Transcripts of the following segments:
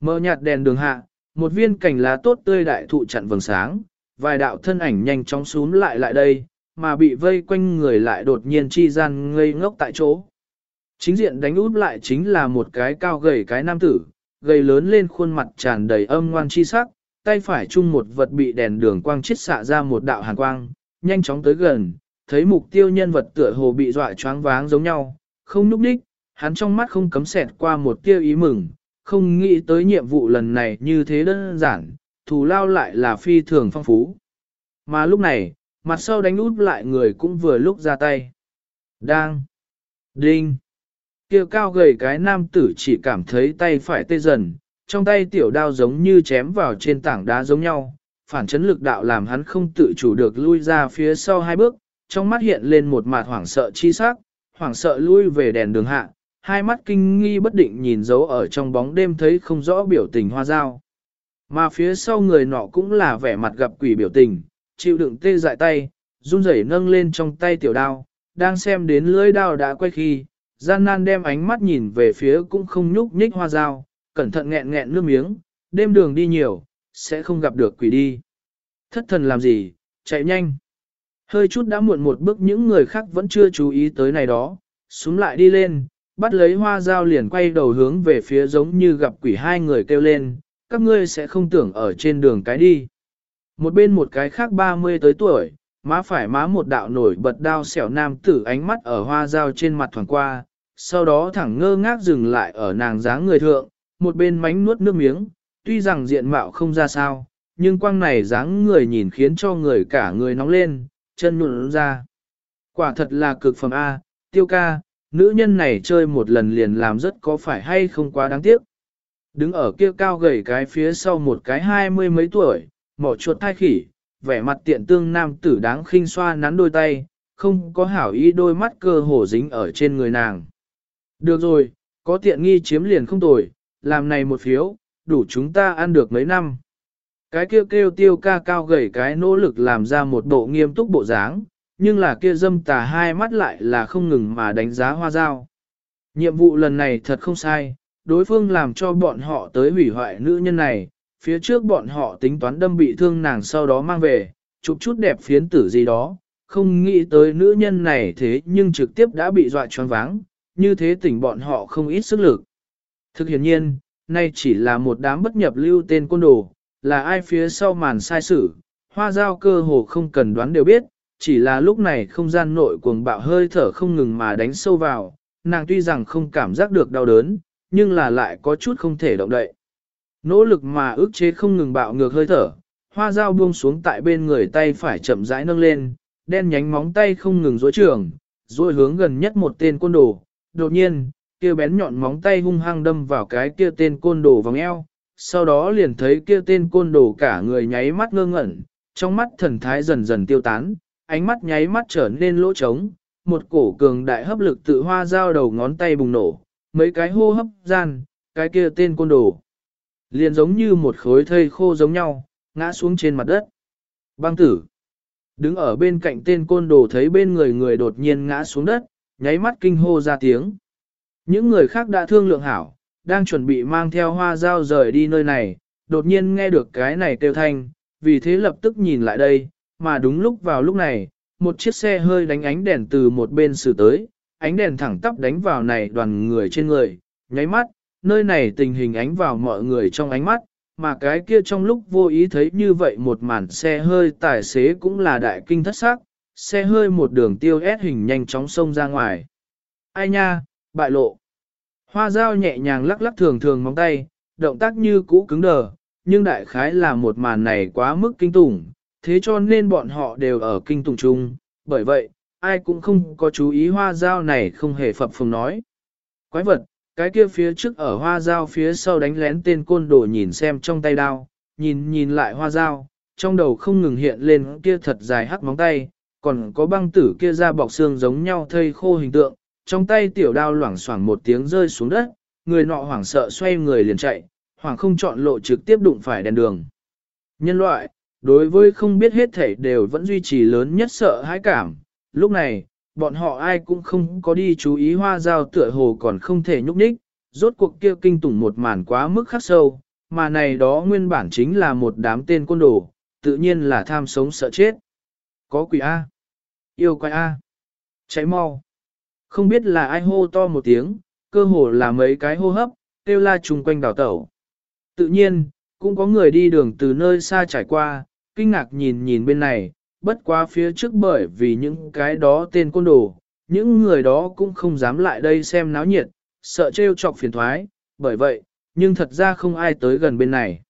Mờ nhạt đèn đường hạ, một viên cành lá tốt tươi đại thụ chặn vầng sáng, vài đạo thân ảnh nhanh chóng xuống lại lại đây, mà bị vây quanh người lại đột nhiên chi gian ngây ngốc tại chỗ. Chính diện đánh út lại chính là một cái cao gầy cái nam tử, gầy lớn lên khuôn mặt tràn đầy âm ngoan chi sắc, tay phải chung một vật bị đèn đường quang chiết xạ ra một đạo hàn quang, nhanh chóng tới gần, thấy mục tiêu nhân vật tựa hồ bị dọa choáng váng giống nhau, không núp đích, hắn trong mắt không cấm xẹt qua một tia ý mừng, không nghĩ tới nhiệm vụ lần này như thế đơn giản, thù lao lại là phi thường phong phú. Mà lúc này, mặt sau đánh út lại người cũng vừa lúc ra tay. Đang. Đinh. kia cao gầy cái nam tử chỉ cảm thấy tay phải tê dần, trong tay tiểu đao giống như chém vào trên tảng đá giống nhau, phản chấn lực đạo làm hắn không tự chủ được lui ra phía sau hai bước, trong mắt hiện lên một mặt hoảng sợ chi sắc, hoảng sợ lui về đèn đường hạ, hai mắt kinh nghi bất định nhìn dấu ở trong bóng đêm thấy không rõ biểu tình hoa dao. Mà phía sau người nọ cũng là vẻ mặt gặp quỷ biểu tình, chịu đựng tê dại tay, run rẩy nâng lên trong tay tiểu đao, đang xem đến lưỡi đao đã quay khi, gian nan đem ánh mắt nhìn về phía cũng không nhúc nhích hoa dao, cẩn thận nghẹn nghẹn nước miếng, đêm đường đi nhiều, sẽ không gặp được quỷ đi. Thất thần làm gì, chạy nhanh. Hơi chút đã muộn một bước những người khác vẫn chưa chú ý tới này đó, xuống lại đi lên, bắt lấy hoa dao liền quay đầu hướng về phía giống như gặp quỷ hai người kêu lên, các ngươi sẽ không tưởng ở trên đường cái đi. Một bên một cái khác 30 tới tuổi, má phải má một đạo nổi bật đao xẻo nam tử ánh mắt ở hoa dao trên mặt thoảng qua, sau đó thẳng ngơ ngác dừng lại ở nàng dáng người thượng, một bên mánh nuốt nước miếng, tuy rằng diện mạo không ra sao, nhưng quang này dáng người nhìn khiến cho người cả người nóng lên, chân nụn ra. Quả thật là cực phẩm A, tiêu ca, nữ nhân này chơi một lần liền làm rất có phải hay không quá đáng tiếc. Đứng ở kia cao gầy cái phía sau một cái hai mươi mấy tuổi, mỏ chuột thai khỉ, vẻ mặt tiện tương nam tử đáng khinh xoa nắn đôi tay, không có hảo ý đôi mắt cơ hồ dính ở trên người nàng. Được rồi, có tiện nghi chiếm liền không tồi, làm này một phiếu, đủ chúng ta ăn được mấy năm. Cái kêu kêu tiêu ca cao gầy cái nỗ lực làm ra một bộ nghiêm túc bộ dáng, nhưng là kia dâm tà hai mắt lại là không ngừng mà đánh giá hoa dao. Nhiệm vụ lần này thật không sai, đối phương làm cho bọn họ tới hủy hoại nữ nhân này, phía trước bọn họ tính toán đâm bị thương nàng sau đó mang về, chụp chút đẹp phiến tử gì đó, không nghĩ tới nữ nhân này thế nhưng trực tiếp đã bị dọa choáng váng, như thế tỉnh bọn họ không ít sức lực. Thực hiện nhiên, nay chỉ là một đám bất nhập lưu tên côn đồ, là ai phía sau màn sai sử, hoa giao cơ hồ không cần đoán đều biết, chỉ là lúc này không gian nội cuồng bạo hơi thở không ngừng mà đánh sâu vào, nàng tuy rằng không cảm giác được đau đớn, nhưng là lại có chút không thể động đậy. Nỗ lực mà ức chế không ngừng bạo ngược hơi thở, hoa dao buông xuống tại bên người tay phải chậm rãi nâng lên, đen nhánh móng tay không ngừng dối trường, dối hướng gần nhất một tên côn đồ. Đột nhiên, kia bén nhọn móng tay hung hăng đâm vào cái kia tên côn đồ vòng eo, sau đó liền thấy kia tên côn đồ cả người nháy mắt ngơ ngẩn, trong mắt thần thái dần dần tiêu tán, ánh mắt nháy mắt trở nên lỗ trống, một cổ cường đại hấp lực tự hoa dao đầu ngón tay bùng nổ, mấy cái hô hấp gian, cái kia tên côn đồ. Liền giống như một khối thây khô giống nhau, ngã xuống trên mặt đất. Băng tử. Đứng ở bên cạnh tên côn đồ thấy bên người người đột nhiên ngã xuống đất, nháy mắt kinh hô ra tiếng. Những người khác đã thương lượng hảo, đang chuẩn bị mang theo hoa dao rời đi nơi này, đột nhiên nghe được cái này kêu thanh, vì thế lập tức nhìn lại đây, mà đúng lúc vào lúc này, một chiếc xe hơi đánh ánh đèn từ một bên xử tới, ánh đèn thẳng tắp đánh vào này đoàn người trên người, nháy mắt, nơi này tình hình ánh vào mọi người trong ánh mắt, mà cái kia trong lúc vô ý thấy như vậy một màn xe hơi tài xế cũng là đại kinh thất sắc, xe hơi một đường tiêu ép hình nhanh chóng xông ra ngoài. Ai nha, bại lộ. Hoa dao nhẹ nhàng lắc lắc thường thường móng tay, động tác như cũ cứng đờ, nhưng đại khái là một màn này quá mức kinh tủng, thế cho nên bọn họ đều ở kinh tùng chung, bởi vậy, ai cũng không có chú ý hoa dao này không hề phập phồng nói. Quái vật, cái kia phía trước ở hoa dao phía sau đánh lén tên côn đồ nhìn xem trong tay đao, nhìn nhìn lại hoa dao, trong đầu không ngừng hiện lên kia thật dài hắc móng tay, còn có băng tử kia ra bọc xương giống nhau thây khô hình tượng, trong tay tiểu đao loảng xoảng một tiếng rơi xuống đất, người nọ hoảng sợ xoay người liền chạy, hoảng không chọn lộ trực tiếp đụng phải đèn đường. Nhân loại, đối với không biết hết thể đều vẫn duy trì lớn nhất sợ hãi cảm, lúc này, bọn họ ai cũng không có đi chú ý hoa dao tựa hồ còn không thể nhúc nhích, rốt cuộc kia kinh tủng một màn quá mức khắc sâu, mà này đó nguyên bản chính là một đám tên côn đồ, tự nhiên là tham sống sợ chết. Có quỷ A. Yêu quái A. Cháy mau. Không biết là ai hô to một tiếng, cơ hồ là mấy cái hô hấp, kêu la chung quanh đảo tẩu. Tự nhiên, cũng có người đi đường từ nơi xa trải qua, kinh ngạc nhìn nhìn bên này, bất quá phía trước bởi vì những cái đó tên côn đồ, những người đó cũng không dám lại đây xem náo nhiệt, sợ trêu chọc phiền thoái, bởi vậy, nhưng thật ra không ai tới gần bên này.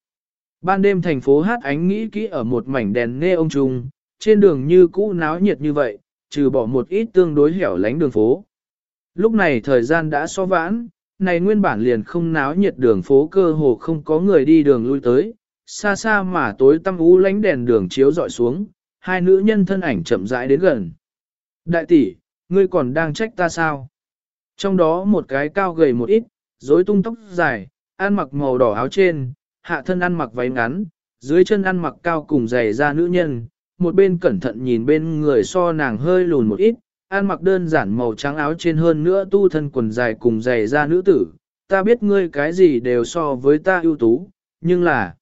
Ban đêm thành phố hát ánh nghĩ kỹ ở một mảnh đèn nghe ông trung, trên đường như cũ náo nhiệt như vậy, trừ bỏ một ít tương đối hẻo lánh đường phố. Lúc này thời gian đã so vãn, này nguyên bản liền không náo nhiệt đường phố cơ hồ không có người đi đường lui tới, xa xa mà tối tăm u lánh đèn đường chiếu dọi xuống, hai nữ nhân thân ảnh chậm rãi đến gần. Đại tỷ, ngươi còn đang trách ta sao? Trong đó một cái cao gầy một ít, rối tung tóc dài, ăn mặc màu đỏ áo trên, hạ thân ăn mặc váy ngắn, dưới chân ăn mặc cao cùng giày da nữ nhân, một bên cẩn thận nhìn bên người so nàng hơi lùn một ít, ăn mặc đơn giản màu trắng áo trên hơn nữa tu thân quần dài cùng giày da nữ tử, ta biết ngươi cái gì đều so với ta ưu tú, nhưng là...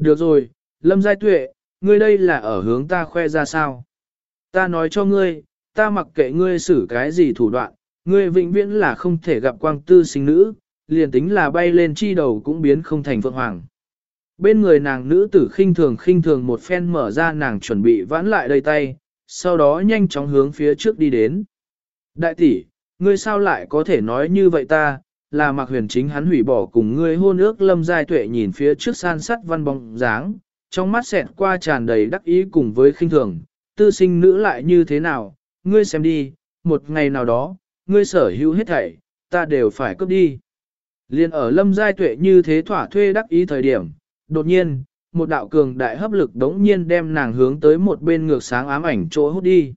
Được rồi, Lâm Giai Tuệ, ngươi đây là ở hướng ta khoe ra sao? Ta nói cho ngươi, ta mặc kệ ngươi xử cái gì thủ đoạn, ngươi vĩnh viễn là không thể gặp quang tư sinh nữ, liền tính là bay lên chi đầu cũng biến không thành phượng hoàng. Bên người nàng nữ tử khinh thường khinh thường một phen mở ra nàng chuẩn bị vãn lại đầy tay, sau đó nhanh chóng hướng phía trước đi đến. Đại tỷ, ngươi sao lại có thể nói như vậy ta, là mặc huyền chính hắn hủy bỏ cùng ngươi hôn ước lâm giai tuệ nhìn phía trước san sắt văn bóng dáng, trong mắt xẹt qua tràn đầy đắc ý cùng với khinh thường, tư sinh nữ lại như thế nào, ngươi xem đi, một ngày nào đó, ngươi sở hữu hết thảy, ta đều phải cướp đi. Liên ở lâm giai tuệ như thế thỏa thuê đắc ý thời điểm, đột nhiên, một đạo cường đại hấp lực đống nhiên đem nàng hướng tới một bên ngược sáng ám ảnh chỗ hút đi.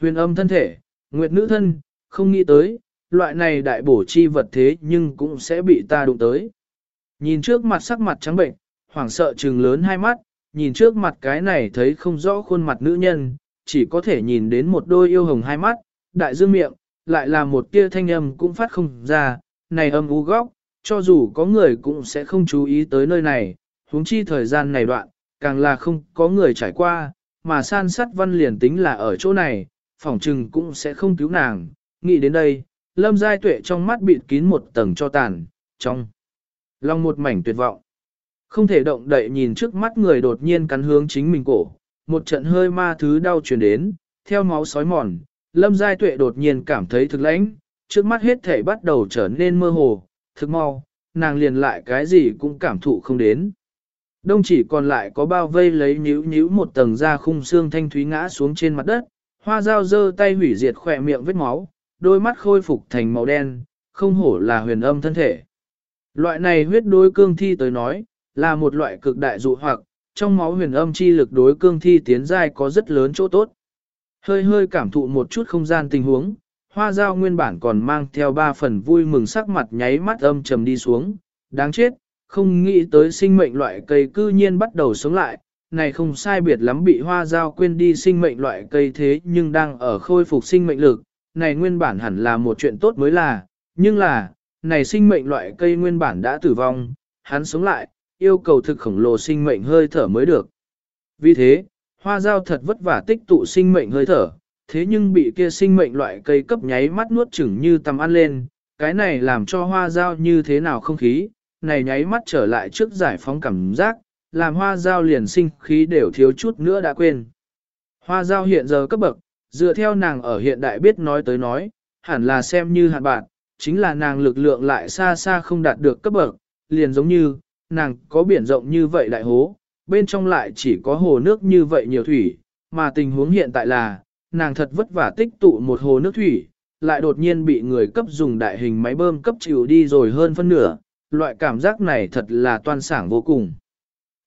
Huyền âm thân thể, nguyệt nữ thân, không nghĩ tới, loại này đại bổ chi vật thế nhưng cũng sẽ bị ta đụng tới. Nhìn trước mặt sắc mặt trắng bệnh, hoảng sợ trừng lớn hai mắt, nhìn trước mặt cái này thấy không rõ khuôn mặt nữ nhân, chỉ có thể nhìn đến một đôi yêu hồng hai mắt, đại dương miệng, lại là một tia thanh âm cũng phát không ra, này âm u góc, cho dù có người cũng sẽ không chú ý tới nơi này, huống chi thời gian này đoạn, càng là không có người trải qua, mà san sát văn liền tính là ở chỗ này, phỏng trừng cũng sẽ không cứu nàng. Nghĩ đến đây, lâm giai tuệ trong mắt bịt kín một tầng cho tàn, trong lòng một mảnh tuyệt vọng. Không thể động đậy nhìn trước mắt người đột nhiên cắn hướng chính mình cổ, một trận hơi ma thứ đau truyền đến, theo máu sói mòn, lâm giai tuệ đột nhiên cảm thấy thực lãnh, trước mắt hết thể bắt đầu trở nên mơ hồ, thực mau, nàng liền lại cái gì cũng cảm thụ không đến. Đông chỉ còn lại có bao vây lấy nhíu nhíu một tầng da khung xương thanh thúy ngã xuống trên mặt đất, hoa dao dơ tay hủy diệt khỏe miệng vết máu, đôi mắt khôi phục thành màu đen, không hổ là huyền âm thân thể. Loại này huyết đối cương thi tới nói, là một loại cực đại dụ hoặc, trong máu huyền âm chi lực đối cương thi tiến giai có rất lớn chỗ tốt. Hơi hơi cảm thụ một chút không gian tình huống, hoa dao nguyên bản còn mang theo ba phần vui mừng sắc mặt nháy mắt âm trầm đi xuống, đáng chết, không nghĩ tới sinh mệnh loại cây cư nhiên bắt đầu sống lại, này không sai biệt lắm bị hoa dao quên đi sinh mệnh loại cây thế nhưng đang ở khôi phục sinh mệnh lực, này nguyên bản hẳn là một chuyện tốt mới là, nhưng là, này sinh mệnh loại cây nguyên bản đã tử vong, hắn sống lại, yêu cầu thực khổng lồ sinh mệnh hơi thở mới được. Vì thế, hoa dao thật vất vả tích tụ sinh mệnh hơi thở, thế nhưng bị kia sinh mệnh loại cây cấp nháy mắt nuốt chửng như tầm ăn lên, cái này làm cho hoa dao như thế nào không khí, này nháy mắt trở lại trước giải phóng cảm giác, làm hoa dao liền sinh khí đều thiếu chút nữa đã quên. Hoa dao hiện giờ cấp bậc, dựa theo nàng ở hiện đại biết nói tới nói, hẳn là xem như hạn bạn, chính là nàng lực lượng lại xa xa không đạt được cấp bậc, liền giống như, nàng có biển rộng như vậy đại hố, bên trong lại chỉ có hồ nước như vậy nhiều thủy, mà tình huống hiện tại là, nàng thật vất vả tích tụ một hồ nước thủy, lại đột nhiên bị người cấp dùng đại hình máy bơm cấp chịu đi rồi hơn phân nửa, loại cảm giác này thật là toan sảng vô cùng.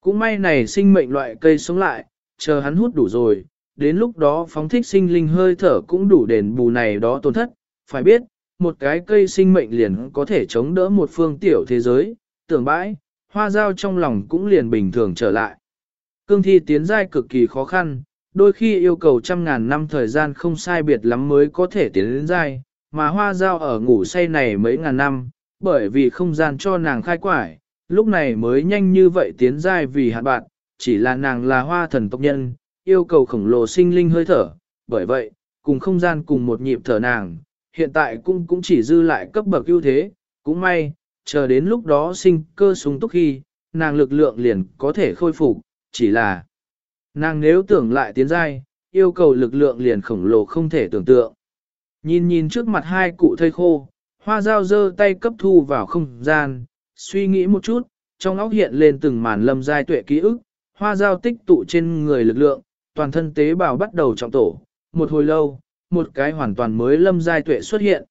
Cũng may này sinh mệnh loại cây sống lại, chờ hắn hút đủ rồi, đến lúc đó phóng thích sinh linh hơi thở cũng đủ đền bù này đó tổn thất, phải biết, một cái cây sinh mệnh liền có thể chống đỡ một phương tiểu thế giới, tưởng bãi, hoa dao trong lòng cũng liền bình thường trở lại. Cương thi tiến giai cực kỳ khó khăn, đôi khi yêu cầu trăm ngàn năm thời gian không sai biệt lắm mới có thể tiến đến giai, mà hoa dao ở ngủ say này mấy ngàn năm, bởi vì không gian cho nàng khai quải, lúc này mới nhanh như vậy tiến giai vì hạt bạn, chỉ là nàng là hoa thần tộc nhân, yêu cầu khổng lồ sinh linh hơi thở, bởi vậy, cùng không gian cùng một nhịp thở nàng, hiện tại cũng cũng chỉ dư lại cấp bậc ưu thế, cũng may, chờ đến lúc đó sinh cơ sung túc khi, nàng lực lượng liền có thể khôi phục, chỉ là nàng nếu tưởng lại tiến giai, yêu cầu lực lượng liền khổng lồ không thể tưởng tượng. Nhìn nhìn trước mặt hai cụ thây khô, hoa dao dơ tay cấp thu vào không gian, suy nghĩ một chút, trong óc hiện lên từng màn lâm giai tuệ ký ức, hoa dao tích tụ trên người lực lượng, toàn thân tế bào bắt đầu trọng tổ, một hồi lâu, một cái hoàn toàn mới lâm giai tuệ xuất hiện.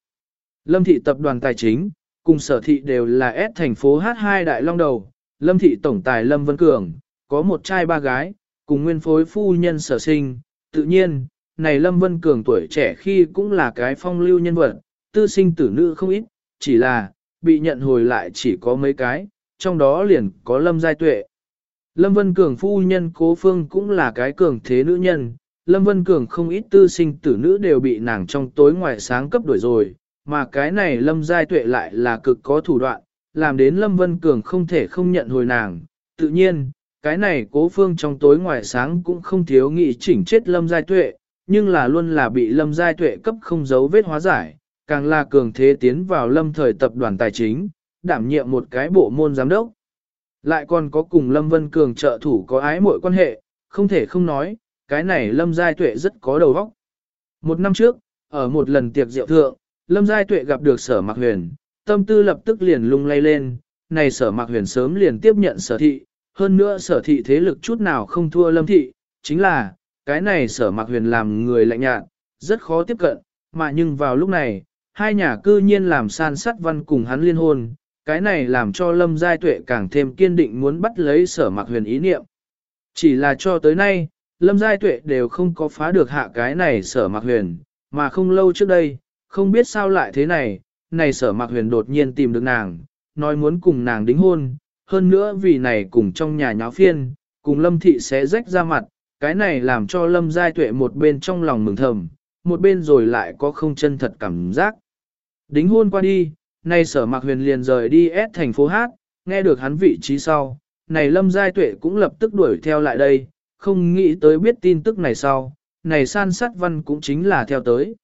Lâm thị tập đoàn tài chính, cùng sở thị đều là S thành phố H2 Đại Long Đầu, Lâm thị tổng tài Lâm Vân Cường, có một trai ba gái, cùng nguyên phối phu nhân sở sinh, tự nhiên, này Lâm Vân Cường tuổi trẻ khi cũng là cái phong lưu nhân vật, tư sinh tử nữ không ít, chỉ là, bị nhận hồi lại chỉ có mấy cái, trong đó liền có Lâm Giai Tuệ. Lâm Vân Cường phu nhân cố phương cũng là cái cường thế nữ nhân, Lâm Vân Cường không ít tư sinh tử nữ đều bị nàng trong tối ngoài sáng cấp đuổi rồi, mà cái này Lâm Giai Tuệ lại là cực có thủ đoạn, làm đến Lâm Vân Cường không thể không nhận hồi nàng. Tự nhiên, cái này cố phương trong tối ngoài sáng cũng không thiếu nghị chỉnh chết Lâm Giai Tuệ, nhưng là luôn là bị Lâm Giai Tuệ cấp không giấu vết hóa giải, càng là cường thế tiến vào Lâm thời tập đoàn tài chính, đảm nhiệm một cái bộ môn giám đốc. Lại còn có cùng Lâm Vân Cường trợ thủ có ái muội quan hệ, không thể không nói, cái này Lâm Giai Tuệ rất có đầu óc. Một năm trước, ở một lần tiệc rượu thượng, Lâm Giai Tuệ gặp được sở mạc huyền, tâm tư lập tức liền lung lay lên, này sở mạc huyền sớm liền tiếp nhận sở thị, hơn nữa sở thị thế lực chút nào không thua Lâm thị, chính là, cái này sở mạc huyền làm người lạnh nhạt, rất khó tiếp cận, mà nhưng vào lúc này, hai nhà cư nhiên làm san sát văn cùng hắn liên hôn, cái này làm cho Lâm Giai Tuệ càng thêm kiên định muốn bắt lấy sở mạc huyền ý niệm. Chỉ là cho tới nay, Lâm Giai Tuệ đều không có phá được hạ cái này sở mạc huyền, mà không lâu trước đây, không biết sao lại thế này, này sở mạc huyền đột nhiên tìm được nàng, nói muốn cùng nàng đính hôn, hơn nữa vì này cùng trong nhà nháo phiên, cùng Lâm Thị sẽ rách ra mặt, cái này làm cho Lâm Giai Tuệ một bên trong lòng mừng thầm, một bên rồi lại có không chân thật cảm giác. Đính hôn qua đi, nay sở mạc huyền liền rời đi S thành phố Hát, nghe được hắn vị trí sau, này Lâm Giai Tuệ cũng lập tức đuổi theo lại đây, không nghĩ tới biết tin tức này sau, này san sát văn cũng chính là theo tới.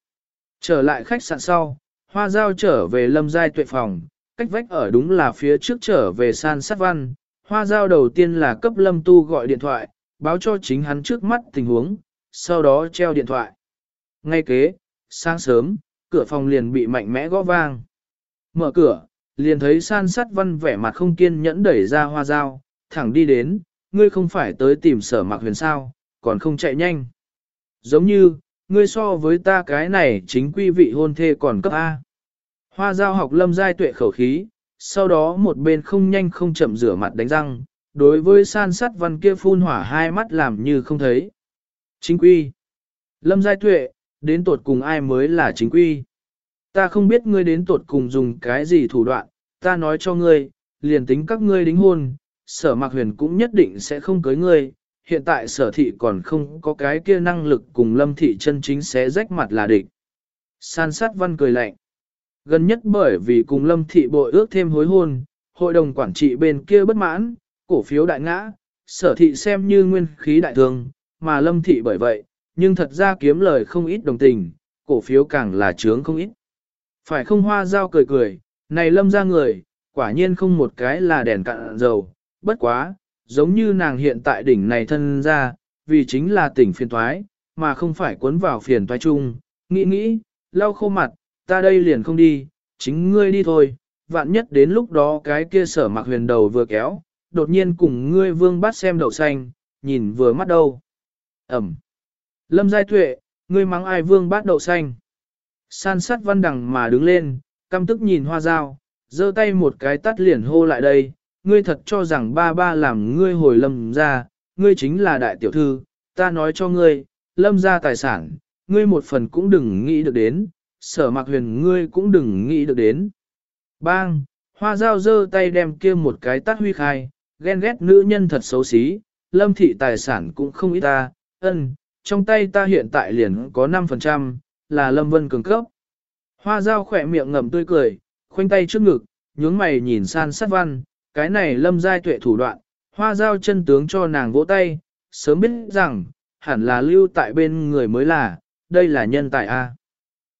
Trở lại khách sạn sau, hoa giao trở về lâm giai tuệ phòng, cách vách ở đúng là phía trước trở về san sát văn, hoa giao đầu tiên là cấp lâm tu gọi điện thoại, báo cho chính hắn trước mắt tình huống, sau đó treo điện thoại. Ngay kế, sáng sớm, cửa phòng liền bị mạnh mẽ gõ vang. Mở cửa, liền thấy san sát văn vẻ mặt không kiên nhẫn đẩy ra hoa dao, thẳng đi đến, ngươi không phải tới tìm sở mạc huyền sao, còn không chạy nhanh. Giống như, ngươi so với ta cái này chính quy vị hôn thê còn cấp A. Hoa giao học lâm giai tuệ khẩu khí, sau đó một bên không nhanh không chậm rửa mặt đánh răng, đối với san sắt văn kia phun hỏa hai mắt làm như không thấy. Chính quy. Lâm giai tuệ, đến tột cùng ai mới là chính quy. Ta không biết ngươi đến tột cùng dùng cái gì thủ đoạn, ta nói cho ngươi, liền tính các ngươi đính hôn, sở mạc huyền cũng nhất định sẽ không cưới ngươi, hiện tại sở thị còn không có cái kia năng lực cùng lâm thị chân chính sẽ rách mặt là địch. San sát văn cười lạnh. Gần nhất bởi vì cùng lâm thị bội ước thêm hối hôn, hội đồng quản trị bên kia bất mãn, cổ phiếu đại ngã, sở thị xem như nguyên khí đại thương, mà lâm thị bởi vậy, nhưng thật ra kiếm lời không ít đồng tình, cổ phiếu càng là trướng không ít. Phải không hoa giao cười cười, này lâm ra người, quả nhiên không một cái là đèn cạn dầu, bất quá, giống như nàng hiện tại đỉnh này thân ra, vì chính là tỉnh phiền thoái, mà không phải cuốn vào phiền toái chung, nghĩ nghĩ, lau khô mặt, ta đây liền không đi, chính ngươi đi thôi, vạn nhất đến lúc đó cái kia sở mặc huyền đầu vừa kéo, đột nhiên cùng ngươi vương bắt xem đậu xanh, nhìn vừa mắt đâu. Ẩm. Lâm Giai Tuệ, ngươi mắng ai vương bát đậu xanh. San sát văn đằng mà đứng lên, căm tức nhìn hoa dao, giơ tay một cái tắt liền hô lại đây, ngươi thật cho rằng ba ba làm ngươi hồi lâm ra, ngươi chính là đại tiểu thư, ta nói cho ngươi, lâm ra tài sản, ngươi một phần cũng đừng nghĩ được đến, sở mạc huyền ngươi cũng đừng nghĩ được đến. Bang, hoa dao giơ tay đem kia một cái tát huy khai, ghen ghét nữ nhân thật xấu xí, lâm thị tài sản cũng không ít ta, ân, trong tay ta hiện tại liền có 5%, là lâm vân cường cấp. Hoa dao khỏe miệng ngậm tươi cười, khoanh tay trước ngực, nhướng mày nhìn san sát văn, cái này lâm giai tuệ thủ đoạn, hoa giao chân tướng cho nàng vỗ tay, sớm biết rằng, hẳn là lưu tại bên người mới là, đây là nhân tài A.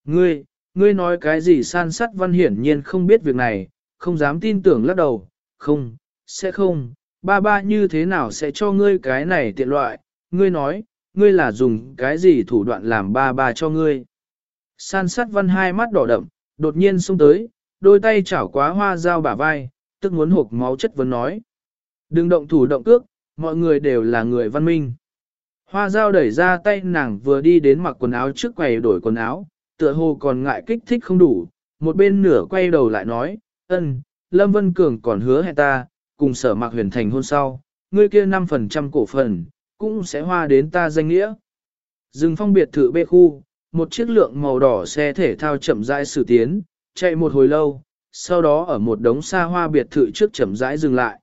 Ngươi, ngươi nói cái gì san sắt văn hiển nhiên không biết việc này, không dám tin tưởng lắc đầu, không, sẽ không, ba ba như thế nào sẽ cho ngươi cái này tiện loại, ngươi nói, ngươi là dùng cái gì thủ đoạn làm ba ba cho ngươi. San sát văn hai mắt đỏ đậm, đột nhiên xông tới, đôi tay chảo quá hoa dao bả vai, tức muốn hộp máu chất vấn nói. Đừng động thủ động cước, mọi người đều là người văn minh. Hoa dao đẩy ra tay nàng vừa đi đến mặc quần áo trước quầy đổi quần áo, tựa hồ còn ngại kích thích không đủ, một bên nửa quay đầu lại nói, ân, Lâm Vân Cường còn hứa hẹn ta, cùng sở mạc huyền thành hôn sau, ngươi kia 5% cổ phần, cũng sẽ hoa đến ta danh nghĩa. Dừng phong biệt thự bê khu, một chiếc lượng màu đỏ xe thể thao chậm rãi xử tiến, chạy một hồi lâu, sau đó ở một đống xa hoa biệt thự trước chậm rãi dừng lại.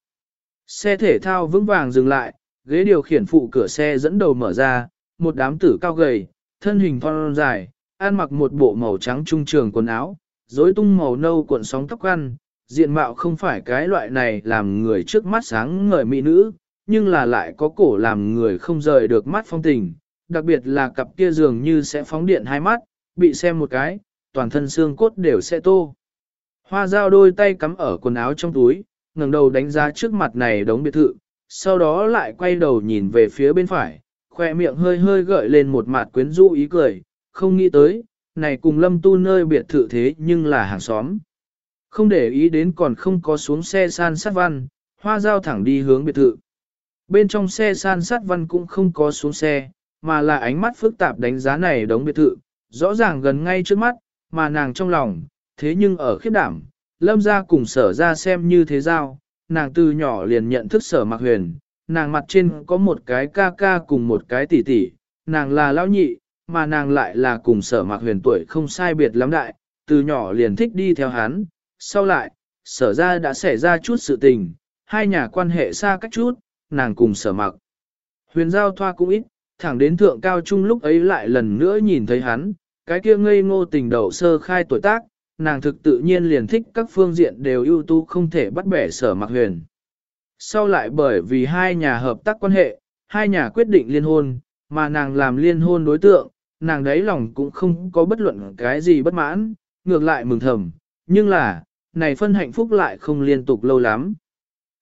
Xe thể thao vững vàng dừng lại, ghế điều khiển phụ cửa xe dẫn đầu mở ra, một đám tử cao gầy, thân hình thon dài, ăn mặc một bộ màu trắng trung trường quần áo, rối tung màu nâu cuộn sóng tóc ăn, diện mạo không phải cái loại này làm người trước mắt sáng ngời mỹ nữ, nhưng là lại có cổ làm người không rời được mắt phong tình, đặc biệt là cặp kia dường như sẽ phóng điện hai mắt, bị xem một cái, toàn thân xương cốt đều sẽ tô. Hoa dao đôi tay cắm ở quần áo trong túi, ngẩng đầu đánh giá trước mặt này đống biệt thự, sau đó lại quay đầu nhìn về phía bên phải, khoe miệng hơi hơi gợi lên một mặt quyến rũ ý cười, không nghĩ tới, này cùng lâm tu nơi biệt thự thế nhưng là hàng xóm. Không để ý đến còn không có xuống xe san sát văn, hoa giao thẳng đi hướng biệt thự. Bên trong xe san sát văn cũng không có xuống xe, mà là ánh mắt phức tạp đánh giá này đống biệt thự, rõ ràng gần ngay trước mắt, mà nàng trong lòng, thế nhưng ở khiếp đảm, lâm ra cùng sở ra xem như thế giao, nàng từ nhỏ liền nhận thức sở mặc huyền, nàng mặt trên có một cái ca ca cùng một cái tỷ tỷ, nàng là lão nhị, mà nàng lại là cùng sở mặc huyền tuổi không sai biệt lắm đại, từ nhỏ liền thích đi theo hắn, sau lại, sở ra đã xảy ra chút sự tình, hai nhà quan hệ xa cách chút, nàng cùng sở mặc. Huyền giao thoa cũng ít, thẳng đến thượng cao trung lúc ấy lại lần nữa nhìn thấy hắn, cái kia ngây ngô tình đầu sơ khai tuổi tác, nàng thực tự nhiên liền thích các phương diện đều ưu tú không thể bắt bẻ sở mặc huyền. Sau lại bởi vì hai nhà hợp tác quan hệ, hai nhà quyết định liên hôn, mà nàng làm liên hôn đối tượng, nàng đấy lòng cũng không có bất luận cái gì bất mãn, ngược lại mừng thầm, nhưng là, này phân hạnh phúc lại không liên tục lâu lắm.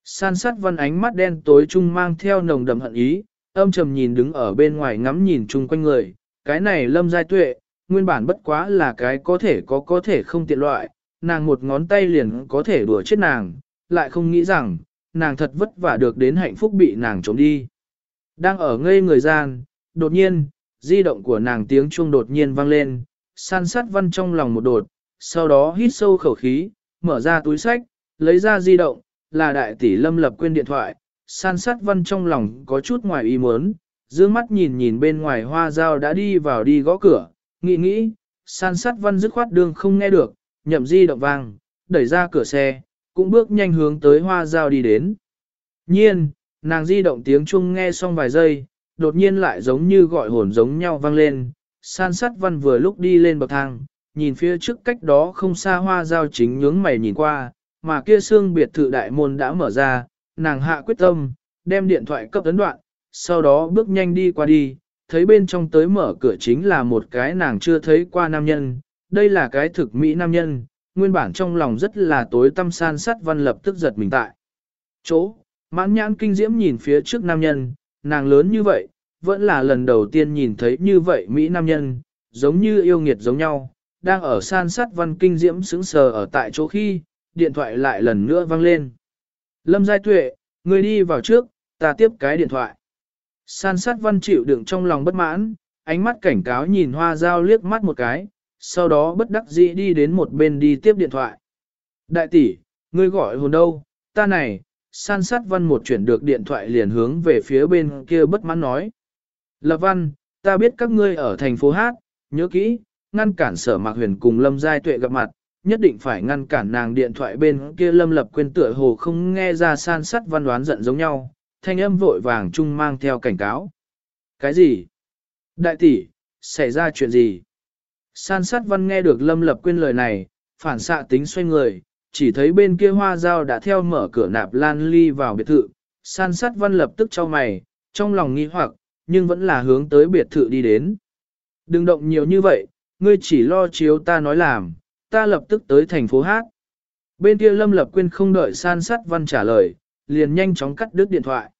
San sát văn ánh mắt đen tối trung mang theo nồng đậm hận ý, âm trầm nhìn đứng ở bên ngoài ngắm nhìn chung quanh người, cái này lâm giai tuệ, nguyên bản bất quá là cái có thể có có thể không tiện loại, nàng một ngón tay liền có thể đùa chết nàng, lại không nghĩ rằng, nàng thật vất vả được đến hạnh phúc bị nàng trốn đi. Đang ở ngây người gian, đột nhiên, di động của nàng tiếng chuông đột nhiên vang lên, san sát văn trong lòng một đột, sau đó hít sâu khẩu khí, mở ra túi sách, lấy ra di động, là đại tỷ lâm lập quên điện thoại, san sát văn trong lòng có chút ngoài ý muốn, dương mắt nhìn nhìn bên ngoài hoa dao đã đi vào đi gõ cửa, nghĩ nghĩ, san sát văn dứt khoát đường không nghe được, nhậm di động vang, đẩy ra cửa xe, cũng bước nhanh hướng tới hoa dao đi đến. Nhiên, nàng di động tiếng chuông nghe xong vài giây, đột nhiên lại giống như gọi hồn giống nhau vang lên, san sát văn vừa lúc đi lên bậc thang, nhìn phía trước cách đó không xa hoa giao chính nhướng mày nhìn qua, mà kia xương biệt thự đại môn đã mở ra, nàng hạ quyết tâm, đem điện thoại cấp ấn đoạn, sau đó bước nhanh đi qua đi, thấy bên trong tới mở cửa chính là một cái nàng chưa thấy qua nam nhân, đây là cái thực mỹ nam nhân, nguyên bản trong lòng rất là tối tâm san sát văn lập tức giật mình tại. Chỗ, mãn nhãn kinh diễm nhìn phía trước nam nhân, nàng lớn như vậy, vẫn là lần đầu tiên nhìn thấy như vậy mỹ nam nhân, giống như yêu nghiệt giống nhau, đang ở san sát văn kinh diễm sững sờ ở tại chỗ khi, điện thoại lại lần nữa vang lên. Lâm Giai Tuệ, người đi vào trước, ta tiếp cái điện thoại. San sát văn chịu đựng trong lòng bất mãn, ánh mắt cảnh cáo nhìn hoa dao liếc mắt một cái, sau đó bất đắc dĩ đi đến một bên đi tiếp điện thoại. Đại tỷ, ngươi gọi hồn đâu, ta này, san sát văn một chuyển được điện thoại liền hướng về phía bên kia bất mãn nói. Lập văn, ta biết các ngươi ở thành phố Hát, nhớ kỹ, ngăn cản sở mạc huyền cùng lâm giai tuệ gặp mặt, nhất định phải ngăn cản nàng điện thoại bên kia lâm lập quên tựa hồ không nghe ra san sắt văn đoán giận giống nhau, thanh âm vội vàng chung mang theo cảnh cáo. Cái gì? Đại tỷ, xảy ra chuyện gì? San sát văn nghe được lâm lập quên lời này, phản xạ tính xoay người, chỉ thấy bên kia hoa dao đã theo mở cửa nạp lan ly vào biệt thự, san sát văn lập tức cho mày, trong lòng nghi hoặc, nhưng vẫn là hướng tới biệt thự đi đến. Đừng động nhiều như vậy, ngươi chỉ lo chiếu ta nói làm, ta lập tức tới thành phố Hát. Bên kia Lâm Lập Quyên không đợi san sát văn trả lời, liền nhanh chóng cắt đứt điện thoại.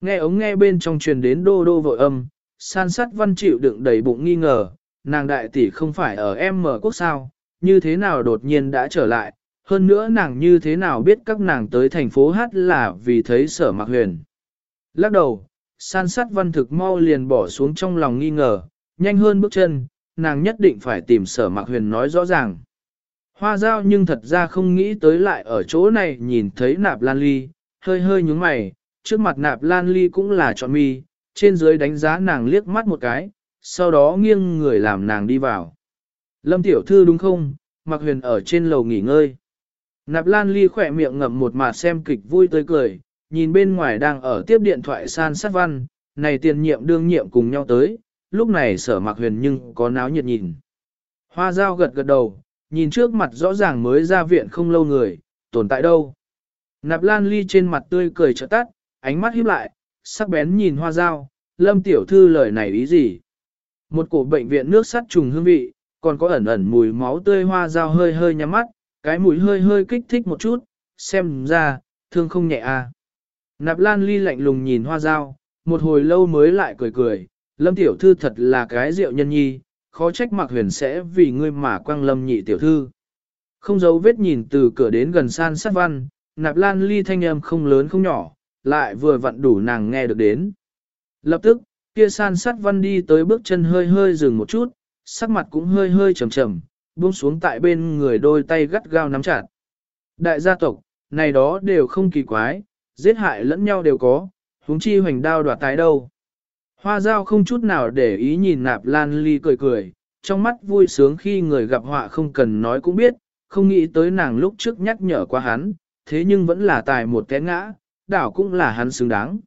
Nghe ống nghe bên trong truyền đến đô đô vội âm, san sát văn chịu đựng đầy bụng nghi ngờ, nàng đại tỷ không phải ở em mở quốc sao, như thế nào đột nhiên đã trở lại, hơn nữa nàng như thế nào biết các nàng tới thành phố Hát là vì thấy sở mạc huyền. Lắc đầu, san sát văn thực mau liền bỏ xuống trong lòng nghi ngờ, nhanh hơn bước chân, nàng nhất định phải tìm sở mạc huyền nói rõ ràng. Hoa giao nhưng thật ra không nghĩ tới lại ở chỗ này nhìn thấy nạp lan ly, hơi hơi nhúng mày, trước mặt nạp lan ly cũng là chọn mi, trên dưới đánh giá nàng liếc mắt một cái, sau đó nghiêng người làm nàng đi vào. Lâm tiểu thư đúng không, Mặc Huyền ở trên lầu nghỉ ngơi. Nạp Lan Ly khỏe miệng ngậm một mà xem kịch vui tới cười, nhìn bên ngoài đang ở tiếp điện thoại san sát văn, này tiền nhiệm đương nhiệm cùng nhau tới, lúc này sở Mặc Huyền nhưng có náo nhiệt nhìn. Hoa dao gật gật đầu, nhìn trước mặt rõ ràng mới ra viện không lâu người, tồn tại đâu. Nạp Lan Ly trên mặt tươi cười trợ tắt, ánh mắt híp lại, sắc bén nhìn hoa dao, lâm tiểu thư lời này ý gì. Một cổ bệnh viện nước sắt trùng hương vị, còn có ẩn ẩn mùi máu tươi hoa dao hơi hơi nhắm mắt, cái mùi hơi hơi kích thích một chút, xem ra, thương không nhẹ à. Nạp Lan Ly lạnh lùng nhìn hoa dao, một hồi lâu mới lại cười cười, lâm tiểu thư thật là cái rượu nhân nhi, khó trách mặc huyền sẽ vì ngươi mà quang lâm nhị tiểu thư. Không giấu vết nhìn từ cửa đến gần san sát văn, nạp lan ly thanh âm không lớn không nhỏ, lại vừa vặn đủ nàng nghe được đến. Lập tức, kia san sát văn đi tới bước chân hơi hơi dừng một chút, sắc mặt cũng hơi hơi trầm trầm, buông xuống tại bên người đôi tay gắt gao nắm chặt. Đại gia tộc, này đó đều không kỳ quái, giết hại lẫn nhau đều có, huống chi hoành đao đoạt tái đâu. Hoa giao không chút nào để ý nhìn nạp lan ly cười cười, trong mắt vui sướng khi người gặp họa không cần nói cũng biết, không nghĩ tới nàng lúc trước nhắc nhở qua hắn, thế nhưng vẫn là tài một té ngã, đảo cũng là hắn xứng đáng.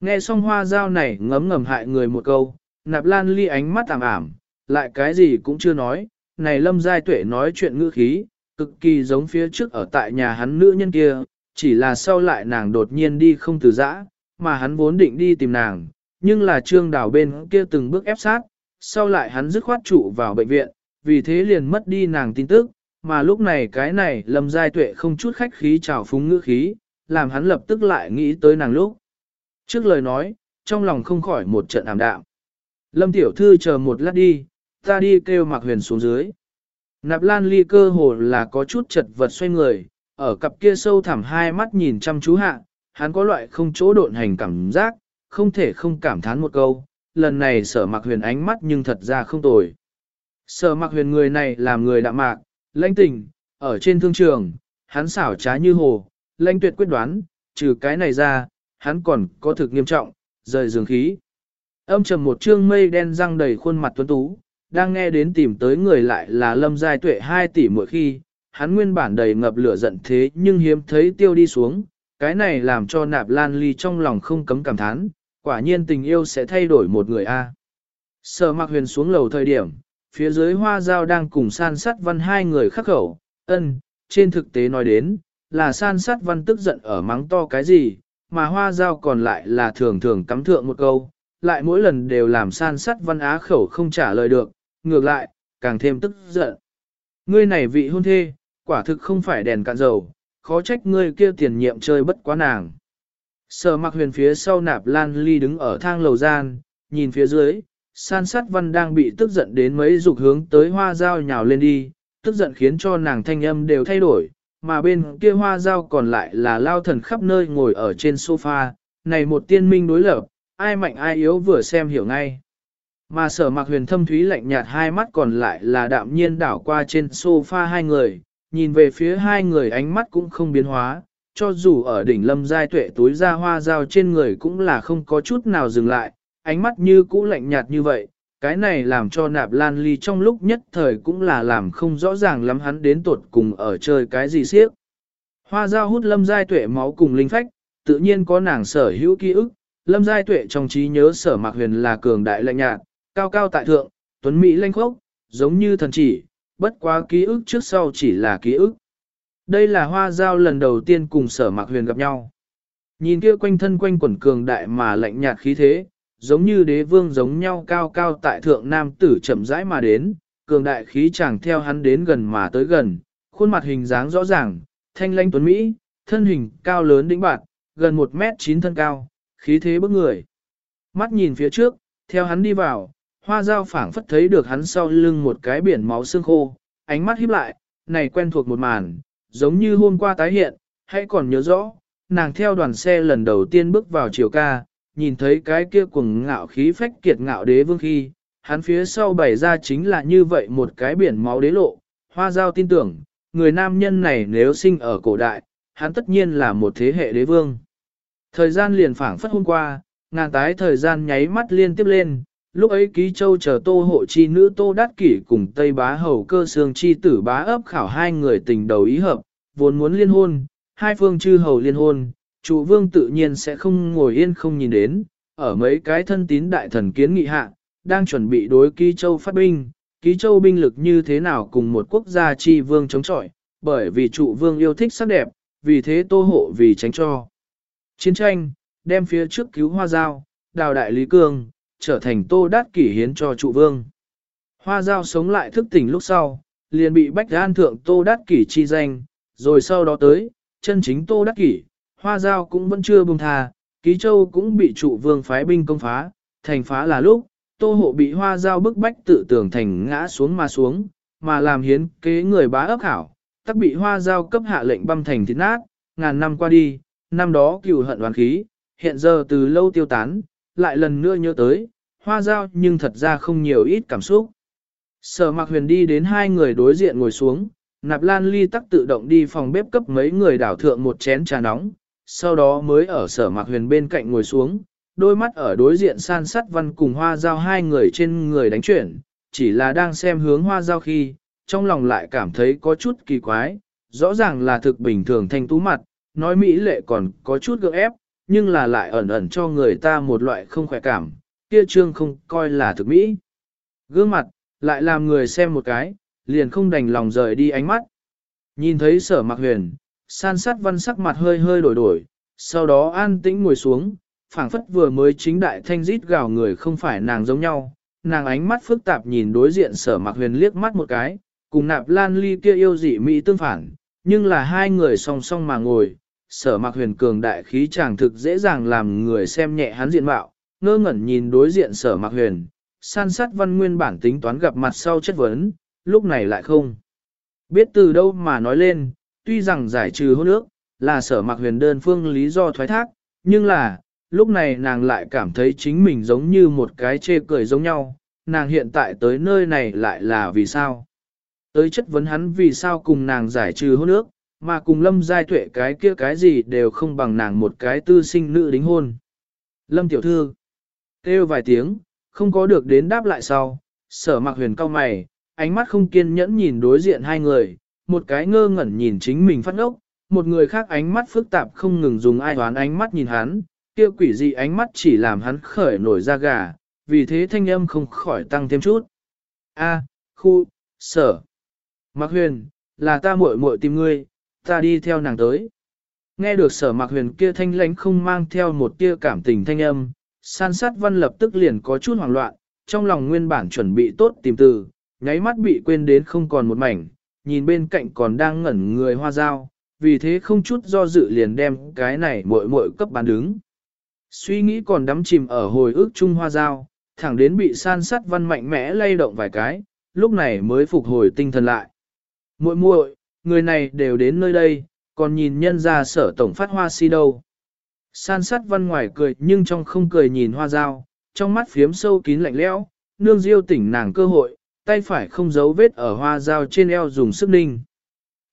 Nghe xong hoa giao này ngấm ngầm hại người một câu, nạp lan ly ánh mắt tạm ảm, lại cái gì cũng chưa nói, này lâm giai tuệ nói chuyện ngữ khí, cực kỳ giống phía trước ở tại nhà hắn nữ nhân kia, chỉ là sau lại nàng đột nhiên đi không từ giã, mà hắn vốn định đi tìm nàng, nhưng là trương đào bên kia từng bước ép sát, sau lại hắn dứt khoát trụ vào bệnh viện, vì thế liền mất đi nàng tin tức, mà lúc này cái này lâm giai tuệ không chút khách khí trào phúng ngữ khí, làm hắn lập tức lại nghĩ tới nàng lúc. Trước lời nói, trong lòng không khỏi một trận ảm đạm. Lâm tiểu thư chờ một lát đi, ta đi kêu Mạc Huyền xuống dưới. Nạp Lan Ly cơ hồ là có chút chật vật xoay người, ở cặp kia sâu thẳm hai mắt nhìn chăm chú hạ, hắn có loại không chỗ độn hành cảm giác, không thể không cảm thán một câu, lần này sở mặc Huyền ánh mắt nhưng thật ra không tồi. Sở mặc Huyền người này làm người đạm mạc, lãnh tình, ở trên thương trường, hắn xảo trá như hồ, lãnh tuyệt quyết đoán, trừ cái này ra, hắn còn có thực nghiêm trọng, rời giường khí. Âm trầm một trương mây đen răng đầy khuôn mặt tuấn tú, đang nghe đến tìm tới người lại là lâm giai tuệ 2 tỷ mỗi khi, hắn nguyên bản đầy ngập lửa giận thế nhưng hiếm thấy tiêu đi xuống, cái này làm cho nạp lan ly trong lòng không cấm cảm thán, quả nhiên tình yêu sẽ thay đổi một người a. Sở mặc huyền xuống lầu thời điểm, phía dưới hoa giao đang cùng san sát văn hai người khắc khẩu, ân, trên thực tế nói đến, là san sát văn tức giận ở mắng to cái gì, mà hoa giao còn lại là thường thường cắm thượng một câu, lại mỗi lần đều làm san sát văn á khẩu không trả lời được, ngược lại, càng thêm tức giận. Ngươi này vị hôn thê, quả thực không phải đèn cạn dầu, khó trách ngươi kia tiền nhiệm chơi bất quá nàng. Sở mặc huyền phía sau nạp lan ly đứng ở thang lầu gian, nhìn phía dưới, san sát văn đang bị tức giận đến mấy dục hướng tới hoa dao nhào lên đi, tức giận khiến cho nàng thanh âm đều thay đổi, mà bên kia hoa dao còn lại là lao thần khắp nơi ngồi ở trên sofa, này một tiên minh đối lập, ai mạnh ai yếu vừa xem hiểu ngay. Mà sở mặc huyền thâm thúy lạnh nhạt hai mắt còn lại là đạm nhiên đảo qua trên sofa hai người, nhìn về phía hai người ánh mắt cũng không biến hóa, cho dù ở đỉnh lâm giai tuệ túi ra hoa dao trên người cũng là không có chút nào dừng lại, ánh mắt như cũ lạnh nhạt như vậy, cái này làm cho nạp lan ly trong lúc nhất thời cũng là làm không rõ ràng lắm hắn đến tột cùng ở chơi cái gì siếc. Hoa dao hút lâm giai tuệ máu cùng linh phách, tự nhiên có nàng sở hữu ký ức, lâm giai tuệ trong trí nhớ sở mạc huyền là cường đại lạnh nhạt, cao cao tại thượng, tuấn mỹ lanh khốc, giống như thần chỉ, bất quá ký ức trước sau chỉ là ký ức. Đây là hoa giao lần đầu tiên cùng sở mạc huyền gặp nhau. Nhìn kia quanh thân quanh quẩn cường đại mà lạnh nhạt khí thế, giống như đế vương giống nhau cao cao tại thượng nam tử chậm rãi mà đến, cường đại khí chẳng theo hắn đến gần mà tới gần, khuôn mặt hình dáng rõ ràng, thanh lãnh tuấn Mỹ, thân hình cao lớn đĩnh bạt, gần 1 mét 9 thân cao, khí thế bức người. Mắt nhìn phía trước, theo hắn đi vào, hoa dao phảng phất thấy được hắn sau lưng một cái biển máu xương khô, ánh mắt híp lại, này quen thuộc một màn, giống như hôm qua tái hiện, hãy còn nhớ rõ, nàng theo đoàn xe lần đầu tiên bước vào chiều ca, nhìn thấy cái kia cuồng ngạo khí phách kiệt ngạo đế vương khi, hắn phía sau bày ra chính là như vậy một cái biển máu đế lộ, hoa giao tin tưởng, người nam nhân này nếu sinh ở cổ đại, hắn tất nhiên là một thế hệ đế vương. Thời gian liền phảng phất hôm qua, ngàn tái thời gian nháy mắt liên tiếp lên, lúc ấy ký châu chờ tô hộ chi nữ tô đát kỷ cùng Tây bá hầu cơ xương chi tử bá ấp khảo hai người tình đầu ý hợp, vốn muốn liên hôn, hai phương chư hầu liên hôn, trụ vương tự nhiên sẽ không ngồi yên không nhìn đến, ở mấy cái thân tín đại thần kiến nghị hạ, đang chuẩn bị đối ký châu phát binh, ký châu binh lực như thế nào cùng một quốc gia chi vương chống chọi, bởi vì trụ vương yêu thích sắc đẹp, vì thế tô hộ vì tránh cho. Chiến tranh, đem phía trước cứu hoa giao, đào đại lý cương, trở thành tô đát kỷ hiến cho trụ vương. Hoa giao sống lại thức tỉnh lúc sau, liền bị bách an thượng tô đát kỷ chi danh, rồi sau đó tới, chân chính tô đát kỷ, hoa giao cũng vẫn chưa buông thà ký châu cũng bị trụ vương phái binh công phá, thành phá là lúc, tô hộ bị hoa giao bức bách tự tưởng thành ngã xuống mà xuống, mà làm hiến kế người bá ấp hảo, tắc bị hoa giao cấp hạ lệnh băm thành thịt nát, ngàn năm qua đi, năm đó cựu hận đoàn khí, hiện giờ từ lâu tiêu tán, lại lần nữa nhớ tới, hoa giao nhưng thật ra không nhiều ít cảm xúc. Sở mặc huyền đi đến hai người đối diện ngồi xuống, nạp lan ly tắc tự động đi phòng bếp cấp mấy người đảo thượng một chén trà nóng, sau đó mới ở sở mặc huyền bên cạnh ngồi xuống, đôi mắt ở đối diện san sắt văn cùng hoa giao hai người trên người đánh chuyển, chỉ là đang xem hướng hoa giao khi, trong lòng lại cảm thấy có chút kỳ quái, rõ ràng là thực bình thường thanh tú mặt, nói mỹ lệ còn có chút gượng ép, nhưng là lại ẩn ẩn cho người ta một loại không khỏe cảm, kia trương không coi là thực mỹ. Gương mặt, lại làm người xem một cái, liền không đành lòng rời đi ánh mắt. Nhìn thấy sở mặc huyền, san sát văn sắc mặt hơi hơi đổi đổi, sau đó an tĩnh ngồi xuống, phảng phất vừa mới chính đại thanh rít gào người không phải nàng giống nhau, nàng ánh mắt phức tạp nhìn đối diện sở mặc huyền liếc mắt một cái, cùng nạp lan ly kia yêu dị mỹ tương phản, nhưng là hai người song song mà ngồi, sở mặc huyền cường đại khí chàng thực dễ dàng làm người xem nhẹ hắn diện mạo, ngơ ngẩn nhìn đối diện sở mặc huyền, san sát văn nguyên bản tính toán gặp mặt sau chất vấn, lúc này lại không. Biết từ đâu mà nói lên, tuy rằng giải trừ hôn ước, là sở mặc huyền đơn phương lý do thoái thác, nhưng là, lúc này nàng lại cảm thấy chính mình giống như một cái chê cười giống nhau, nàng hiện tại tới nơi này lại là vì sao? Tới chất vấn hắn vì sao cùng nàng giải trừ hôn ước, mà cùng lâm giai tuệ cái kia cái gì đều không bằng nàng một cái tư sinh nữ đính hôn. Lâm tiểu thư, kêu vài tiếng, không có được đến đáp lại sau, sở mặc huyền cao mày, ánh mắt không kiên nhẫn nhìn đối diện hai người, một cái ngơ ngẩn nhìn chính mình phát ngốc, một người khác ánh mắt phức tạp không ngừng dùng ai đoán ánh mắt nhìn hắn, kia quỷ dị ánh mắt chỉ làm hắn khởi nổi da gà, vì thế thanh âm không khỏi tăng thêm chút. A, khu, sở. mặc huyền, là ta muội muội tìm ngươi, ta đi theo nàng tới. Nghe được sở mạc huyền kia thanh lãnh không mang theo một tia cảm tình thanh âm, san sát văn lập tức liền có chút hoảng loạn, trong lòng nguyên bản chuẩn bị tốt tìm từ, nháy mắt bị quên đến không còn một mảnh, nhìn bên cạnh còn đang ngẩn người hoa dao, vì thế không chút do dự liền đem cái này muội muội cấp bán đứng. Suy nghĩ còn đắm chìm ở hồi ức Trung Hoa dao, thẳng đến bị san sát văn mạnh mẽ lay động vài cái, lúc này mới phục hồi tinh thần lại. muội muội, người này đều đến nơi đây, còn nhìn nhân ra sở tổng phát hoa si đâu. San sát văn ngoài cười nhưng trong không cười nhìn hoa dao, trong mắt phiếm sâu kín lạnh lẽo, nương diêu tỉnh nàng cơ hội, tay phải không giấu vết ở hoa dao trên eo dùng sức ninh.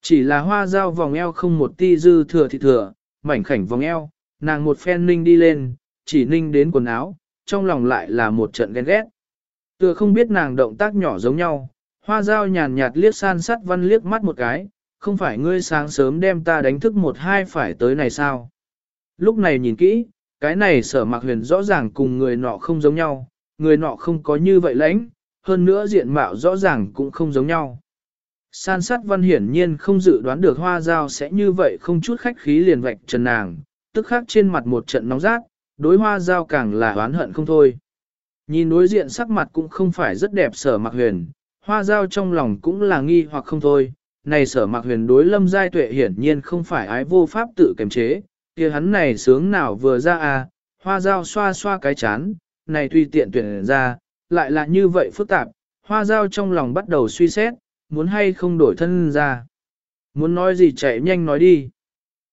Chỉ là hoa dao vòng eo không một ti dư thừa thì thừa, mảnh khảnh vòng eo, nàng một phen ninh đi lên, chỉ ninh đến quần áo, trong lòng lại là một trận ghen ghét. Tựa không biết nàng động tác nhỏ giống nhau, hoa dao nhàn nhạt liếc san sắt văn liếc mắt một cái, không phải ngươi sáng sớm đem ta đánh thức một hai phải tới này sao. Lúc này nhìn kỹ, cái này sở mạc huyền rõ ràng cùng người nọ không giống nhau, người nọ không có như vậy lãnh, hơn nữa diện mạo rõ ràng cũng không giống nhau. San sát văn hiển nhiên không dự đoán được hoa dao sẽ như vậy không chút khách khí liền vạch trần nàng, tức khắc trên mặt một trận nóng rát, đối hoa dao càng là oán hận không thôi. Nhìn đối diện sắc mặt cũng không phải rất đẹp sở mặc huyền, hoa dao trong lòng cũng là nghi hoặc không thôi. Này sở mặc huyền đối lâm giai tuệ hiển nhiên không phải ái vô pháp tự kiềm chế, kia hắn này sướng nào vừa ra à, hoa dao xoa xoa cái chán, này tùy tiện tuyển ra, lại là như vậy phức tạp, hoa dao trong lòng bắt đầu suy xét, muốn hay không đổi thân ra. Muốn nói gì chạy nhanh nói đi.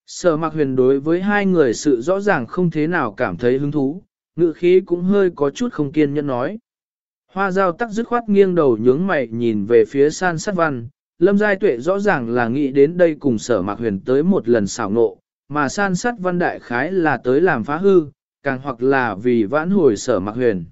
Sở mặc huyền đối với hai người sự rõ ràng không thế nào cảm thấy hứng thú, ngự khí cũng hơi có chút không kiên nhẫn nói. Hoa dao tắc dứt khoát nghiêng đầu nhướng mày nhìn về phía san sát văn, lâm giai tuệ rõ ràng là nghĩ đến đây cùng sở mặc huyền tới một lần xảo nộ, mà san sát văn đại khái là tới làm phá hư, càng hoặc là vì vãn hồi sở mặc huyền.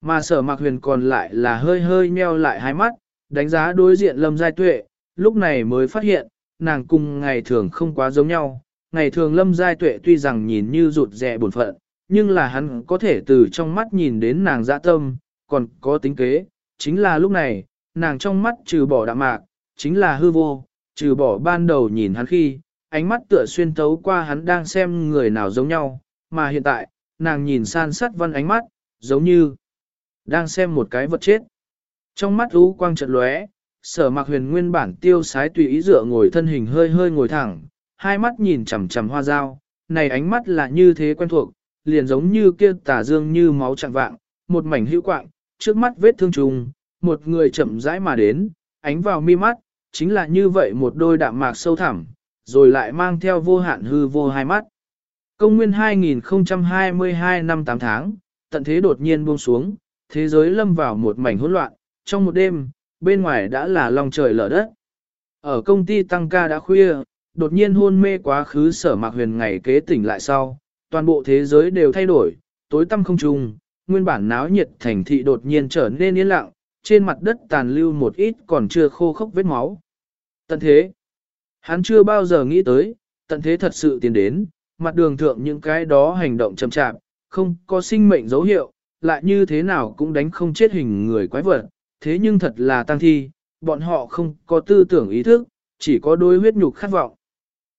Mà sở mặc huyền còn lại là hơi hơi nheo lại hai mắt, đánh giá đối diện lâm giai tuệ, lúc này mới phát hiện, nàng cùng ngày thường không quá giống nhau. Ngày thường lâm giai tuệ tuy rằng nhìn như rụt rè buồn phận, nhưng là hắn có thể từ trong mắt nhìn đến nàng dạ tâm, còn có tính kế, chính là lúc này, nàng trong mắt trừ bỏ đạm mạc, chính là hư vô, trừ bỏ ban đầu nhìn hắn khi, ánh mắt tựa xuyên thấu qua hắn đang xem người nào giống nhau, mà hiện tại, nàng nhìn san sát văn ánh mắt, giống như đang xem một cái vật chết. Trong mắt ú quang chợt lóe, sở mạc huyền nguyên bản tiêu sái tùy ý dựa ngồi thân hình hơi hơi ngồi thẳng, hai mắt nhìn chằm chằm hoa dao, này ánh mắt là như thế quen thuộc, liền giống như kia tà dương như máu trạng vạng, một mảnh hữu quạng, trước mắt vết thương trùng, một người chậm rãi mà đến, ánh vào mi mắt, chính là như vậy một đôi đạm mạc sâu thẳm, rồi lại mang theo vô hạn hư vô hai mắt. Công nguyên 2022 năm 8 tháng, tận thế đột nhiên buông xuống, thế giới lâm vào một mảnh hỗn loạn, trong một đêm, bên ngoài đã là lòng trời lở đất. Ở công ty tăng ca đã khuya, đột nhiên hôn mê quá khứ sở mạc huyền ngày kế tỉnh lại sau, toàn bộ thế giới đều thay đổi, tối tăm không trùng, nguyên bản náo nhiệt thành thị đột nhiên trở nên yên lặng, trên mặt đất tàn lưu một ít còn chưa khô khốc vết máu. Tận thế, hắn chưa bao giờ nghĩ tới, tận thế thật sự tiến đến, mặt đường thượng những cái đó hành động chậm chạp, không có sinh mệnh dấu hiệu, lại như thế nào cũng đánh không chết hình người quái vật, thế nhưng thật là tăng thi, bọn họ không có tư tưởng ý thức, chỉ có đôi huyết nhục khát vọng.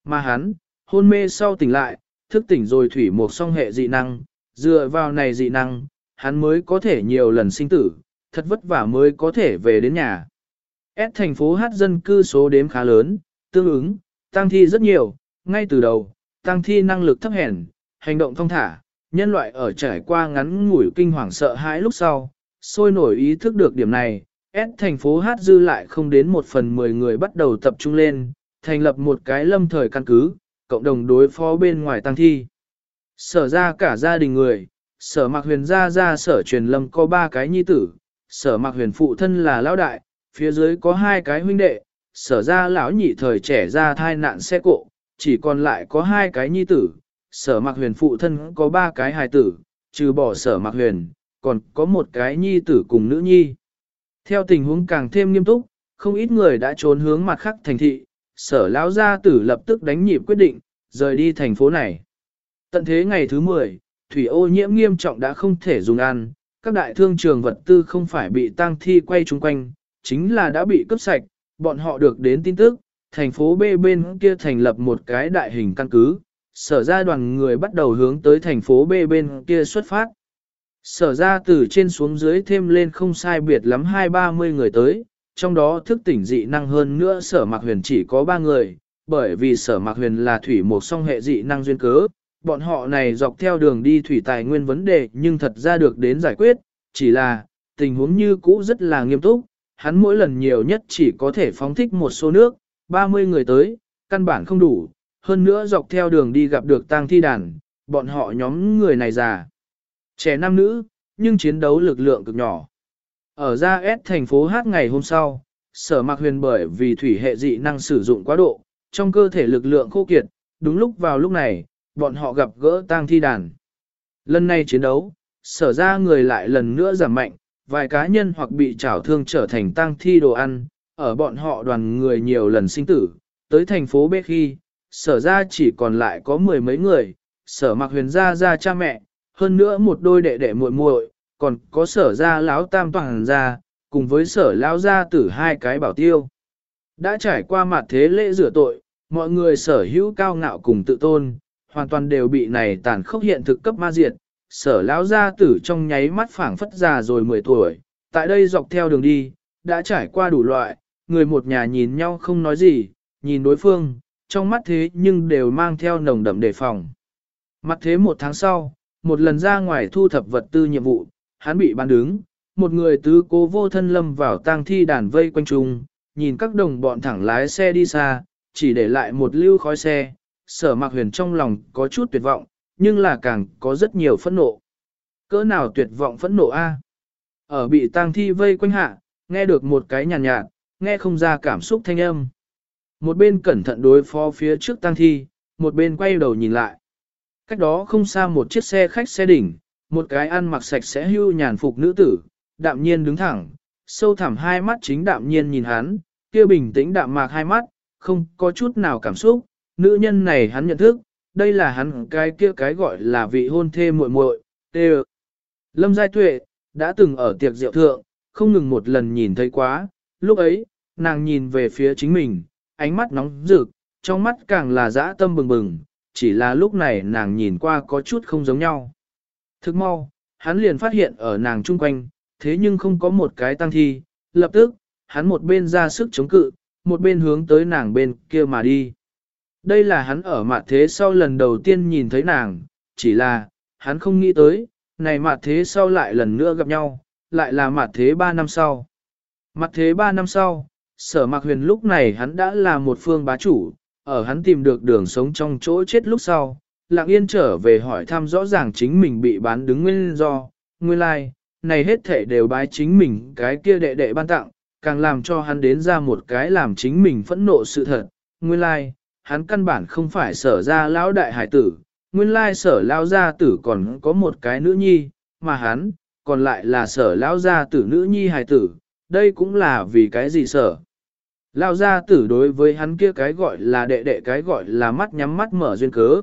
Mà hắn, hôn mê sau tỉnh lại, thức tỉnh rồi thủy một song hệ dị năng, dựa vào này dị năng, hắn mới có thể nhiều lần sinh tử, thật vất vả mới có thể về đến nhà. S thành phố hát dân cư số đếm khá lớn, tương ứng, tăng thi rất nhiều, ngay từ đầu, tăng thi năng lực thấp hèn, hành động thông thả, nhân loại ở trải qua ngắn ngủi kinh hoàng sợ hãi lúc sau, sôi nổi ý thức được điểm này, S thành phố Hát dư lại không đến một phần mười người bắt đầu tập trung lên, thành lập một cái lâm thời căn cứ, cộng đồng đối phó bên ngoài tăng thi. Sở ra cả gia đình người, sở mạc huyền gia gia sở truyền lâm có ba cái nhi tử, sở mạc huyền phụ thân là lão đại, phía dưới có hai cái huynh đệ, sở ra lão nhị thời trẻ ra thai nạn xe cộ, chỉ còn lại có hai cái nhi tử, sở mạc huyền phụ thân có ba cái hài tử, trừ bỏ sở mạc huyền, còn có một cái nhi tử cùng nữ nhi. Theo tình huống càng thêm nghiêm túc, không ít người đã trốn hướng mặt khác thành thị, sở lão gia tử lập tức đánh nhịp quyết định, rời đi thành phố này. Tận thế ngày thứ 10, thủy ô nhiễm nghiêm trọng đã không thể dùng ăn, các đại thương trường vật tư không phải bị tang thi quay chung quanh, chính là đã bị cướp sạch, bọn họ được đến tin tức, thành phố B bên kia thành lập một cái đại hình căn cứ, sở ra đoàn người bắt đầu hướng tới thành phố B bên kia xuất phát. Sở ra từ trên xuống dưới thêm lên không sai biệt lắm hai ba mươi người tới, trong đó thức tỉnh dị năng hơn nữa sở mạc huyền chỉ có ba người, bởi vì sở mạc huyền là thủy một song hệ dị năng duyên cớ, bọn họ này dọc theo đường đi thủy tài nguyên vấn đề nhưng thật ra được đến giải quyết, chỉ là, tình huống như cũ rất là nghiêm túc, hắn mỗi lần nhiều nhất chỉ có thể phóng thích một số nước, 30 người tới, căn bản không đủ, hơn nữa dọc theo đường đi gặp được tang thi đàn, bọn họ nhóm người này già. Trẻ nam nữ, nhưng chiến đấu lực lượng cực nhỏ. Ở ra S thành phố Hát ngày hôm sau, sở mạc huyền bởi vì thủy hệ dị năng sử dụng quá độ, trong cơ thể lực lượng khô kiệt, đúng lúc vào lúc này, bọn họ gặp gỡ tang thi đàn. Lần này chiến đấu, sở ra người lại lần nữa giảm mạnh, vài cá nhân hoặc bị trảo thương trở thành tang thi đồ ăn, ở bọn họ đoàn người nhiều lần sinh tử, tới thành phố Bê khi, sở ra chỉ còn lại có mười mấy người, sở mặc huyền ra ra cha mẹ, hơn nữa một đôi đệ đệ muội muội, còn có sở ra lão tam toàn ra, cùng với sở lão gia tử hai cái bảo tiêu. Đã trải qua mặt thế lễ rửa tội, mọi người sở hữu cao ngạo cùng tự tôn, hoàn toàn đều bị này tàn khốc hiện thực cấp ma diệt. Sở lão gia tử trong nháy mắt phảng phất già rồi 10 tuổi, tại đây dọc theo đường đi, đã trải qua đủ loại, người một nhà nhìn nhau không nói gì, nhìn đối phương, trong mắt thế nhưng đều mang theo nồng đậm đề phòng. Mặt thế một tháng sau, một lần ra ngoài thu thập vật tư nhiệm vụ, hắn bị ban đứng, một người tứ cố vô thân lâm vào tang thi đàn vây quanh trung, nhìn các đồng bọn thẳng lái xe đi xa, chỉ để lại một lưu khói xe, sở mạc huyền trong lòng có chút tuyệt vọng, nhưng là càng có rất nhiều phẫn nộ. Cỡ nào tuyệt vọng phẫn nộ a? Ở bị tang thi vây quanh hạ, nghe được một cái nhàn nhạt, nhạt, nghe không ra cảm xúc thanh âm. Một bên cẩn thận đối phó phía trước tang thi, một bên quay đầu nhìn lại. Cách đó không xa một chiếc xe khách xe đỉnh, một cái ăn mặc sạch sẽ hưu nhàn phục nữ tử, đạm nhiên đứng thẳng, sâu thẳm hai mắt chính đạm nhiên nhìn hắn, kia bình tĩnh đạm mạc hai mắt, không có chút nào cảm xúc, nữ nhân này hắn nhận thức, đây là hắn cái kia cái gọi là vị hôn thê muội muội. Tê Lâm Giai Tuệ, đã từng ở tiệc rượu thượng, không ngừng một lần nhìn thấy quá, lúc ấy, nàng nhìn về phía chính mình, ánh mắt nóng rực, trong mắt càng là dã tâm bừng bừng, chỉ là lúc này nàng nhìn qua có chút không giống nhau. Thức mau, hắn liền phát hiện ở nàng chung quanh, thế nhưng không có một cái tăng thi, lập tức, hắn một bên ra sức chống cự, một bên hướng tới nàng bên kia mà đi. Đây là hắn ở mặt thế sau lần đầu tiên nhìn thấy nàng, chỉ là, hắn không nghĩ tới, này mặt thế sau lại lần nữa gặp nhau, lại là mặt thế ba năm sau. Mặt thế ba năm sau, sở mạc huyền lúc này hắn đã là một phương bá chủ, ở hắn tìm được đường sống trong chỗ chết lúc sau, lặng yên trở về hỏi thăm rõ ràng chính mình bị bán đứng nguyên do, nguyên lai, like, này hết thể đều bái chính mình cái kia đệ đệ ban tặng, càng làm cho hắn đến ra một cái làm chính mình phẫn nộ sự thật, nguyên lai, like, hắn căn bản không phải sở ra lão đại hải tử, nguyên lai sở lao gia tử còn có một cái nữ nhi, mà hắn, còn lại là sở lao gia tử nữ nhi hải tử, đây cũng là vì cái gì sở. Lao gia tử đối với hắn kia cái gọi là đệ đệ cái gọi là mắt nhắm mắt mở duyên cớ.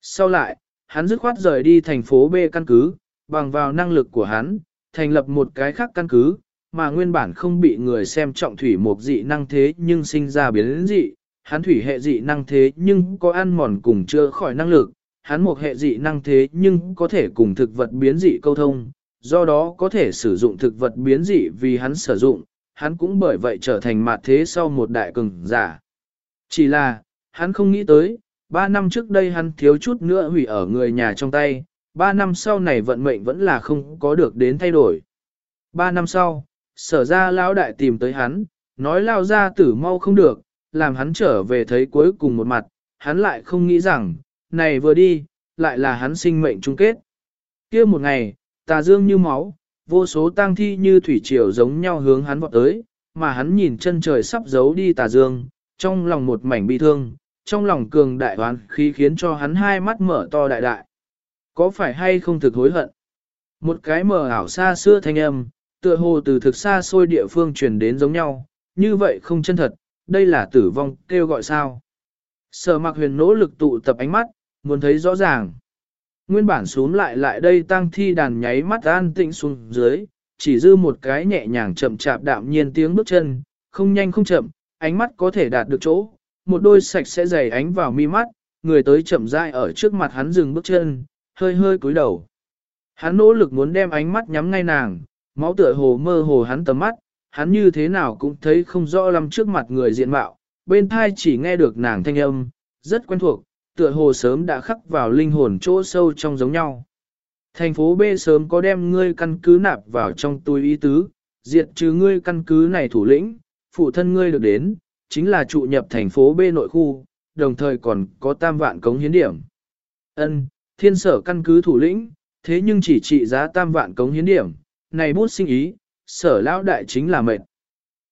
Sau lại, hắn dứt khoát rời đi thành phố B căn cứ, bằng vào năng lực của hắn, thành lập một cái khác căn cứ, mà nguyên bản không bị người xem trọng thủy một dị năng thế nhưng sinh ra biến dị, hắn thủy hệ dị năng thế nhưng có ăn mòn cùng chưa khỏi năng lực, hắn một hệ dị năng thế nhưng có thể cùng thực vật biến dị câu thông, do đó có thể sử dụng thực vật biến dị vì hắn sử dụng, hắn cũng bởi vậy trở thành mặt thế sau một đại cường giả. Chỉ là, hắn không nghĩ tới, ba năm trước đây hắn thiếu chút nữa hủy ở người nhà trong tay, ba năm sau này vận mệnh vẫn là không có được đến thay đổi. Ba năm sau, sở ra lão đại tìm tới hắn, nói lao ra tử mau không được, làm hắn trở về thấy cuối cùng một mặt, hắn lại không nghĩ rằng, này vừa đi, lại là hắn sinh mệnh chung kết. kia một ngày, tà dương như máu, vô số tang thi như thủy triều giống nhau hướng hắn vọt tới, mà hắn nhìn chân trời sắp giấu đi tà dương, trong lòng một mảnh bi thương, trong lòng cường đại hoán khí khiến cho hắn hai mắt mở to đại đại. Có phải hay không thực hối hận? Một cái mờ ảo xa xưa thanh âm, tựa hồ từ thực xa xôi địa phương truyền đến giống nhau, như vậy không chân thật, đây là tử vong kêu gọi sao. Sở mặc huyền nỗ lực tụ tập ánh mắt, muốn thấy rõ ràng. Nguyên bản xuống lại lại đây tăng thi đàn nháy mắt an tĩnh xuống dưới, chỉ dư một cái nhẹ nhàng chậm chạp đạm nhiên tiếng bước chân, không nhanh không chậm, ánh mắt có thể đạt được chỗ, một đôi sạch sẽ dày ánh vào mi mắt, người tới chậm rãi ở trước mặt hắn dừng bước chân, hơi hơi cúi đầu. Hắn nỗ lực muốn đem ánh mắt nhắm ngay nàng, máu tựa hồ mơ hồ hắn tầm mắt, hắn như thế nào cũng thấy không rõ lắm trước mặt người diện mạo, bên thai chỉ nghe được nàng thanh âm, rất quen thuộc, tựa hồ sớm đã khắc vào linh hồn chỗ sâu trong giống nhau. Thành phố B sớm có đem ngươi căn cứ nạp vào trong túi ý tứ, diệt trừ ngươi căn cứ này thủ lĩnh, phụ thân ngươi được đến, chính là trụ nhập thành phố B nội khu, đồng thời còn có tam vạn cống hiến điểm. Ân, thiên sở căn cứ thủ lĩnh, thế nhưng chỉ trị giá tam vạn cống hiến điểm, này bút sinh ý, sở lão đại chính là mệt.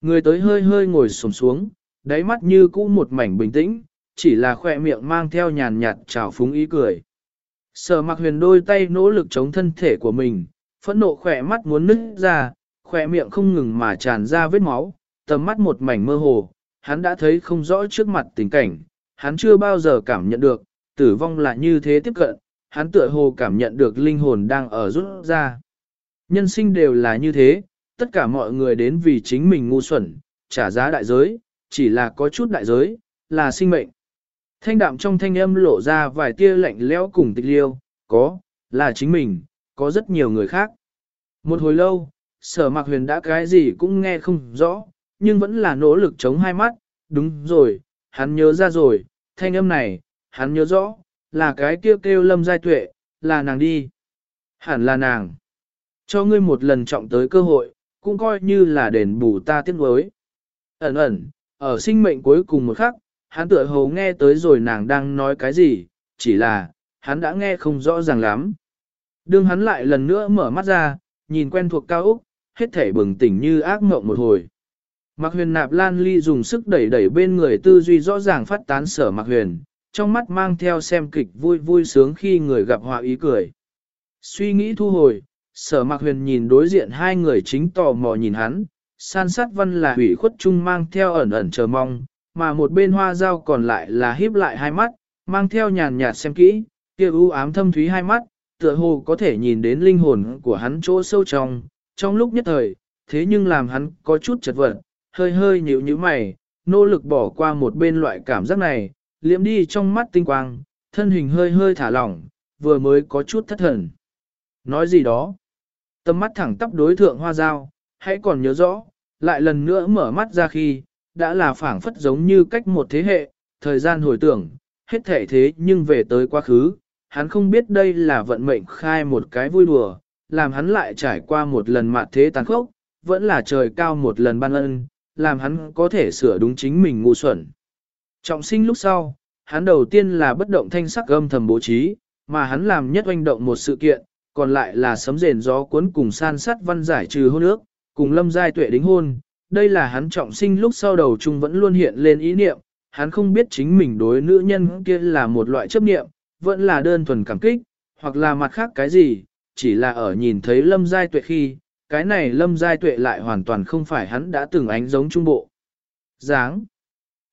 Người tới hơi hơi ngồi xổm xuống, đáy mắt như cũ một mảnh bình tĩnh, chỉ là khoe miệng mang theo nhàn nhạt trào phúng ý cười. Sở mặc huyền đôi tay nỗ lực chống thân thể của mình, phẫn nộ khỏe mắt muốn nứt ra, khỏe miệng không ngừng mà tràn ra vết máu, tầm mắt một mảnh mơ hồ, hắn đã thấy không rõ trước mặt tình cảnh, hắn chưa bao giờ cảm nhận được, tử vong là như thế tiếp cận, hắn tựa hồ cảm nhận được linh hồn đang ở rút ra. Nhân sinh đều là như thế, tất cả mọi người đến vì chính mình ngu xuẩn, trả giá đại giới, chỉ là có chút đại giới, là sinh mệnh. Thanh đạm trong thanh âm lộ ra vài tia lạnh lẽo cùng tịch liêu, có, là chính mình, có rất nhiều người khác. Một hồi lâu, sở mạc huyền đã cái gì cũng nghe không rõ, nhưng vẫn là nỗ lực chống hai mắt, đúng rồi, hắn nhớ ra rồi, thanh âm này, hắn nhớ rõ, là cái kêu kêu lâm giai tuệ, là nàng đi. Hẳn là nàng. Cho ngươi một lần trọng tới cơ hội, cũng coi như là đền bù ta tiếc nuối. Ẩn ẩn, ở sinh mệnh cuối cùng một khắc, hắn tựa hồ nghe tới rồi nàng đang nói cái gì, chỉ là, hắn đã nghe không rõ ràng lắm. Đương hắn lại lần nữa mở mắt ra, nhìn quen thuộc cao Úc, hết thể bừng tỉnh như ác mộng một hồi. Mạc huyền nạp lan ly dùng sức đẩy đẩy bên người tư duy rõ ràng phát tán sở mạc huyền, trong mắt mang theo xem kịch vui vui sướng khi người gặp họa ý cười. Suy nghĩ thu hồi, sở mạc huyền nhìn đối diện hai người chính tò mò nhìn hắn, san sát văn là hủy khuất chung mang theo ẩn ẩn chờ mong, mà một bên hoa dao còn lại là híp lại hai mắt, mang theo nhàn nhạt xem kỹ, kia u ám thâm thúy hai mắt, tựa hồ có thể nhìn đến linh hồn của hắn chỗ sâu trong, trong lúc nhất thời, thế nhưng làm hắn có chút chật vật, hơi hơi nhíu nhíu mày, nỗ lực bỏ qua một bên loại cảm giác này, liễm đi trong mắt tinh quang, thân hình hơi hơi thả lỏng, vừa mới có chút thất thần. Nói gì đó? Tâm mắt thẳng tắp đối thượng hoa dao, hãy còn nhớ rõ, lại lần nữa mở mắt ra khi, đã là phảng phất giống như cách một thế hệ, thời gian hồi tưởng, hết thể thế nhưng về tới quá khứ, hắn không biết đây là vận mệnh khai một cái vui đùa, làm hắn lại trải qua một lần mạt thế tàn khốc, vẫn là trời cao một lần ban ân, làm hắn có thể sửa đúng chính mình ngu xuẩn. Trọng sinh lúc sau, hắn đầu tiên là bất động thanh sắc âm thầm bố trí, mà hắn làm nhất oanh động một sự kiện, còn lại là sấm rền gió cuốn cùng san sát văn giải trừ hôn ước, cùng lâm giai tuệ đính hôn. Đây là hắn trọng sinh lúc sau đầu chung vẫn luôn hiện lên ý niệm, hắn không biết chính mình đối nữ nhân kia là một loại chấp niệm, vẫn là đơn thuần cảm kích, hoặc là mặt khác cái gì, chỉ là ở nhìn thấy lâm giai tuệ khi, cái này lâm giai tuệ lại hoàn toàn không phải hắn đã từng ánh giống trung bộ. Giáng.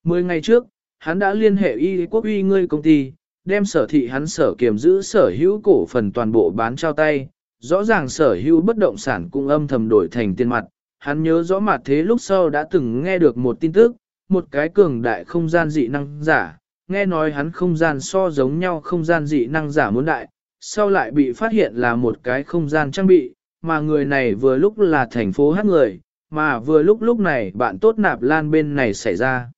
Mười ngày trước, hắn đã liên hệ y quốc uy ngươi công ty, đem sở thị hắn sở kiềm giữ sở hữu cổ phần toàn bộ bán trao tay, rõ ràng sở hữu bất động sản cũng âm thầm đổi thành tiền mặt. Hắn nhớ rõ mặt thế lúc sau đã từng nghe được một tin tức, một cái cường đại không gian dị năng giả, nghe nói hắn không gian so giống nhau không gian dị năng giả muốn đại, sau lại bị phát hiện là một cái không gian trang bị, mà người này vừa lúc là thành phố hát người, mà vừa lúc lúc này bạn tốt nạp lan bên này xảy ra.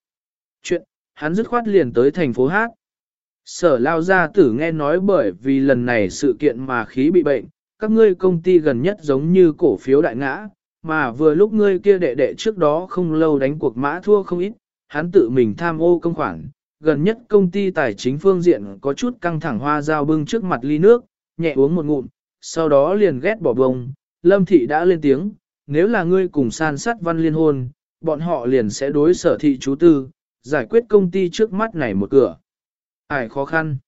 Chuyện, hắn dứt khoát liền tới thành phố hát. Sở lao gia tử nghe nói bởi vì lần này sự kiện mà khí bị bệnh, các ngươi công ty gần nhất giống như cổ phiếu đại ngã, mà vừa lúc ngươi kia đệ đệ trước đó không lâu đánh cuộc mã thua không ít, hắn tự mình tham ô công khoản. Gần nhất công ty tài chính phương diện có chút căng thẳng hoa dao bưng trước mặt ly nước, nhẹ uống một ngụm, sau đó liền ghét bỏ bông. Lâm thị đã lên tiếng, nếu là ngươi cùng san sát văn liên hôn, bọn họ liền sẽ đối sở thị chú tư, giải quyết công ty trước mắt này một cửa. Ải khó khăn.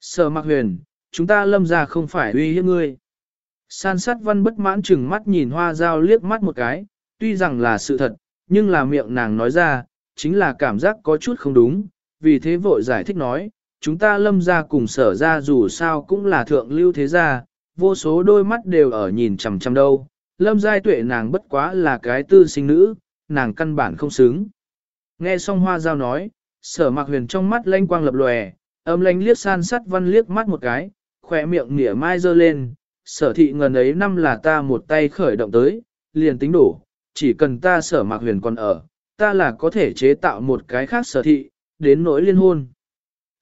Sở mặc huyền, chúng ta lâm ra không phải uy hiếp ngươi. San sát văn bất mãn chừng mắt nhìn hoa dao liếc mắt một cái, tuy rằng là sự thật, nhưng là miệng nàng nói ra, chính là cảm giác có chút không đúng, vì thế vội giải thích nói, chúng ta lâm ra cùng sở ra dù sao cũng là thượng lưu thế gia, vô số đôi mắt đều ở nhìn chằm chằm đâu, lâm giai tuệ nàng bất quá là cái tư sinh nữ, nàng căn bản không xứng. Nghe xong hoa giao nói, sở mạc huyền trong mắt lanh quang lập lòe, âm lanh liếc san sắt văn liếc mắt một cái, khỏe miệng nỉa mai dơ lên, sở thị ngần ấy năm là ta một tay khởi động tới, liền tính đủ, chỉ cần ta sở mạc huyền còn ở, ta là có thể chế tạo một cái khác sở thị, đến nỗi liên hôn.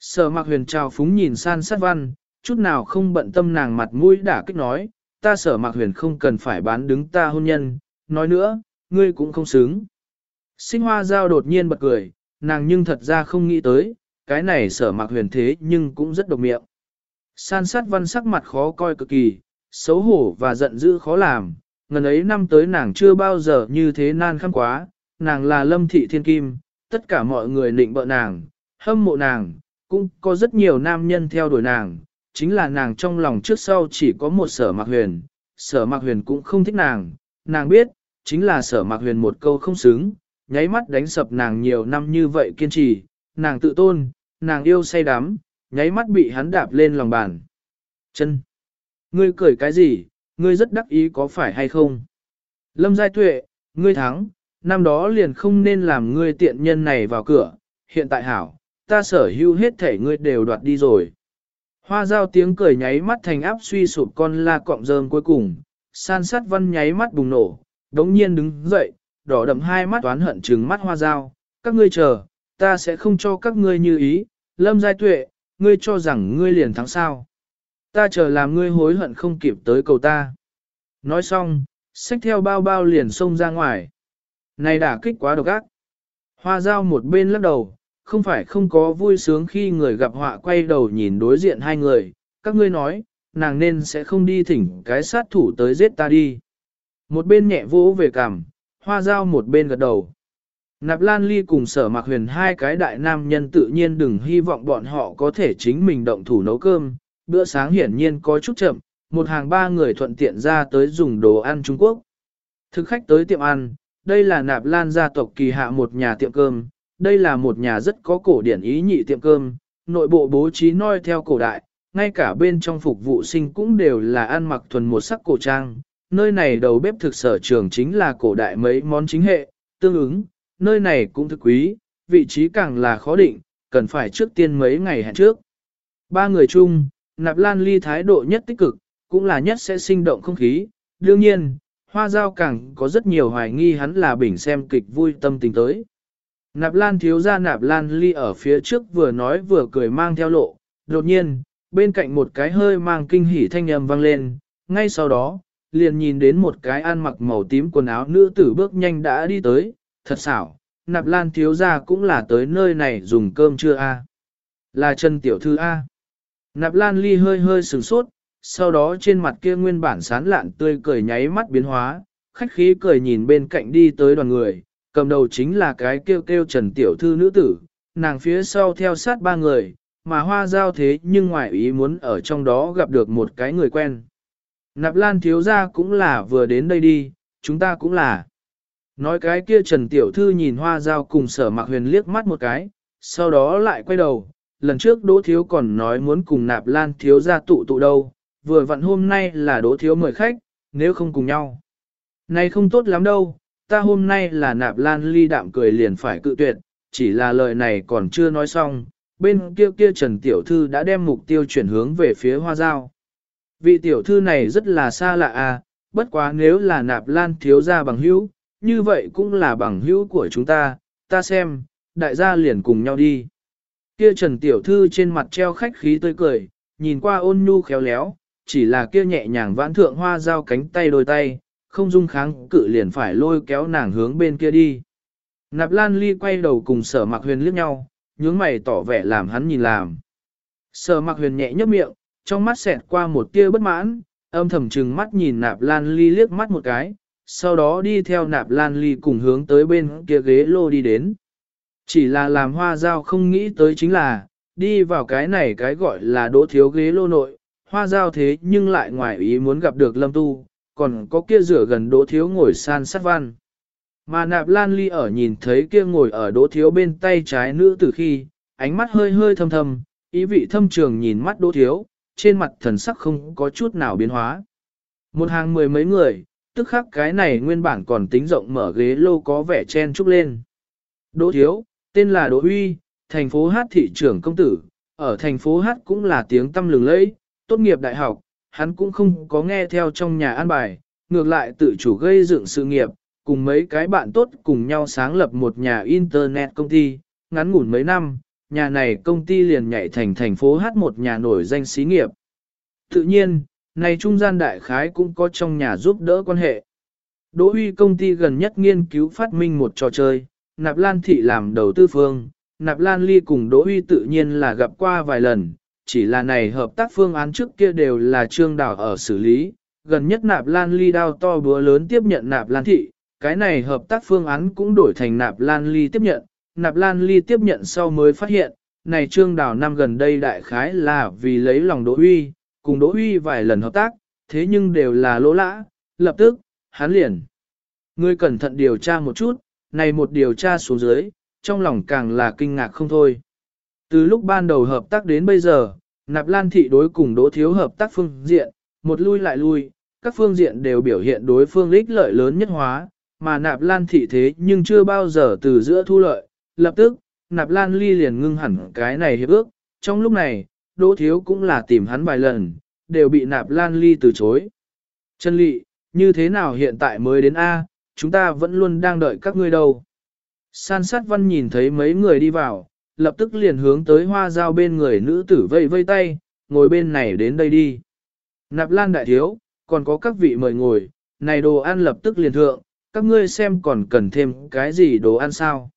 Sở mạc huyền trào phúng nhìn san sát văn, chút nào không bận tâm nàng mặt mũi đã kích nói, ta sở mạc huyền không cần phải bán đứng ta hôn nhân, nói nữa, ngươi cũng không xứng. Sinh hoa giao đột nhiên bật cười, nàng nhưng thật ra không nghĩ tới, cái này sở mạc huyền thế nhưng cũng rất độc miệng. San sát văn sắc mặt khó coi cực kỳ, xấu hổ và giận dữ khó làm, ngần ấy năm tới nàng chưa bao giờ như thế nan khăm quá, nàng là lâm thị thiên kim, tất cả mọi người nịnh bợ nàng, hâm mộ nàng, cũng có rất nhiều nam nhân theo đuổi nàng, chính là nàng trong lòng trước sau chỉ có một sở mạc huyền, sở mạc huyền cũng không thích nàng, nàng biết, chính là sở mạc huyền một câu không xứng, nháy mắt đánh sập nàng nhiều năm như vậy kiên trì, nàng tự tôn, nàng yêu say đắm, nháy mắt bị hắn đạp lên lòng bàn. Chân! Ngươi cười cái gì, ngươi rất đắc ý có phải hay không? Lâm Giai Tuệ, ngươi thắng, năm đó liền không nên làm ngươi tiện nhân này vào cửa, hiện tại hảo, ta sở hữu hết thể ngươi đều đoạt đi rồi. Hoa giao tiếng cười nháy mắt thành áp suy sụp con la cọng rơm cuối cùng, san sát văn nháy mắt bùng nổ, đống nhiên đứng dậy, đỏ đậm hai mắt toán hận trừng mắt hoa giao, các ngươi chờ, ta sẽ không cho các ngươi như ý, lâm giai tuệ, ngươi cho rằng ngươi liền thắng sao. Ta chờ làm ngươi hối hận không kịp tới cầu ta. Nói xong, xách theo bao bao liền xông ra ngoài. Này đã kích quá độc ác. Hoa giao một bên lắc đầu, không phải không có vui sướng khi người gặp họa quay đầu nhìn đối diện hai người, các ngươi nói, nàng nên sẽ không đi thỉnh cái sát thủ tới giết ta đi. Một bên nhẹ vỗ về cằm, hoa giao một bên gật đầu. Nạp Lan Ly cùng sở mạc huyền hai cái đại nam nhân tự nhiên đừng hy vọng bọn họ có thể chính mình động thủ nấu cơm, bữa sáng hiển nhiên có chút chậm, một hàng ba người thuận tiện ra tới dùng đồ ăn Trung Quốc. Thực khách tới tiệm ăn, đây là Nạp Lan gia tộc kỳ hạ một nhà tiệm cơm, đây là một nhà rất có cổ điển ý nhị tiệm cơm, nội bộ bố trí noi theo cổ đại, ngay cả bên trong phục vụ sinh cũng đều là ăn mặc thuần một sắc cổ trang. Nơi này đầu bếp thực sở trường chính là cổ đại mấy món chính hệ, tương ứng, nơi này cũng thực quý, vị trí càng là khó định, cần phải trước tiên mấy ngày hẹn trước. Ba người chung, Nạp Lan Ly thái độ nhất tích cực, cũng là nhất sẽ sinh động không khí. Đương nhiên, Hoa Giao càng có rất nhiều hoài nghi hắn là bình xem kịch vui tâm tình tới. Nạp Lan thiếu ra Nạp Lan Ly ở phía trước vừa nói vừa cười mang theo lộ. Đột nhiên, bên cạnh một cái hơi mang kinh hỉ thanh âm vang lên, ngay sau đó, liền nhìn đến một cái ăn mặc màu tím quần áo nữ tử bước nhanh đã đi tới, thật xảo, nạp lan thiếu gia cũng là tới nơi này dùng cơm chưa a Là trần tiểu thư a Nạp lan ly hơi hơi sửng sốt, sau đó trên mặt kia nguyên bản sán lạn tươi cười nháy mắt biến hóa, khách khí cười nhìn bên cạnh đi tới đoàn người, cầm đầu chính là cái kêu kêu trần tiểu thư nữ tử, nàng phía sau theo sát ba người, mà hoa giao thế nhưng ngoài ý muốn ở trong đó gặp được một cái người quen. Nạp lan thiếu gia cũng là vừa đến đây đi, chúng ta cũng là. Nói cái kia Trần Tiểu Thư nhìn hoa giao cùng sở mạc huyền liếc mắt một cái, sau đó lại quay đầu, lần trước Đỗ Thiếu còn nói muốn cùng nạp lan thiếu ra tụ tụ đâu, vừa vặn hôm nay là Đỗ Thiếu mời khách, nếu không cùng nhau. Này không tốt lắm đâu, ta hôm nay là nạp lan ly đạm cười liền phải cự tuyệt, chỉ là lời này còn chưa nói xong, bên kia kia Trần Tiểu Thư đã đem mục tiêu chuyển hướng về phía hoa giao. Vị Tiểu Thư này rất là xa lạ à, bất quá nếu là nạp lan thiếu ra bằng hữu, như vậy cũng là bằng hữu của chúng ta, ta xem, đại gia liền cùng nhau đi. Kia Trần Tiểu Thư trên mặt treo khách khí tươi cười, nhìn qua ôn nhu khéo léo, chỉ là kia nhẹ nhàng vãn thượng hoa giao cánh tay đôi tay, không dung kháng cự liền phải lôi kéo nàng hướng bên kia đi. Nạp Lan Ly quay đầu cùng sở mặc huyền liếc nhau, nhướng mày tỏ vẻ làm hắn nhìn làm. Sở mặc huyền nhẹ nhấp miệng, trong mắt xẹt qua một tia bất mãn, âm thầm trừng mắt nhìn Nạp Lan Ly liếc mắt một cái, sau đó đi theo nạp lan ly cùng hướng tới bên kia ghế lô đi đến. Chỉ là làm hoa giao không nghĩ tới chính là, đi vào cái này cái gọi là đỗ thiếu ghế lô nội, hoa giao thế nhưng lại ngoài ý muốn gặp được lâm tu, còn có kia rửa gần đỗ thiếu ngồi san sát văn. Mà nạp lan ly ở nhìn thấy kia ngồi ở đỗ thiếu bên tay trái nữ từ khi, ánh mắt hơi hơi thâm thâm, ý vị thâm trường nhìn mắt đỗ thiếu, trên mặt thần sắc không có chút nào biến hóa. Một hàng mười mấy người, tức khắc cái này nguyên bản còn tính rộng mở ghế lô có vẻ chen trúc lên. Đỗ Thiếu, tên là Đỗ Huy, thành phố Hát thị trưởng công tử, ở thành phố Hát cũng là tiếng tâm lừng lẫy, tốt nghiệp đại học, hắn cũng không có nghe theo trong nhà an bài, ngược lại tự chủ gây dựng sự nghiệp, cùng mấy cái bạn tốt cùng nhau sáng lập một nhà internet công ty, ngắn ngủn mấy năm, nhà này công ty liền nhảy thành thành phố Hát một nhà nổi danh xí nghiệp. Tự nhiên, này trung gian đại khái cũng có trong nhà giúp đỡ quan hệ. Đỗ Huy công ty gần nhất nghiên cứu phát minh một trò chơi, Nạp Lan Thị làm đầu tư phương, Nạp Lan Ly cùng Đỗ Huy tự nhiên là gặp qua vài lần, chỉ là này hợp tác phương án trước kia đều là trương đảo ở xử lý, gần nhất Nạp Lan Ly đao to búa lớn tiếp nhận Nạp Lan Thị, cái này hợp tác phương án cũng đổi thành Nạp Lan Ly tiếp nhận, Nạp Lan Ly tiếp nhận sau mới phát hiện, này trương đào năm gần đây đại khái là vì lấy lòng Đỗ Huy, cùng Đỗ Huy vài lần hợp tác, thế nhưng đều là lỗ lã, lập tức, hắn liền. Ngươi cẩn thận điều tra một chút, này một điều tra xuống dưới, trong lòng càng là kinh ngạc không thôi. Từ lúc ban đầu hợp tác đến bây giờ, Nạp Lan Thị đối cùng Đỗ Thiếu hợp tác phương diện, một lui lại lui, các phương diện đều biểu hiện đối phương ích lợi lớn nhất hóa, mà nạp lan thị thế nhưng chưa bao giờ từ giữa thu lợi, lập tức, nạp lan ly liền ngưng hẳn cái này hiệp ước, trong lúc này, đỗ thiếu cũng là tìm hắn vài lần, đều bị nạp lan ly từ chối. Chân lị, như thế nào hiện tại mới đến A, chúng ta vẫn luôn đang đợi các ngươi đâu. San sát văn nhìn thấy mấy người đi vào, lập tức liền hướng tới hoa giao bên người nữ tử vây vây tay, ngồi bên này đến đây đi. Nạp lan đại thiếu, còn có các vị mời ngồi, này đồ ăn lập tức liền thượng, các ngươi xem còn cần thêm cái gì đồ ăn sao.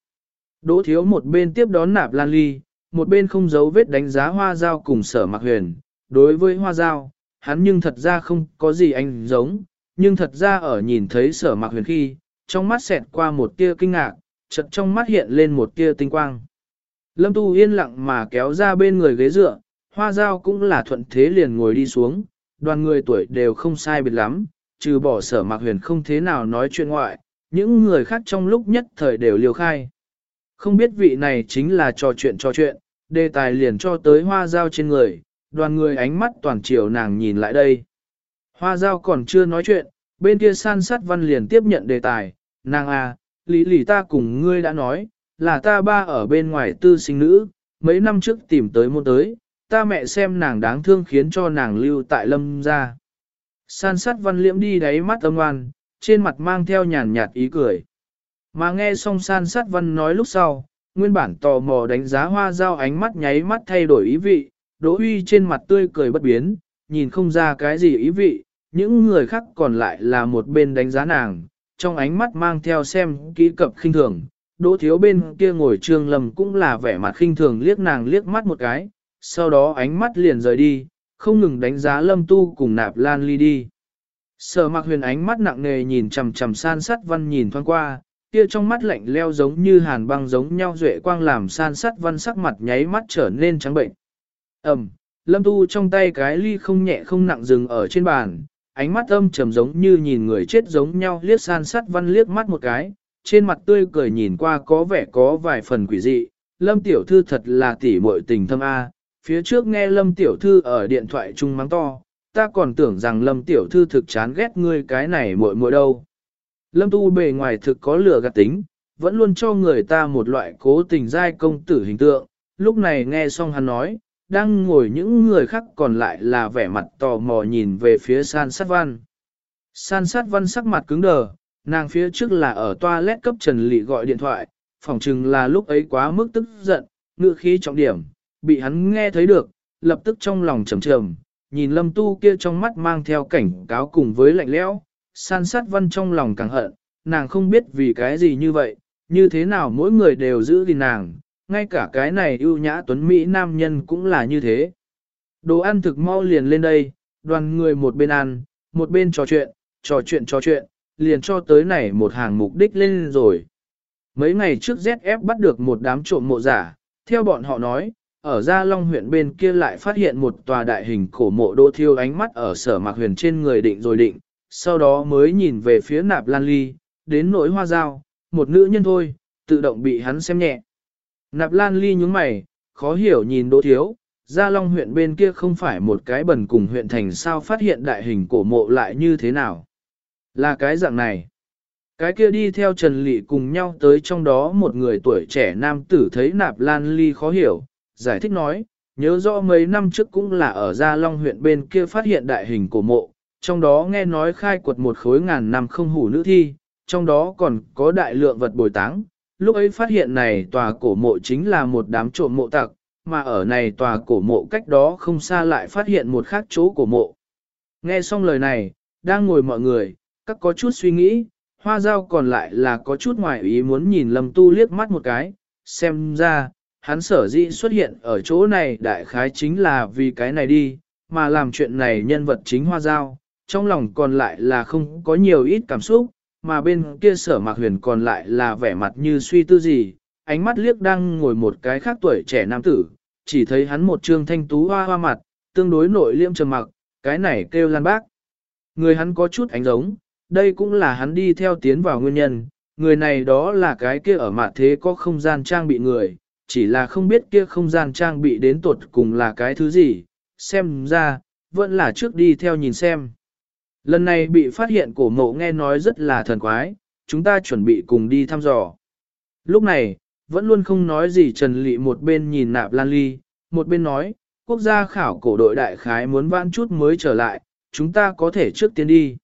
Đỗ thiếu một bên tiếp đón nạp lan ly, một bên không giấu vết đánh giá hoa giao cùng sở mặc huyền. Đối với hoa giao, hắn nhưng thật ra không có gì anh giống, nhưng thật ra ở nhìn thấy sở mặc huyền khi, trong mắt xẹt qua một tia kinh ngạc, chợt trong mắt hiện lên một tia tinh quang. Lâm Tu yên lặng mà kéo ra bên người ghế dựa, hoa giao cũng là thuận thế liền ngồi đi xuống, đoàn người tuổi đều không sai biệt lắm, trừ bỏ sở mạc huyền không thế nào nói chuyện ngoại, những người khác trong lúc nhất thời đều liều khai. Không biết vị này chính là trò chuyện trò chuyện, đề tài liền cho tới hoa dao trên người, đoàn người ánh mắt toàn chiều nàng nhìn lại đây. Hoa dao còn chưa nói chuyện, bên kia san sát văn liền tiếp nhận đề tài, nàng à, lý lì ta cùng ngươi đã nói, là ta ba ở bên ngoài tư sinh nữ, mấy năm trước tìm tới môn tới, ta mẹ xem nàng đáng thương khiến cho nàng lưu tại lâm ra. San sát văn liễm đi đáy mắt âm oan, trên mặt mang theo nhàn nhạt ý cười. Mà nghe xong san sát văn nói lúc sau, nguyên bản tò mò đánh giá hoa dao ánh mắt nháy mắt thay đổi ý vị, đỗ uy trên mặt tươi cười bất biến, nhìn không ra cái gì ý vị, những người khác còn lại là một bên đánh giá nàng, trong ánh mắt mang theo xem kỹ cập khinh thường. Đỗ thiếu bên kia ngồi trương lầm cũng là vẻ mặt khinh thường liếc nàng liếc mắt một cái, sau đó ánh mắt liền rời đi, không ngừng đánh giá lâm tu cùng nạp lan ly đi. Sở mặc huyền ánh mắt nặng nề nhìn chằm chằm san sát văn nhìn thoáng qua, kia trong mắt lạnh leo giống như hàn băng giống nhau duệ quang làm san sắt văn sắc mặt nháy mắt trở nên trắng bệnh. Ẩm, lâm tu trong tay cái ly không nhẹ không nặng dừng ở trên bàn, ánh mắt âm trầm giống như nhìn người chết giống nhau liếc san sắt văn liếc mắt một cái, trên mặt tươi cười nhìn qua có vẻ có vài phần quỷ dị, lâm tiểu thư thật là tỉ muội tình thâm A, phía trước nghe lâm tiểu thư ở điện thoại trung mắng to, ta còn tưởng rằng lâm tiểu thư thực chán ghét ngươi cái này muội muội đâu. Lâm tu bề ngoài thực có lửa gạt tính, vẫn luôn cho người ta một loại cố tình giai công tử hình tượng, lúc này nghe xong hắn nói, đang ngồi những người khác còn lại là vẻ mặt tò mò nhìn về phía san sát văn. San sát văn sắc mặt cứng đờ, nàng phía trước là ở toilet cấp Trần Lị gọi điện thoại, phỏng chừng là lúc ấy quá mức tức giận, ngựa khí trọng điểm, bị hắn nghe thấy được, lập tức trong lòng trầm trầm, nhìn lâm tu kia trong mắt mang theo cảnh cáo cùng với lạnh lẽo, san sát văn trong lòng càng hận, nàng không biết vì cái gì như vậy, như thế nào mỗi người đều giữ gìn nàng, ngay cả cái này ưu nhã tuấn Mỹ nam nhân cũng là như thế. Đồ ăn thực mau liền lên đây, đoàn người một bên ăn, một bên trò chuyện, trò chuyện trò chuyện, liền cho tới này một hàng mục đích lên rồi. Mấy ngày trước ZF bắt được một đám trộm mộ giả, theo bọn họ nói, ở Gia Long huyện bên kia lại phát hiện một tòa đại hình cổ mộ đô thiêu ánh mắt ở sở mạc huyền trên người định rồi định, sau đó mới nhìn về phía nạp lan ly, đến nỗi hoa dao, một nữ nhân thôi, tự động bị hắn xem nhẹ. Nạp lan ly nhúng mày, khó hiểu nhìn đỗ thiếu, Gia Long huyện bên kia không phải một cái bẩn cùng huyện thành sao phát hiện đại hình cổ mộ lại như thế nào. Là cái dạng này. Cái kia đi theo Trần Lị cùng nhau tới trong đó một người tuổi trẻ nam tử thấy nạp lan ly khó hiểu, giải thích nói, nhớ rõ mấy năm trước cũng là ở Gia Long huyện bên kia phát hiện đại hình cổ mộ, trong đó nghe nói khai quật một khối ngàn năm không hủ nữ thi, trong đó còn có đại lượng vật bồi táng. Lúc ấy phát hiện này tòa cổ mộ chính là một đám trộm mộ tặc, mà ở này tòa cổ mộ cách đó không xa lại phát hiện một khác chỗ cổ mộ. Nghe xong lời này, đang ngồi mọi người, các có chút suy nghĩ, hoa dao còn lại là có chút ngoài ý muốn nhìn lâm tu liếc mắt một cái, xem ra, hắn sở dĩ xuất hiện ở chỗ này đại khái chính là vì cái này đi, mà làm chuyện này nhân vật chính hoa dao trong lòng còn lại là không có nhiều ít cảm xúc, mà bên kia sở mạc huyền còn lại là vẻ mặt như suy tư gì, ánh mắt liếc đang ngồi một cái khác tuổi trẻ nam tử, chỉ thấy hắn một trương thanh tú hoa hoa mặt, tương đối nội liêm trầm mặc, cái này kêu lan bác. Người hắn có chút ánh giống, đây cũng là hắn đi theo tiến vào nguyên nhân, người này đó là cái kia ở mặt thế có không gian trang bị người, chỉ là không biết kia không gian trang bị đến tuột cùng là cái thứ gì, xem ra, vẫn là trước đi theo nhìn xem. Lần này bị phát hiện cổ mộ nghe nói rất là thần quái, chúng ta chuẩn bị cùng đi thăm dò. Lúc này, vẫn luôn không nói gì Trần Lị một bên nhìn nạp lan ly, một bên nói, quốc gia khảo cổ đội đại khái muốn vãn chút mới trở lại, chúng ta có thể trước tiên đi.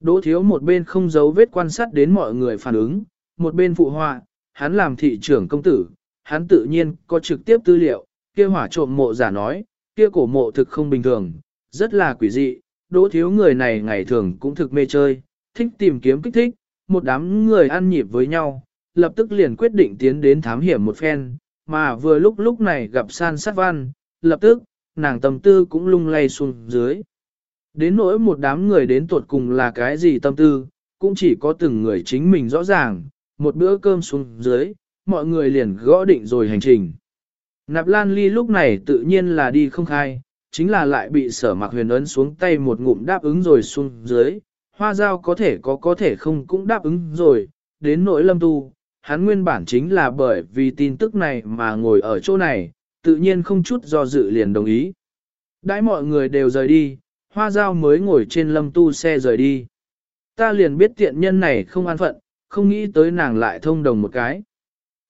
Đỗ thiếu một bên không giấu vết quan sát đến mọi người phản ứng, một bên phụ họa, hắn làm thị trưởng công tử, hắn tự nhiên có trực tiếp tư liệu, kia hỏa trộm mộ giả nói, kia cổ mộ thực không bình thường, rất là quỷ dị, đỗ thiếu người này ngày thường cũng thực mê chơi, thích tìm kiếm kích thích, một đám người ăn nhịp với nhau, lập tức liền quyết định tiến đến thám hiểm một phen, mà vừa lúc lúc này gặp san sát văn, lập tức, nàng tâm tư cũng lung lay xuống dưới. Đến nỗi một đám người đến tuột cùng là cái gì tâm tư, cũng chỉ có từng người chính mình rõ ràng, một bữa cơm xuống dưới, mọi người liền gõ định rồi hành trình. Nạp Lan Ly lúc này tự nhiên là đi không khai, chính là lại bị sở mặc huyền ấn xuống tay một ngụm đáp ứng rồi xuống dưới, hoa giao có thể có có thể không cũng đáp ứng rồi, đến nỗi lâm tu, hắn nguyên bản chính là bởi vì tin tức này mà ngồi ở chỗ này, tự nhiên không chút do dự liền đồng ý. Đãi mọi người đều rời đi, hoa giao mới ngồi trên lâm tu xe rời đi. Ta liền biết tiện nhân này không an phận, không nghĩ tới nàng lại thông đồng một cái.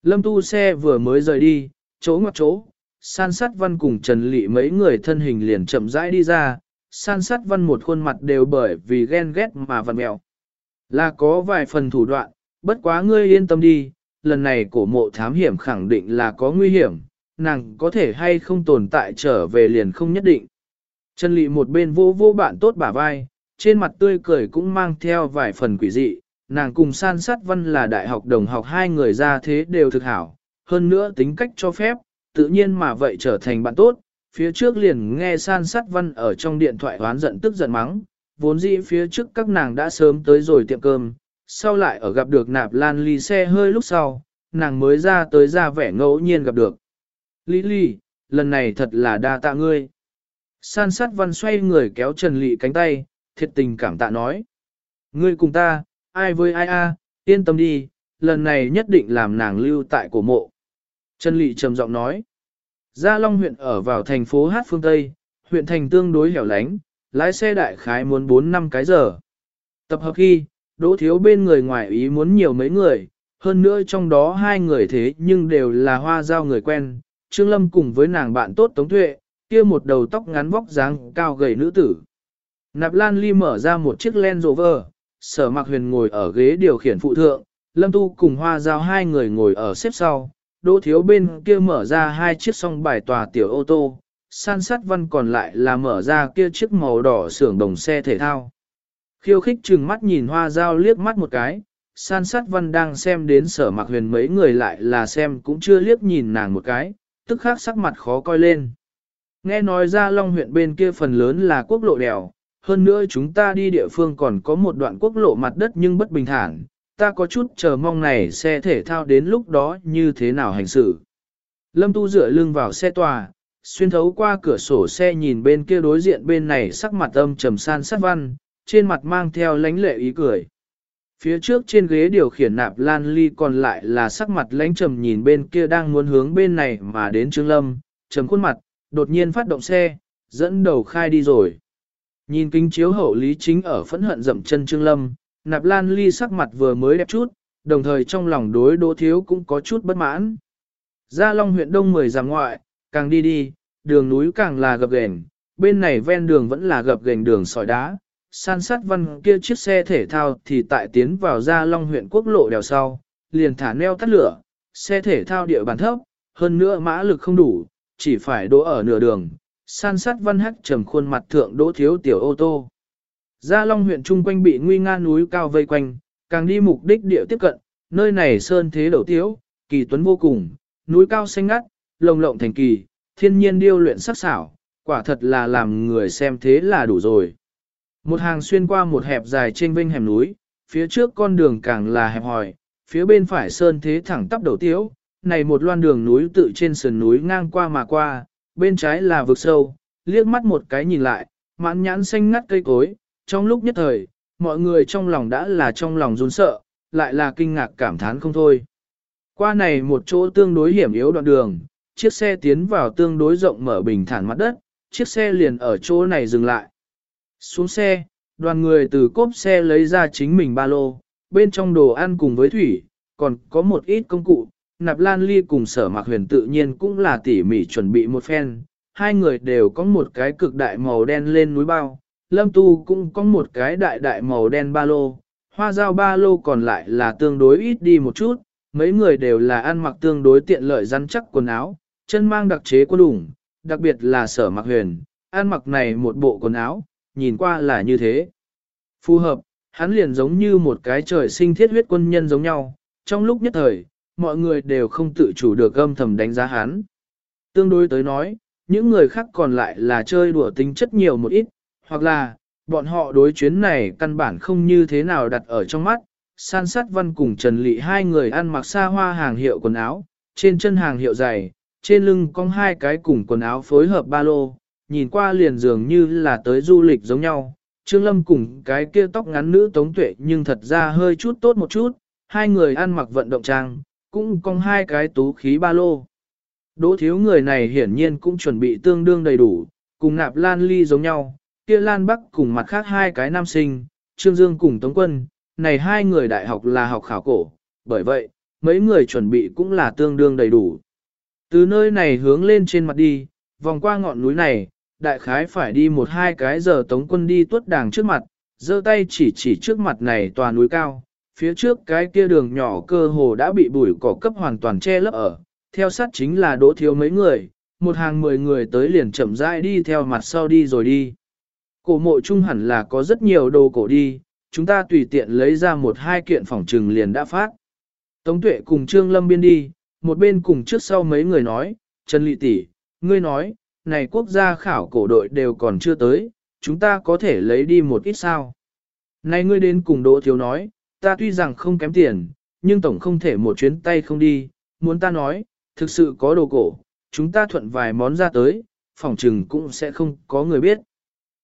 Lâm tu xe vừa mới rời đi, chỗ ngoặc chỗ, san sát văn cùng Trần Lị mấy người thân hình liền chậm rãi đi ra, san sát văn một khuôn mặt đều bởi vì ghen ghét mà vặn mẹo. Là có vài phần thủ đoạn, bất quá ngươi yên tâm đi, lần này cổ mộ thám hiểm khẳng định là có nguy hiểm, nàng có thể hay không tồn tại trở về liền không nhất định. Trần Lị một bên vô vô bạn tốt bả vai, trên mặt tươi cười cũng mang theo vài phần quỷ dị, nàng cùng san sát văn là đại học đồng học hai người ra thế đều thực hảo, hơn nữa tính cách cho phép, tự nhiên mà vậy trở thành bạn tốt, phía trước liền nghe san sát văn ở trong điện thoại hoán giận tức giận mắng, vốn dĩ phía trước các nàng đã sớm tới rồi tiệm cơm, sau lại ở gặp được nạp lan ly xe hơi lúc sau, nàng mới ra tới ra vẻ ngẫu nhiên gặp được. Lý ly, lần này thật là đa tạ ngươi. San sát văn xoay người kéo Trần Lị cánh tay, thiệt tình cảm tạ nói. Ngươi cùng ta, ai với ai a, yên tâm đi, lần này nhất định làm nàng lưu tại cổ mộ. Trần Lị trầm giọng nói. Gia Long huyện ở vào thành phố Hát phương Tây, huyện thành tương đối hẻo lánh, lái xe đại khái muốn 4 năm cái giờ. Tập hợp khi, đỗ thiếu bên người ngoài ý muốn nhiều mấy người, hơn nữa trong đó hai người thế nhưng đều là hoa giao người quen, Trương Lâm cùng với nàng bạn tốt Tống Tuệ, kia một đầu tóc ngắn vóc dáng cao gầy nữ tử. Nạp Lan Ly mở ra một chiếc Land Rover, sở mặc huyền ngồi ở ghế điều khiển phụ thượng, Lâm Tu cùng hoa giao hai người ngồi ở xếp sau, đỗ thiếu bên kia mở ra hai chiếc song bài tòa tiểu ô tô, san sát văn còn lại là mở ra kia chiếc màu đỏ xưởng đồng xe thể thao. Khiêu khích trừng mắt nhìn hoa dao liếc mắt một cái, san sát văn đang xem đến sở mặc huyền mấy người lại là xem cũng chưa liếc nhìn nàng một cái, tức khắc sắc mặt khó coi lên. Nghe nói ra Long huyện bên kia phần lớn là quốc lộ đèo, hơn nữa chúng ta đi địa phương còn có một đoạn quốc lộ mặt đất nhưng bất bình thản, ta có chút chờ mong này xe thể thao đến lúc đó như thế nào hành xử. Lâm Tu dựa lưng vào xe tòa, xuyên thấu qua cửa sổ xe nhìn bên kia đối diện bên này sắc mặt âm trầm san sát văn, trên mặt mang theo lánh lệ ý cười. Phía trước trên ghế điều khiển nạp lan ly còn lại là sắc mặt lánh trầm nhìn bên kia đang muốn hướng bên này mà đến Trương Lâm, trầm khuôn mặt, đột nhiên phát động xe, dẫn đầu khai đi rồi. Nhìn kính chiếu hậu lý chính ở phẫn hận dậm chân Trương Lâm, nạp lan ly sắc mặt vừa mới đẹp chút, đồng thời trong lòng đối đỗ thiếu cũng có chút bất mãn. Gia Long huyện đông mười giảm ngoại, càng đi đi, đường núi càng là gập ghềnh, bên này ven đường vẫn là gập ghềnh đường sỏi đá. San sát văn kia chiếc xe thể thao thì tại tiến vào Gia Long huyện quốc lộ đèo sau, liền thả neo tắt lửa, xe thể thao địa bàn thấp, hơn nữa mã lực không đủ, chỉ phải đỗ ở nửa đường, san sát văn hắc trầm khuôn mặt thượng đỗ thiếu tiểu ô tô. Gia Long huyện trung quanh bị nguy nga núi cao vây quanh, càng đi mục đích địa tiếp cận, nơi này sơn thế đầu tiếu, kỳ tuấn vô cùng, núi cao xanh ngắt, lồng lộng thành kỳ, thiên nhiên điêu luyện sắc xảo, quả thật là làm người xem thế là đủ rồi. Một hàng xuyên qua một hẹp dài trên vinh hẻm núi, phía trước con đường càng là hẹp hòi, phía bên phải sơn thế thẳng tắp đầu tiếu, này một loan đường núi tự trên sườn núi ngang qua mà qua, bên trái là vực sâu, liếc mắt một cái nhìn lại, mãn nhãn xanh ngắt cây cối, trong lúc nhất thời, mọi người trong lòng đã là trong lòng run sợ, lại là kinh ngạc cảm thán không thôi. Qua này một chỗ tương đối hiểm yếu đoạn đường, chiếc xe tiến vào tương đối rộng mở bình thản mặt đất, chiếc xe liền ở chỗ này dừng lại. Xuống xe, đoàn người từ cốp xe lấy ra chính mình ba lô, bên trong đồ ăn cùng với thủy, còn có một ít công cụ, nạp lan ly cùng sở mạc huyền tự nhiên cũng là tỉ mỉ chuẩn bị một phen, hai người đều có một cái cực đại màu đen lên núi bao, lâm tu cũng có một cái đại đại màu đen ba lô, hoa dao ba lô còn lại là tương đối ít đi một chút, mấy người đều là ăn mặc tương đối tiện lợi rắn chắc quần áo, chân mang đặc chế quân đủng, đặc biệt là sở mặc huyền, ăn mặc này một bộ quần áo, nhìn qua là như thế. Phù hợp, hắn liền giống như một cái trời sinh thiết huyết quân nhân giống nhau, trong lúc nhất thời, mọi người đều không tự chủ được âm thầm đánh giá hắn. Tương đối tới nói, những người khác còn lại là chơi đùa tính chất nhiều một ít, hoặc là, bọn họ đối chuyến này căn bản không như thế nào đặt ở trong mắt. San sát văn cùng Trần Lị hai người ăn mặc xa hoa hàng hiệu quần áo, trên chân hàng hiệu dày, trên lưng cong hai cái cùng quần áo phối hợp ba lô, nhìn qua liền dường như là tới du lịch giống nhau. Trương Lâm cùng cái kia tóc ngắn nữ tống tuệ nhưng thật ra hơi chút tốt một chút, hai người ăn mặc vận động trang, cũng cong hai cái tú khí ba lô. Đỗ thiếu người này hiển nhiên cũng chuẩn bị tương đương đầy đủ, cùng nạp lan ly giống nhau, kia lan bắc cùng mặt khác hai cái nam sinh, Trương Dương cùng Tống Quân, này hai người đại học là học khảo cổ, bởi vậy, mấy người chuẩn bị cũng là tương đương đầy đủ. Từ nơi này hướng lên trên mặt đi, vòng qua ngọn núi này, đại khái phải đi một hai cái giờ Tống Quân đi tuốt đàng trước mặt, giơ tay chỉ chỉ trước mặt này tòa núi cao, phía trước cái kia đường nhỏ cơ hồ đã bị bụi cỏ cấp hoàn toàn che lấp ở, theo sát chính là đỗ thiếu mấy người, một hàng mười người tới liền chậm rãi đi theo mặt sau đi rồi đi. Cổ mộ trung hẳn là có rất nhiều đồ cổ đi, chúng ta tùy tiện lấy ra một hai kiện phòng trừng liền đã phát. Tống tuệ cùng Trương Lâm biên đi, một bên cùng trước sau mấy người nói, Trần Lị tỷ, ngươi nói, này quốc gia khảo cổ đội đều còn chưa tới, chúng ta có thể lấy đi một ít sao. Này ngươi đến cùng Đỗ Thiếu nói, ta tuy rằng không kém tiền, nhưng tổng không thể một chuyến tay không đi, muốn ta nói, thực sự có đồ cổ, chúng ta thuận vài món ra tới, phòng trừng cũng sẽ không có người biết.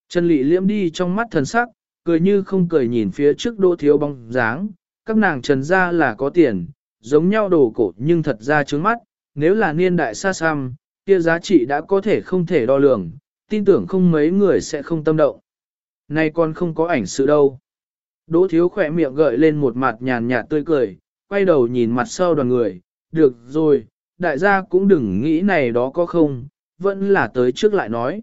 Trần Lệ liễm đi trong mắt thần sắc, cười như không cười nhìn phía trước đỗ thiếu bóng dáng, các nàng trần ra là có tiền, giống nhau đồ cổ nhưng thật ra trướng mắt, nếu là niên đại xa xăm, kia giá trị đã có thể không thể đo lường, tin tưởng không mấy người sẽ không tâm động. Này còn không có ảnh sự đâu. Đỗ thiếu khỏe miệng gợi lên một mặt nhàn nhạt tươi cười, quay đầu nhìn mặt sau đoàn người, được rồi, đại gia cũng đừng nghĩ này đó có không, vẫn là tới trước lại nói.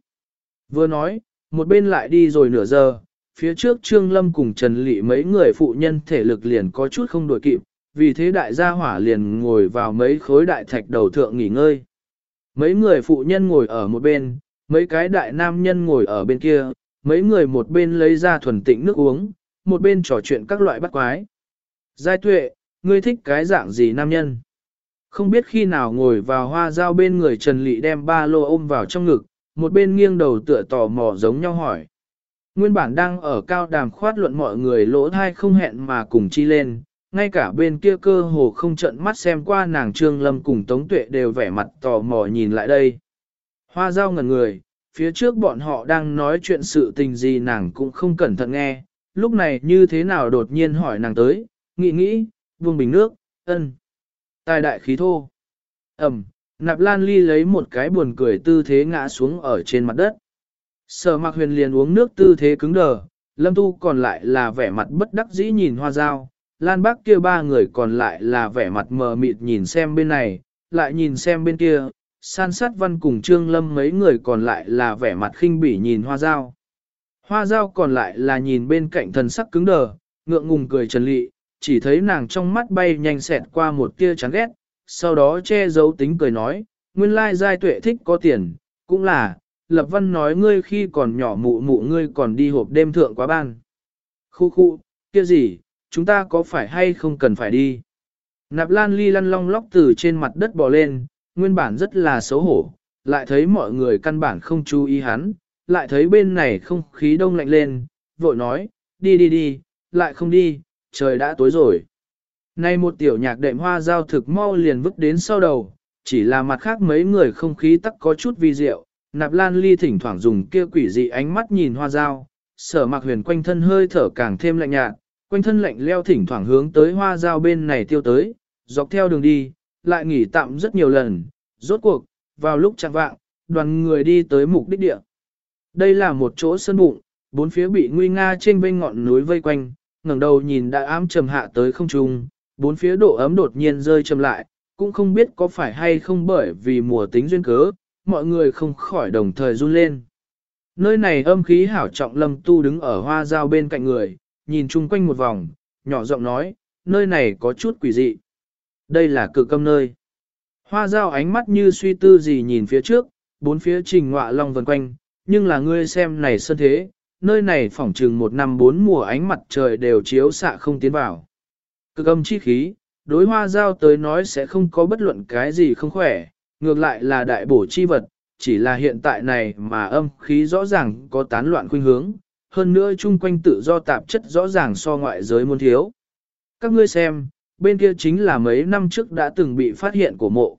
Vừa nói, một bên lại đi rồi nửa giờ, phía trước Trương Lâm cùng Trần Lị mấy người phụ nhân thể lực liền có chút không đổi kịp, vì thế đại gia hỏa liền ngồi vào mấy khối đại thạch đầu thượng nghỉ ngơi. Mấy người phụ nhân ngồi ở một bên, mấy cái đại nam nhân ngồi ở bên kia, mấy người một bên lấy ra thuần tịnh nước uống, một bên trò chuyện các loại bắt quái. Giai tuệ, ngươi thích cái dạng gì nam nhân? Không biết khi nào ngồi vào hoa dao bên người Trần Lị đem ba lô ôm vào trong ngực, một bên nghiêng đầu tựa tò mò giống nhau hỏi. Nguyên bản đang ở cao đàm khoát luận mọi người lỗ thai không hẹn mà cùng chi lên, ngay cả bên kia cơ hồ không trận mắt xem qua nàng Trương Lâm cùng Tống Tuệ đều vẻ mặt tò mò nhìn lại đây. Hoa dao ngẩn người, phía trước bọn họ đang nói chuyện sự tình gì nàng cũng không cẩn thận nghe, lúc này như thế nào đột nhiên hỏi nàng tới, nghĩ nghĩ, vương bình nước, ân. Tài đại khí thô. Ẩm, nạp lan ly lấy một cái buồn cười tư thế ngã xuống ở trên mặt đất. Sở mạc huyền liền uống nước tư thế cứng đờ, lâm tu còn lại là vẻ mặt bất đắc dĩ nhìn hoa dao, lan bác kia ba người còn lại là vẻ mặt mờ mịt nhìn xem bên này, lại nhìn xem bên kia, san sát văn cùng trương lâm mấy người còn lại là vẻ mặt khinh bỉ nhìn hoa dao. Hoa dao còn lại là nhìn bên cạnh thần sắc cứng đờ, ngượng ngùng cười trần lị, chỉ thấy nàng trong mắt bay nhanh xẹt qua một tia chán ghét, sau đó che giấu tính cười nói, nguyên lai giai tuệ thích có tiền, cũng là, lập văn nói ngươi khi còn nhỏ mụ mụ ngươi còn đi hộp đêm thượng quá ban. Khu khu, kia gì, chúng ta có phải hay không cần phải đi? Nạp lan ly lăn long lóc từ trên mặt đất bò lên, nguyên bản rất là xấu hổ, lại thấy mọi người căn bản không chú ý hắn, lại thấy bên này không khí đông lạnh lên, vội nói, đi đi đi, lại không đi, trời đã tối rồi. Nay một tiểu nhạc đệm hoa giao thực mau liền vứt đến sau đầu, chỉ là mặt khác mấy người không khí tắc có chút vi diệu, nạp lan ly thỉnh thoảng dùng kia quỷ dị ánh mắt nhìn hoa giao, sở mặc huyền quanh thân hơi thở càng thêm lạnh nhạt, quanh thân lạnh leo thỉnh thoảng hướng tới hoa giao bên này tiêu tới, dọc theo đường đi, lại nghỉ tạm rất nhiều lần, rốt cuộc, vào lúc chạng vạng, đoàn người đi tới mục đích địa. Đây là một chỗ sân bụng, bốn phía bị nguy nga trên bên ngọn núi vây quanh, ngẩng đầu nhìn đã ám trầm hạ tới không trung, bốn phía độ ấm đột nhiên rơi chậm lại, cũng không biết có phải hay không bởi vì mùa tính duyên cớ, mọi người không khỏi đồng thời run lên. Nơi này âm khí hảo trọng lâm tu đứng ở hoa dao bên cạnh người, nhìn chung quanh một vòng, nhỏ giọng nói, nơi này có chút quỷ dị. Đây là cực âm nơi. Hoa dao ánh mắt như suy tư gì nhìn phía trước, bốn phía trình ngọa long vần quanh, nhưng là ngươi xem này sân thế, nơi này phỏng trừng một năm bốn mùa ánh mặt trời đều chiếu xạ không tiến vào. Cực âm chi khí, đối hoa giao tới nói sẽ không có bất luận cái gì không khỏe, ngược lại là đại bổ chi vật, chỉ là hiện tại này mà âm khí rõ ràng có tán loạn khuynh hướng, hơn nữa chung quanh tự do tạp chất rõ ràng so ngoại giới muốn thiếu. Các ngươi xem, bên kia chính là mấy năm trước đã từng bị phát hiện của mộ.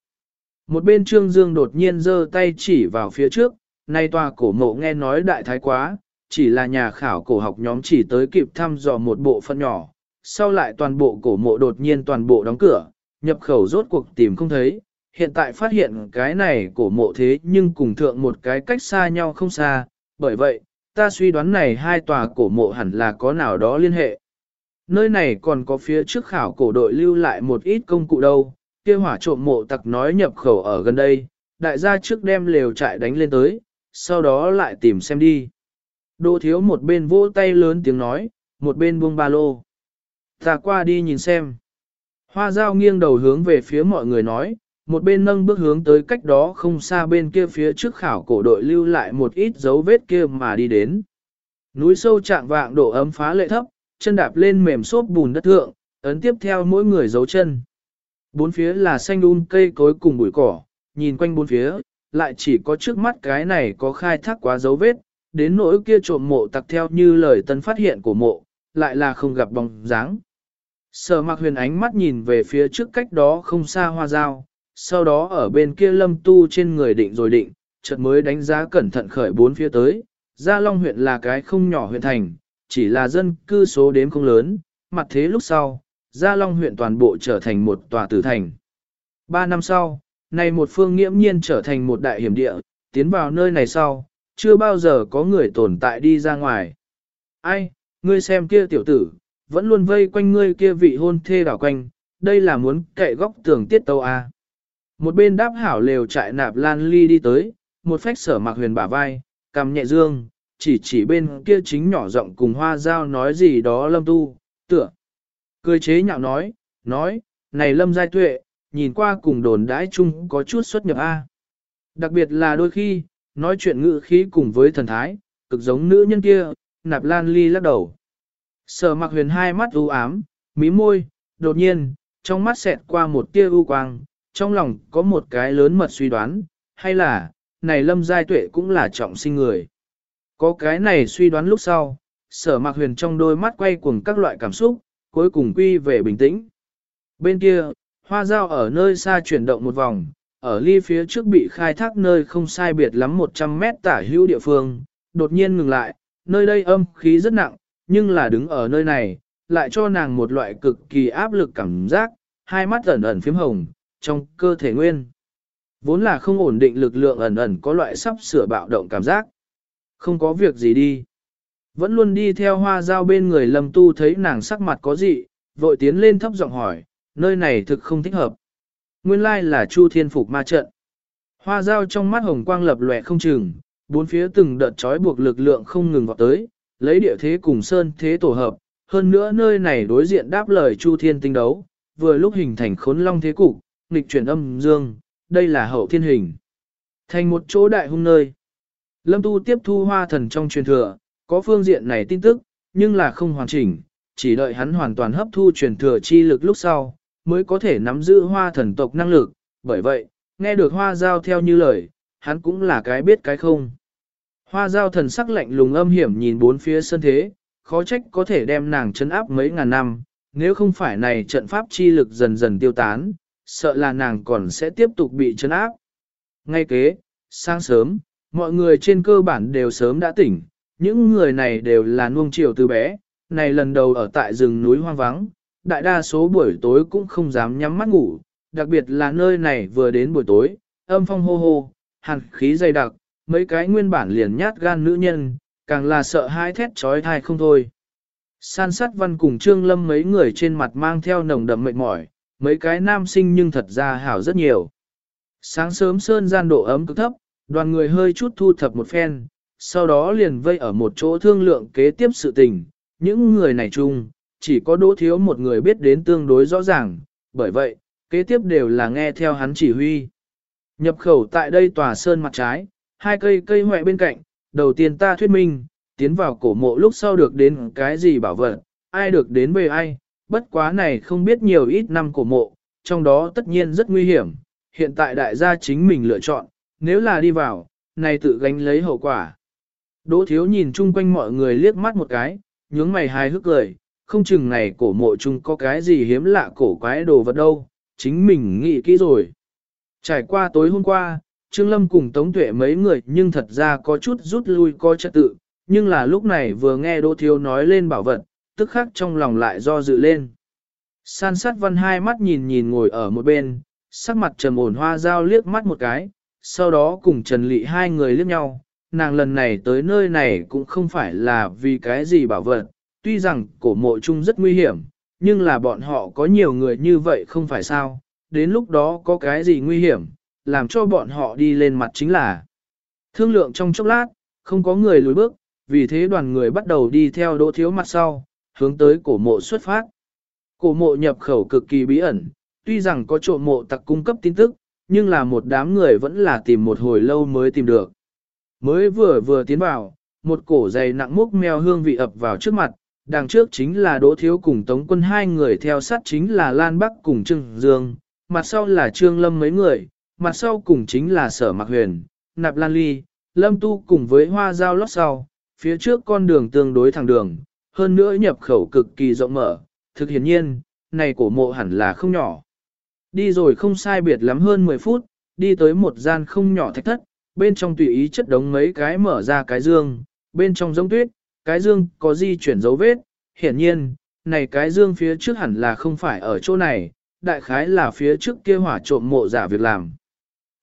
Một bên Trương Dương đột nhiên giơ tay chỉ vào phía trước, nay tòa cổ mộ nghe nói đại thái quá, chỉ là nhà khảo cổ học nhóm chỉ tới kịp thăm dò một bộ phận nhỏ, sau lại toàn bộ cổ mộ đột nhiên toàn bộ đóng cửa, nhập khẩu rốt cuộc tìm không thấy, hiện tại phát hiện cái này cổ mộ thế nhưng cùng thượng một cái cách xa nhau không xa, bởi vậy, ta suy đoán này hai tòa cổ mộ hẳn là có nào đó liên hệ. Nơi này còn có phía trước khảo cổ đội lưu lại một ít công cụ đâu, kia hỏa trộm mộ tặc nói nhập khẩu ở gần đây, đại gia trước đem lều trại đánh lên tới, sau đó lại tìm xem đi. đô thiếu một bên vỗ tay lớn tiếng nói, một bên buông ba lô. Ta qua đi nhìn xem. Hoa dao nghiêng đầu hướng về phía mọi người nói, một bên nâng bước hướng tới cách đó không xa bên kia phía trước khảo cổ đội lưu lại một ít dấu vết kia mà đi đến. Núi sâu trạng vạng độ ấm phá lệ thấp, chân đạp lên mềm xốp bùn đất thượng, ấn tiếp theo mỗi người dấu chân. Bốn phía là xanh um cây cối cùng bụi cỏ, nhìn quanh bốn phía, lại chỉ có trước mắt cái này có khai thác quá dấu vết, đến nỗi kia trộm mộ tặc theo như lời tân phát hiện của mộ, lại là không gặp bóng dáng. Sở mặc huyền ánh mắt nhìn về phía trước cách đó không xa hoa dao, sau đó ở bên kia lâm tu trên người định rồi định, chợt mới đánh giá cẩn thận khởi bốn phía tới. Gia Long huyện là cái không nhỏ huyện thành, chỉ là dân cư số đếm không lớn, mặt thế lúc sau, Gia Long huyện toàn bộ trở thành một tòa tử thành. Ba năm sau, này một phương nghiễm nhiên trở thành một đại hiểm địa, tiến vào nơi này sau, chưa bao giờ có người tồn tại đi ra ngoài. Ai, ngươi xem kia tiểu tử, vẫn luôn vây quanh ngươi kia vị hôn thê đảo quanh, đây là muốn cậy góc tường tiết tâu à. Một bên đáp hảo lều trại nạp lan ly đi tới, một phách sở mặc huyền bả vai, cầm nhẹ dương, chỉ chỉ bên kia chính nhỏ giọng cùng hoa giao nói gì đó lâm tu, tựa. Cười chế nhạo nói, nói, này lâm giai tuệ, nhìn qua cùng đồn đãi chung có chút xuất nhập A. Đặc biệt là đôi khi, nói chuyện ngữ khí cùng với thần thái, cực giống nữ nhân kia, nạp lan ly lắc đầu. Sở mặc huyền hai mắt u ám, mí môi, đột nhiên, trong mắt xẹt qua một tia u quang, trong lòng có một cái lớn mật suy đoán, hay là, này lâm giai tuệ cũng là trọng sinh người. Có cái này suy đoán lúc sau, sở mặc huyền trong đôi mắt quay cuồng các loại cảm xúc, cuối cùng quy về bình tĩnh. Bên kia, hoa dao ở nơi xa chuyển động một vòng, ở ly phía trước bị khai thác nơi không sai biệt lắm 100 mét tả hữu địa phương, đột nhiên ngừng lại, nơi đây âm khí rất nặng, nhưng là đứng ở nơi này, lại cho nàng một loại cực kỳ áp lực cảm giác, hai mắt ẩn ẩn phím hồng, trong cơ thể nguyên. Vốn là không ổn định lực lượng ẩn ẩn có loại sắp sửa bạo động cảm giác. Không có việc gì đi. Vẫn luôn đi theo hoa dao bên người lâm tu thấy nàng sắc mặt có gì, vội tiến lên thấp giọng hỏi, nơi này thực không thích hợp. Nguyên lai là Chu Thiên Phục ma trận. Hoa dao trong mắt hồng quang lập lòe không chừng, bốn phía từng đợt trói buộc lực lượng không ngừng vào tới, lấy địa thế cùng sơn thế tổ hợp, hơn nữa nơi này đối diện đáp lời Chu Thiên tinh đấu, vừa lúc hình thành khốn long thế cục, nghịch chuyển âm dương, đây là hậu thiên hình. Thành một chỗ đại hung nơi. Lâm Tu tiếp thu hoa thần trong truyền thừa, có phương diện này tin tức, nhưng là không hoàn chỉnh, chỉ đợi hắn hoàn toàn hấp thu truyền thừa chi lực lúc sau, mới có thể nắm giữ hoa thần tộc năng lực, bởi vậy, nghe được hoa giao theo như lời, hắn cũng là cái biết cái không. Hoa giao thần sắc lạnh lùng âm hiểm nhìn bốn phía sân thế, khó trách có thể đem nàng chấn áp mấy ngàn năm, nếu không phải này trận pháp chi lực dần dần tiêu tán, sợ là nàng còn sẽ tiếp tục bị chấn áp. Ngay kế, sáng sớm, mọi người trên cơ bản đều sớm đã tỉnh, những người này đều là nuông chiều từ bé, này lần đầu ở tại rừng núi hoang vắng, đại đa số buổi tối cũng không dám nhắm mắt ngủ, đặc biệt là nơi này vừa đến buổi tối, âm phong hô hô, hàn khí dày đặc, mấy cái nguyên bản liền nhát gan nữ nhân, càng là sợ hai thét trói thai không thôi. San sát văn cùng Trương Lâm mấy người trên mặt mang theo nồng đậm mệt mỏi, mấy cái nam sinh nhưng thật ra hảo rất nhiều. Sáng sớm sơn gian độ ấm cực thấp, đoàn người hơi chút thu thập một phen, sau đó liền vây ở một chỗ thương lượng kế tiếp sự tình. Những người này chung, chỉ có đỗ thiếu một người biết đến tương đối rõ ràng, bởi vậy, kế tiếp đều là nghe theo hắn chỉ huy. Nhập khẩu tại đây tòa sơn mặt trái, hai cây cây hoẹ bên cạnh, đầu tiên ta thuyết minh, tiến vào cổ mộ lúc sau được đến cái gì bảo vật, ai được đến về ai, bất quá này không biết nhiều ít năm cổ mộ, trong đó tất nhiên rất nguy hiểm, hiện tại đại gia chính mình lựa chọn, nếu là đi vào, này tự gánh lấy hậu quả. Đỗ thiếu nhìn chung quanh mọi người liếc mắt một cái, nhướng mày hài hước cười, không chừng này cổ mộ chung có cái gì hiếm lạ cổ quái đồ vật đâu, chính mình nghĩ kỹ rồi. Trải qua tối hôm qua, Trương Lâm cùng Tống Tuệ mấy người nhưng thật ra có chút rút lui coi trật tự, nhưng là lúc này vừa nghe Đỗ Thiếu nói lên bảo vật, tức khắc trong lòng lại do dự lên. San sát văn hai mắt nhìn nhìn ngồi ở một bên, sắc mặt trầm ổn hoa dao liếc mắt một cái, sau đó cùng Trần Lị hai người liếc nhau, nàng lần này tới nơi này cũng không phải là vì cái gì bảo vật, tuy rằng cổ mộ chung rất nguy hiểm, nhưng là bọn họ có nhiều người như vậy không phải sao, đến lúc đó có cái gì nguy hiểm, làm cho bọn họ đi lên mặt chính là thương lượng trong chốc lát, không có người lùi bước, vì thế đoàn người bắt đầu đi theo đỗ thiếu mặt sau, hướng tới cổ mộ xuất phát. Cổ mộ nhập khẩu cực kỳ bí ẩn, tuy rằng có trộm mộ tặc cung cấp tin tức, nhưng là một đám người vẫn là tìm một hồi lâu mới tìm được. Mới vừa vừa tiến vào, một cổ dày nặng múc mèo hương vị ập vào trước mặt, đằng trước chính là Đỗ Thiếu cùng Tống Quân hai người theo sát chính là Lan Bắc cùng Trương Dương, mặt sau là Trương Lâm mấy người, mặt sau cùng chính là Sở Mạc Huyền, Nạp Lan Ly, Lâm Tu cùng với Hoa Giao lót sau, phía trước con đường tương đối thẳng đường, hơn nữa nhập khẩu cực kỳ rộng mở, thực hiển nhiên, này cổ mộ hẳn là không nhỏ. Đi rồi không sai biệt lắm hơn 10 phút, đi tới một gian không nhỏ thạch thất, bên trong tùy ý chất đống mấy cái mở ra cái dương, bên trong giống tuyết, cái dương có di chuyển dấu vết, hiển nhiên, này cái dương phía trước hẳn là không phải ở chỗ này, đại khái là phía trước kia hỏa trộm mộ giả việc làm.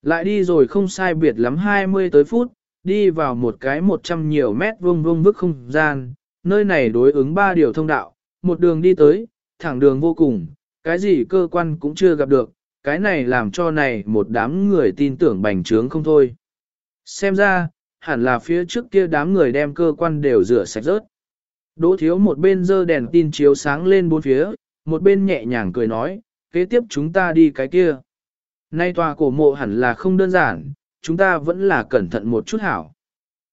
Lại đi rồi không sai biệt lắm 20 tới phút, đi vào một cái 100 nhiều mét vuông vuông vức không gian, nơi này đối ứng ba điều thông đạo, một đường đi tới, thẳng đường vô cùng, cái gì cơ quan cũng chưa gặp được, cái này làm cho này một đám người tin tưởng bành trướng không thôi. Xem ra, hẳn là phía trước kia đám người đem cơ quan đều rửa sạch rớt. Đỗ thiếu một bên dơ đèn tin chiếu sáng lên bốn phía, một bên nhẹ nhàng cười nói, kế tiếp chúng ta đi cái kia. Nay tòa cổ mộ hẳn là không đơn giản, chúng ta vẫn là cẩn thận một chút hảo.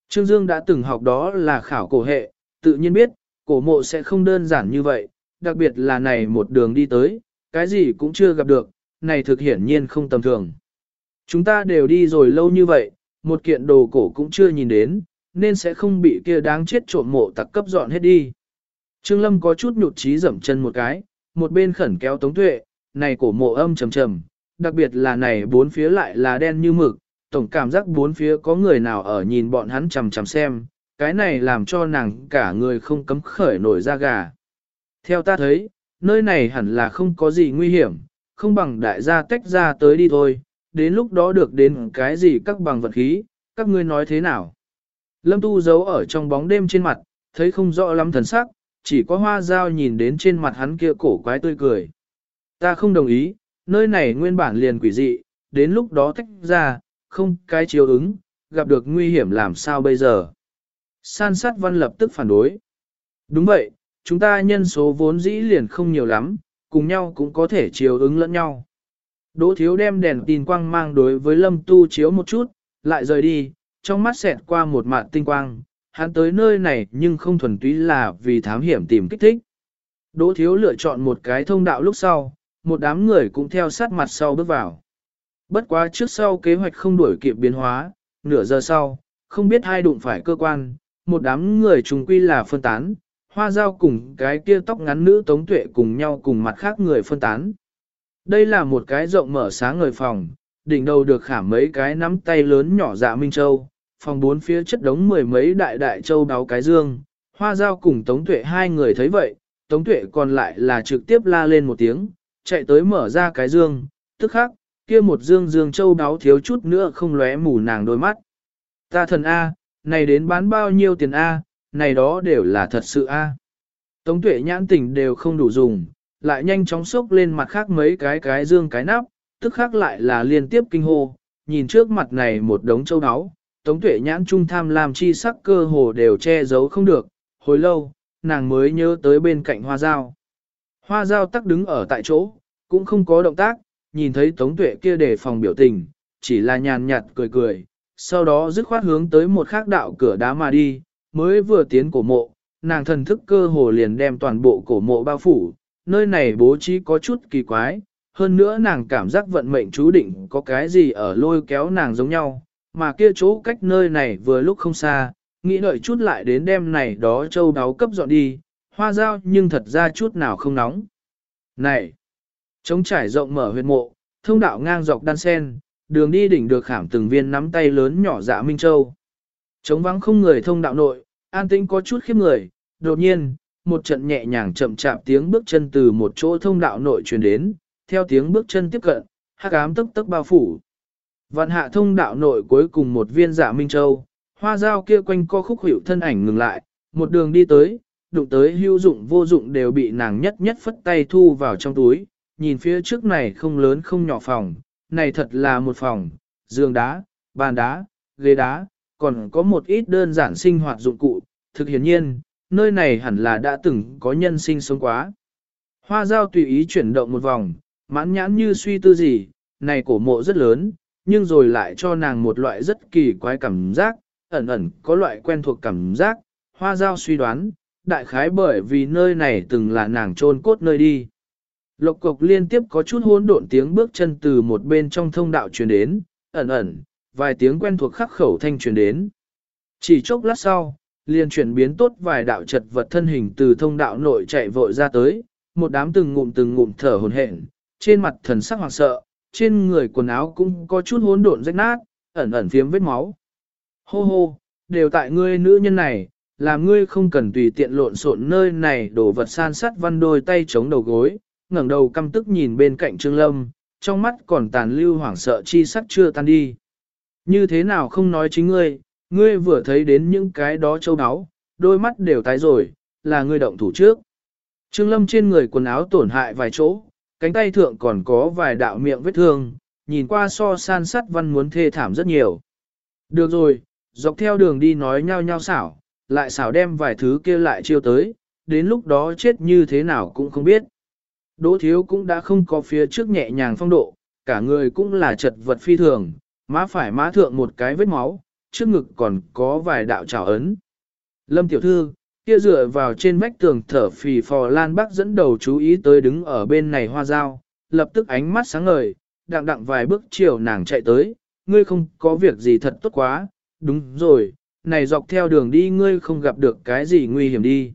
Trương Dương đã từng học đó là khảo cổ hệ, tự nhiên biết, cổ mộ sẽ không đơn giản như vậy, đặc biệt là này một đường đi tới, cái gì cũng chưa gặp được, này thực hiển nhiên không tầm thường. Chúng ta đều đi rồi lâu như vậy, một kiện đồ cổ cũng chưa nhìn đến, nên sẽ không bị kia đáng chết trộm mộ tặc cấp dọn hết đi. Trương Lâm có chút nhụt chí dậm chân một cái, một bên khẩn kéo Tống Tuệ, này cổ mộ âm trầm trầm, đặc biệt là này bốn phía lại là đen như mực, tổng cảm giác bốn phía có người nào ở nhìn bọn hắn chằm chằm xem, cái này làm cho nàng cả người không cấm khởi nổi da gà. Theo ta thấy, nơi này hẳn là không có gì nguy hiểm, không bằng đại gia tách ra tới đi thôi, đến lúc đó được đến cái gì các bằng vật khí, các ngươi nói thế nào. Lâm Tu giấu ở trong bóng đêm trên mặt, thấy không rõ lắm thần sắc, chỉ có hoa dao nhìn đến trên mặt hắn kia cổ quái tươi cười. Ta không đồng ý, nơi này nguyên bản liền quỷ dị, đến lúc đó tách ra, không cái chiếu ứng, gặp được nguy hiểm làm sao bây giờ. San sát văn lập tức phản đối. Đúng vậy, chúng ta nhân số vốn dĩ liền không nhiều lắm, cùng nhau cũng có thể chiếu ứng lẫn nhau. Đỗ thiếu đem đèn tin quang mang đối với lâm tu chiếu một chút, lại rời đi, trong mắt xẹt qua một mạt tinh quang, hắn tới nơi này nhưng không thuần túy là vì thám hiểm tìm kích thích. Đỗ thiếu lựa chọn một cái thông đạo lúc sau, một đám người cũng theo sát mặt sau bước vào. Bất quá trước sau kế hoạch không đuổi kịp biến hóa, nửa giờ sau, không biết hai đụng phải cơ quan, một đám người trùng quy là phân tán, hoa dao cùng cái kia tóc ngắn nữ tống tuệ cùng nhau cùng mặt khác người phân tán. Đây là một cái rộng mở sáng người phòng, đỉnh đầu được khảm mấy cái nắm tay lớn nhỏ dạ Minh Châu, phòng bốn phía chất đống mười mấy đại đại châu đáo cái dương, hoa dao cùng Tống Tuệ hai người thấy vậy, Tống Tuệ còn lại là trực tiếp la lên một tiếng, chạy tới mở ra cái dương, tức khắc, kia một dương dương châu đáo thiếu chút nữa không lóe mù nàng đôi mắt. Ta thần A, này đến bán bao nhiêu tiền A, này đó đều là thật sự A. Tống tuệ nhãn tỉnh đều không đủ dùng, lại nhanh chóng sốc lên mặt khác mấy cái cái dương cái nắp, tức khác lại là liên tiếp kinh hô, nhìn trước mặt này một đống châu áo, tống tuệ nhãn trung tham làm chi sắc cơ hồ đều che giấu không được, hồi lâu, nàng mới nhớ tới bên cạnh hoa dao. Hoa dao tắc đứng ở tại chỗ, cũng không có động tác, nhìn thấy tống tuệ kia để phòng biểu tình, chỉ là nhàn nhạt cười cười, sau đó dứt khoát hướng tới một khác đạo cửa đá mà đi, mới vừa tiến cổ mộ, nàng thần thức cơ hồ liền đem toàn bộ cổ mộ bao phủ, nơi này bố trí có chút kỳ quái, hơn nữa nàng cảm giác vận mệnh chú định có cái gì ở lôi kéo nàng giống nhau, mà kia chỗ cách nơi này vừa lúc không xa, nghĩ đợi chút lại đến đêm này đó châu đáo cấp dọn đi, hoa dao nhưng thật ra chút nào không nóng. Này! Trống trải rộng mở huyệt mộ, thông đạo ngang dọc đan sen, đường đi đỉnh được khảm từng viên nắm tay lớn nhỏ dạ Minh Châu. Trống vắng không người thông đạo nội, an tĩnh có chút khiếp người, đột nhiên, một trận nhẹ nhàng chậm chạp tiếng bước chân từ một chỗ thông đạo nội truyền đến, theo tiếng bước chân tiếp cận, hắc ám tức tức bao phủ. Vạn hạ thông đạo nội cuối cùng một viên dạ Minh Châu, hoa dao kia quanh co khúc hữu thân ảnh ngừng lại, một đường đi tới, đụng tới hữu dụng vô dụng đều bị nàng nhất nhất phất tay thu vào trong túi, nhìn phía trước này không lớn không nhỏ phòng, này thật là một phòng, giường đá, bàn đá, ghế đá, còn có một ít đơn giản sinh hoạt dụng cụ, thực hiển nhiên, nơi này hẳn là đã từng có nhân sinh sống quá. Hoa dao tùy ý chuyển động một vòng, mãn nhãn như suy tư gì, này cổ mộ rất lớn, nhưng rồi lại cho nàng một loại rất kỳ quái cảm giác, ẩn ẩn có loại quen thuộc cảm giác, hoa dao suy đoán, đại khái bởi vì nơi này từng là nàng trôn cốt nơi đi. Lộc cục liên tiếp có chút hỗn độn tiếng bước chân từ một bên trong thông đạo truyền đến, ẩn ẩn, vài tiếng quen thuộc khắc khẩu thanh truyền đến. Chỉ chốc lát sau, liền chuyển biến tốt vài đạo chật vật thân hình từ thông đạo nội chạy vội ra tới, một đám từng ngụm từng ngụm thở hồn hển, trên mặt thần sắc hoảng sợ, trên người quần áo cũng có chút hỗn độn rách nát, ẩn ẩn phiếm vết máu. Hô hô, đều tại ngươi nữ nhân này, làm ngươi không cần tùy tiện lộn xộn nơi này đổ vật san sắt văn đôi tay chống đầu gối, ngẩng đầu căm tức nhìn bên cạnh Trương Lâm, trong mắt còn tàn lưu hoảng sợ chi sắc chưa tan đi. Như thế nào không nói chính ngươi, ngươi vừa thấy đến những cái đó châu áo, đôi mắt đều tái rồi, là ngươi động thủ trước. Trương Lâm trên người quần áo tổn hại vài chỗ, cánh tay thượng còn có vài đạo miệng vết thương, nhìn qua so san sắt văn muốn thê thảm rất nhiều. Được rồi, dọc theo đường đi nói nhau nhau xảo, lại xảo đem vài thứ kia lại chiêu tới, đến lúc đó chết như thế nào cũng không biết. Đỗ thiếu cũng đã không có phía trước nhẹ nhàng phong độ, cả người cũng là chật vật phi thường, má phải má thượng một cái vết máu, trước ngực còn có vài đạo trào ấn. Lâm tiểu thư, kia dựa vào trên vách tường thở phì phò Lan Bắc dẫn đầu chú ý tới đứng ở bên này hoa dao, lập tức ánh mắt sáng ngời, đặng đặng vài bước chiều nàng chạy tới, ngươi không có việc gì thật tốt quá, đúng rồi, này dọc theo đường đi ngươi không gặp được cái gì nguy hiểm đi.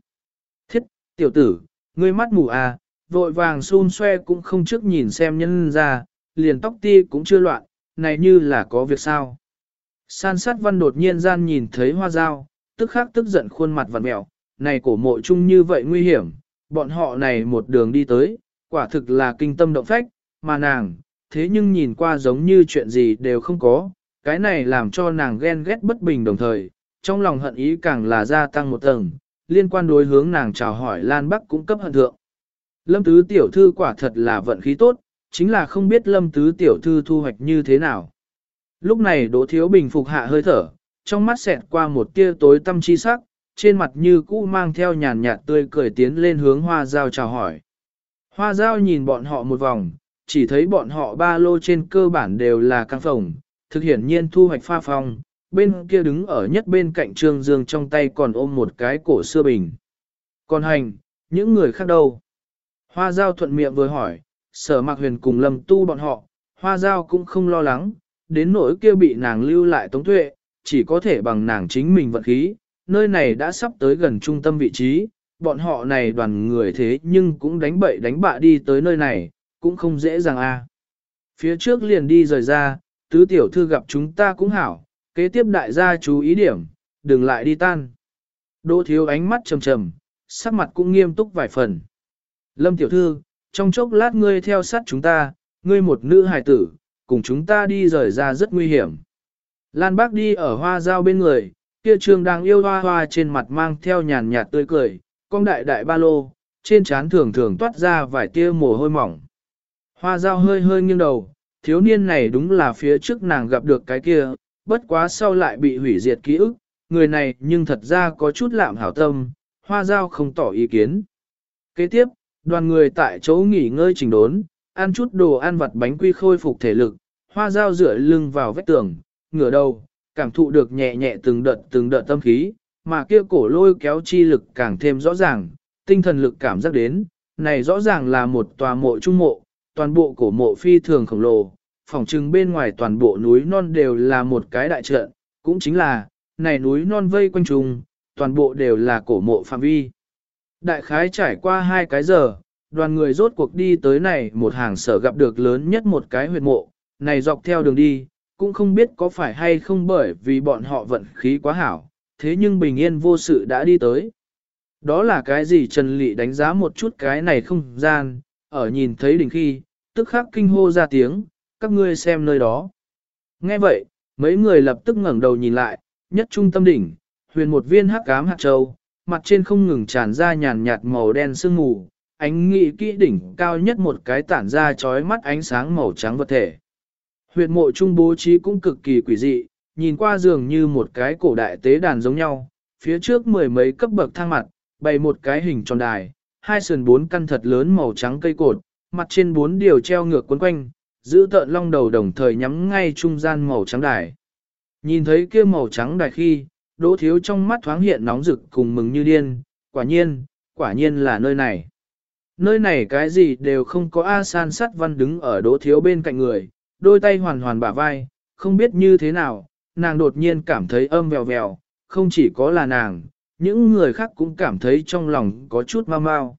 Thiết, tiểu tử, ngươi mắt mù à, vội vàng xun xoe cũng không trước nhìn xem nhân ra, liền tóc ti cũng chưa loạn, này như là có việc sao. San sát văn đột nhiên gian nhìn thấy hoa dao, tức khắc tức giận khuôn mặt vặn mẹo, này cổ mộ chung như vậy nguy hiểm, bọn họ này một đường đi tới, quả thực là kinh tâm động phách, mà nàng, thế nhưng nhìn qua giống như chuyện gì đều không có, cái này làm cho nàng ghen ghét bất bình đồng thời, trong lòng hận ý càng là gia tăng một tầng, liên quan đối hướng nàng chào hỏi Lan Bắc cũng cấp hận thượng. Lâm tứ tiểu thư quả thật là vận khí tốt, chính là không biết lâm tứ tiểu thư thu hoạch như thế nào. Lúc này Đỗ Thiếu Bình phục hạ hơi thở, trong mắt xẹt qua một tia tối tâm chi sắc, trên mặt như cũ mang theo nhàn nhạt tươi cười tiến lên hướng hoa giao chào hỏi. Hoa giao nhìn bọn họ một vòng, chỉ thấy bọn họ ba lô trên cơ bản đều là căng phòng, thực hiện nhiên thu hoạch pha phong, bên kia đứng ở nhất bên cạnh Trương Dương trong tay còn ôm một cái cổ xưa bình. Còn hành, những người khác đâu? Hoa giao thuận miệng vừa hỏi, sở mạc huyền cùng lâm tu bọn họ, hoa giao cũng không lo lắng, đến nỗi kia bị nàng lưu lại tống tuệ, chỉ có thể bằng nàng chính mình vận khí, nơi này đã sắp tới gần trung tâm vị trí, bọn họ này đoàn người thế nhưng cũng đánh bậy đánh bạ đi tới nơi này, cũng không dễ dàng a. Phía trước liền đi rời ra, tứ tiểu thư gặp chúng ta cũng hảo, kế tiếp đại gia chú ý điểm, đừng lại đi tan. Đỗ thiếu ánh mắt trầm trầm, sắc mặt cũng nghiêm túc vài phần. Lâm tiểu thư, trong chốc lát ngươi theo sát chúng ta, ngươi một nữ hài tử, cùng chúng ta đi rời ra rất nguy hiểm. Lan bác đi ở hoa dao bên người, kia trường đang yêu hoa hoa trên mặt mang theo nhàn nhạt tươi cười, con đại đại ba lô, trên trán thường thường toát ra vài tia mồ hôi mỏng. Hoa dao hơi hơi nghiêng đầu, thiếu niên này đúng là phía trước nàng gặp được cái kia, bất quá sau lại bị hủy diệt ký ức, người này nhưng thật ra có chút lạm hảo tâm, hoa dao không tỏ ý kiến. Kế tiếp, đoàn người tại chỗ nghỉ ngơi chỉnh đốn, ăn chút đồ ăn vặt bánh quy khôi phục thể lực, hoa dao rửa lưng vào vách tường, ngửa đầu, cảm thụ được nhẹ nhẹ từng đợt từng đợt tâm khí, mà kia cổ lôi kéo chi lực càng thêm rõ ràng, tinh thần lực cảm giác đến, này rõ ràng là một tòa mộ trung mộ, toàn bộ cổ mộ phi thường khổng lồ, phòng trừng bên ngoài toàn bộ núi non đều là một cái đại trận, cũng chính là, này núi non vây quanh trùng, toàn bộ đều là cổ mộ phạm vi. Đại khái trải qua hai cái giờ, đoàn người rốt cuộc đi tới này một hàng sở gặp được lớn nhất một cái huyệt mộ, này dọc theo đường đi, cũng không biết có phải hay không bởi vì bọn họ vận khí quá hảo, thế nhưng bình yên vô sự đã đi tới. Đó là cái gì Trần Lị đánh giá một chút cái này không gian, ở nhìn thấy đỉnh khi, tức khắc kinh hô ra tiếng, các ngươi xem nơi đó. Nghe vậy, mấy người lập tức ngẩng đầu nhìn lại, nhất trung tâm đỉnh, huyền một viên hắc ám hạt châu, mặt trên không ngừng tràn ra nhàn nhạt màu đen sương mù, ánh nghị kỹ đỉnh cao nhất một cái tản ra chói mắt ánh sáng màu trắng vật thể. Huyệt mộ trung bố trí cũng cực kỳ quỷ dị, nhìn qua dường như một cái cổ đại tế đàn giống nhau, phía trước mười mấy cấp bậc thang mặt, bày một cái hình tròn đài, hai sườn bốn căn thật lớn màu trắng cây cột, mặt trên bốn điều treo ngược quấn quanh, giữ tợn long đầu đồng thời nhắm ngay trung gian màu trắng đài. Nhìn thấy kia màu trắng đài khi, đỗ thiếu trong mắt thoáng hiện nóng rực cùng mừng như điên, quả nhiên, quả nhiên là nơi này. Nơi này cái gì đều không có A san sắt văn đứng ở đỗ thiếu bên cạnh người, đôi tay hoàn hoàn bả vai, không biết như thế nào, nàng đột nhiên cảm thấy âm vèo vèo, không chỉ có là nàng, những người khác cũng cảm thấy trong lòng có chút mau mau.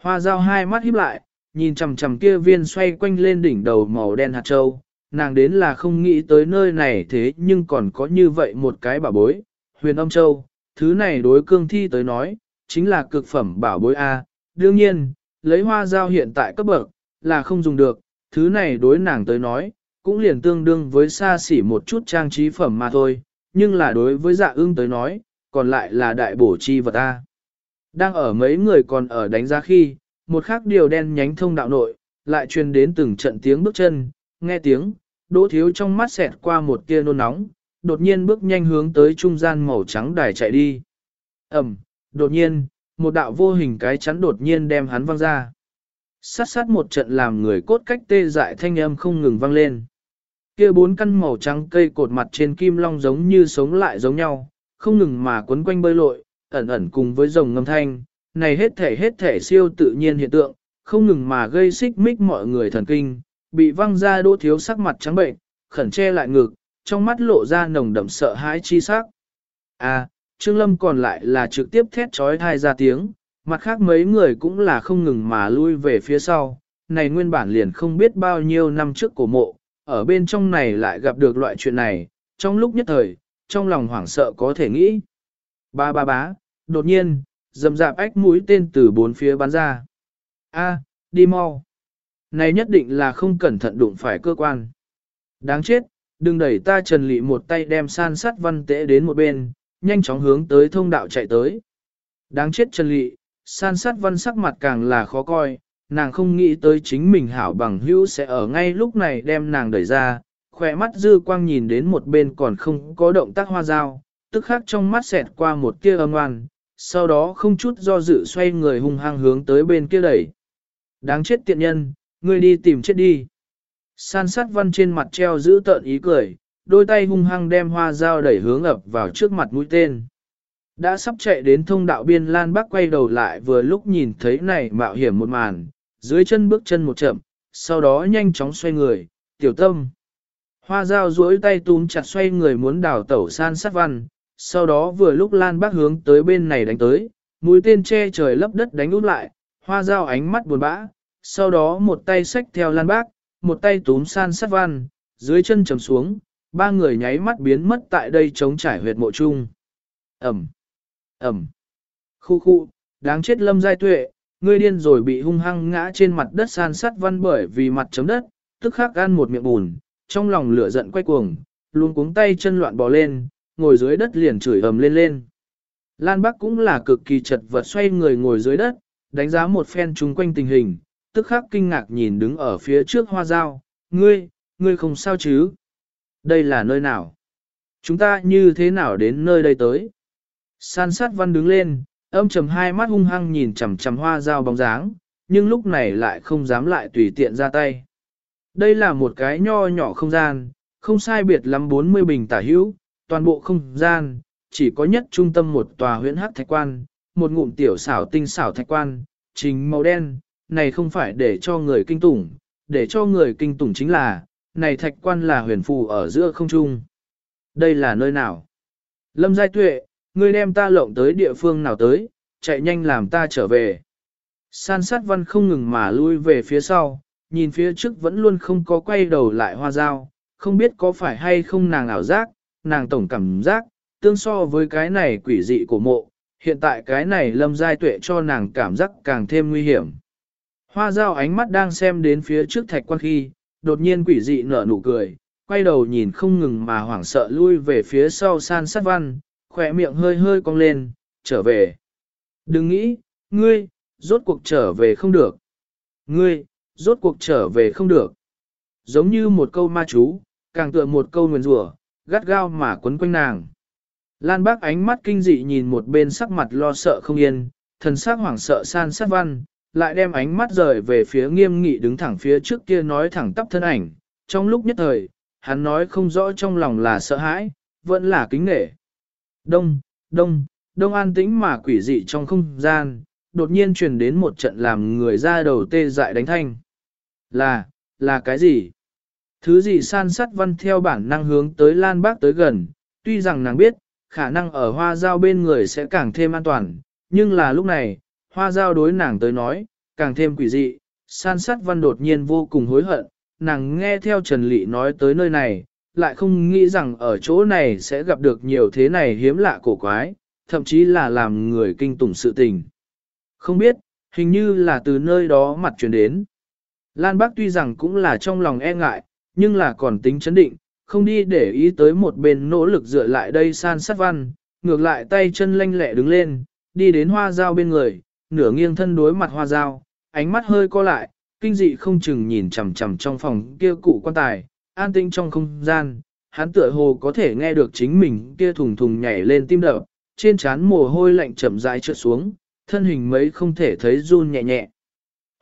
Hoa dao hai mắt híp lại, nhìn chằm chằm kia viên xoay quanh lên đỉnh đầu màu đen hạt châu, nàng đến là không nghĩ tới nơi này thế nhưng còn có như vậy một cái bà bối, huyền âm châu, thứ này đối cương thi tới nói, chính là cực phẩm bảo bối A, đương nhiên, lấy hoa dao hiện tại cấp bậc, là không dùng được, thứ này đối nàng tới nói, cũng liền tương đương với xa xỉ một chút trang trí phẩm mà thôi, nhưng là đối với dạ ương tới nói, còn lại là đại bổ chi vật A. Đang ở mấy người còn ở đánh giá khi, một khắc điều đen nhánh thông đạo nội, lại truyền đến từng trận tiếng bước chân, nghe tiếng, đỗ thiếu trong mắt xẹt qua một tia nôn nóng, đột nhiên bước nhanh hướng tới trung gian màu trắng đài chạy đi. Ẩm, đột nhiên, một đạo vô hình cái chắn đột nhiên đem hắn văng ra. Sát sát một trận làm người cốt cách tê dại thanh âm không ngừng vang lên. Kia bốn căn màu trắng cây cột mặt trên kim long giống như sống lại giống nhau, không ngừng mà quấn quanh bơi lội, ẩn ẩn cùng với rồng ngâm thanh, này hết thể hết thể siêu tự nhiên hiện tượng, không ngừng mà gây xích mích mọi người thần kinh, bị văng ra đỗ thiếu sắc mặt trắng bệnh, khẩn che lại ngực, trong mắt lộ ra nồng đậm sợ hãi chi sắc. À, Trương Lâm còn lại là trực tiếp thét trói thai ra tiếng, mặt khác mấy người cũng là không ngừng mà lui về phía sau, này nguyên bản liền không biết bao nhiêu năm trước cổ mộ, ở bên trong này lại gặp được loại chuyện này, trong lúc nhất thời, trong lòng hoảng sợ có thể nghĩ. Ba ba bá, đột nhiên, dầm dạp ách mũi tên từ bốn phía bắn ra. A, đi mau. Này nhất định là không cẩn thận đụng phải cơ quan. Đáng chết, đừng đẩy ta trần lị một tay đem san sát văn tễ đến một bên, nhanh chóng hướng tới thông đạo chạy tới. Đáng chết trần lị, san sát văn sắc mặt càng là khó coi, nàng không nghĩ tới chính mình hảo bằng hữu sẽ ở ngay lúc này đem nàng đẩy ra, khỏe mắt dư quang nhìn đến một bên còn không có động tác hoa dao, tức khắc trong mắt xẹt qua một tia âm oan, sau đó không chút do dự xoay người hung hăng hướng tới bên kia đẩy. Đáng chết tiện nhân, ngươi đi tìm chết đi. San sát văn trên mặt treo giữ tợn ý cười, đôi tay hung hăng đem hoa dao đẩy hướng ập vào trước mặt mũi tên. Đã sắp chạy đến thông đạo biên Lan Bắc quay đầu lại vừa lúc nhìn thấy này mạo hiểm một màn, dưới chân bước chân một chậm, sau đó nhanh chóng xoay người, tiểu tâm. Hoa dao duỗi tay túm chặt xoay người muốn đào tẩu san sát văn, sau đó vừa lúc Lan Bắc hướng tới bên này đánh tới, mũi tên che trời lấp đất đánh út lại, hoa dao ánh mắt buồn bã, sau đó một tay xách theo Lan Bác, một tay túm san sát văn, dưới chân trầm xuống, ba người nháy mắt biến mất tại đây chống trải huyệt mộ chung. Ẩm, Ẩm, khu khu, đáng chết lâm giai tuệ, ngươi điên rồi bị hung hăng ngã trên mặt đất san sát văn bởi vì mặt chấm đất, tức khắc ăn một miệng bùn, trong lòng lửa giận quay cuồng, luôn cuống tay chân loạn bò lên, ngồi dưới đất liền chửi ầm lên lên. Lan Bắc cũng là cực kỳ chật vật xoay người ngồi dưới đất, đánh giá một phen chung quanh tình hình, tức khắc kinh ngạc nhìn đứng ở phía trước hoa dao, ngươi, ngươi không sao chứ? Đây là nơi nào? Chúng ta như thế nào đến nơi đây tới? San sát văn đứng lên, âm trầm hai mắt hung hăng nhìn chằm chằm hoa dao bóng dáng, nhưng lúc này lại không dám lại tùy tiện ra tay. Đây là một cái nho nhỏ không gian, không sai biệt lắm 40 bình tả hữu, toàn bộ không gian, chỉ có nhất trung tâm một tòa huyễn hắc thạch quan, một ngụm tiểu xảo tinh xảo thạch quan, chính màu đen, này không phải để cho người kinh tủng, để cho người kinh tủng chính là, này thạch quan là huyền phù ở giữa không trung. Đây là nơi nào? Lâm Giai Tuệ, ngươi đem ta lộng tới địa phương nào tới, chạy nhanh làm ta trở về. San sát văn không ngừng mà lui về phía sau, nhìn phía trước vẫn luôn không có quay đầu lại hoa dao, không biết có phải hay không nàng ảo giác, nàng tổng cảm giác, tương so với cái này quỷ dị của mộ, hiện tại cái này lâm giai tuệ cho nàng cảm giác càng thêm nguy hiểm. Hoa dao ánh mắt đang xem đến phía trước thạch quan khi, đột nhiên quỷ dị nở nụ cười, quay đầu nhìn không ngừng mà hoảng sợ lui về phía sau san sát văn, khỏe miệng hơi hơi cong lên, trở về. Đừng nghĩ, ngươi, rốt cuộc trở về không được. Ngươi, rốt cuộc trở về không được. Giống như một câu ma chú, càng tựa một câu nguyền rủa, gắt gao mà quấn quanh nàng. Lan bác ánh mắt kinh dị nhìn một bên sắc mặt lo sợ không yên, thần sắc hoảng sợ san sát văn, lại đem ánh mắt rời về phía nghiêm nghị đứng thẳng phía trước kia nói thẳng tắp thân ảnh. Trong lúc nhất thời, hắn nói không rõ trong lòng là sợ hãi, vẫn là kính nể. Đông, đông, đông an tĩnh mà quỷ dị trong không gian, đột nhiên truyền đến một trận làm người ra đầu tê dại đánh thanh. Là, là cái gì? Thứ gì san sắt văn theo bản năng hướng tới Lan Bác tới gần, tuy rằng nàng biết, khả năng ở hoa giao bên người sẽ càng thêm an toàn, nhưng là lúc này, hoa giao đối nàng tới nói, càng thêm quỷ dị, san sát văn đột nhiên vô cùng hối hận, nàng nghe theo Trần Lị nói tới nơi này, lại không nghĩ rằng ở chỗ này sẽ gặp được nhiều thế này hiếm lạ cổ quái, thậm chí là làm người kinh tủng sự tình. Không biết, hình như là từ nơi đó mặt chuyển đến. Lan Bác tuy rằng cũng là trong lòng e ngại, nhưng là còn tính chấn định, không đi để ý tới một bên nỗ lực dựa lại đây san sát văn, ngược lại tay chân lanh lẹ đứng lên, đi đến hoa dao bên người, nửa nghiêng thân đối mặt hoa dao, ánh mắt hơi co lại, kinh dị không chừng nhìn chằm chằm trong phòng kia cụ quan tài, an tinh trong không gian, hắn tựa hồ có thể nghe được chính mình kia thùng thùng nhảy lên tim đập, trên trán mồ hôi lạnh chậm rãi trượt xuống, thân hình mấy không thể thấy run nhẹ nhẹ.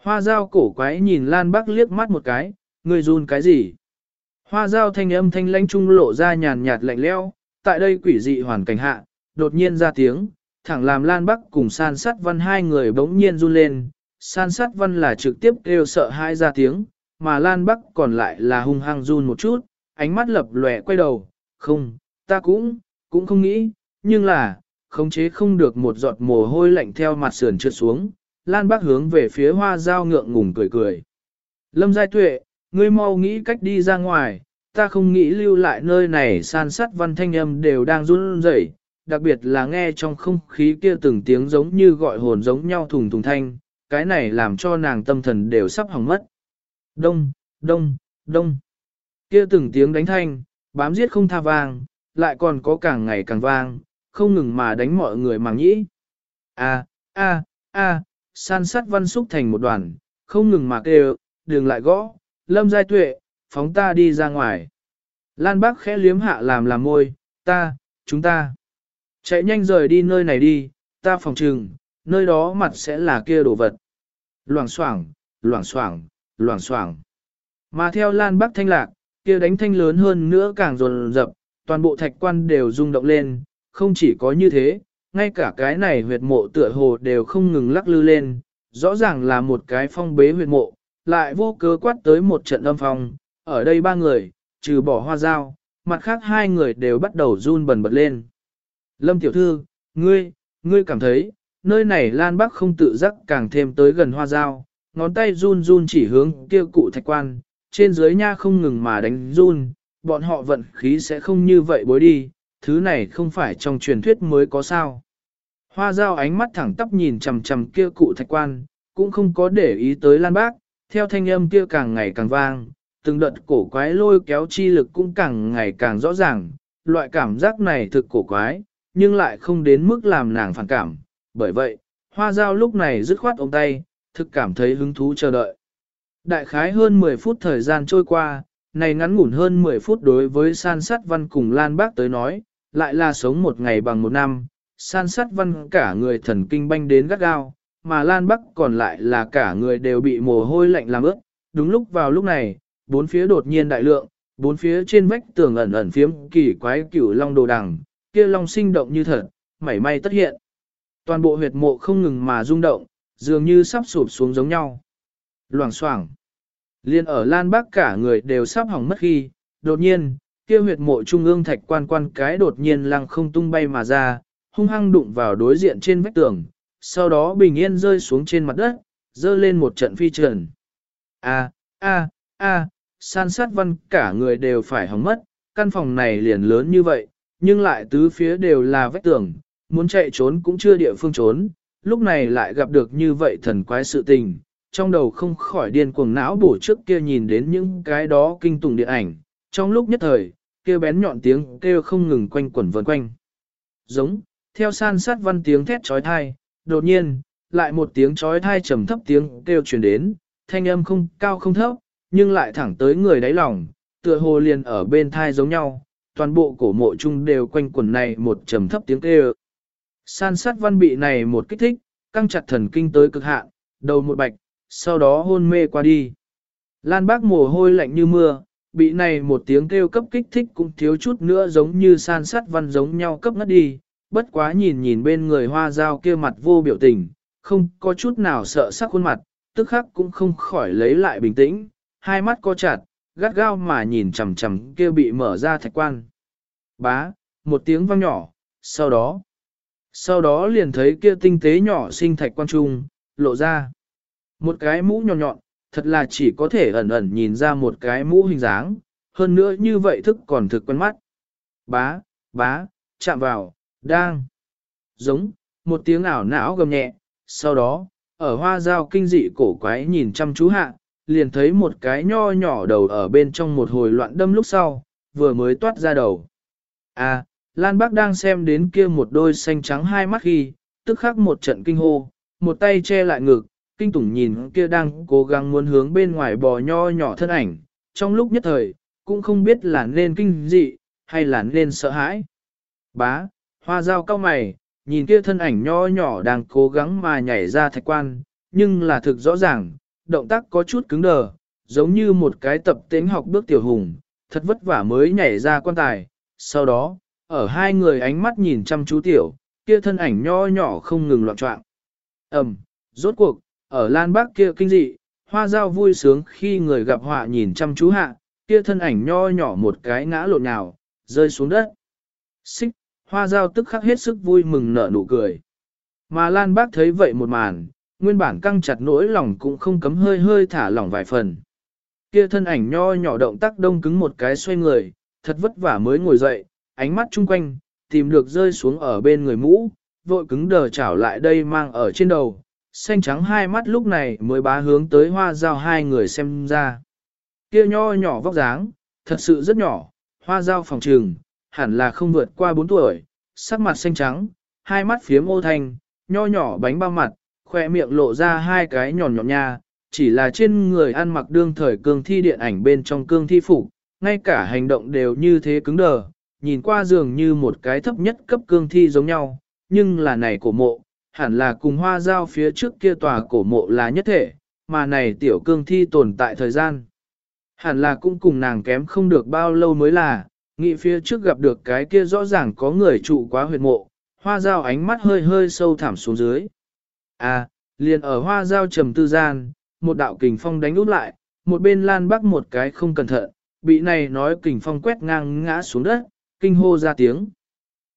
Hoa dao cổ quái nhìn Lan Bắc liếc mắt một cái, người run cái gì? Hoa dao thanh âm thanh lãnh trung lộ ra nhàn nhạt lạnh leo, tại đây quỷ dị hoàn cảnh hạ, đột nhiên ra tiếng, thẳng làm Lan Bắc cùng san sát văn hai người bỗng nhiên run lên, san sát văn là trực tiếp kêu sợ hai ra tiếng, mà Lan Bắc còn lại là hung hăng run một chút, ánh mắt lập lòe quay đầu, không, ta cũng, cũng không nghĩ, nhưng là, khống chế không được một giọt mồ hôi lạnh theo mặt sườn trượt xuống, Lan Bắc hướng về phía hoa dao ngượng ngùng cười cười. Lâm Giai Tuệ, ngươi mau nghĩ cách đi ra ngoài, ta không nghĩ lưu lại nơi này. San sát văn thanh âm đều đang run rẩy, đặc biệt là nghe trong không khí kia từng tiếng giống như gọi hồn giống nhau thùng thùng thanh, cái này làm cho nàng tâm thần đều sắp hỏng mất. Đông, đông, đông. Kia từng tiếng đánh thanh, bám giết không tha vang, lại còn có càng ngày càng vang, không ngừng mà đánh mọi người màng nhĩ. A, a, a, san sát văn xúc thành một đoàn, không ngừng mà kêu, đường lại gõ, lâm giai tuệ, phóng ta đi ra ngoài. Lan bác khẽ liếm hạ làm làm môi, ta, chúng ta. Chạy nhanh rời đi nơi này đi, ta phòng trừng, nơi đó mặt sẽ là kia đồ vật. Loảng xoảng, loảng xoảng, loảng xoảng. Mà theo Lan Bắc thanh lạc, kia đánh thanh lớn hơn nữa càng rồn rập, toàn bộ thạch quan đều rung động lên, không chỉ có như thế, ngay cả cái này huyệt mộ tựa hồ đều không ngừng lắc lư lên, rõ ràng là một cái phong bế huyệt mộ, lại vô cớ quát tới một trận âm phong, ở đây ba người, trừ bỏ hoa dao, mặt khác hai người đều bắt đầu run bần bật lên. Lâm tiểu thư, ngươi, ngươi cảm thấy, nơi này Lan Bắc không tự giác càng thêm tới gần hoa dao, ngón tay run run chỉ hướng kia cụ thạch quan, trên dưới nha không ngừng mà đánh run, bọn họ vận khí sẽ không như vậy bối đi, thứ này không phải trong truyền thuyết mới có sao. Hoa dao ánh mắt thẳng tắp nhìn chằm chằm kia cụ thạch quan, cũng không có để ý tới Lan Bác, theo thanh âm kia càng ngày càng vang, từng đợt cổ quái lôi kéo chi lực cũng càng ngày càng rõ ràng, loại cảm giác này thực cổ quái, nhưng lại không đến mức làm nàng phản cảm, bởi vậy, hoa dao lúc này dứt khoát ôm tay, thực cảm thấy hứng thú chờ đợi. Đại khái hơn 10 phút thời gian trôi qua, này ngắn ngủn hơn 10 phút đối với san sát văn cùng Lan Bác tới nói, lại là sống một ngày bằng một năm, san sát văn cả người thần kinh banh đến gắt gao, mà Lan Bắc còn lại là cả người đều bị mồ hôi lạnh làm ướt. Đúng lúc vào lúc này, bốn phía đột nhiên đại lượng, bốn phía trên vách tường ẩn ẩn phiếm kỳ quái cửu long đồ đằng, kia long sinh động như thật, mảy may tất hiện. Toàn bộ huyệt mộ không ngừng mà rung động, dường như sắp sụp xuống giống nhau. Loảng xoảng. Liên ở Lan Bắc cả người đều sắp hỏng mất khi, đột nhiên, kia huyệt mộ trung ương thạch quan quan cái đột nhiên lăng không tung bay mà ra, hung hăng đụng vào đối diện trên vách tường, sau đó bình yên rơi xuống trên mặt đất, dơ lên một trận phi trần. A, a, a, san sát văn cả người đều phải hỏng mất, căn phòng này liền lớn như vậy, nhưng lại tứ phía đều là vách tường, muốn chạy trốn cũng chưa địa phương trốn, lúc này lại gặp được như vậy thần quái sự tình, trong đầu không khỏi điên cuồng não bổ trước kia nhìn đến những cái đó kinh tùng điện ảnh, trong lúc nhất thời, kêu bén nhọn tiếng kêu không ngừng quanh quẩn vần quanh. Giống, theo san sát văn tiếng thét trói thai, đột nhiên, lại một tiếng trói thai trầm thấp tiếng kêu truyền đến, thanh âm không cao không thấp, nhưng lại thẳng tới người đáy lòng, tựa hồ liền ở bên thai giống nhau, toàn bộ cổ mộ chung đều quanh quần này một trầm thấp tiếng kêu. San sát văn bị này một kích thích, căng chặt thần kinh tới cực hạn, đầu một bạch, sau đó hôn mê qua đi. Lan bác mồ hôi lạnh như mưa, bị này một tiếng kêu cấp kích thích cũng thiếu chút nữa giống như san sát văn giống nhau cấp ngất đi, bất quá nhìn nhìn bên người hoa dao kia mặt vô biểu tình, không có chút nào sợ sắc khuôn mặt, tức khắc cũng không khỏi lấy lại bình tĩnh, hai mắt co chặt, gắt gao mà nhìn chằm chằm kia bị mở ra thạch quan. Bá, một tiếng vang nhỏ, sau đó, sau đó liền thấy kia tinh tế nhỏ sinh thạch quan trung, lộ ra. Một cái mũ nhọn nhọn, thật là chỉ có thể ẩn ẩn nhìn ra một cái mũ hình dáng, hơn nữa như vậy thức còn thực quen mắt. Bá, bá, chạm vào, đang, giống, một tiếng ảo não gầm nhẹ, sau đó, ở hoa dao kinh dị cổ quái nhìn chăm chú hạ, liền thấy một cái nho nhỏ đầu ở bên trong một hồi loạn đâm lúc sau, vừa mới toát ra đầu. À, Lan Bác đang xem đến kia một đôi xanh trắng hai mắt khi, tức khắc một trận kinh hô, một tay che lại ngực, kinh tủng nhìn kia đang cố gắng muốn hướng bên ngoài bò nho nhỏ thân ảnh, trong lúc nhất thời, cũng không biết là nên kinh dị, hay là nên sợ hãi. Bá, hoa dao cao mày, nhìn kia thân ảnh nho nhỏ đang cố gắng mà nhảy ra thạch quan, nhưng là thực rõ ràng, động tác có chút cứng đờ, giống như một cái tập tính học bước tiểu hùng, thật vất vả mới nhảy ra quan tài. Sau đó, ở hai người ánh mắt nhìn chăm chú tiểu, kia thân ảnh nho nhỏ không ngừng loạn trọng. Ẩm, rốt cuộc, ở Lan Bắc kia kinh dị, hoa dao vui sướng khi người gặp họa nhìn chăm chú hạ, kia thân ảnh nho nhỏ một cái ngã lộn nhào, rơi xuống đất. Xích, hoa dao tức khắc hết sức vui mừng nở nụ cười. Mà Lan Bác thấy vậy một màn, nguyên bản căng chặt nỗi lòng cũng không cấm hơi hơi thả lỏng vài phần. Kia thân ảnh nho nhỏ động tác đông cứng một cái xoay người, thật vất vả mới ngồi dậy, ánh mắt chung quanh, tìm được rơi xuống ở bên người mũ, vội cứng đờ chảo lại đây mang ở trên đầu, xanh trắng hai mắt lúc này mới bá hướng tới hoa dao hai người xem ra. Kia nho nhỏ vóc dáng, thật sự rất nhỏ, hoa dao phòng trường, hẳn là không vượt qua 4 tuổi, sắc mặt xanh trắng, hai mắt phía ô thanh, nho nhỏ bánh bao mặt, khoe miệng lộ ra hai cái nhọn nhọn nha, chỉ là trên người ăn mặc đương thời cương thi điện ảnh bên trong cương thi phục, ngay cả hành động đều như thế cứng đờ, nhìn qua dường như một cái thấp nhất cấp cương thi giống nhau, nhưng là này cổ mộ, hẳn là cùng hoa giao phía trước kia tòa cổ mộ là nhất thể, mà này tiểu cương thi tồn tại thời gian. Hẳn là cũng cùng nàng kém không được bao lâu mới là, nghĩ phía trước gặp được cái kia rõ ràng có người trụ quá huyệt mộ, hoa giao ánh mắt hơi hơi sâu thẳm xuống dưới. À, liền ở hoa giao trầm tư gian, một đạo kình phong đánh út lại, một bên lan bắc một cái không cẩn thận, bị này nói kình phong quét ngang ngã xuống đất, kinh hô ra tiếng.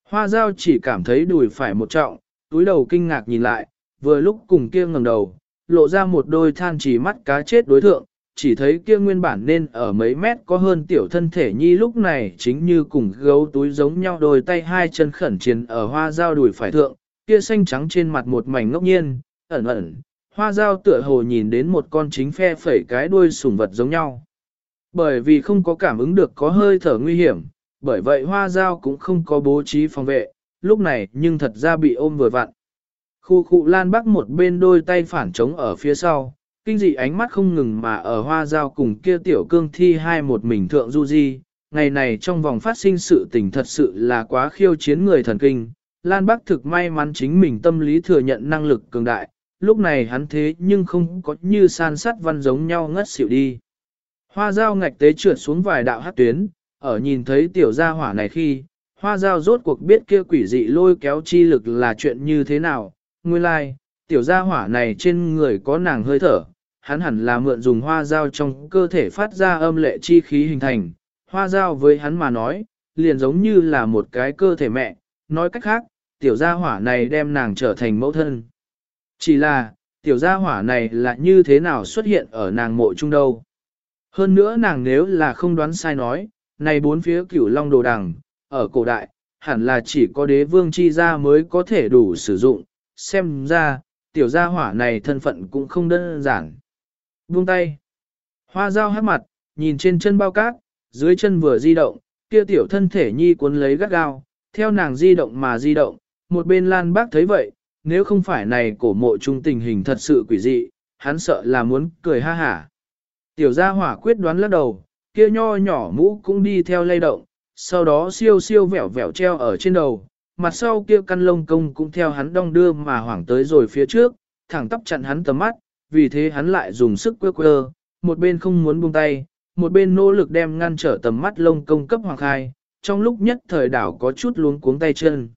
Hoa giao chỉ cảm thấy đùi phải một trọng, túi đầu kinh ngạc nhìn lại, vừa lúc cùng kia ngẩng đầu, lộ ra một đôi than chỉ mắt cá chết đối thượng, chỉ thấy kia nguyên bản nên ở mấy mét có hơn tiểu thân thể nhi lúc này chính như cùng gấu túi giống nhau đôi tay hai chân khẩn chiến ở hoa dao đùi phải thượng, kia xanh trắng trên mặt một mảnh ngốc nhiên, ẩn ẩn, hoa dao tựa hồ nhìn đến một con chính phe phẩy cái đuôi sủng vật giống nhau. Bởi vì không có cảm ứng được có hơi thở nguy hiểm, bởi vậy hoa dao cũng không có bố trí phòng vệ, lúc này nhưng thật ra bị ôm vừa vặn. Khu khu Lan Bắc một bên đôi tay phản trống ở phía sau, kinh dị ánh mắt không ngừng mà ở hoa giao cùng kia tiểu cương thi hai một mình thượng du di. Ngày này trong vòng phát sinh sự tình thật sự là quá khiêu chiến người thần kinh. Lan Bắc thực may mắn chính mình tâm lý thừa nhận năng lực cường đại, lúc này hắn thế nhưng không có như san sắt văn giống nhau ngất xỉu đi. Hoa dao ngạch tế trượt xuống vài đạo hát tuyến, ở nhìn thấy tiểu gia hỏa này khi, hoa dao rốt cuộc biết kia quỷ dị lôi kéo chi lực là chuyện như thế nào, nguyên lai, like, tiểu gia hỏa này trên người có nàng hơi thở, hắn hẳn là mượn dùng hoa dao trong cơ thể phát ra âm lệ chi khí hình thành, hoa dao với hắn mà nói, liền giống như là một cái cơ thể mẹ, nói cách khác, tiểu gia hỏa này đem nàng trở thành mẫu thân. Chỉ là, tiểu gia hỏa này là như thế nào xuất hiện ở nàng mộ trung đâu. Hơn nữa nàng nếu là không đoán sai nói, này bốn phía cửu long đồ đằng, ở cổ đại, hẳn là chỉ có đế vương chi gia mới có thể đủ sử dụng, xem ra, tiểu gia hỏa này thân phận cũng không đơn giản. Buông tay. Hoa dao hát mặt, nhìn trên chân bao cát, dưới chân vừa di động, kia tiểu thân thể nhi cuốn lấy gắt gao, theo nàng di động mà di động, một bên lan bác thấy vậy, nếu không phải này cổ mộ trung tình hình thật sự quỷ dị, hắn sợ là muốn cười ha hả. Tiểu gia hỏa quyết đoán lắc đầu, kia nho nhỏ mũ cũng đi theo lay động, sau đó siêu siêu vẻo vẻo treo ở trên đầu, mặt sau kia căn lông công cũng theo hắn đong đưa mà hoảng tới rồi phía trước, thẳng tóc chặn hắn tầm mắt, vì thế hắn lại dùng sức quơ quơ, một bên không muốn buông tay, một bên nỗ lực đem ngăn trở tầm mắt lông công cấp hoàng khai, trong lúc nhất thời đảo có chút luống cuống tay chân.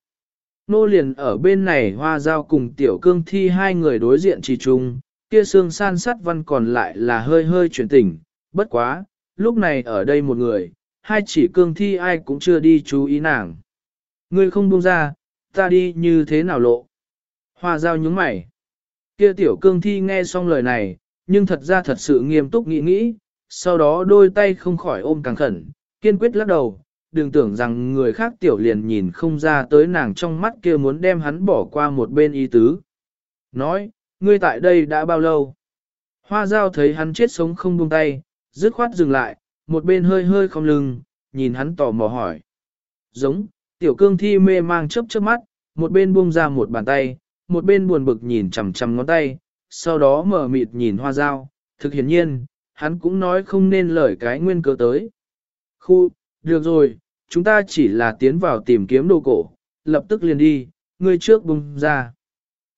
Nô liền ở bên này hoa giao cùng tiểu cương thi hai người đối diện trì chung, kia xương san sắt văn còn lại là hơi hơi chuyển tỉnh, bất quá, lúc này ở đây một người, hai chỉ cương thi ai cũng chưa đi chú ý nàng. Ngươi không buông ra, ta đi như thế nào lộ. Hoa giao nhúng mày. Kia tiểu cương thi nghe xong lời này, nhưng thật ra thật sự nghiêm túc nghĩ nghĩ, sau đó đôi tay không khỏi ôm càng khẩn, kiên quyết lắc đầu, đừng tưởng rằng người khác tiểu liền nhìn không ra tới nàng trong mắt kia muốn đem hắn bỏ qua một bên y tứ. Nói, ngươi tại đây đã bao lâu? Hoa giao thấy hắn chết sống không buông tay, dứt khoát dừng lại, một bên hơi hơi không lưng, nhìn hắn tò mò hỏi. Giống, tiểu cương thi mê mang chớp chớp mắt, một bên buông ra một bàn tay, một bên buồn bực nhìn chằm chằm ngón tay, sau đó mở mịt nhìn hoa dao, thực hiển nhiên, hắn cũng nói không nên lời cái nguyên cớ tới. Khu, được rồi, chúng ta chỉ là tiến vào tìm kiếm đồ cổ, lập tức liền đi, ngươi trước bung ra.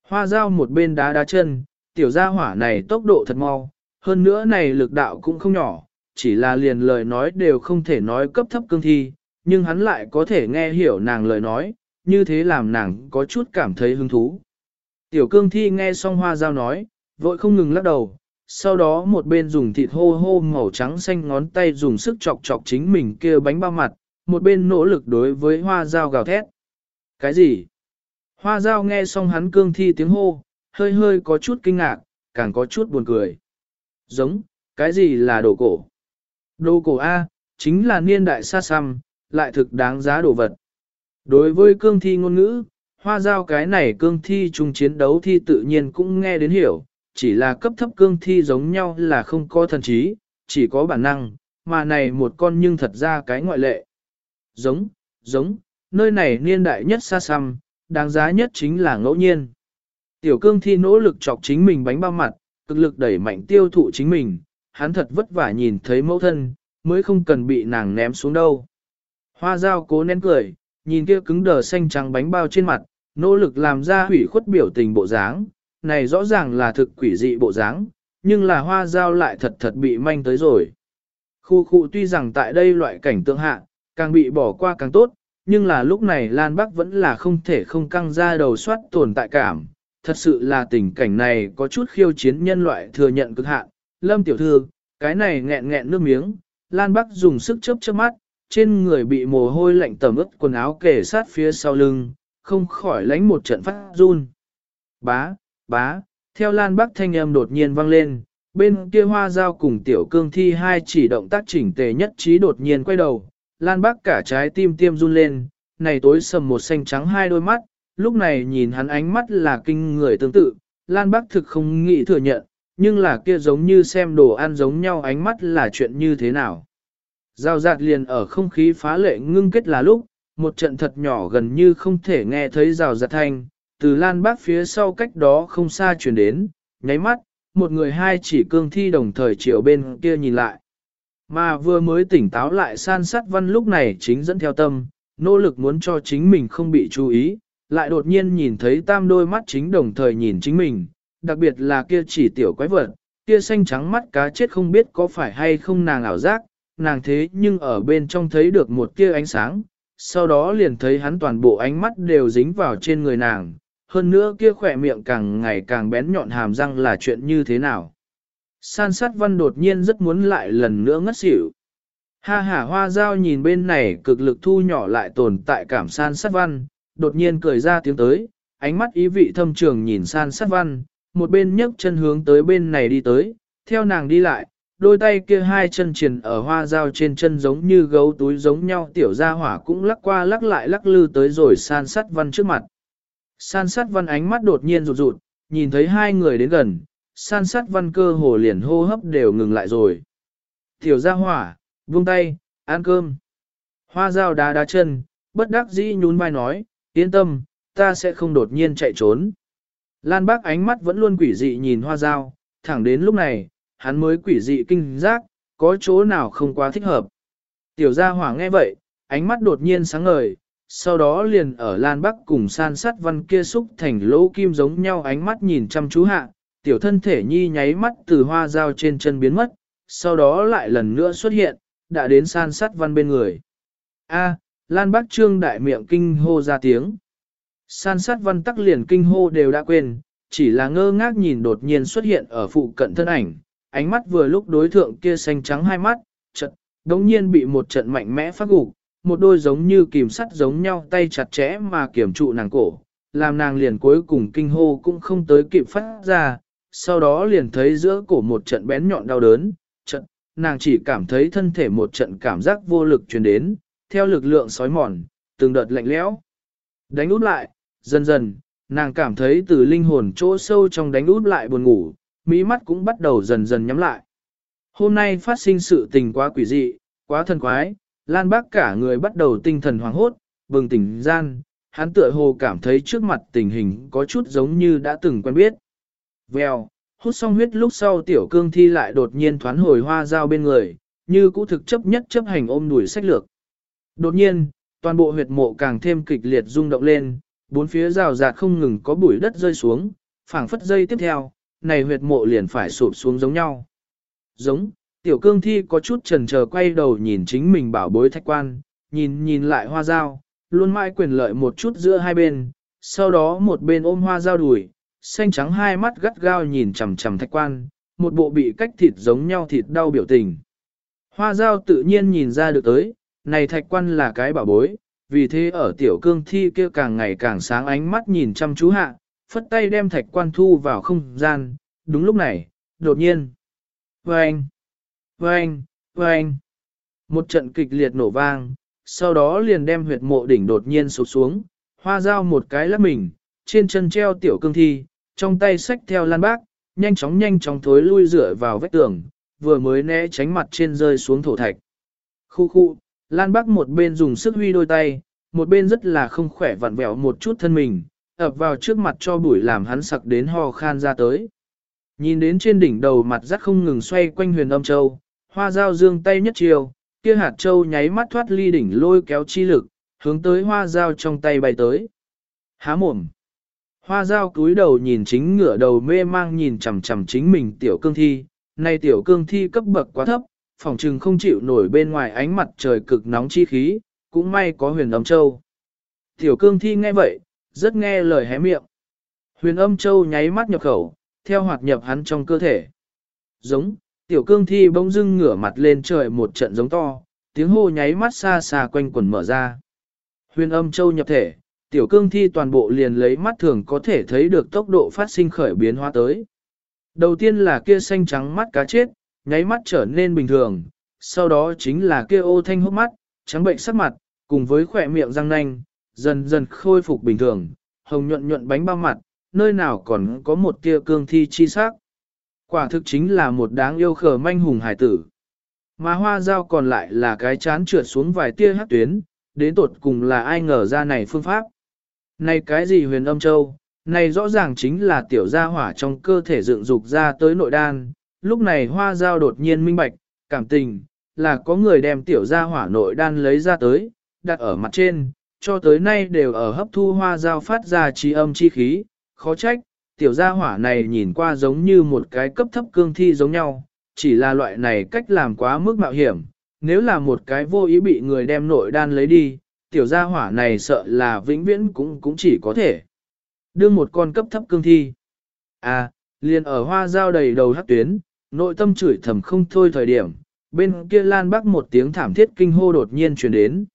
Hoa dao một bên đá đá chân, tiểu gia hỏa này tốc độ thật mau, hơn nữa này lực đạo cũng không nhỏ, chỉ là liền lời nói đều không thể nói cấp thấp cương thi, nhưng hắn lại có thể nghe hiểu nàng lời nói, như thế làm nàng có chút cảm thấy hứng thú. Tiểu cương thi nghe xong hoa giao nói, vội không ngừng lắc đầu, sau đó một bên dùng thịt hô hô màu trắng xanh ngón tay dùng sức chọc chọc chính mình kia bánh bao mặt, một bên nỗ lực đối với hoa dao gào thét. Cái gì? Hoa dao nghe xong hắn cương thi tiếng hô, hơi hơi có chút kinh ngạc, càng có chút buồn cười. Giống, cái gì là đồ cổ? Đồ cổ A, chính là niên đại xa xăm, lại thực đáng giá đồ vật. Đối với cương thi ngôn ngữ, hoa dao cái này cương thi chung chiến đấu thi tự nhiên cũng nghe đến hiểu, chỉ là cấp thấp cương thi giống nhau là không có thần trí, chỉ có bản năng, mà này một con nhưng thật ra cái ngoại lệ. Giống, giống, nơi này niên đại nhất xa xăm, đáng giá nhất chính là ngẫu nhiên. Tiểu cương thi nỗ lực chọc chính mình bánh bao mặt, cực lực đẩy mạnh tiêu thụ chính mình, hắn thật vất vả nhìn thấy mẫu thân, mới không cần bị nàng ném xuống đâu. Hoa dao cố nén cười, nhìn kia cứng đờ xanh trắng bánh bao trên mặt, nỗ lực làm ra hủy khuất biểu tình bộ dáng, này rõ ràng là thực quỷ dị bộ dáng, nhưng là hoa dao lại thật thật bị manh tới rồi. Khu khu tuy rằng tại đây loại cảnh tượng hạ, càng bị bỏ qua càng tốt, nhưng là lúc này Lan Bắc vẫn là không thể không căng ra đầu soát tồn tại cảm. Thật sự là tình cảnh này có chút khiêu chiến nhân loại thừa nhận cực hạn. Lâm tiểu thư, cái này nghẹn nghẹn nước miếng, Lan Bắc dùng sức chớp chớp mắt, trên người bị mồ hôi lạnh tẩm ướt quần áo kề sát phía sau lưng, không khỏi lánh một trận phát run. Bá, bá, theo Lan Bắc thanh âm đột nhiên vang lên, bên kia hoa dao cùng tiểu cương thi hai chỉ động tác chỉnh tề nhất trí đột nhiên quay đầu, Lan Bắc cả trái tim tiêm run lên, này tối sầm một xanh trắng hai đôi mắt, lúc này nhìn hắn ánh mắt là kinh người tương tự, Lan Bắc thực không nghĩ thừa nhận, nhưng là kia giống như xem đồ ăn giống nhau ánh mắt là chuyện như thế nào. Giao giạt liền ở không khí phá lệ ngưng kết là lúc, một trận thật nhỏ gần như không thể nghe thấy rào giạt thanh, từ lan bác phía sau cách đó không xa chuyển đến, nháy mắt, một người hai chỉ cương thi đồng thời chiều bên kia nhìn lại. Mà vừa mới tỉnh táo lại san sát văn lúc này chính dẫn theo tâm, nỗ lực muốn cho chính mình không bị chú ý, lại đột nhiên nhìn thấy tam đôi mắt chính đồng thời nhìn chính mình, đặc biệt là kia chỉ tiểu quái vật, kia xanh trắng mắt cá chết không biết có phải hay không nàng ảo giác, nàng thế nhưng ở bên trong thấy được một tia ánh sáng, sau đó liền thấy hắn toàn bộ ánh mắt đều dính vào trên người nàng, hơn nữa kia khỏe miệng càng ngày càng bén nhọn hàm răng là chuyện như thế nào. San sát văn đột nhiên rất muốn lại lần nữa ngất xỉu. Ha ha hoa dao nhìn bên này cực lực thu nhỏ lại tồn tại cảm san sát văn, đột nhiên cười ra tiếng tới, ánh mắt ý vị thâm trường nhìn san sát văn, một bên nhấc chân hướng tới bên này đi tới, theo nàng đi lại, đôi tay kia hai chân triền ở hoa dao trên chân giống như gấu túi giống nhau tiểu gia hỏa cũng lắc qua lắc lại lắc lư tới rồi san sát văn trước mặt. San sát văn ánh mắt đột nhiên rụt rụt, nhìn thấy hai người đến gần, san sát văn cơ hồ liền hô hấp đều ngừng lại rồi. Tiểu gia hỏa, buông tay, ăn cơm. Hoa dao đá đá chân, bất đắc dĩ nhún vai nói, yên tâm, ta sẽ không đột nhiên chạy trốn. Lan bác ánh mắt vẫn luôn quỷ dị nhìn hoa dao, thẳng đến lúc này, hắn mới quỷ dị kinh giác, có chỗ nào không quá thích hợp. Tiểu gia hỏa nghe vậy, ánh mắt đột nhiên sáng ngời, sau đó liền ở Lan Bắc cùng san sát văn kia xúc thành lỗ kim giống nhau ánh mắt nhìn chăm chú hạ, tiểu thân thể nhi nháy mắt từ hoa dao trên chân biến mất, sau đó lại lần nữa xuất hiện, đã đến san sát văn bên người. A, Lan Bắc trương đại miệng kinh hô ra tiếng. San sát văn tắc liền kinh hô đều đã quên, chỉ là ngơ ngác nhìn đột nhiên xuất hiện ở phụ cận thân ảnh, ánh mắt vừa lúc đối thượng kia xanh trắng hai mắt, chật, đống nhiên bị một trận mạnh mẽ phát gục, một đôi giống như kìm sắt giống nhau tay chặt chẽ mà kiểm trụ nàng cổ, làm nàng liền cuối cùng kinh hô cũng không tới kịp phát ra, sau đó liền thấy giữa cổ một trận bén nhọn đau đớn, trận, nàng chỉ cảm thấy thân thể một trận cảm giác vô lực truyền đến, theo lực lượng sói mòn, từng đợt lạnh lẽo. Đánh út lại, dần dần, nàng cảm thấy từ linh hồn chỗ sâu trong đánh út lại buồn ngủ, mỹ mắt cũng bắt đầu dần dần nhắm lại. Hôm nay phát sinh sự tình quá quỷ dị, quá thần quái, Lan Bác cả người bắt đầu tinh thần hoảng hốt, bừng tỉnh gian, hắn tựa hồ cảm thấy trước mặt tình hình có chút giống như đã từng quen biết. Vèo, hút xong huyết lúc sau tiểu cương thi lại đột nhiên thoán hồi hoa dao bên người, như cũ thực chấp nhất chấp hành ôm đuổi sách lược. Đột nhiên, toàn bộ huyệt mộ càng thêm kịch liệt rung động lên, bốn phía rào rạt không ngừng có bụi đất rơi xuống, phảng phất dây tiếp theo, này huyệt mộ liền phải sụp xuống giống nhau. Giống, tiểu cương thi có chút trần chờ quay đầu nhìn chính mình bảo bối thạch quan, nhìn nhìn lại hoa dao, luôn mãi quyền lợi một chút giữa hai bên, sau đó một bên ôm hoa dao đùi, xanh trắng hai mắt gắt gao nhìn chằm chằm thạch quan, một bộ bị cách thịt giống nhau thịt đau biểu tình. Hoa dao tự nhiên nhìn ra được tới, này thạch quan là cái bảo bối, vì thế ở tiểu cương thi kia càng ngày càng sáng ánh mắt nhìn chăm chú hạ, phất tay đem thạch quan thu vào không gian, đúng lúc này, đột nhiên. Anh. Vâng! Vâng! Một trận kịch liệt nổ vang, sau đó liền đem huyệt mộ đỉnh đột nhiên sụp xuống, hoa dao một cái lắp mình, trên chân treo tiểu cương thi, trong tay xách theo lan bác, nhanh chóng nhanh chóng thối lui dựa vào vách tường, vừa mới né tránh mặt trên rơi xuống thổ thạch. Khu khu, lan bác một bên dùng sức huy đôi tay, một bên rất là không khỏe vặn vẹo một chút thân mình, ập vào trước mặt cho bụi làm hắn sặc đến ho khan ra tới. Nhìn đến trên đỉnh đầu mặt rắc không ngừng xoay quanh huyền âm châu, hoa dao dương tay nhất chiều, kia hạt châu nháy mắt thoát ly đỉnh lôi kéo chi lực, hướng tới hoa dao trong tay bay tới. Há mồm. Hoa dao cúi đầu nhìn chính ngửa đầu mê mang nhìn chằm chằm chính mình tiểu cương thi, nay tiểu cương thi cấp bậc quá thấp, phòng trừng không chịu nổi bên ngoài ánh mặt trời cực nóng chi khí, cũng may có huyền âm châu. Tiểu cương thi nghe vậy, rất nghe lời hé miệng. Huyền âm châu nháy mắt nhập khẩu, theo hoạt nhập hắn trong cơ thể. Giống, tiểu cương thi bỗng dưng ngửa mặt lên trời một trận giống to, tiếng hô nháy mắt xa xa quanh quần mở ra. Huyền âm châu nhập thể, tiểu cương thi toàn bộ liền lấy mắt thường có thể thấy được tốc độ phát sinh khởi biến hóa tới. Đầu tiên là kia xanh trắng mắt cá chết, nháy mắt trở nên bình thường, sau đó chính là kia ô thanh hốc mắt, trắng bệnh sắc mặt, cùng với khỏe miệng răng nanh, dần dần khôi phục bình thường, hồng nhuận nhuận bánh bao mặt, nơi nào còn có một tia cương thi chi sắc. Quả thực chính là một đáng yêu khờ manh hùng hải tử. Mà hoa dao còn lại là cái chán trượt xuống vài tia hát tuyến, đến tột cùng là ai ngờ ra này phương pháp. Này cái gì huyền âm châu, này rõ ràng chính là tiểu gia hỏa trong cơ thể dựng dục ra tới nội đan, lúc này hoa giao đột nhiên minh bạch, cảm tình, là có người đem tiểu gia hỏa nội đan lấy ra tới, đặt ở mặt trên, cho tới nay đều ở hấp thu hoa giao phát ra trí âm chi khí, khó trách, tiểu gia hỏa này nhìn qua giống như một cái cấp thấp cương thi giống nhau, chỉ là loại này cách làm quá mức mạo hiểm, nếu là một cái vô ý bị người đem nội đan lấy đi, tiểu gia hỏa này sợ là vĩnh viễn cũng cũng chỉ có thể đưa một con cấp thấp cương thi. À, liền ở hoa giao đầy đầu hát tuyến, nội tâm chửi thầm không thôi thời điểm, bên kia lan bắc một tiếng thảm thiết kinh hô đột nhiên truyền đến.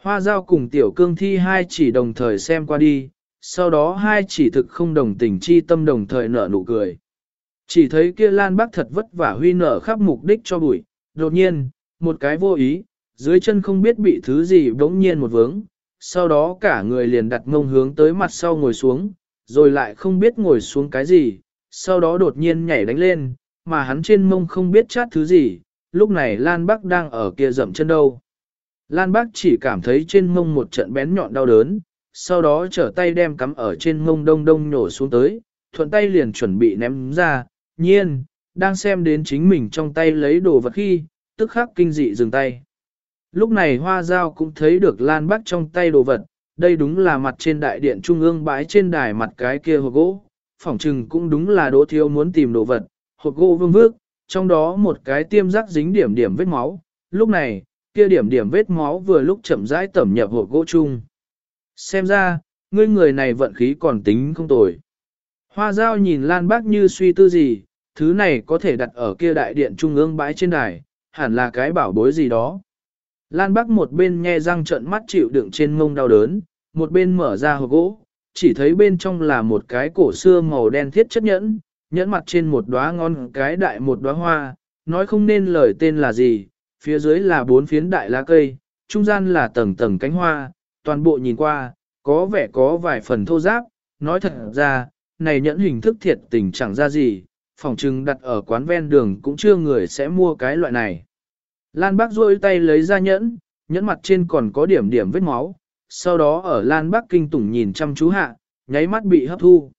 Hoa giao cùng tiểu cương thi hai chỉ đồng thời xem qua đi, sau đó hai chỉ thực không đồng tình chi tâm đồng thời nở nụ cười. Chỉ thấy kia lan Bác thật vất vả huy nở khắp mục đích cho bụi, đột nhiên, một cái vô ý, dưới chân không biết bị thứ gì bỗng nhiên một vướng, sau đó cả người liền đặt ngông hướng tới mặt sau ngồi xuống, rồi lại không biết ngồi xuống cái gì, sau đó đột nhiên nhảy đánh lên, mà hắn trên mông không biết chát thứ gì, lúc này Lan Bắc đang ở kia dậm chân đâu. Lan Bắc chỉ cảm thấy trên mông một trận bén nhọn đau đớn, sau đó trở tay đem cắm ở trên mông đông đông nhổ xuống tới, thuận tay liền chuẩn bị ném ra, nhiên, đang xem đến chính mình trong tay lấy đồ vật khi, tức khắc kinh dị dừng tay. Lúc này hoa giao cũng thấy được Lan Bắc trong tay đồ vật, đây đúng là mặt trên đại điện trung ương bãi trên đài mặt cái kia hộp gỗ, phỏng trừng cũng đúng là đỗ thiếu muốn tìm đồ vật, hộp gỗ vương vước, trong đó một cái tiêm rắc dính điểm điểm vết máu, lúc này, kia điểm điểm vết máu vừa lúc chậm rãi tẩm nhập hộp gỗ chung. Xem ra, ngươi người này vận khí còn tính không tồi. Hoa giao nhìn Lan Bác như suy tư gì, thứ này có thể đặt ở kia đại điện trung ương bãi trên đài, hẳn là cái bảo bối gì đó. Lan Bắc một bên nghe răng trợn mắt chịu đựng trên mông đau đớn, một bên mở ra hộp gỗ, chỉ thấy bên trong là một cái cổ xưa màu đen thiết chất nhẫn, nhẫn mặt trên một đóa ngon cái đại một đóa hoa, nói không nên lời tên là gì, phía dưới là bốn phiến đại lá cây, trung gian là tầng tầng cánh hoa, toàn bộ nhìn qua, có vẻ có vài phần thô giáp, nói thật ra, này nhẫn hình thức thiệt tình chẳng ra gì, phòng trưng đặt ở quán ven đường cũng chưa người sẽ mua cái loại này. Lan Bác rôi tay lấy ra nhẫn, nhẫn mặt trên còn có điểm điểm vết máu, sau đó ở Lan Bác kinh tủng nhìn chăm chú hạ, nháy mắt bị hấp thu.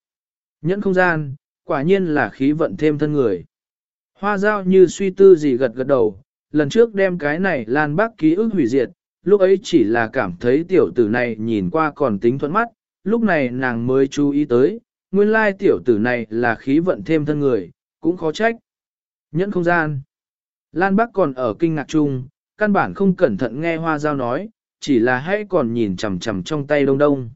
Nhẫn không gian, quả nhiên là khí vận thêm thân người. Hoa giao như suy tư gì gật gật đầu, lần trước đem cái này Lan Bác ký ức hủy diệt, lúc ấy chỉ là cảm thấy tiểu tử này nhìn qua còn tính thuận mắt, lúc này nàng mới chú ý tới, nguyên lai tiểu tử này là khí vận thêm thân người, cũng khó trách. Nhẫn không gian. Lan Bắc còn ở kinh ngạc chung, căn bản không cẩn thận nghe hoa giao nói, chỉ là hãy còn nhìn chằm chằm trong tay đông đông.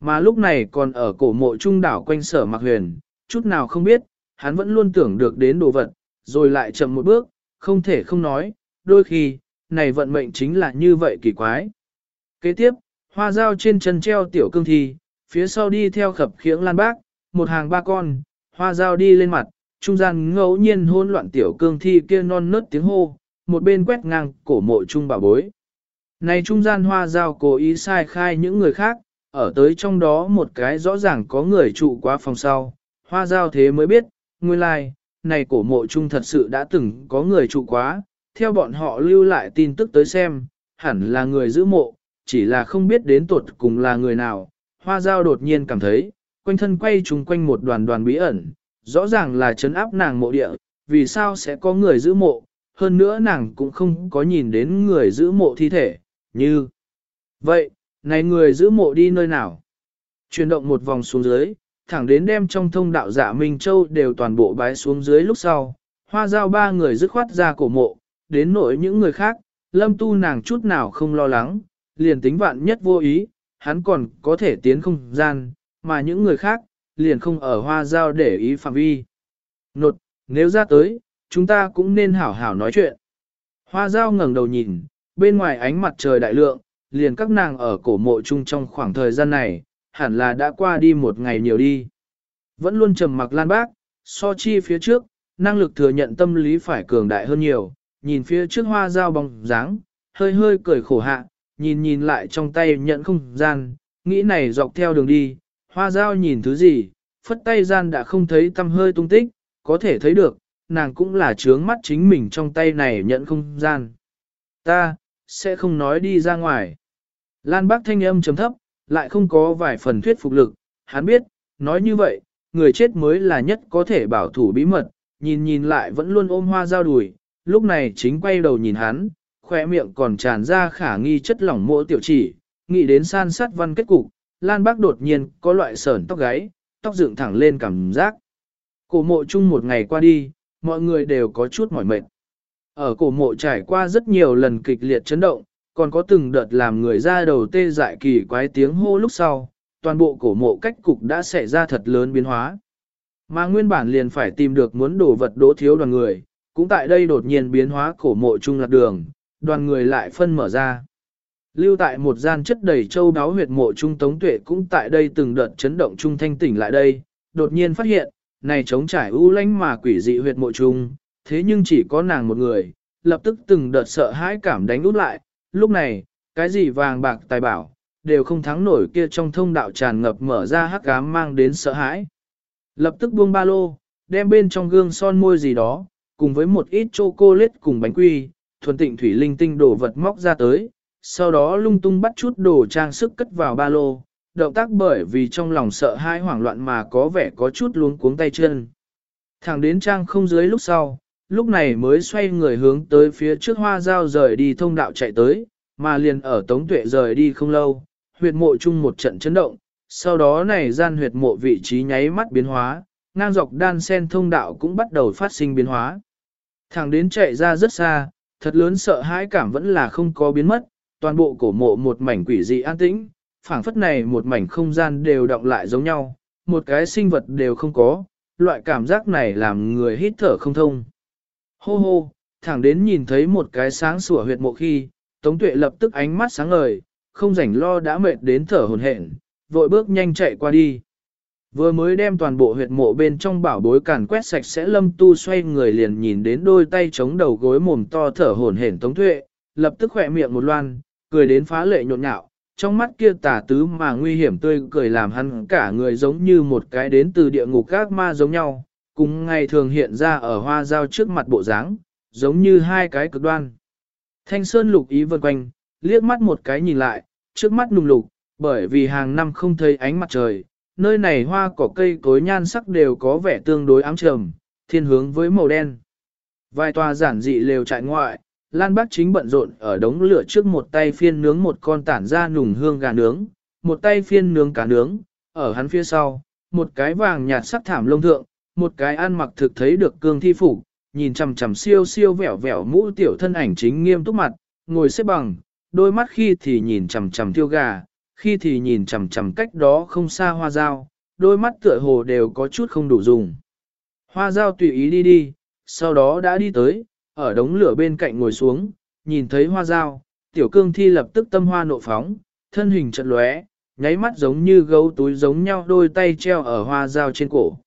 Mà lúc này còn ở cổ mộ trung đảo quanh sở mặc huyền, chút nào không biết, hắn vẫn luôn tưởng được đến đồ vật, rồi lại chậm một bước, không thể không nói, đôi khi, này vận mệnh chính là như vậy kỳ quái. Kế tiếp, hoa dao trên chân treo tiểu cương thi, phía sau đi theo khập khiễng lan bác, một hàng ba con, hoa dao đi lên mặt, trung gian ngẫu nhiên hôn loạn tiểu cương thi kia non nớt tiếng hô, một bên quét ngang cổ mộ trung bảo bối. Này trung gian hoa dao cố ý sai khai những người khác, ở tới trong đó một cái rõ ràng có người trụ qua phòng sau, hoa dao thế mới biết, nguyên lai, like, này cổ mộ trung thật sự đã từng có người trụ quá, theo bọn họ lưu lại tin tức tới xem, hẳn là người giữ mộ, chỉ là không biết đến tuột cùng là người nào, hoa giao đột nhiên cảm thấy, quanh thân quay trùng quanh một đoàn đoàn bí ẩn, rõ ràng là chấn áp nàng mộ địa, vì sao sẽ có người giữ mộ, hơn nữa nàng cũng không có nhìn đến người giữ mộ thi thể, như. Vậy, này người giữ mộ đi nơi nào? Chuyển động một vòng xuống dưới, thẳng đến đem trong thông đạo giả dạ Minh Châu đều toàn bộ bái xuống dưới lúc sau, hoa giao ba người dứt khoát ra cổ mộ, đến nỗi những người khác, lâm tu nàng chút nào không lo lắng, liền tính vạn nhất vô ý, hắn còn có thể tiến không gian, mà những người khác, liền không ở hoa giao để ý phạm vi. Nột, nếu ra tới, chúng ta cũng nên hảo hảo nói chuyện. Hoa giao ngẩng đầu nhìn, bên ngoài ánh mặt trời đại lượng, liền các nàng ở cổ mộ chung trong khoảng thời gian này, hẳn là đã qua đi một ngày nhiều đi. Vẫn luôn trầm mặc lan bác, so chi phía trước, năng lực thừa nhận tâm lý phải cường đại hơn nhiều, nhìn phía trước hoa dao bóng dáng, hơi hơi cười khổ hạ, nhìn nhìn lại trong tay nhận không gian, nghĩ này dọc theo đường đi, hoa dao nhìn thứ gì, phất tay gian đã không thấy tâm hơi tung tích, có thể thấy được, nàng cũng là trướng mắt chính mình trong tay này nhận không gian. Ta, sẽ không nói đi ra ngoài. Lan Bác thanh âm chấm thấp, lại không có vài phần thuyết phục lực, hắn biết, nói như vậy, người chết mới là nhất có thể bảo thủ bí mật, nhìn nhìn lại vẫn luôn ôm hoa giao đùi, lúc này chính quay đầu nhìn hắn, khoe miệng còn tràn ra khả nghi chất lỏng mỗ tiểu chỉ, nghĩ đến san sát văn kết cục, Lan Bác đột nhiên có loại sởn tóc gáy, tóc dựng thẳng lên cảm giác. Cổ mộ chung một ngày qua đi, mọi người đều có chút mỏi mệt. Ở cổ mộ trải qua rất nhiều lần kịch liệt chấn động, còn có từng đợt làm người ra đầu tê dại kỳ quái tiếng hô lúc sau, toàn bộ cổ mộ cách cục đã xảy ra thật lớn biến hóa. Mà nguyên bản liền phải tìm được muốn đổ vật đỗ thiếu đoàn người, cũng tại đây đột nhiên biến hóa cổ mộ trung lạc đường, đoàn người lại phân mở ra. Lưu tại một gian chất đầy châu đáo huyệt mộ trung tống tuệ cũng tại đây từng đợt chấn động trung thanh tỉnh lại đây, đột nhiên phát hiện, này trống trải u lánh mà quỷ dị huyệt mộ trung, thế nhưng chỉ có nàng một người, lập tức từng đợt sợ hãi cảm đánh út lại, lúc này, cái gì vàng bạc tài bảo, đều không thắng nổi kia trong thông đạo tràn ngập mở ra hắc ám mang đến sợ hãi. Lập tức buông ba lô, đem bên trong gương son môi gì đó, cùng với một ít chocolate cùng bánh quy, thuần tịnh thủy linh tinh đổ vật móc ra tới, sau đó lung tung bắt chút đồ trang sức cất vào ba lô, động tác bởi vì trong lòng sợ hãi hoảng loạn mà có vẻ có chút luống cuống tay chân. Thẳng đến trang không dưới lúc sau, lúc này mới xoay người hướng tới phía trước hoa dao rời đi thông đạo chạy tới, mà liền ở tống tuệ rời đi không lâu, huyệt mộ chung một trận chấn động, sau đó này gian huyệt mộ vị trí nháy mắt biến hóa, ngang dọc đan sen thông đạo cũng bắt đầu phát sinh biến hóa thằng đến chạy ra rất xa, thật lớn sợ hãi cảm vẫn là không có biến mất, toàn bộ cổ mộ một mảnh quỷ dị an tĩnh, phảng phất này một mảnh không gian đều động lại giống nhau, một cái sinh vật đều không có, loại cảm giác này làm người hít thở không thông. Hô hô, thẳng đến nhìn thấy một cái sáng sủa huyệt mộ khi, Tống Tuệ lập tức ánh mắt sáng ngời, không rảnh lo đã mệt đến thở hồn hển, vội bước nhanh chạy qua đi. Vừa mới đem toàn bộ huyệt mộ bên trong bảo bối càn quét sạch sẽ lâm tu xoay người liền nhìn đến đôi tay chống đầu gối mồm to thở hổn hển Tống Tuệ, lập tức khỏe miệng một loan, cười đến phá lệ nhộn nhạo, trong mắt kia tà tứ mà nguy hiểm tươi cười làm hắn cả người giống như một cái đến từ địa ngục các ma giống nhau, cùng ngày thường hiện ra ở hoa giao trước mặt bộ dáng, giống như hai cái cực đoan. Thanh Sơn lục ý vần quanh, liếc mắt một cái nhìn lại, trước mắt nùng lục, bởi vì hàng năm không thấy ánh mặt trời, nơi này hoa cỏ cây cối nhan sắc đều có vẻ tương đối ám trầm, thiên hướng với màu đen. Vài tòa giản dị lều trại ngoại, Lan Bác chính bận rộn ở đống lửa trước một tay phiên nướng một con tản ra nùng hương gà nướng, một tay phiên nướng cá nướng, ở hắn phía sau, một cái vàng nhạt sắc thảm lông thượng, một cái ăn mặc thực thấy được cương thi phủ, nhìn chằm chằm siêu siêu vẻo vẻo mũ tiểu thân ảnh chính nghiêm túc mặt, ngồi xếp bằng, đôi mắt khi thì nhìn chằm chằm tiêu gà, khi thì nhìn chằm chằm cách đó không xa hoa dao, đôi mắt tựa hồ đều có chút không đủ dùng. Hoa dao tùy ý đi đi, sau đó đã đi tới, ở đống lửa bên cạnh ngồi xuống, nhìn thấy hoa dao, tiểu cương thi lập tức tâm hoa nộ phóng, thân hình trận lóe, nháy mắt giống như gấu túi giống nhau đôi tay treo ở hoa dao trên cổ.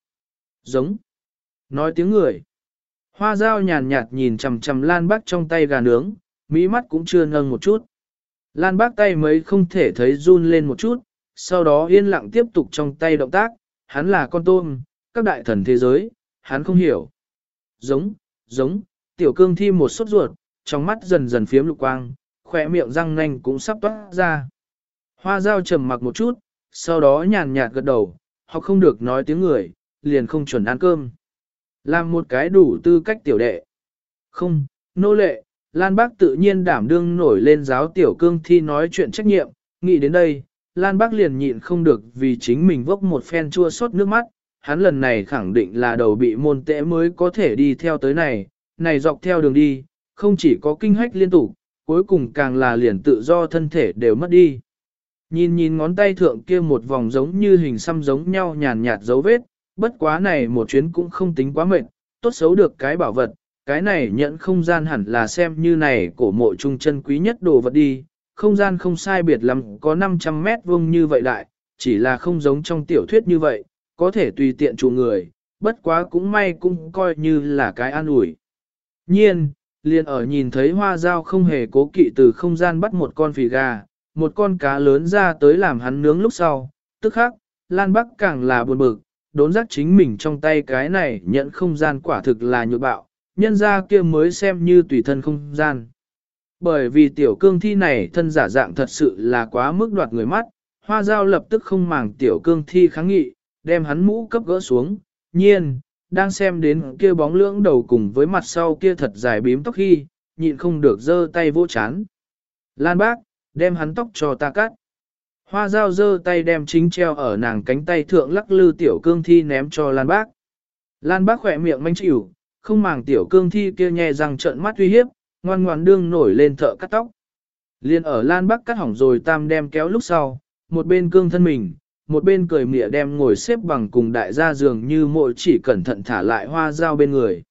Giống. Nói tiếng người. Hoa dao nhàn nhạt nhìn chằm chằm Lan Bác trong tay gà nướng, mỹ mắt cũng chưa nâng một chút. Lan Bác tay mấy không thể thấy run lên một chút, sau đó yên lặng tiếp tục trong tay động tác, hắn là con tôm, các đại thần thế giới, hắn không hiểu. Giống, giống, tiểu cương thi một sốt ruột, trong mắt dần dần phiếm lục quang, khỏe miệng răng nanh cũng sắp toát ra. Hoa dao trầm mặc một chút, sau đó nhàn nhạt gật đầu, họ không được nói tiếng người, liền không chuẩn ăn cơm. Làm một cái đủ tư cách tiểu đệ. Không, nô lệ, Lan Bác tự nhiên đảm đương nổi lên giáo tiểu cương thi nói chuyện trách nhiệm, nghĩ đến đây, Lan Bác liền nhịn không được vì chính mình vốc một phen chua xót nước mắt, hắn lần này khẳng định là đầu bị môn tễ mới có thể đi theo tới này, này dọc theo đường đi, không chỉ có kinh hách liên tục, cuối cùng càng là liền tự do thân thể đều mất đi. Nhìn nhìn ngón tay thượng kia một vòng giống như hình xăm giống nhau nhàn nhạt dấu vết, bất quá này một chuyến cũng không tính quá mệt, tốt xấu được cái bảo vật, cái này nhận không gian hẳn là xem như này cổ mộ trung chân quý nhất đồ vật đi, không gian không sai biệt lắm có 500 mét vuông như vậy đại, chỉ là không giống trong tiểu thuyết như vậy, có thể tùy tiện chủ người, bất quá cũng may cũng coi như là cái an ủi. Nhiên, liền ở nhìn thấy hoa dao không hề cố kỵ từ không gian bắt một con phì gà, một con cá lớn ra tới làm hắn nướng lúc sau, tức khắc, Lan Bắc càng là buồn bực, đốn giác chính mình trong tay cái này nhận không gian quả thực là nhược bạo, nhân ra kia mới xem như tùy thân không gian. Bởi vì tiểu cương thi này thân giả dạng thật sự là quá mức đoạt người mắt, hoa dao lập tức không màng tiểu cương thi kháng nghị, đem hắn mũ cấp gỡ xuống, nhiên, đang xem đến kia bóng lưỡng đầu cùng với mặt sau kia thật dài bím tóc khi, nhịn không được giơ tay vỗ chán. Lan bác, đem hắn tóc cho ta cắt. Hoa dao giơ tay đem chính treo ở nàng cánh tay thượng lắc lư tiểu cương thi ném cho Lan bác. Lan bác khỏe miệng manh chịu, không màng tiểu cương thi kia nhẹ răng trợn mắt uy hiếp, ngoan ngoan đương nổi lên thợ cắt tóc. Liên ở Lan Bắc cắt hỏng rồi tam đem kéo lúc sau, một bên cương thân mình, một bên cười mỉa đem ngồi xếp bằng cùng đại gia giường như mỗi chỉ cẩn thận thả lại hoa dao bên người.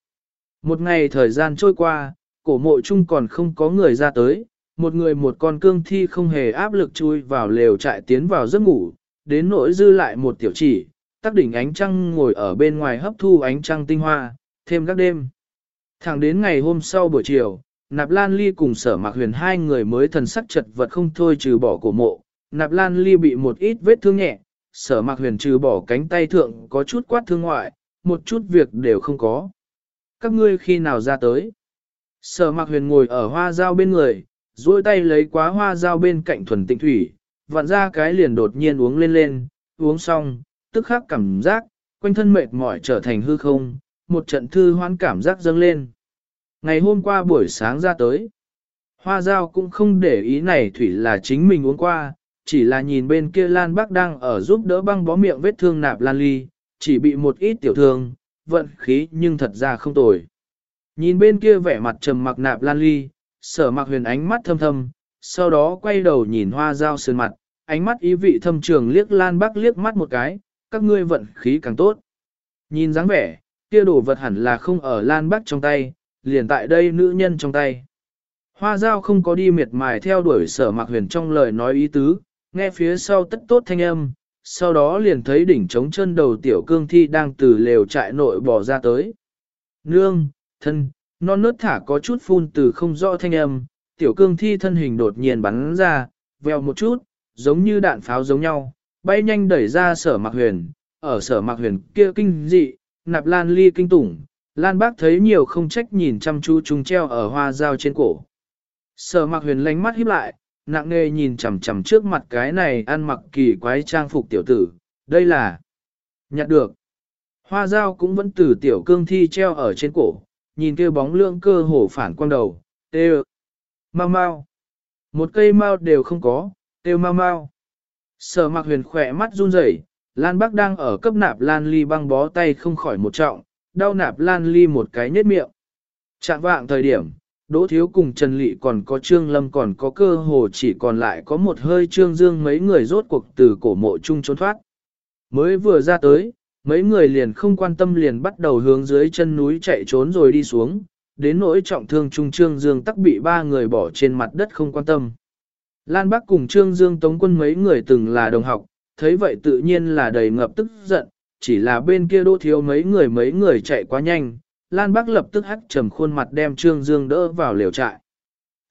Một ngày thời gian trôi qua, cổ mộ chung còn không có người ra tới, một người một con cương thi không hề áp lực chui vào lều trại tiến vào giấc ngủ, đến nỗi dư lại một tiểu chỉ, tác đỉnh ánh trăng ngồi ở bên ngoài hấp thu ánh trăng tinh hoa, thêm các đêm. Thẳng đến ngày hôm sau buổi chiều, Nạp Lan Ly cùng sở mạc huyền hai người mới thần sắc chật vật không thôi trừ bỏ cổ mộ, Nạp Lan Ly bị một ít vết thương nhẹ, sở mạc huyền trừ bỏ cánh tay thượng có chút quát thương ngoại, một chút việc đều không có. Các ngươi khi nào ra tới? Sở mạc huyền ngồi ở hoa dao bên người, duỗi tay lấy quá hoa dao bên cạnh thuần tịnh thủy, vặn ra cái liền đột nhiên uống lên lên, uống xong, tức khắc cảm giác, quanh thân mệt mỏi trở thành hư không, một trận thư hoan cảm giác dâng lên. Ngày hôm qua buổi sáng ra tới, hoa dao cũng không để ý này thủy là chính mình uống qua, chỉ là nhìn bên kia Lan Bắc đang ở giúp đỡ băng bó miệng vết thương nạp Lan Ly, chỉ bị một ít tiểu thương, vận khí nhưng thật ra không tồi. Nhìn bên kia vẻ mặt trầm mặc nạp Lan Ly, sở mặc huyền ánh mắt thâm thâm, sau đó quay đầu nhìn hoa dao sơn mặt, ánh mắt ý vị thâm trường liếc Lan Bắc liếc mắt một cái, các ngươi vận khí càng tốt. Nhìn dáng vẻ, kia đồ vật hẳn là không ở Lan Bắc trong tay, liền tại đây nữ nhân trong tay. Hoa dao không có đi miệt mài theo đuổi sở mặc huyền trong lời nói ý tứ, nghe phía sau tất tốt thanh âm, sau đó liền thấy đỉnh trống chân đầu tiểu cương thi đang từ lều trại nội bỏ ra tới. Nương, thân, non nớt thả có chút phun từ không rõ thanh âm, tiểu cương thi thân hình đột nhiên bắn ra, veo một chút, giống như đạn pháo giống nhau, bay nhanh đẩy ra sở mạc huyền, ở sở mạc huyền kia kinh dị, nạp lan ly kinh tủng, lan bác thấy nhiều không trách nhìn chăm chú chúng treo ở hoa dao trên cổ. Sở mặc huyền lánh mắt híp lại, nặng nề nhìn chằm chằm trước mặt cái này ăn mặc kỳ quái trang phục tiểu tử, đây là nhặt được. Hoa dao cũng vẫn từ tiểu cương thi treo ở trên cổ, nhìn kêu bóng lượng cơ hổ phản quang đầu, tê mau mau. Một cây mau đều không có, têu mau mau. Sở mặc huyền khỏe mắt run rẩy, Lan Bắc đang ở cấp nạp Lan Ly băng bó tay không khỏi một trọng, đau nạp Lan Ly một cái nhết miệng. Trạng vạng thời điểm, Đỗ Thiếu cùng Trần Lị còn có Trương Lâm còn có cơ hồ chỉ còn lại có một hơi Trương Dương mấy người rốt cuộc từ cổ mộ chung trốn thoát. Mới vừa ra tới, mấy người liền không quan tâm liền bắt đầu hướng dưới chân núi chạy trốn rồi đi xuống, đến nỗi trọng thương Trung Trương Dương tắc bị ba người bỏ trên mặt đất không quan tâm. Lan Bắc cùng Trương Dương Tống quân mấy người từng là đồng học, thấy vậy tự nhiên là đầy ngập tức giận, chỉ là bên kia đô thiếu mấy người mấy người chạy quá nhanh, Lan Bắc lập tức hắt trầm khuôn mặt đem Trương Dương đỡ vào liều trại.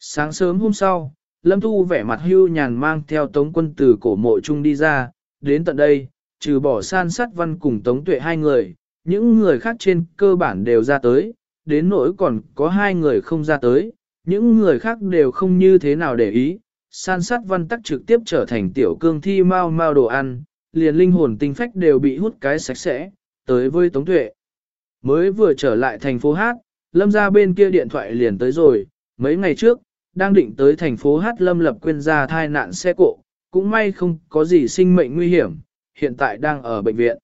Sáng sớm hôm sau, Lâm Thu vẻ mặt hưu nhàn mang theo Tống quân từ cổ mộ chung đi ra, đến tận đây, trừ bỏ san sát văn cùng Tống Tuệ hai người, những người khác trên cơ bản đều ra tới, đến nỗi còn có hai người không ra tới, những người khác đều không như thế nào để ý, san sát văn tắc trực tiếp trở thành tiểu cương thi mau mau đồ ăn, liền linh hồn tinh phách đều bị hút cái sạch sẽ, tới với Tống Tuệ. Mới vừa trở lại thành phố Hát, Lâm ra bên kia điện thoại liền tới rồi, mấy ngày trước, đang định tới thành phố Hát Lâm lập quên ra thai nạn xe cộ, cũng may không có gì sinh mệnh nguy hiểm, hiện tại đang ở bệnh viện.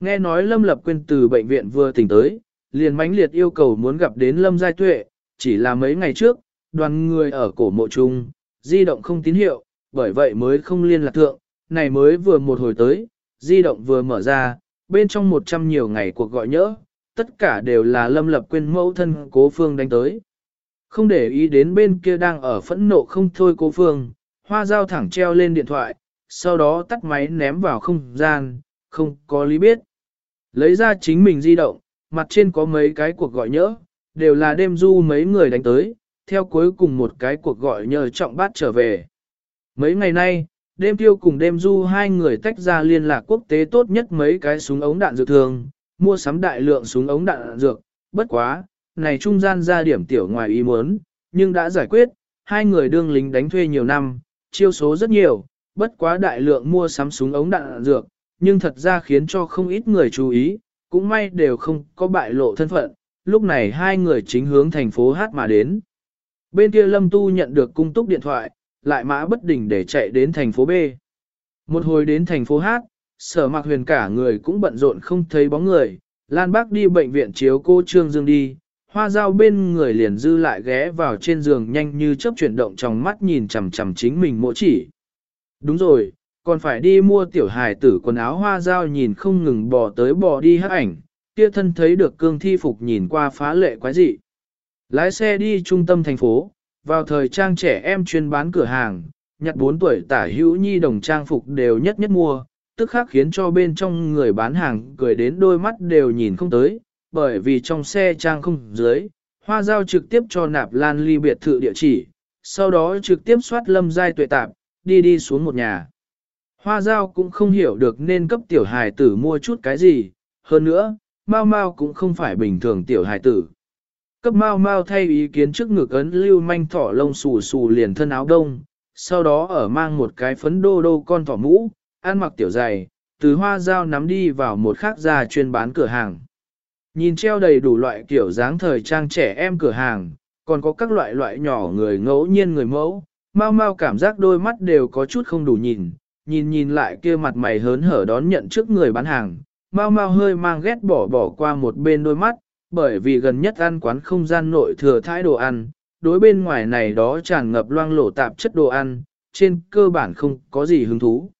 Nghe nói Lâm lập quên từ bệnh viện vừa tỉnh tới, liền mãnh liệt yêu cầu muốn gặp đến Lâm Giai Tuệ, chỉ là mấy ngày trước, đoàn người ở cổ mộ trung, di động không tín hiệu, bởi vậy mới không liên lạc thượng, này mới vừa một hồi tới, di động vừa mở ra, bên trong một trăm nhiều ngày cuộc gọi nhỡ, tất cả đều là lâm lập quên mẫu thân cố phương đánh tới. Không để ý đến bên kia đang ở phẫn nộ không thôi cố phương, hoa dao thẳng treo lên điện thoại, sau đó tắt máy ném vào không gian, không có lý biết. Lấy ra chính mình di động, mặt trên có mấy cái cuộc gọi nhỡ, đều là đêm du mấy người đánh tới, theo cuối cùng một cái cuộc gọi nhờ trọng bát trở về. Mấy ngày nay, đêm tiêu cùng đêm du hai người tách ra liên lạc quốc tế tốt nhất mấy cái súng ống đạn dược thường, mua sắm đại lượng súng ống đạn dược, bất quá, này trung gian ra điểm tiểu ngoài ý muốn, nhưng đã giải quyết, hai người đương lính đánh thuê nhiều năm, chiêu số rất nhiều, bất quá đại lượng mua sắm súng ống đạn dược, nhưng thật ra khiến cho không ít người chú ý, cũng may đều không có bại lộ thân phận, lúc này hai người chính hướng thành phố Hát mà đến. Bên kia Lâm Tu nhận được cung túc điện thoại, lại mã bất đỉnh để chạy đến thành phố B. Một hồi đến thành phố Hát, sở mặc huyền cả người cũng bận rộn không thấy bóng người, Lan Bác đi bệnh viện chiếu cô Trương Dương đi, hoa dao bên người liền dư lại ghé vào trên giường nhanh như chớp chuyển động trong mắt nhìn chằm chằm chính mình mỗi chỉ. Đúng rồi, còn phải đi mua tiểu hài tử quần áo hoa dao nhìn không ngừng bò tới bò đi hát ảnh, kia thân thấy được cương thi phục nhìn qua phá lệ quái dị. Lái xe đi trung tâm thành phố, vào thời trang trẻ em chuyên bán cửa hàng, nhặt 4 tuổi tả hữu nhi đồng trang phục đều nhất nhất mua, tức khác khiến cho bên trong người bán hàng cười đến đôi mắt đều nhìn không tới, bởi vì trong xe trang không dưới, hoa giao trực tiếp cho nạp lan ly biệt thự địa chỉ, sau đó trực tiếp soát lâm giai tuệ tạp, đi đi xuống một nhà. Hoa giao cũng không hiểu được nên cấp tiểu hài tử mua chút cái gì, hơn nữa, Mao Mao cũng không phải bình thường tiểu hài tử. Cấp mau mau thay ý kiến trước ngực ấn lưu manh thỏ lông xù xù liền thân áo đông, sau đó ở mang một cái phấn đô đô con thỏ mũ, ăn mặc tiểu dày, từ hoa dao nắm đi vào một khác gia chuyên bán cửa hàng. Nhìn treo đầy đủ loại kiểu dáng thời trang trẻ em cửa hàng, còn có các loại loại nhỏ người ngẫu nhiên người mẫu, mau mau cảm giác đôi mắt đều có chút không đủ nhìn, nhìn nhìn lại kia mặt mày hớn hở đón nhận trước người bán hàng, mau mau hơi mang ghét bỏ bỏ qua một bên đôi mắt, bởi vì gần nhất ăn quán không gian nội thừa thái đồ ăn, đối bên ngoài này đó tràn ngập loang lổ tạp chất đồ ăn, trên cơ bản không có gì hứng thú.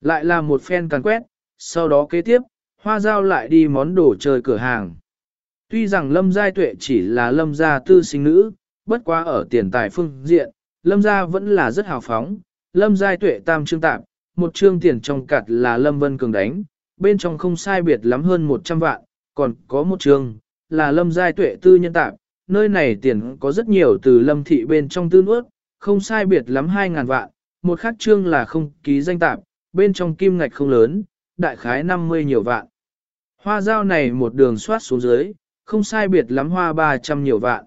Lại là một phen càn quét, sau đó kế tiếp, hoa giao lại đi món đồ chơi cửa hàng. Tuy rằng lâm giai tuệ chỉ là lâm gia tư sinh nữ, bất quá ở tiền tài phương diện, lâm gia vẫn là rất hào phóng. Lâm giai tuệ tam trương tạp, một trương tiền trong cặt là lâm vân cường đánh, bên trong không sai biệt lắm hơn 100 vạn, còn có một trương, là lâm giai tuệ tư nhân tạp, nơi này tiền có rất nhiều từ lâm thị bên trong tư nuốt, không sai biệt lắm 2.000 vạn, một khác trương là không ký danh tạp, bên trong kim ngạch không lớn, đại khái 50 nhiều vạn. Hoa dao này một đường soát xuống dưới, không sai biệt lắm hoa 300 nhiều vạn.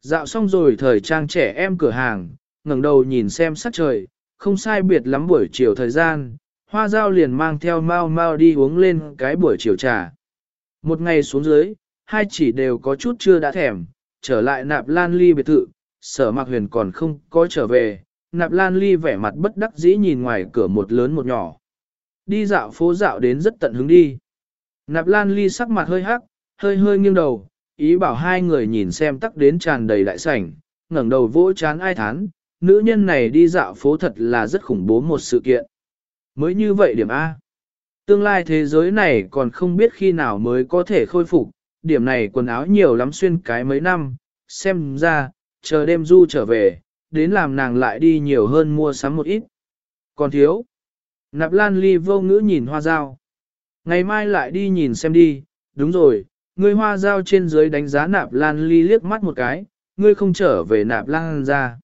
Dạo xong rồi thời trang trẻ em cửa hàng, ngẩng đầu nhìn xem sắc trời, không sai biệt lắm buổi chiều thời gian, hoa dao liền mang theo mau mau đi uống lên cái buổi chiều trà. Một ngày xuống dưới, hai chỉ đều có chút chưa đã thèm, trở lại nạp lan ly biệt thự, sở mạc huyền còn không có trở về, nạp lan ly vẻ mặt bất đắc dĩ nhìn ngoài cửa một lớn một nhỏ. Đi dạo phố dạo đến rất tận hứng đi. Nạp lan ly sắc mặt hơi hắc, hơi hơi nghiêng đầu, ý bảo hai người nhìn xem tắc đến tràn đầy đại sảnh, ngẩng đầu vỗ chán ai thán, nữ nhân này đi dạo phố thật là rất khủng bố một sự kiện. Mới như vậy điểm A. Tương lai thế giới này còn không biết khi nào mới có thể khôi phục, điểm này quần áo nhiều lắm xuyên cái mấy năm, xem ra, chờ đêm du trở về, đến làm nàng lại đi nhiều hơn mua sắm một ít. Còn thiếu. Nạp Lan Ly vô ngữ nhìn hoa dao. Ngày mai lại đi nhìn xem đi, đúng rồi, ngươi hoa dao trên dưới đánh giá Nạp Lan Ly liếc mắt một cái, ngươi không trở về Nạp Lan ra.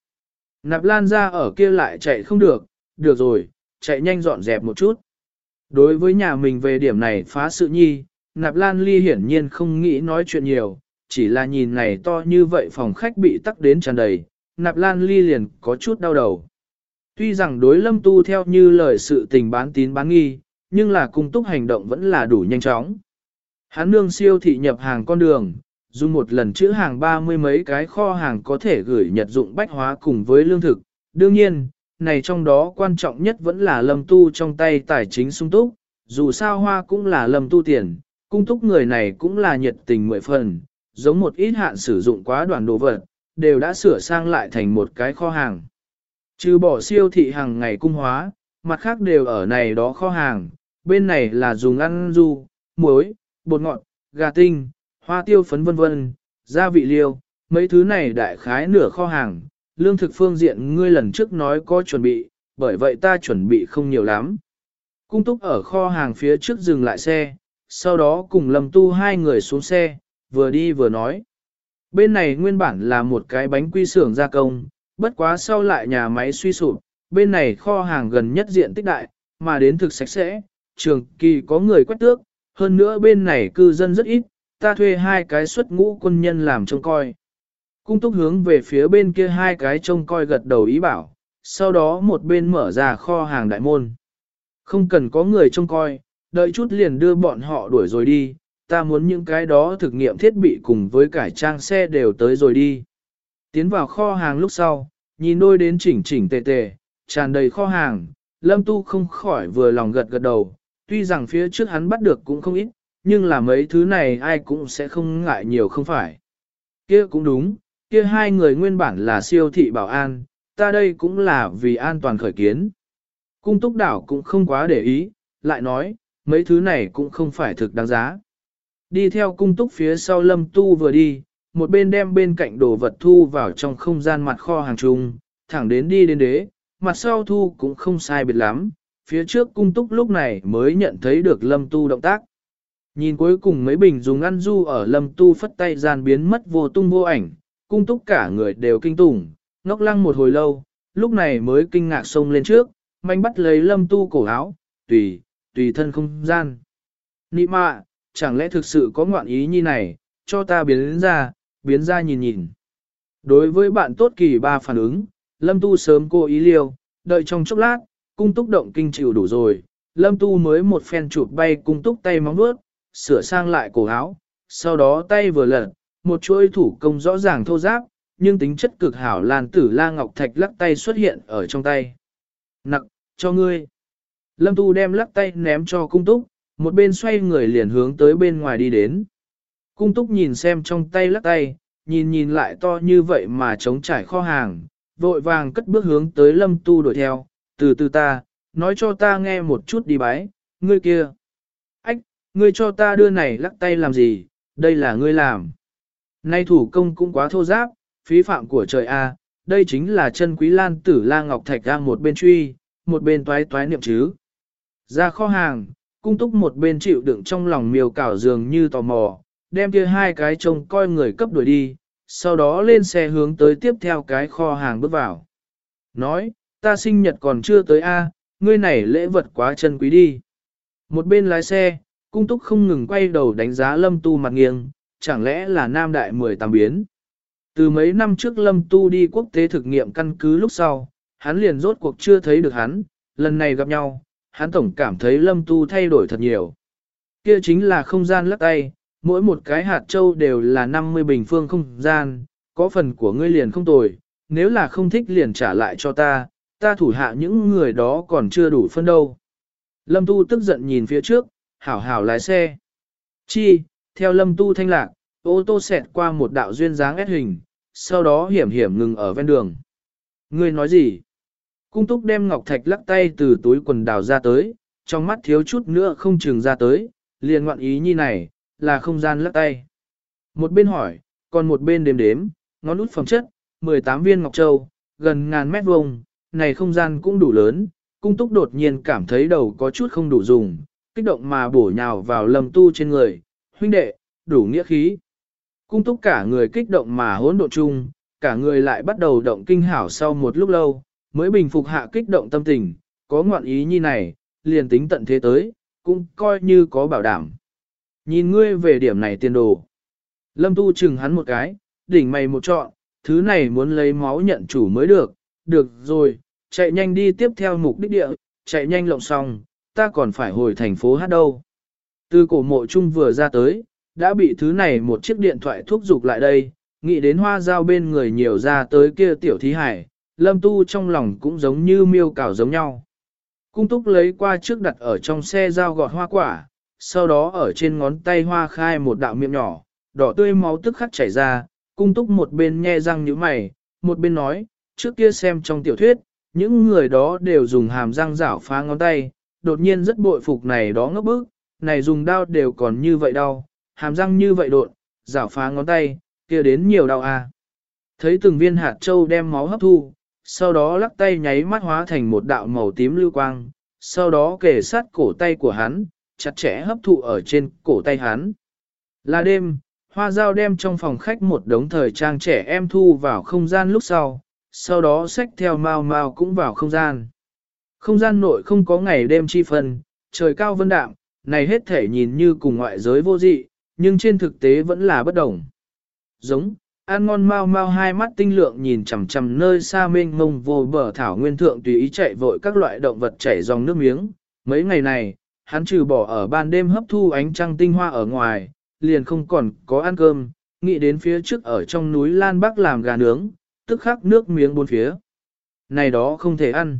Nạp Lan ra ở kia lại chạy không được, được rồi, chạy nhanh dọn dẹp một chút. Đối với nhà mình về điểm này phá sự nhi, Nạp Lan Ly hiển nhiên không nghĩ nói chuyện nhiều, chỉ là nhìn này to như vậy phòng khách bị tắc đến tràn đầy, Nạp Lan Ly liền có chút đau đầu. Tuy rằng đối lâm tu theo như lời sự tình bán tín bán nghi, nhưng là cung túc hành động vẫn là đủ nhanh chóng. Hắn nương siêu thị nhập hàng con đường, dùng một lần chữ hàng ba mươi mấy cái kho hàng có thể gửi nhật dụng bách hóa cùng với lương thực. Đương nhiên, này trong đó quan trọng nhất vẫn là lâm tu trong tay tài chính sung túc, dù sao hoa cũng là lâm tu tiền, cung túc người này cũng là nhiệt tình mười phần, giống một ít hạn sử dụng quá đoàn đồ vật, đều đã sửa sang lại thành một cái kho hàng. Trừ bỏ siêu thị hàng ngày cung hóa, mặt khác đều ở này đó kho hàng, bên này là dùng ăn du, muối, bột ngọt, gà tinh, hoa tiêu phấn vân vân, gia vị liêu, mấy thứ này đại khái nửa kho hàng, lương thực phương diện ngươi lần trước nói có chuẩn bị, bởi vậy ta chuẩn bị không nhiều lắm. Cung túc ở kho hàng phía trước dừng lại xe, sau đó cùng lầm tu hai người xuống xe, vừa đi vừa nói. Bên này nguyên bản là một cái bánh quy xưởng gia công, bất quá sau lại nhà máy suy sụp, bên này kho hàng gần nhất diện tích đại, mà đến thực sạch sẽ, trường kỳ có người quét tước, hơn nữa bên này cư dân rất ít, ta thuê hai cái xuất ngũ quân nhân làm trông coi. Cung túc hướng về phía bên kia hai cái trông coi gật đầu ý bảo, sau đó một bên mở ra kho hàng đại môn. Không cần có người trông coi, đợi chút liền đưa bọn họ đuổi rồi đi, ta muốn những cái đó thực nghiệm thiết bị cùng với cải trang xe đều tới rồi đi. Tiến vào kho hàng lúc sau, nhìn đôi đến chỉnh chỉnh tề tề, tràn đầy kho hàng, lâm tu không khỏi vừa lòng gật gật đầu, tuy rằng phía trước hắn bắt được cũng không ít, nhưng là mấy thứ này ai cũng sẽ không ngại nhiều không phải. Kia cũng đúng, kia hai người nguyên bản là siêu thị bảo an, ta đây cũng là vì an toàn khởi kiến. Cung túc đảo cũng không quá để ý, lại nói, mấy thứ này cũng không phải thực đáng giá. Đi theo cung túc phía sau lâm tu vừa đi, một bên đem bên cạnh đồ vật thu vào trong không gian mặt kho hàng chung, thẳng đến đi đến đế, mặt sau thu cũng không sai biệt lắm, phía trước cung túc lúc này mới nhận thấy được lâm tu động tác. Nhìn cuối cùng mấy bình dùng ăn du ở lâm tu phất tay gian biến mất vô tung vô ảnh, cung túc cả người đều kinh tủng, ngốc lăng một hồi lâu, lúc này mới kinh ngạc xông lên trước, manh bắt lấy lâm tu cổ áo, tùy, tùy thân không gian. Nị mạ, chẳng lẽ thực sự có ngoạn ý như này, cho ta biến ra, biến ra nhìn nhìn. Đối với bạn tốt kỳ ba phản ứng, lâm tu sớm cô ý liêu, đợi trong chốc lát, cung túc động kinh chịu đủ rồi, lâm tu mới một phen chụp bay cung túc tay móng vuốt, sửa sang lại cổ áo, sau đó tay vừa lật, một chuỗi thủ công rõ ràng thô giáp, nhưng tính chất cực hảo lan tử la ngọc thạch lắc tay xuất hiện ở trong tay. Nặng, cho ngươi. Lâm Tu đem lắc tay ném cho cung túc, một bên xoay người liền hướng tới bên ngoài đi đến. Cung túc nhìn xem trong tay lắc tay, nhìn nhìn lại to như vậy mà chống trải kho hàng, vội vàng cất bước hướng tới lâm tu đuổi theo, từ từ ta, nói cho ta nghe một chút đi bái, ngươi kia. Ách, ngươi cho ta đưa này lắc tay làm gì, đây là ngươi làm. Nay thủ công cũng quá thô giáp, phí phạm của trời A, đây chính là chân quý lan tử la ngọc thạch ra một bên truy, một bên toái toái niệm chứ. Ra kho hàng, cung túc một bên chịu đựng trong lòng miều cảo dường như tò mò, đem kia hai cái trông coi người cấp đuổi đi, sau đó lên xe hướng tới tiếp theo cái kho hàng bước vào. Nói, ta sinh nhật còn chưa tới A, ngươi này lễ vật quá chân quý đi. Một bên lái xe, cung túc không ngừng quay đầu đánh giá lâm tu mặt nghiêng, chẳng lẽ là nam đại mười tam biến. Từ mấy năm trước lâm tu đi quốc tế thực nghiệm căn cứ lúc sau, hắn liền rốt cuộc chưa thấy được hắn, lần này gặp nhau, hắn tổng cảm thấy lâm tu thay đổi thật nhiều. Kia chính là không gian lắc tay, mỗi một cái hạt châu đều là 50 bình phương không gian, có phần của ngươi liền không tồi, nếu là không thích liền trả lại cho ta, ta thủ hạ những người đó còn chưa đủ phân đâu. Lâm Tu tức giận nhìn phía trước, hảo hảo lái xe. Chi, theo Lâm Tu thanh lạc, ô tô xẹt qua một đạo duyên dáng ép hình, sau đó hiểm hiểm ngừng ở ven đường. Ngươi nói gì? Cung túc đem ngọc thạch lắc tay từ túi quần đào ra tới, trong mắt thiếu chút nữa không chừng ra tới, liền ngoạn ý như này, là không gian lắc tay. Một bên hỏi, còn một bên đếm đếm, ngón út phẩm chất, 18 viên ngọc châu, gần ngàn mét vuông, này không gian cũng đủ lớn, cung túc đột nhiên cảm thấy đầu có chút không đủ dùng, kích động mà bổ nhào vào lâm tu trên người, huynh đệ, đủ nghĩa khí. Cung túc cả người kích động mà hỗn độn chung, cả người lại bắt đầu động kinh hảo sau một lúc lâu, mới bình phục hạ kích động tâm tình, có ngoạn ý như này, liền tính tận thế tới, cũng coi như có bảo đảm. Nhìn ngươi về điểm này tiền đồ. Lâm tu chừng hắn một cái, đỉnh mày một trọn, thứ này muốn lấy máu nhận chủ mới được, được rồi, chạy nhanh đi tiếp theo mục đích địa, chạy nhanh lộng xong, ta còn phải hồi thành phố hát đâu. Từ cổ mộ chung vừa ra tới, đã bị thứ này một chiếc điện thoại thúc giục lại đây, nghĩ đến hoa giao bên người nhiều ra tới kia tiểu thí hải, lâm tu trong lòng cũng giống như miêu cào giống nhau. Cung túc lấy qua trước đặt ở trong xe dao gọt hoa quả, sau đó ở trên ngón tay hoa khai một đạo miệng nhỏ, đỏ tươi máu tức khắc chảy ra, cung túc một bên nhe răng như mày, một bên nói, trước kia xem trong tiểu thuyết, những người đó đều dùng hàm răng rảo phá ngón tay, đột nhiên rất bội phục này đó ngốc bức, này dùng đao đều còn như vậy đau, hàm răng như vậy đột, rảo phá ngón tay, kia đến nhiều đau à. Thấy từng viên hạt châu đem máu hấp thu, sau đó lắc tay nháy mắt hóa thành một đạo màu tím lưu quang, sau đó kề sát cổ tay của hắn, chặt chẽ hấp thụ ở trên cổ tay hắn. Là đêm, hoa dao đem trong phòng khách một đống thời trang trẻ em thu vào không gian lúc sau, sau đó xách theo mau mau cũng vào không gian. Không gian nội không có ngày đêm chi phân, trời cao vân đạm, này hết thể nhìn như cùng ngoại giới vô dị, nhưng trên thực tế vẫn là bất đồng. Giống, Ăn ngon mau mau hai mắt tinh lượng nhìn chằm chằm nơi xa mênh mông vô bờ thảo nguyên thượng tùy ý chạy vội các loại động vật chảy dòng nước miếng. Mấy ngày này, hắn trừ bỏ ở ban đêm hấp thu ánh trăng tinh hoa ở ngoài, liền không còn có ăn cơm, nghĩ đến phía trước ở trong núi Lan Bắc làm gà nướng, tức khắc nước miếng bốn phía. Này đó không thể ăn.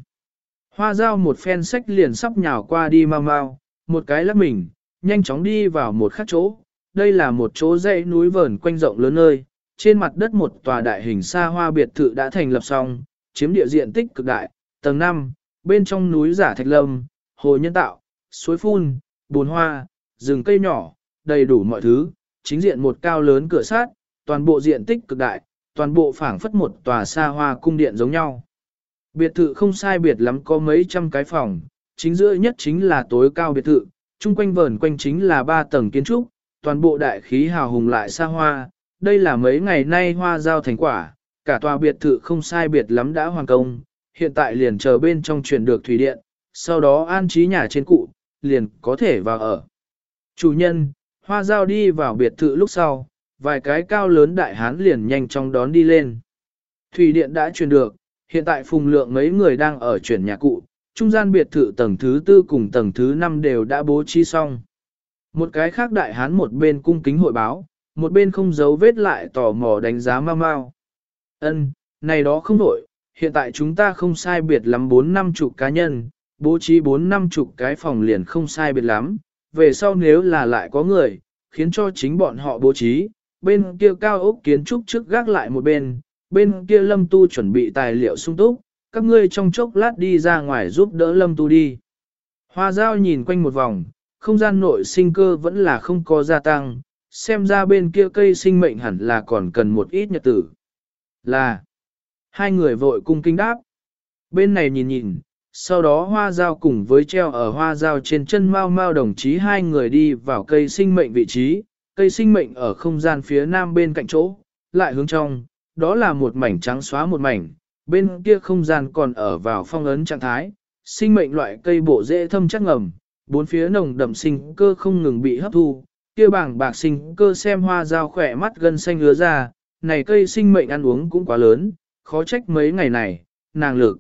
Hoa dao một phen sách liền sắp nhào qua đi mau mau, một cái lắc mình, nhanh chóng đi vào một khắc chỗ. Đây là một chỗ dãy núi vờn quanh rộng lớn nơi, trên mặt đất một tòa đại hình xa hoa biệt thự đã thành lập xong, chiếm địa diện tích cực đại, tầng 5, bên trong núi giả thạch lâm, hồ nhân tạo, suối phun, bồn hoa, rừng cây nhỏ, đầy đủ mọi thứ, chính diện một cao lớn cửa sát, toàn bộ diện tích cực đại, toàn bộ phảng phất một tòa xa hoa cung điện giống nhau. Biệt thự không sai biệt lắm có mấy trăm cái phòng, chính giữa nhất chính là tối cao biệt thự, chung quanh vờn quanh chính là ba tầng kiến trúc, toàn bộ đại khí hào hùng lại xa hoa, đây là mấy ngày nay hoa giao thành quả, cả tòa biệt thự không sai biệt lắm đã hoàn công, hiện tại liền chờ bên trong chuyển được thủy điện, sau đó an trí nhà trên cụ, liền có thể vào ở. Chủ nhân, hoa giao đi vào biệt thự lúc sau, vài cái cao lớn đại hán liền nhanh chóng đón đi lên. Thủy điện đã truyền được, hiện tại phùng lượng mấy người đang ở chuyển nhà cụ, trung gian biệt thự tầng thứ tư cùng tầng thứ năm đều đã bố trí xong. Một cái khác đại hán một bên cung kính hội báo, một bên không giấu vết lại tò mò đánh giá mau mau. Ân, này đó không đổi, hiện tại chúng ta không sai biệt lắm bốn năm chục cá nhân, bố trí bốn năm chục cái phòng liền không sai biệt lắm, về sau nếu là lại có người, khiến cho chính bọn họ bố trí, bên kia cao ốc kiến trúc trước gác lại một bên, bên kia lâm tu chuẩn bị tài liệu sung túc, các ngươi trong chốc lát đi ra ngoài giúp đỡ lâm tu đi. Hoa giao nhìn quanh một vòng, không gian nội sinh cơ vẫn là không có gia tăng, xem ra bên kia cây sinh mệnh hẳn là còn cần một ít nhật tử. Là, hai người vội cung kinh đáp. Bên này nhìn nhìn, sau đó hoa dao cùng với treo ở hoa dao trên chân mau mau đồng chí hai người đi vào cây sinh mệnh vị trí, cây sinh mệnh ở không gian phía nam bên cạnh chỗ, lại hướng trong, đó là một mảnh trắng xóa một mảnh, bên kia không gian còn ở vào phong ấn trạng thái, sinh mệnh loại cây bộ dễ thâm chắc ngầm, bốn phía nồng đậm sinh cơ không ngừng bị hấp thu, kia bảng bạc sinh cơ xem hoa dao khỏe mắt gân xanh hứa ra, này cây sinh mệnh ăn uống cũng quá lớn, khó trách mấy ngày này, nàng lực.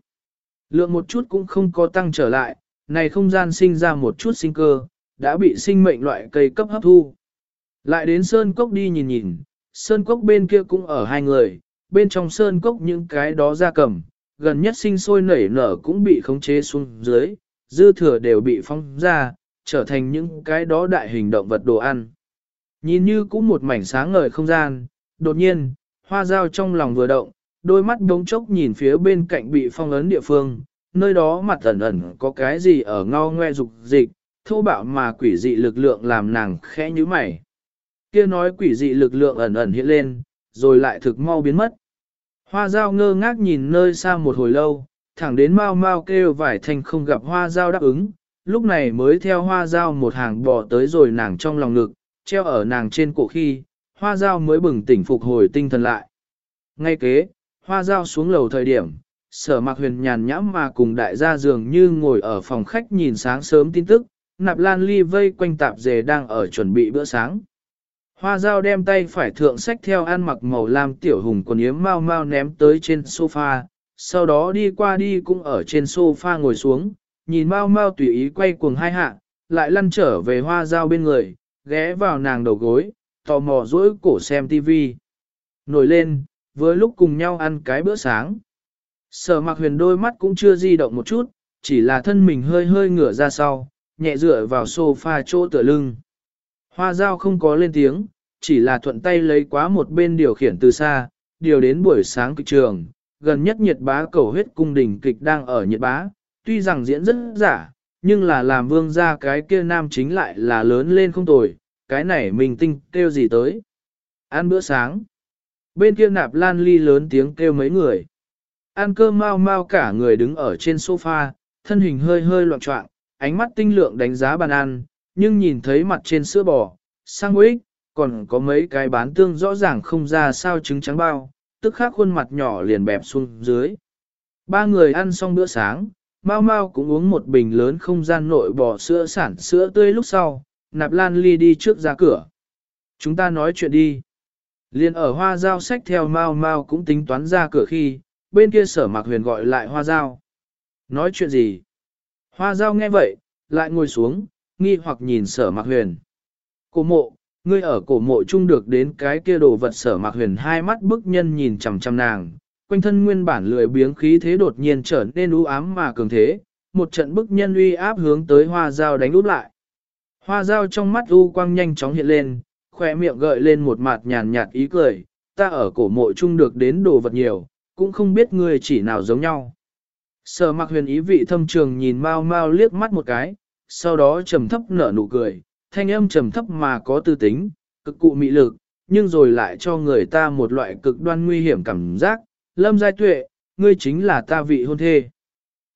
Lượng một chút cũng không có tăng trở lại, này không gian sinh ra một chút sinh cơ, đã bị sinh mệnh loại cây cấp hấp thu. Lại đến sơn cốc đi nhìn nhìn, sơn cốc bên kia cũng ở hai người, bên trong sơn cốc những cái đó ra cầm, gần nhất sinh sôi nảy nở cũng bị khống chế xuống dưới, dư thừa đều bị phong ra, trở thành những cái đó đại hình động vật đồ ăn. Nhìn như cũng một mảnh sáng ngời không gian, đột nhiên, hoa dao trong lòng vừa động, đôi mắt đống chốc nhìn phía bên cạnh bị phong ấn địa phương, nơi đó mặt ẩn ẩn có cái gì ở ngao ngoe dục dịch, thô bạo mà quỷ dị lực lượng làm nàng khẽ như mày. Kia nói quỷ dị lực lượng ẩn ẩn hiện lên, rồi lại thực mau biến mất. Hoa dao ngơ ngác nhìn nơi xa một hồi lâu, thẳng đến mau mau kêu vải thành không gặp hoa dao đáp ứng, lúc này mới theo hoa dao một hàng bò tới rồi nàng trong lòng ngực, treo ở nàng trên cổ khi, hoa dao mới bừng tỉnh phục hồi tinh thần lại. Ngay kế, hoa dao xuống lầu thời điểm, sở mạc huyền nhàn nhãm mà cùng đại gia dường như ngồi ở phòng khách nhìn sáng sớm tin tức, nạp lan ly vây quanh tạp dề đang ở chuẩn bị bữa sáng. Hoa dao đem tay phải thượng sách theo ăn mặc màu lam tiểu hùng quần yếm mau mau ném tới trên sofa, sau đó đi qua đi cũng ở trên sofa ngồi xuống, nhìn mau mau tùy ý quay cuồng hai hạ, lại lăn trở về hoa dao bên người, ghé vào nàng đầu gối, tò mò dỗi cổ xem tivi. Nổi lên, với lúc cùng nhau ăn cái bữa sáng. Sở mặc huyền đôi mắt cũng chưa di động một chút, chỉ là thân mình hơi hơi ngửa ra sau, nhẹ dựa vào sofa chỗ tựa lưng. Hoa dao không có lên tiếng, chỉ là thuận tay lấy quá một bên điều khiển từ xa, điều đến buổi sáng kịch trường, gần nhất nhiệt bá cầu huyết cung đình kịch đang ở nhiệt bá, tuy rằng diễn rất giả, nhưng là làm vương gia cái kia nam chính lại là lớn lên không tồi, cái này mình tinh kêu gì tới. Ăn bữa sáng. Bên kia nạp lan ly lớn tiếng kêu mấy người. Ăn cơm mau mau cả người đứng ở trên sofa, thân hình hơi hơi loạn trọng, ánh mắt tinh lượng đánh giá bàn ăn, nhưng nhìn thấy mặt trên sữa bò, sandwich, còn có mấy cái bán tương rõ ràng không ra sao trứng trắng bao, tức khắc khuôn mặt nhỏ liền bẹp xuống dưới. Ba người ăn xong bữa sáng, Mao Mao cũng uống một bình lớn không gian nội bò sữa sản sữa tươi lúc sau, nạp lan ly đi trước ra cửa. Chúng ta nói chuyện đi. Liên ở hoa giao sách theo mau mau cũng tính toán ra cửa khi, bên kia sở mạc huyền gọi lại hoa giao. Nói chuyện gì? Hoa giao nghe vậy, lại ngồi xuống, nghi hoặc nhìn sở mạc huyền. Cổ mộ, ngươi ở cổ mộ chung được đến cái kia đồ vật sở mạc huyền hai mắt bức nhân nhìn chằm chằm nàng, quanh thân nguyên bản lười biếng khí thế đột nhiên trở nên u ám mà cường thế, một trận bức nhân uy áp hướng tới hoa dao đánh úp lại. Hoa dao trong mắt u quang nhanh chóng hiện lên, khỏe miệng gợi lên một mặt nhàn nhạt ý cười, ta ở cổ mộ chung được đến đồ vật nhiều, cũng không biết người chỉ nào giống nhau. Sở mặc huyền ý vị thâm trường nhìn mau mau liếc mắt một cái, sau đó trầm thấp nở nụ cười, thanh âm trầm thấp mà có tư tính, cực cụ mị lực, nhưng rồi lại cho người ta một loại cực đoan nguy hiểm cảm giác, lâm giai tuệ, ngươi chính là ta vị hôn thê.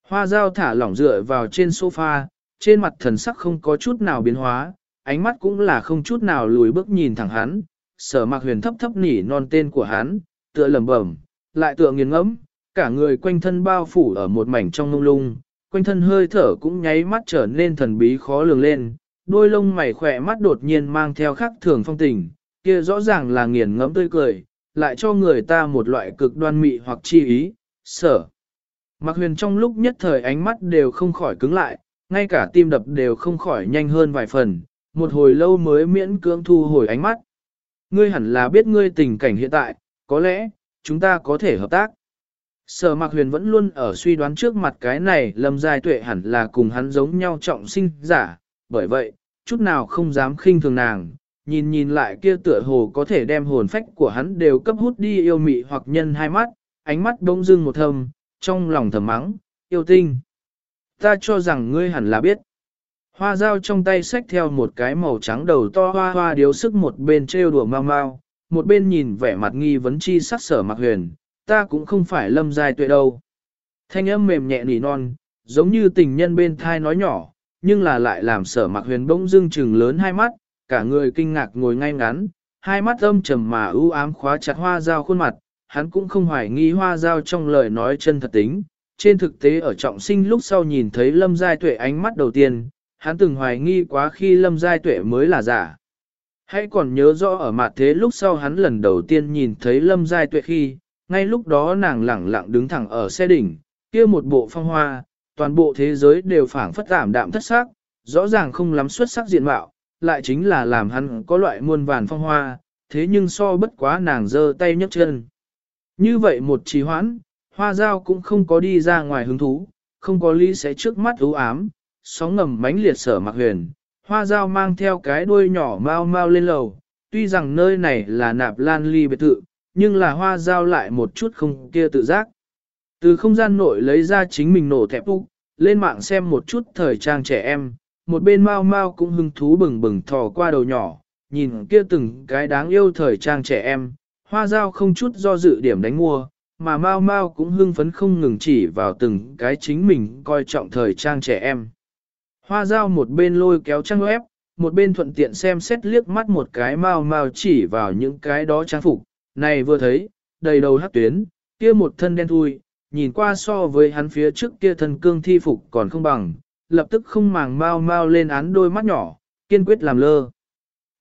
Hoa dao thả lỏng dựa vào trên sofa, trên mặt thần sắc không có chút nào biến hóa, ánh mắt cũng là không chút nào lùi bước nhìn thẳng hắn, sở mạc huyền thấp thấp nỉ non tên của hắn, tựa lầm bẩm, lại tựa nghiền ngẫm, cả người quanh thân bao phủ ở một mảnh trong mông lung, quanh thân hơi thở cũng nháy mắt trở nên thần bí khó lường lên, đôi lông mày khỏe mắt đột nhiên mang theo khắc thường phong tình, kia rõ ràng là nghiền ngẫm tươi cười, lại cho người ta một loại cực đoan mị hoặc chi ý, sở. Mạc huyền trong lúc nhất thời ánh mắt đều không khỏi cứng lại, ngay cả tim đập đều không khỏi nhanh hơn vài phần, một hồi lâu mới miễn cưỡng thu hồi ánh mắt. Ngươi hẳn là biết ngươi tình cảnh hiện tại, có lẽ, chúng ta có thể hợp tác. Sở Mạc Huyền vẫn luôn ở suy đoán trước mặt cái này lâm giai tuệ hẳn là cùng hắn giống nhau trọng sinh giả, bởi vậy, chút nào không dám khinh thường nàng, nhìn nhìn lại kia tựa hồ có thể đem hồn phách của hắn đều cấp hút đi yêu mị hoặc nhân hai mắt, ánh mắt bỗng dưng một thâm, trong lòng thầm mắng, yêu tinh. Ta cho rằng ngươi hẳn là biết. Hoa dao trong tay xách theo một cái màu trắng đầu to hoa hoa điếu sức một bên trêu đùa mau mau, một bên nhìn vẻ mặt nghi vấn chi sắc sở mặc huyền, ta cũng không phải lâm dài tuệ đâu. Thanh âm mềm nhẹ nỉ non, giống như tình nhân bên thai nói nhỏ, nhưng là lại làm sở mặc huyền bỗng dưng chừng lớn hai mắt, cả người kinh ngạc ngồi ngay ngắn, hai mắt âm trầm mà ưu ám khóa chặt hoa dao khuôn mặt, hắn cũng không hoài nghi hoa dao trong lời nói chân thật tính. Trên thực tế ở trọng sinh lúc sau nhìn thấy lâm giai tuệ ánh mắt đầu tiên, hắn từng hoài nghi quá khi lâm giai tuệ mới là giả. Hãy còn nhớ rõ ở mặt thế lúc sau hắn lần đầu tiên nhìn thấy lâm giai tuệ khi, ngay lúc đó nàng lẳng lặng đứng thẳng ở xe đỉnh, kia một bộ phong hoa, toàn bộ thế giới đều phảng phất ảm đạm thất sắc, rõ ràng không lắm xuất sắc diện mạo, lại chính là làm hắn có loại muôn vàn phong hoa, thế nhưng so bất quá nàng giơ tay nhấc chân. Như vậy một trì hoãn, hoa dao cũng không có đi ra ngoài hứng thú, không có lý sẽ trước mắt ưu ám, sóng ngầm mánh liệt sở mặc huyền. Hoa dao mang theo cái đuôi nhỏ mau mau lên lầu, tuy rằng nơi này là nạp lan ly biệt thự, nhưng là hoa dao lại một chút không kia tự giác. Từ không gian nội lấy ra chính mình nổ thẹp úc, lên mạng xem một chút thời trang trẻ em, một bên mau mau cũng hứng thú bừng bừng thò qua đầu nhỏ, nhìn kia từng cái đáng yêu thời trang trẻ em, hoa dao không chút do dự điểm đánh mua, mà mau mau cũng hưng phấn không ngừng chỉ vào từng cái chính mình coi trọng thời trang trẻ em. Hoa dao một bên lôi kéo trang web, một bên thuận tiện xem xét liếc mắt một cái mau mau chỉ vào những cái đó trang phục, này vừa thấy, đầy đầu hát tuyến, kia một thân đen thui, nhìn qua so với hắn phía trước kia thân cương thi phục còn không bằng, lập tức không màng mau mau lên án đôi mắt nhỏ, kiên quyết làm lơ.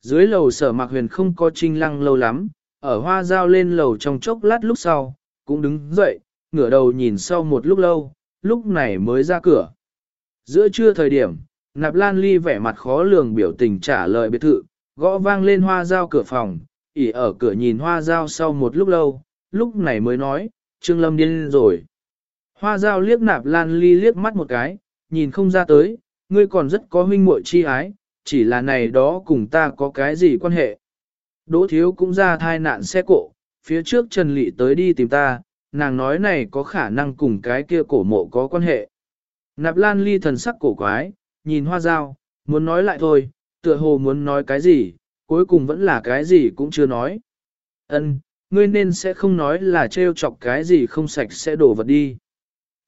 Dưới lầu sở mạc huyền không có trinh lăng lâu lắm, ở hoa dao lên lầu trong chốc lát lúc sau, cũng đứng dậy, ngửa đầu nhìn sau một lúc lâu, lúc này mới ra cửa. Giữa trưa thời điểm, nạp lan ly vẻ mặt khó lường biểu tình trả lời biệt thự, gõ vang lên hoa dao cửa phòng, ỉ ở cửa nhìn hoa dao sau một lúc lâu, lúc này mới nói, Trương Lâm điên rồi. Hoa dao liếc nạp lan ly liếc mắt một cái, nhìn không ra tới, ngươi còn rất có huynh muội chi ái, chỉ là này đó cùng ta có cái gì quan hệ. Đỗ thiếu cũng ra thai nạn xe cộ, phía trước Trần Lị tới đi tìm ta, nàng nói này có khả năng cùng cái kia cổ mộ có quan hệ. Nạp lan ly thần sắc cổ quái, nhìn hoa dao, muốn nói lại thôi, tựa hồ muốn nói cái gì, cuối cùng vẫn là cái gì cũng chưa nói. Ân, ngươi nên sẽ không nói là trêu chọc cái gì không sạch sẽ đổ vật đi.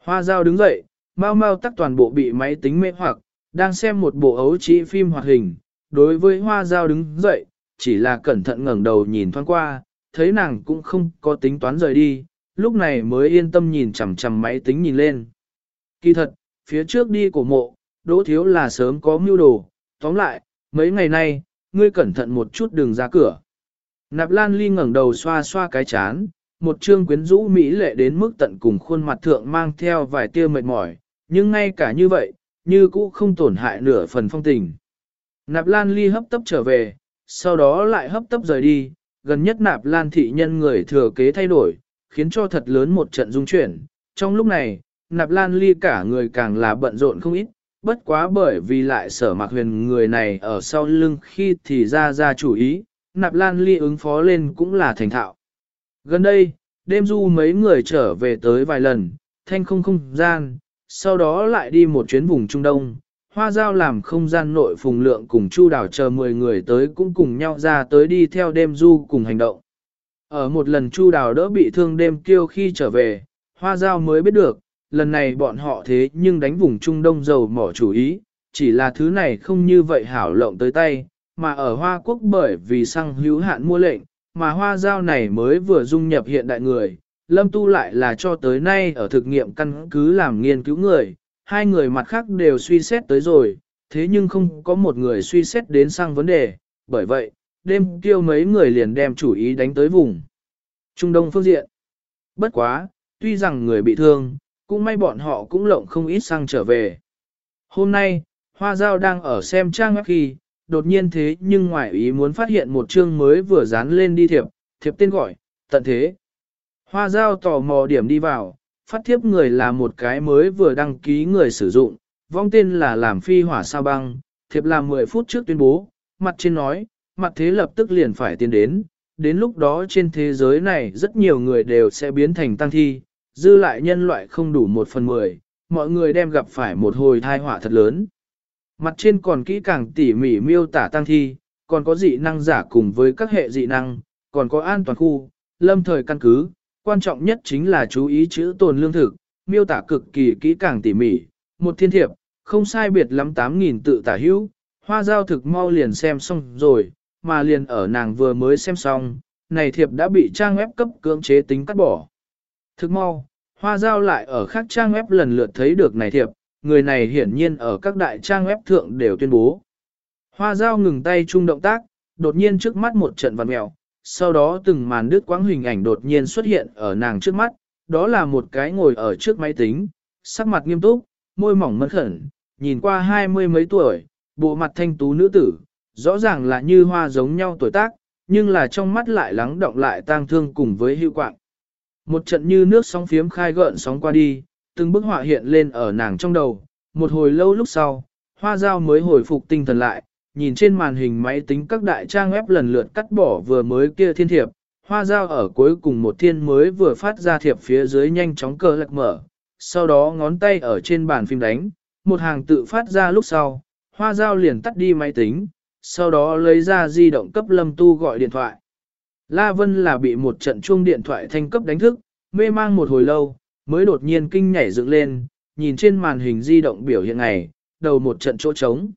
Hoa dao đứng dậy, mau mau tắt toàn bộ bị máy tính mê hoặc, đang xem một bộ ấu trí phim hoạt hình, đối với hoa dao đứng dậy, chỉ là cẩn thận ngẩng đầu nhìn thoáng qua, thấy nàng cũng không có tính toán rời đi, lúc này mới yên tâm nhìn chằm chằm máy tính nhìn lên. Kỳ thật, phía trước đi của mộ, đỗ thiếu là sớm có mưu đồ, tóm lại, mấy ngày nay, ngươi cẩn thận một chút đừng ra cửa. Nạp Lan Ly ngẩng đầu xoa xoa cái chán, một trương quyến rũ mỹ lệ đến mức tận cùng khuôn mặt thượng mang theo vài tia mệt mỏi, nhưng ngay cả như vậy, như cũ không tổn hại nửa phần phong tình. Nạp Lan Ly hấp tấp trở về, sau đó lại hấp tấp rời đi, gần nhất Nạp Lan thị nhân người thừa kế thay đổi, khiến cho thật lớn một trận dung chuyển. Trong lúc này, Nạp Lan Ly cả người càng là bận rộn không ít, bất quá bởi vì lại sở mạc huyền người này ở sau lưng khi thì ra ra chủ ý, Nạp Lan Ly ứng phó lên cũng là thành thạo. Gần đây, đêm du mấy người trở về tới vài lần, thanh không không gian, sau đó lại đi một chuyến vùng Trung Đông. Hoa giao làm không gian nội phùng lượng cùng Chu đảo chờ 10 người tới cũng cùng nhau ra tới đi theo đêm du cùng hành động. Ở một lần Chu đào đỡ bị thương đêm kêu khi trở về, hoa giao mới biết được, lần này bọn họ thế nhưng đánh vùng Trung Đông dầu mỏ chủ ý, chỉ là thứ này không như vậy hảo lộng tới tay, mà ở Hoa Quốc bởi vì xăng hữu hạn mua lệnh, mà hoa giao này mới vừa dung nhập hiện đại người, lâm tu lại là cho tới nay ở thực nghiệm căn cứ làm nghiên cứu người, hai người mặt khác đều suy xét tới rồi, thế nhưng không có một người suy xét đến sang vấn đề, bởi vậy, đêm kêu mấy người liền đem chủ ý đánh tới vùng Trung Đông phương diện. Bất quá, tuy rằng người bị thương, cũng may bọn họ cũng lộng không ít sang trở về. Hôm nay, Hoa Giao đang ở xem trang web khi, đột nhiên thế nhưng ngoại ý muốn phát hiện một chương mới vừa dán lên đi thiệp, thiệp tên gọi, tận thế. Hoa Giao tò mò điểm đi vào, phát thiếp người là một cái mới vừa đăng ký người sử dụng, vong tên là làm phi hỏa sao băng, thiệp làm 10 phút trước tuyên bố, mặt trên nói, mặt thế lập tức liền phải tiến đến, đến lúc đó trên thế giới này rất nhiều người đều sẽ biến thành tăng thi, dư lại nhân loại không đủ một phần mười, mọi người đem gặp phải một hồi thai họa thật lớn. Mặt trên còn kỹ càng tỉ mỉ miêu tả tăng thi, còn có dị năng giả cùng với các hệ dị năng, còn có an toàn khu, lâm thời căn cứ, quan trọng nhất chính là chú ý chữ tồn lương thực, miêu tả cực kỳ kỹ càng tỉ mỉ, một thiên thiệp, không sai biệt lắm 8.000 tự tả hữu, hoa giao thực mau liền xem xong rồi, mà liền ở nàng vừa mới xem xong, này thiệp đã bị trang web cấp cưỡng chế tính cắt bỏ. Thực mau, hoa giao lại ở khác trang web lần lượt thấy được này thiệp, người này hiển nhiên ở các đại trang web thượng đều tuyên bố. Hoa giao ngừng tay chung động tác, đột nhiên trước mắt một trận vằn mèo, sau đó từng màn đứt quãng hình ảnh đột nhiên xuất hiện ở nàng trước mắt, đó là một cái ngồi ở trước máy tính, sắc mặt nghiêm túc, môi mỏng mẫn khẩn, nhìn qua hai mươi mấy tuổi, bộ mặt thanh tú nữ tử, rõ ràng là như hoa giống nhau tuổi tác, nhưng là trong mắt lại lắng động lại tang thương cùng với hữu quạng. Một trận như nước sóng phiếm khai gợn sóng qua đi, từng bức họa hiện lên ở nàng trong đầu, một hồi lâu lúc sau, hoa dao mới hồi phục tinh thần lại, nhìn trên màn hình máy tính các đại trang web lần lượt cắt bỏ vừa mới kia thiên thiệp, hoa dao ở cuối cùng một thiên mới vừa phát ra thiệp phía dưới nhanh chóng cờ lật mở, sau đó ngón tay ở trên bàn phim đánh, một hàng tự phát ra lúc sau, hoa dao liền tắt đi máy tính, sau đó lấy ra di động cấp lâm tu gọi điện thoại. La Vân là bị một trận chuông điện thoại thanh cấp đánh thức, mê mang một hồi lâu, mới đột nhiên kinh nhảy dựng lên, nhìn trên màn hình di động biểu hiện này, đầu một trận chỗ trống.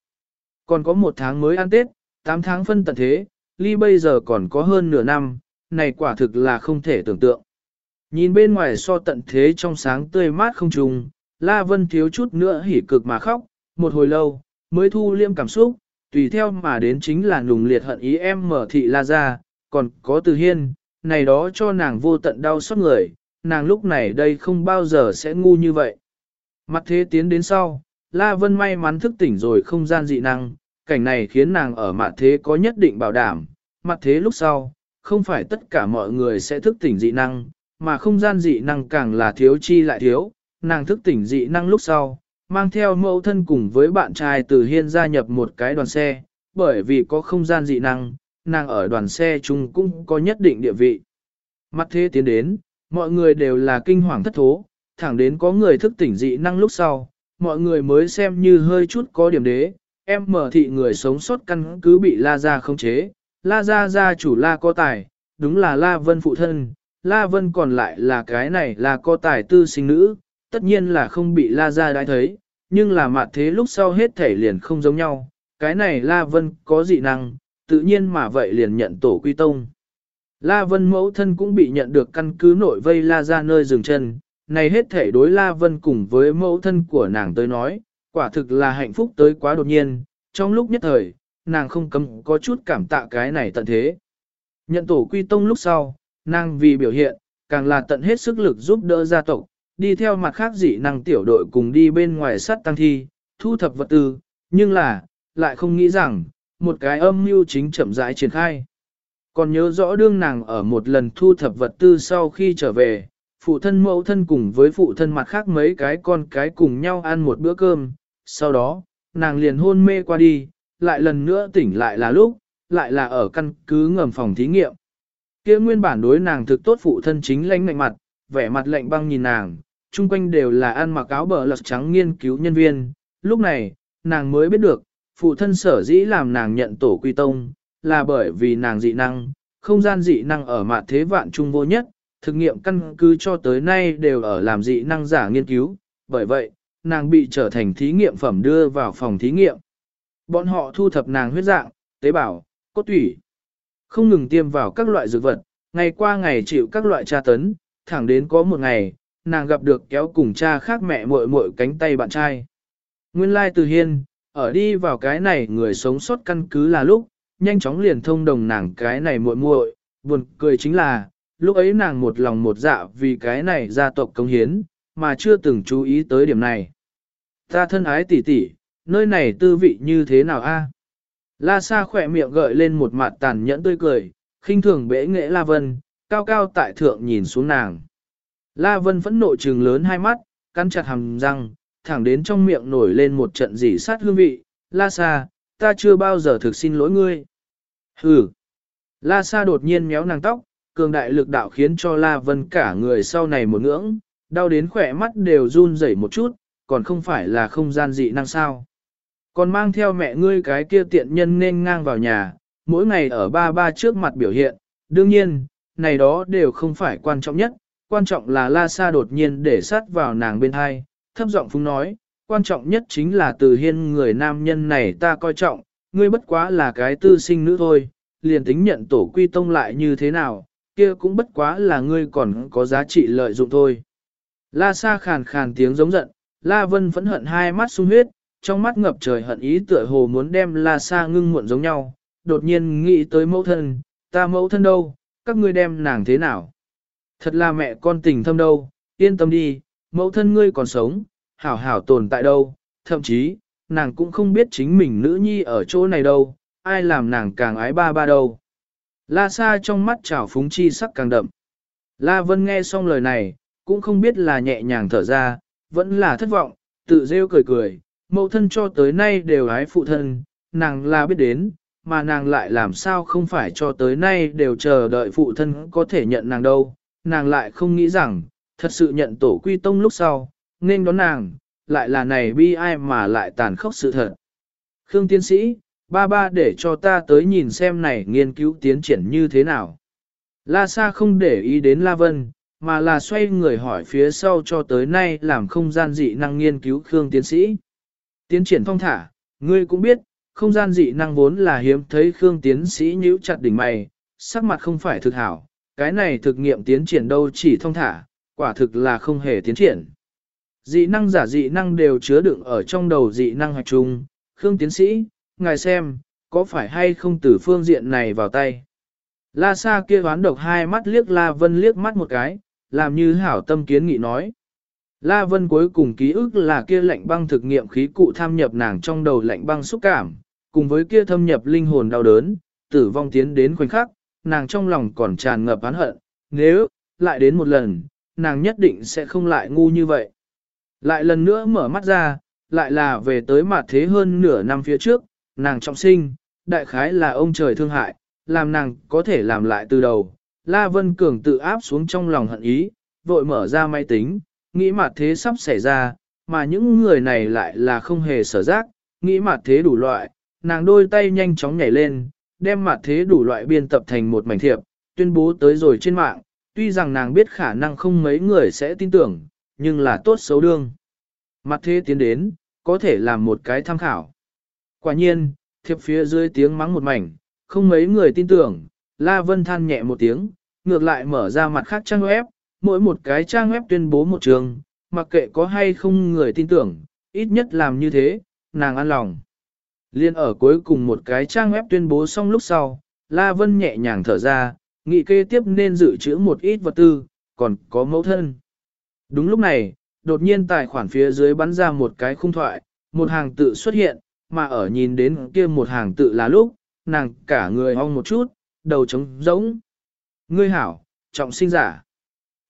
Còn có một tháng mới ăn Tết, 8 tháng phân tận thế, ly bây giờ còn có hơn nửa năm, này quả thực là không thể tưởng tượng. Nhìn bên ngoài so tận thế trong sáng tươi mát không trùng, La Vân thiếu chút nữa hỉ cực mà khóc, một hồi lâu, mới thu liêm cảm xúc, tùy theo mà đến chính là nùng liệt hận ý em mở thị La ra, còn có từ hiên, này đó cho nàng vô tận đau xót người, nàng lúc này đây không bao giờ sẽ ngu như vậy. Mặt thế tiến đến sau, La Vân may mắn thức tỉnh rồi không gian dị năng, cảnh này khiến nàng ở mặt thế có nhất định bảo đảm, mặt thế lúc sau, không phải tất cả mọi người sẽ thức tỉnh dị năng, mà không gian dị năng càng là thiếu chi lại thiếu, nàng thức tỉnh dị năng lúc sau, mang theo mẫu thân cùng với bạn trai từ hiên gia nhập một cái đoàn xe, bởi vì có không gian dị năng, nàng ở đoàn xe chung cũng có nhất định địa vị. Mặt thế tiến đến, mọi người đều là kinh hoàng thất thố, thẳng đến có người thức tỉnh dị năng lúc sau, mọi người mới xem như hơi chút có điểm đế, em mở thị người sống sót căn cứ bị La Gia không chế, La Gia gia chủ La có tài, đúng là La Vân phụ thân, La Vân còn lại là cái này là có tài tư sinh nữ, tất nhiên là không bị La Gia đã thấy, nhưng là mặt thế lúc sau hết thể liền không giống nhau, cái này La Vân có dị năng, tự nhiên mà vậy liền nhận tổ quy tông. La Vân mẫu thân cũng bị nhận được căn cứ nội vây La ra nơi dừng chân, này hết thể đối La Vân cùng với mẫu thân của nàng tới nói, quả thực là hạnh phúc tới quá đột nhiên, trong lúc nhất thời, nàng không cấm có chút cảm tạ cái này tận thế. Nhận tổ quy tông lúc sau, nàng vì biểu hiện, càng là tận hết sức lực giúp đỡ gia tộc, đi theo mặt khác dị năng tiểu đội cùng đi bên ngoài sắt tăng thi, thu thập vật tư, nhưng là, lại không nghĩ rằng, một cái âm mưu chính chậm rãi triển khai. Còn nhớ rõ đương nàng ở một lần thu thập vật tư sau khi trở về, phụ thân mẫu thân cùng với phụ thân mặt khác mấy cái con cái cùng nhau ăn một bữa cơm, sau đó, nàng liền hôn mê qua đi, lại lần nữa tỉnh lại là lúc, lại là ở căn cứ ngầm phòng thí nghiệm. kia nguyên bản đối nàng thực tốt phụ thân chính lãnh lạnh mặt, vẻ mặt lạnh băng nhìn nàng, chung quanh đều là ăn mặc áo bờ lật trắng nghiên cứu nhân viên, lúc này, nàng mới biết được, phụ thân sở dĩ làm nàng nhận tổ quy tông, là bởi vì nàng dị năng, không gian dị năng ở mặt thế vạn trung vô nhất, thực nghiệm căn cứ cho tới nay đều ở làm dị năng giả nghiên cứu, bởi vậy, nàng bị trở thành thí nghiệm phẩm đưa vào phòng thí nghiệm. Bọn họ thu thập nàng huyết dạng, tế bào, cốt tủy, không ngừng tiêm vào các loại dược vật, ngày qua ngày chịu các loại tra tấn, thẳng đến có một ngày, nàng gặp được kéo cùng cha khác mẹ muội muội cánh tay bạn trai. Nguyên lai từ hiên, ở đi vào cái này người sống sót căn cứ là lúc, nhanh chóng liền thông đồng nàng cái này muội muội, buồn cười chính là, lúc ấy nàng một lòng một dạ vì cái này gia tộc công hiến, mà chưa từng chú ý tới điểm này. Ta thân ái tỷ tỷ, nơi này tư vị như thế nào a? La Sa khỏe miệng gợi lên một mặt tàn nhẫn tươi cười, khinh thường bẽ nghệ La Vân, cao cao tại thượng nhìn xuống nàng. La Vân phẫn nộ trừng lớn hai mắt, cắn chặt hàm răng, thẳng đến trong miệng nổi lên một trận dỉ sát hương vị. La Sa, ta chưa bao giờ thực xin lỗi ngươi. Hừ. La Sa đột nhiên méo nàng tóc, cường đại lực đạo khiến cho La Vân cả người sau này một ngưỡng, đau đến khỏe mắt đều run rẩy một chút, còn không phải là không gian dị năng sao. Còn mang theo mẹ ngươi cái kia tiện nhân nên ngang vào nhà, mỗi ngày ở ba ba trước mặt biểu hiện, đương nhiên, này đó đều không phải quan trọng nhất, quan trọng là La Sa đột nhiên để sát vào nàng bên hai, thấp giọng phúng nói, quan trọng nhất chính là từ hiên người nam nhân này ta coi trọng, ngươi bất quá là cái tư sinh nữ thôi, liền tính nhận tổ quy tông lại như thế nào, kia cũng bất quá là ngươi còn có giá trị lợi dụng thôi. La Sa khàn khàn tiếng giống giận, La Vân phẫn hận hai mắt sung huyết, trong mắt ngập trời hận ý tựa hồ muốn đem La Sa ngưng muộn giống nhau, đột nhiên nghĩ tới mẫu thân, ta mẫu thân đâu, các ngươi đem nàng thế nào? Thật là mẹ con tình thâm đâu, yên tâm đi, mẫu thân ngươi còn sống, hảo hảo tồn tại đâu, thậm chí, nàng cũng không biết chính mình nữ nhi ở chỗ này đâu, ai làm nàng càng ái ba ba đâu. La Sa trong mắt trào phúng chi sắc càng đậm. La Vân nghe xong lời này, cũng không biết là nhẹ nhàng thở ra, vẫn là thất vọng, tự rêu cười cười, mẫu thân cho tới nay đều ái phụ thân, nàng là biết đến, mà nàng lại làm sao không phải cho tới nay đều chờ đợi phụ thân có thể nhận nàng đâu, nàng lại không nghĩ rằng, thật sự nhận tổ quy tông lúc sau, nên đón nàng, lại là này bi ai mà lại tàn khốc sự thật. Khương tiến sĩ, ba ba để cho ta tới nhìn xem này nghiên cứu tiến triển như thế nào. La Sa không để ý đến La Vân, mà là xoay người hỏi phía sau cho tới nay làm không gian dị năng nghiên cứu Khương tiến sĩ. Tiến triển phong thả, ngươi cũng biết, không gian dị năng vốn là hiếm thấy Khương tiến sĩ nhíu chặt đỉnh mày, sắc mặt không phải thực hảo, cái này thực nghiệm tiến triển đâu chỉ thông thả, quả thực là không hề tiến triển. Dị năng giả dị năng đều chứa đựng ở trong đầu dị năng hoạch trung, Khương tiến sĩ, ngài xem, có phải hay không từ phương diện này vào tay. La Sa kia đoán độc hai mắt liếc La Vân liếc mắt một cái, làm như hảo tâm kiến nghị nói. La Vân cuối cùng ký ức là kia lạnh băng thực nghiệm khí cụ tham nhập nàng trong đầu lạnh băng xúc cảm, cùng với kia thâm nhập linh hồn đau đớn, tử vong tiến đến khoảnh khắc, nàng trong lòng còn tràn ngập oán hận, nếu, lại đến một lần, nàng nhất định sẽ không lại ngu như vậy. Lại lần nữa mở mắt ra, lại là về tới mặt thế hơn nửa năm phía trước, nàng trọng sinh, đại khái là ông trời thương hại, làm nàng có thể làm lại từ đầu. La Vân Cường tự áp xuống trong lòng hận ý, vội mở ra máy tính, nghĩ mặt thế sắp xảy ra, mà những người này lại là không hề sở giác, nghĩ mặt thế đủ loại, nàng đôi tay nhanh chóng nhảy lên, đem mặt thế đủ loại biên tập thành một mảnh thiệp, tuyên bố tới rồi trên mạng, tuy rằng nàng biết khả năng không mấy người sẽ tin tưởng, nhưng là tốt xấu đương. Mặt thế tiến đến, có thể làm một cái tham khảo. Quả nhiên, thiệp phía dưới tiếng mắng một mảnh, không mấy người tin tưởng, La Vân than nhẹ một tiếng, ngược lại mở ra mặt khác trang web, mỗi một cái trang web tuyên bố một trường, mặc kệ có hay không người tin tưởng, ít nhất làm như thế, nàng an lòng. Liên ở cuối cùng một cái trang web tuyên bố xong lúc sau, La Vân nhẹ nhàng thở ra, nghị kê tiếp nên dự trữ một ít vật tư, còn có mẫu thân. Đúng lúc này, đột nhiên tài khoản phía dưới bắn ra một cái khung thoại, một hàng tự xuất hiện, mà ở nhìn đến kia một hàng tự là lúc, nàng cả người hong một chút, đầu trống rỗng. Ngươi hảo, trọng sinh giả.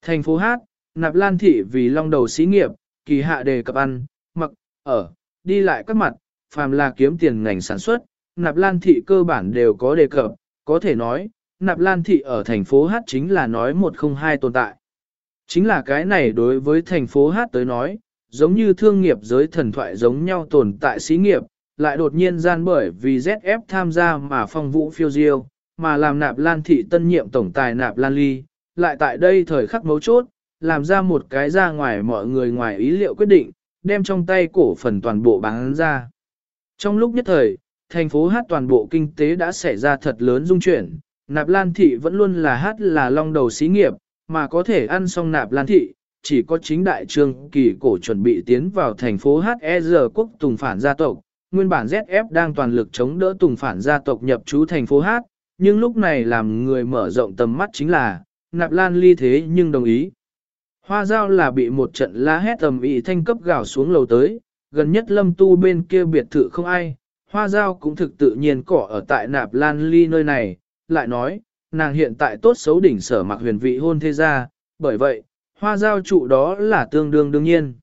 Thành phố Hát, nạp lan thị vì long đầu xí nghiệp, kỳ hạ đề cập ăn, mặc, ở, đi lại các mặt, phàm là kiếm tiền ngành sản xuất, nạp lan thị cơ bản đều có đề cập, có thể nói, nạp lan thị ở thành phố Hát chính là nói một không hai tồn tại. Chính là cái này đối với thành phố Hát tới nói, giống như thương nghiệp giới thần thoại giống nhau tồn tại xí nghiệp, lại đột nhiên gian bởi vì ZF tham gia mà phong vũ phiêu diêu, mà làm nạp lan thị tân nhiệm tổng tài nạp lan ly, lại tại đây thời khắc mấu chốt, làm ra một cái ra ngoài mọi người ngoài ý liệu quyết định, đem trong tay cổ phần toàn bộ bán ra. Trong lúc nhất thời, thành phố hát toàn bộ kinh tế đã xảy ra thật lớn dung chuyển, nạp lan thị vẫn luôn là hát là long đầu xí nghiệp, mà có thể ăn xong nạp lan thị, chỉ có chính đại trương kỳ cổ chuẩn bị tiến vào thành phố HER quốc tùng phản gia tộc, nguyên bản ZF đang toàn lực chống đỡ tùng phản gia tộc nhập trú thành phố H nhưng lúc này làm người mở rộng tầm mắt chính là, nạp lan ly thế nhưng đồng ý. Hoa giao là bị một trận la hét tầm ý thanh cấp gạo xuống lầu tới, gần nhất lâm tu bên kia biệt thự không ai, hoa giao cũng thực tự nhiên cỏ ở tại nạp lan ly nơi này, lại nói, nàng hiện tại tốt xấu đỉnh sở mặc huyền vị hôn thế gia, bởi vậy, hoa giao trụ đó là tương đương đương nhiên.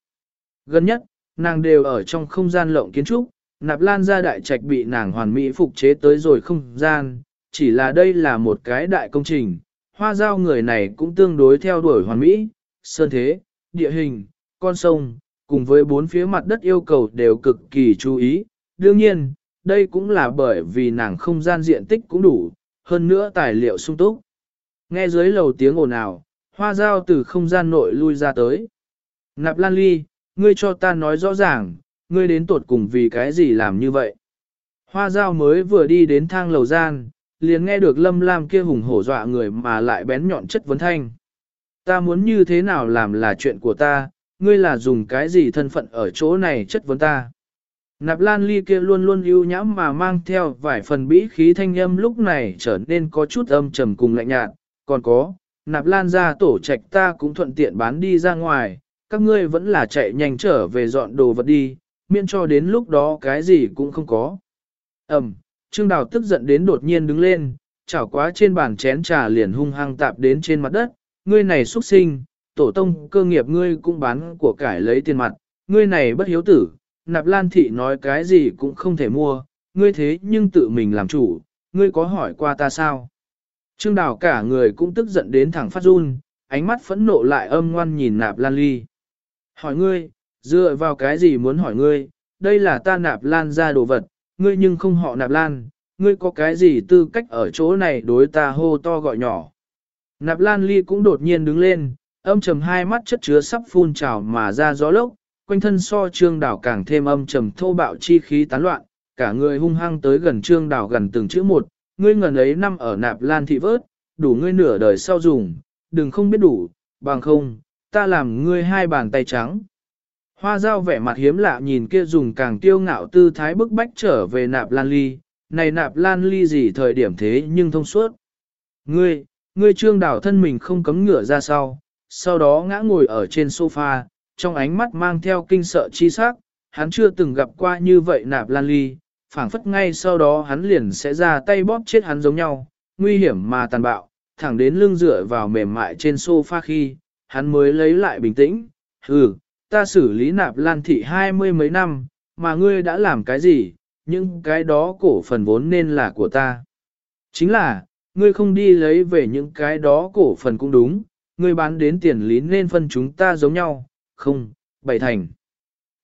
Gần nhất, nàng đều ở trong không gian lộng kiến trúc, nạp lan gia đại trạch bị nàng hoàn mỹ phục chế tới rồi không gian, chỉ là đây là một cái đại công trình, hoa giao người này cũng tương đối theo đuổi hoàn mỹ, sơn thế, địa hình, con sông, cùng với bốn phía mặt đất yêu cầu đều cực kỳ chú ý. Đương nhiên, đây cũng là bởi vì nàng không gian diện tích cũng đủ, hơn nữa tài liệu sung túc. Nghe dưới lầu tiếng ồn ào, hoa dao từ không gian nội lui ra tới. Nạp Lan Ly, ngươi cho ta nói rõ ràng, ngươi đến tuột cùng vì cái gì làm như vậy. Hoa dao mới vừa đi đến thang lầu gian, liền nghe được lâm lam kia hùng hổ dọa người mà lại bén nhọn chất vấn thanh. Ta muốn như thế nào làm là chuyện của ta, ngươi là dùng cái gì thân phận ở chỗ này chất vấn ta. Nạp lan ly kia luôn luôn ưu nhãm mà mang theo vài phần bĩ khí thanh âm lúc này trở nên có chút âm trầm cùng lạnh nhạt, còn có, nạp lan ra tổ trạch ta cũng thuận tiện bán đi ra ngoài, các ngươi vẫn là chạy nhanh trở về dọn đồ vật đi, miễn cho đến lúc đó cái gì cũng không có. Ẩm, Trương Đào tức giận đến đột nhiên đứng lên, chảo quá trên bàn chén trà liền hung hăng tạp đến trên mặt đất, ngươi này xuất sinh, tổ tông cơ nghiệp ngươi cũng bán của cải lấy tiền mặt, ngươi này bất hiếu tử, nạp lan thị nói cái gì cũng không thể mua, ngươi thế nhưng tự mình làm chủ, ngươi có hỏi qua ta sao? Trương Đào cả người cũng tức giận đến thẳng phát run, ánh mắt phẫn nộ lại âm ngoan nhìn nạp lan ly. Hỏi ngươi, dựa vào cái gì muốn hỏi ngươi, đây là ta nạp lan ra đồ vật, ngươi nhưng không họ nạp lan, ngươi có cái gì tư cách ở chỗ này đối ta hô to gọi nhỏ. Nạp lan ly cũng đột nhiên đứng lên, âm trầm hai mắt chất chứa sắp phun trào mà ra gió lốc, quanh thân so trương đảo càng thêm âm trầm thô bạo chi khí tán loạn, cả người hung hăng tới gần trương đảo gần từng chữ một, ngươi ngần ấy năm ở nạp lan thị vớt, đủ ngươi nửa đời sau dùng, đừng không biết đủ, bằng không, ta làm ngươi hai bàn tay trắng. Hoa dao vẻ mặt hiếm lạ nhìn kia dùng càng tiêu ngạo tư thái bức bách trở về nạp lan ly, này nạp lan ly gì thời điểm thế nhưng thông suốt. Ngươi, ngươi trương đảo thân mình không cấm ngửa ra sau, sau đó ngã ngồi ở trên sofa, trong ánh mắt mang theo kinh sợ chi sắc, hắn chưa từng gặp qua như vậy nạp lan ly, phảng phất ngay sau đó hắn liền sẽ ra tay bóp chết hắn giống nhau, nguy hiểm mà tàn bạo, thẳng đến lưng dựa vào mềm mại trên sofa khi, hắn mới lấy lại bình tĩnh, hừ, ta xử lý nạp lan thị hai mươi mấy năm, mà ngươi đã làm cái gì, những cái đó cổ phần vốn nên là của ta. Chính là, ngươi không đi lấy về những cái đó cổ phần cũng đúng, ngươi bán đến tiền lý nên phân chúng ta giống nhau, không, bảy thành.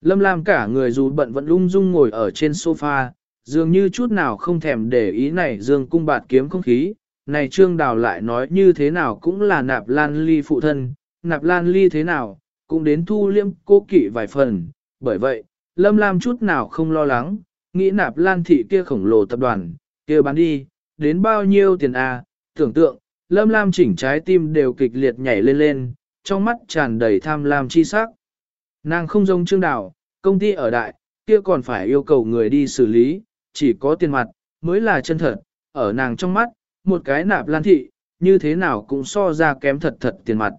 Lâm Lam cả người dù bận vẫn lung dung ngồi ở trên sofa, dường như chút nào không thèm để ý này dương cung bạt kiếm không khí, này trương đào lại nói như thế nào cũng là nạp lan ly phụ thân, nạp lan ly thế nào, cũng đến thu liêm cố kỵ vài phần, bởi vậy, Lâm Lam chút nào không lo lắng, nghĩ nạp lan thị kia khổng lồ tập đoàn, kia bán đi, đến bao nhiêu tiền à, tưởng tượng, Lâm Lam chỉnh trái tim đều kịch liệt nhảy lên lên, trong mắt tràn đầy tham lam chi sắc. Nàng không giống trương đào công ty ở đại, kia còn phải yêu cầu người đi xử lý, chỉ có tiền mặt, mới là chân thật, ở nàng trong mắt, một cái nạp lan thị, như thế nào cũng so ra kém thật thật tiền mặt.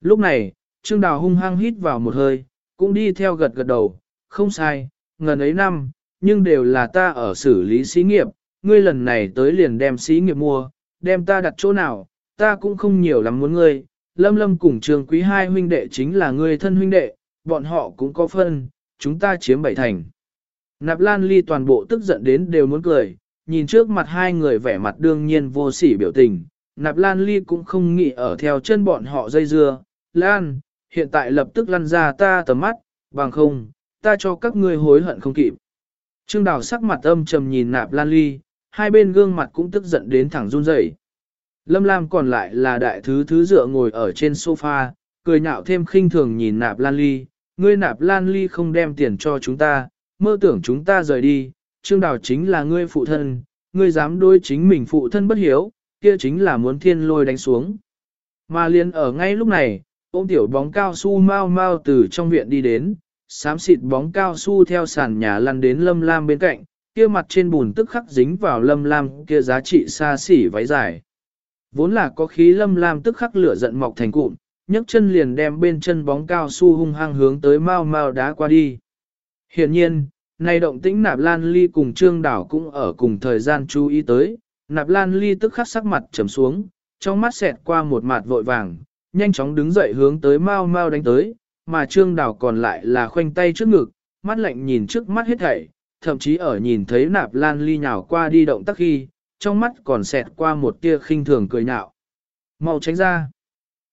Lúc này, Trương Đào hung hăng hít vào một hơi, cũng đi theo gật gật đầu, không sai, ngần ấy năm, nhưng đều là ta ở xử lý xí nghiệp, ngươi lần này tới liền đem xí nghiệp mua, đem ta đặt chỗ nào, ta cũng không nhiều lắm muốn ngươi, lâm lâm cùng trường quý hai huynh đệ chính là người thân huynh đệ, bọn họ cũng có phân, chúng ta chiếm bảy thành. Nạp Lan Ly toàn bộ tức giận đến đều muốn cười, nhìn trước mặt hai người vẻ mặt đương nhiên vô sỉ biểu tình, Nạp Lan Ly cũng không nghĩ ở theo chân bọn họ dây dưa, Lan, hiện tại lập tức lăn ra ta tầm mắt, bằng không, ta cho các ngươi hối hận không kịp. Trương Đào sắc mặt âm trầm nhìn Nạp Lan Ly, hai bên gương mặt cũng tức giận đến thẳng run rẩy. Lâm Lam còn lại là đại thứ thứ dựa ngồi ở trên sofa, cười nhạo thêm khinh thường nhìn Nạp Lan Ly, ngươi Nạp Lan Ly không đem tiền cho chúng ta, mơ tưởng chúng ta rời đi, Trương Đào chính là ngươi phụ thân, ngươi dám đối chính mình phụ thân bất hiếu, kia chính là muốn thiên lôi đánh xuống. Mà liền ở ngay lúc này, ôm tiểu bóng cao su mau mau từ trong viện đi đến, xám xịt bóng cao su theo sàn nhà lăn đến lâm lam bên cạnh, kia mặt trên bùn tức khắc dính vào lâm lam kia giá trị xa xỉ váy dài. Vốn là có khí lâm lam tức khắc lửa giận mọc thành cụm, nhấc chân liền đem bên chân bóng cao su hung hăng hướng tới mau mau đá qua đi. Hiện nhiên, nay động tĩnh nạp lan ly cùng trương đảo cũng ở cùng thời gian chú ý tới, nạp lan ly tức khắc sắc mặt trầm xuống, trong mắt xẹt qua một mặt vội vàng, nhanh chóng đứng dậy hướng tới mau mau đánh tới, mà trương đảo còn lại là khoanh tay trước ngực, mắt lạnh nhìn trước mắt hết thảy, thậm chí ở nhìn thấy nạp lan ly nhào qua đi động tác khi, trong mắt còn xẹt qua một tia khinh thường cười nhạo. Mau tránh ra.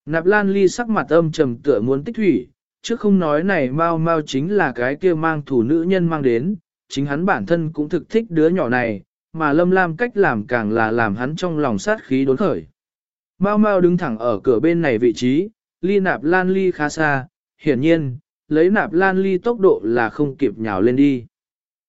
Nạp lan ly sắc mặt âm trầm tựa muốn tích thủy, chứ không nói này mau mau chính là cái kia mang thủ nữ nhân mang đến, chính hắn bản thân cũng thực thích đứa nhỏ này, mà lâm lam cách làm càng là làm hắn trong lòng sát khí đốn khởi. Mau mau đứng thẳng ở cửa bên này vị trí, ly nạp lan ly khá xa, hiển nhiên, lấy nạp lan ly tốc độ là không kịp nhào lên đi.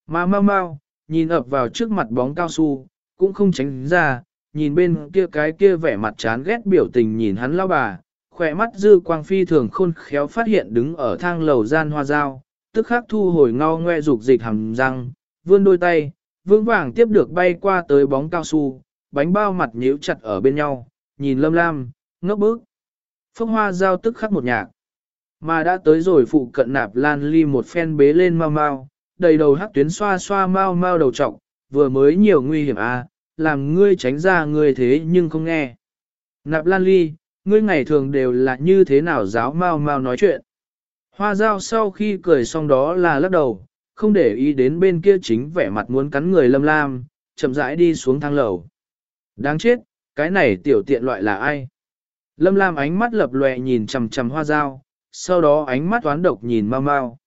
Mà mau mau, nhìn ập vào trước mặt bóng cao su, cũng không tránh ra, nhìn bên kia cái kia vẻ mặt chán ghét biểu tình nhìn hắn lao bà, khỏe mắt dư quang phi thường khôn khéo phát hiện đứng ở thang lầu gian hoa dao, tức khắc thu hồi ngao ngoe dục dịch hầm răng, vươn đôi tay, vững vàng tiếp được bay qua tới bóng cao su, bánh bao mặt nhíu chặt ở bên nhau, nhìn lâm lam, ngốc bước. Phốc hoa dao tức khắc một nhạc. Mà đã tới rồi phụ cận nạp lan ly một phen bế lên mau mau, đầy đầu hắc tuyến xoa xoa mau mau đầu trọng vừa mới nhiều nguy hiểm à, làm ngươi tránh ra ngươi thế nhưng không nghe. Nạp lan ly, ngươi ngày thường đều là như thế nào giáo mau mau nói chuyện. Hoa dao sau khi cười xong đó là lắc đầu, không để ý đến bên kia chính vẻ mặt muốn cắn người lâm lam, chậm rãi đi xuống thang lầu. Đáng chết, cái này tiểu tiện loại là ai? Lâm lam ánh mắt lập lòe nhìn chằm chằm hoa dao, sau đó ánh mắt toán độc nhìn mau mau.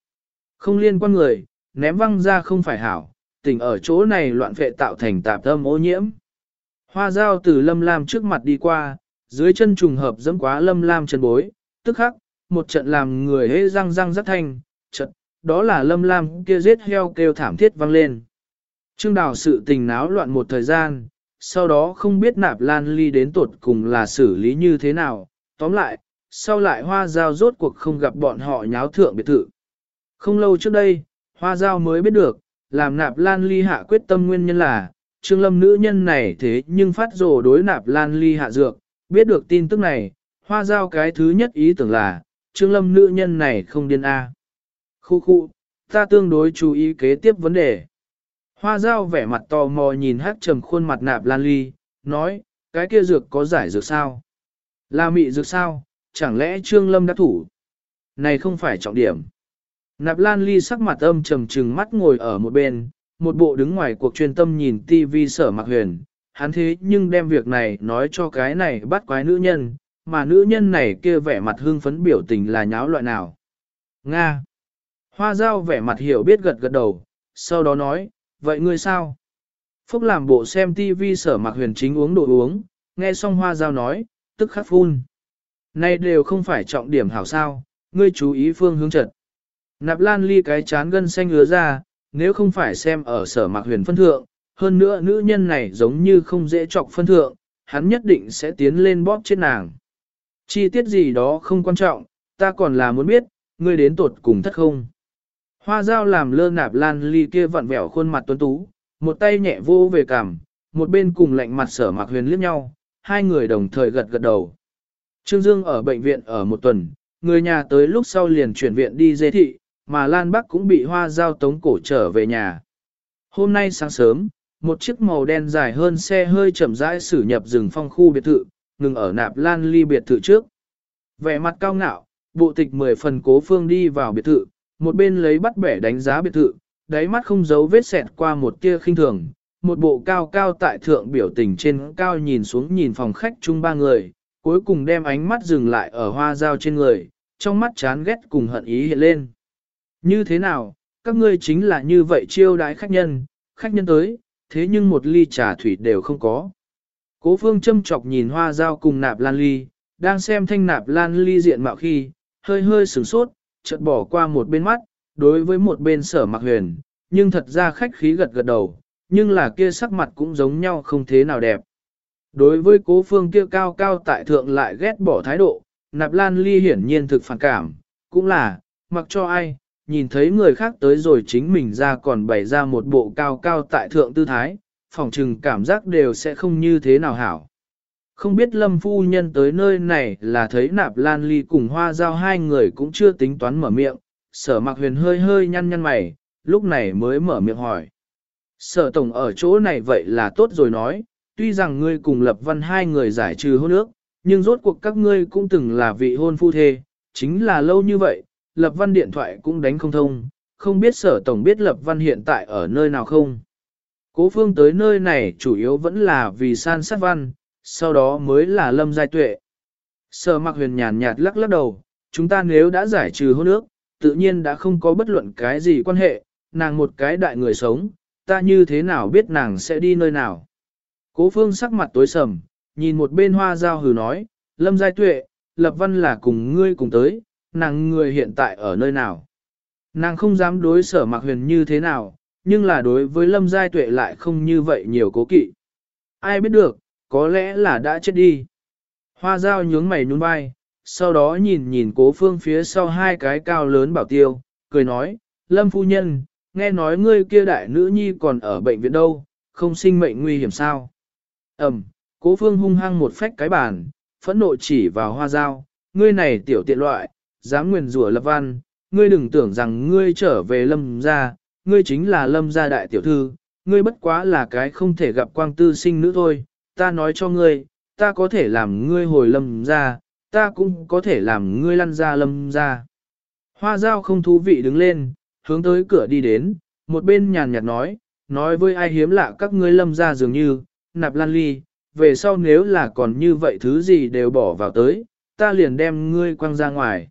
Không liên quan người, ném văng ra không phải hảo, tỉnh ở chỗ này loạn vệ tạo thành tạp tâm ô nhiễm. Hoa dao từ lâm lam trước mặt đi qua, dưới chân trùng hợp dẫm quá lâm lam chân bối, tức khắc, một trận làm người hê răng răng rất thanh, trận, đó là lâm lam kia giết heo kêu thảm thiết vang lên. Trương đào sự tình náo loạn một thời gian, sau đó không biết nạp lan ly đến tột cùng là xử lý như thế nào, tóm lại, sau lại hoa giao rốt cuộc không gặp bọn họ nháo thượng biệt thự. Không lâu trước đây, hoa giao mới biết được, làm nạp lan ly hạ quyết tâm nguyên nhân là, trương lâm nữ nhân này thế nhưng phát rồ đối nạp lan ly hạ dược, biết được tin tức này, hoa giao cái thứ nhất ý tưởng là, trương lâm nữ nhân này không điên A. Khu khu, ta tương đối chú ý kế tiếp vấn đề. Hoa giao vẻ mặt tò mò nhìn hát trầm khuôn mặt nạp lan ly, nói, cái kia dược có giải dược sao? Là mị dược sao? Chẳng lẽ trương lâm đã thủ? Này không phải trọng điểm. Nạp lan ly sắc mặt âm trầm trừng mắt ngồi ở một bên, một bộ đứng ngoài cuộc chuyên tâm nhìn tivi sở mặc huyền, hắn thế nhưng đem việc này nói cho cái này bắt quái nữ nhân, mà nữ nhân này kia vẻ mặt hương phấn biểu tình là nháo loại nào. Nga. Hoa giao vẻ mặt hiểu biết gật gật đầu, sau đó nói, vậy ngươi sao? Phúc làm bộ xem tivi sở mặc huyền chính uống đồ uống, nghe xong hoa giao nói, tức khắc phun. Này đều không phải trọng điểm hảo sao, ngươi chú ý phương hướng trật. Nạp lan ly cái chán gân xanh ứa ra, nếu không phải xem ở sở mặc huyền phân thượng, hơn nữa nữ nhân này giống như không dễ chọc phân thượng, hắn nhất định sẽ tiến lên bóp chết nàng. Chi tiết gì đó không quan trọng, ta còn là muốn biết, ngươi đến tột cùng thất không. Hoa dao làm lơ nạp lan ly kia vặn vẹo khuôn mặt tuấn tú, một tay nhẹ vô về cảm, một bên cùng lạnh mặt sở mạc huyền liếc nhau, hai người đồng thời gật gật đầu. Trương Dương ở bệnh viện ở một tuần, người nhà tới lúc sau liền chuyển viện đi dê thị, mà Lan Bắc cũng bị hoa giao tống cổ trở về nhà. Hôm nay sáng sớm, một chiếc màu đen dài hơn xe hơi chậm rãi xử nhập rừng phong khu biệt thự, ngừng ở nạp lan ly biệt thự trước. Vẻ mặt cao ngạo, bộ tịch mười phần cố phương đi vào biệt thự, một bên lấy bắt bẻ đánh giá biệt thự, đáy mắt không giấu vết xẹt qua một tia khinh thường, một bộ cao cao tại thượng biểu tình trên cao nhìn xuống nhìn phòng khách chung ba người, cuối cùng đem ánh mắt dừng lại ở hoa dao trên người, trong mắt chán ghét cùng hận ý hiện lên. Như thế nào, các ngươi chính là như vậy chiêu đãi khách nhân, khách nhân tới, thế nhưng một ly trà thủy đều không có. Cố phương châm chọc nhìn hoa dao cùng nạp lan ly, đang xem thanh nạp lan ly diện mạo khi, hơi hơi sửng sốt, chợt bỏ qua một bên mắt, đối với một bên sở mặc huyền, nhưng thật ra khách khí gật gật đầu, nhưng là kia sắc mặt cũng giống nhau không thế nào đẹp. Đối với cố phương kia cao cao tại thượng lại ghét bỏ thái độ, nạp lan ly hiển nhiên thực phản cảm, cũng là, mặc cho ai, nhìn thấy người khác tới rồi chính mình ra còn bày ra một bộ cao cao tại thượng tư thái, phòng trừng cảm giác đều sẽ không như thế nào hảo. Không biết lâm phu nhân tới nơi này là thấy nạp lan ly cùng hoa giao hai người cũng chưa tính toán mở miệng, sở mặc huyền hơi hơi nhăn nhăn mày, lúc này mới mở miệng hỏi. Sở tổng ở chỗ này vậy là tốt rồi nói, tuy rằng ngươi cùng lập văn hai người giải trừ hôn ước, nhưng rốt cuộc các ngươi cũng từng là vị hôn phu thê, chính là lâu như vậy, lập văn điện thoại cũng đánh không thông, không biết sở tổng biết lập văn hiện tại ở nơi nào không. Cố phương tới nơi này chủ yếu vẫn là vì san sát văn, sau đó mới là lâm giai tuệ. Sở mặc huyền nhàn nhạt lắc lắc đầu, chúng ta nếu đã giải trừ hôn ước, tự nhiên đã không có bất luận cái gì quan hệ, nàng một cái đại người sống, ta như thế nào biết nàng sẽ đi nơi nào. Cố phương sắc mặt tối sầm, nhìn một bên hoa giao hừ nói, lâm giai tuệ, lập văn là cùng ngươi cùng tới, nàng người hiện tại ở nơi nào. Nàng không dám đối sở mặc huyền như thế nào, nhưng là đối với lâm giai tuệ lại không như vậy nhiều cố kỵ. Ai biết được, có lẽ là đã chết đi. Hoa dao nhướng mày nhún vai, sau đó nhìn nhìn cố phương phía sau hai cái cao lớn bảo tiêu, cười nói, lâm phu nhân, nghe nói ngươi kia đại nữ nhi còn ở bệnh viện đâu, không sinh mệnh nguy hiểm sao. Ẩm, cố phương hung hăng một phách cái bàn, phẫn nộ chỉ vào hoa dao, ngươi này tiểu tiện loại, dám nguyền rủa lập văn, ngươi đừng tưởng rằng ngươi trở về lâm gia, ngươi chính là lâm gia đại tiểu thư, ngươi bất quá là cái không thể gặp quang tư sinh nữ thôi, ta nói cho ngươi, ta có thể làm ngươi hồi lâm gia, ta cũng có thể làm ngươi lăn ra lâm gia. Hoa dao không thú vị đứng lên, hướng tới cửa đi đến, một bên nhàn nhạt nói, nói với ai hiếm lạ các ngươi lâm gia dường như, nạp lan ly, về sau nếu là còn như vậy thứ gì đều bỏ vào tới, ta liền đem ngươi quăng ra ngoài.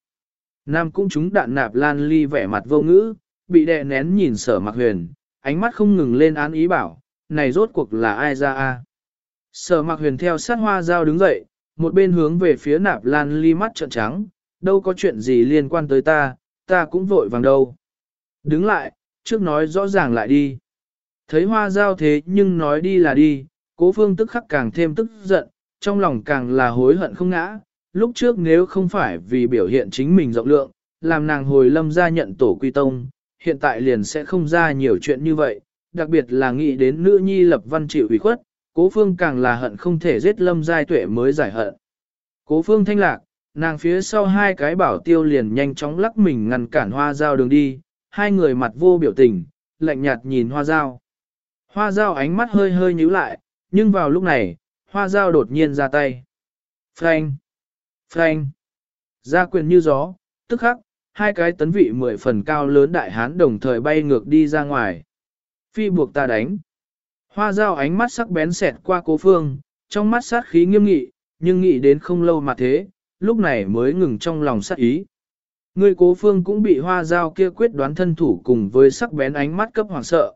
Nam cũng chúng đạn nạp lan ly vẻ mặt vô ngữ, bị đè nén nhìn sở mặc huyền, ánh mắt không ngừng lên án ý bảo, này rốt cuộc là ai ra a? Sở mặc huyền theo sát hoa dao đứng dậy, một bên hướng về phía nạp lan ly mắt trợn trắng, đâu có chuyện gì liên quan tới ta, ta cũng vội vàng đâu. Đứng lại, trước nói rõ ràng lại đi. Thấy hoa dao thế nhưng nói đi là đi, cố phương tức khắc càng thêm tức giận, trong lòng càng là hối hận không ngã, lúc trước nếu không phải vì biểu hiện chính mình rộng lượng, làm nàng hồi lâm ra nhận tổ quy tông, hiện tại liền sẽ không ra nhiều chuyện như vậy, đặc biệt là nghĩ đến nữ nhi lập văn chịu ủy khuất, cố phương càng là hận không thể giết lâm giai tuệ mới giải hận. Cố phương thanh lạc, nàng phía sau hai cái bảo tiêu liền nhanh chóng lắc mình ngăn cản hoa dao đường đi, hai người mặt vô biểu tình, lạnh nhạt nhìn hoa dao. Hoa dao ánh mắt hơi hơi nhíu lại, nhưng vào lúc này, hoa dao đột nhiên ra tay. Frank! Phanh. Ra quyền như gió, tức khắc, hai cái tấn vị mười phần cao lớn đại hán đồng thời bay ngược đi ra ngoài. Phi buộc ta đánh. Hoa dao ánh mắt sắc bén xẹt qua cố phương, trong mắt sát khí nghiêm nghị, nhưng nghĩ đến không lâu mà thế, lúc này mới ngừng trong lòng sát ý. Người cố phương cũng bị hoa dao kia quyết đoán thân thủ cùng với sắc bén ánh mắt cấp hoàng sợ.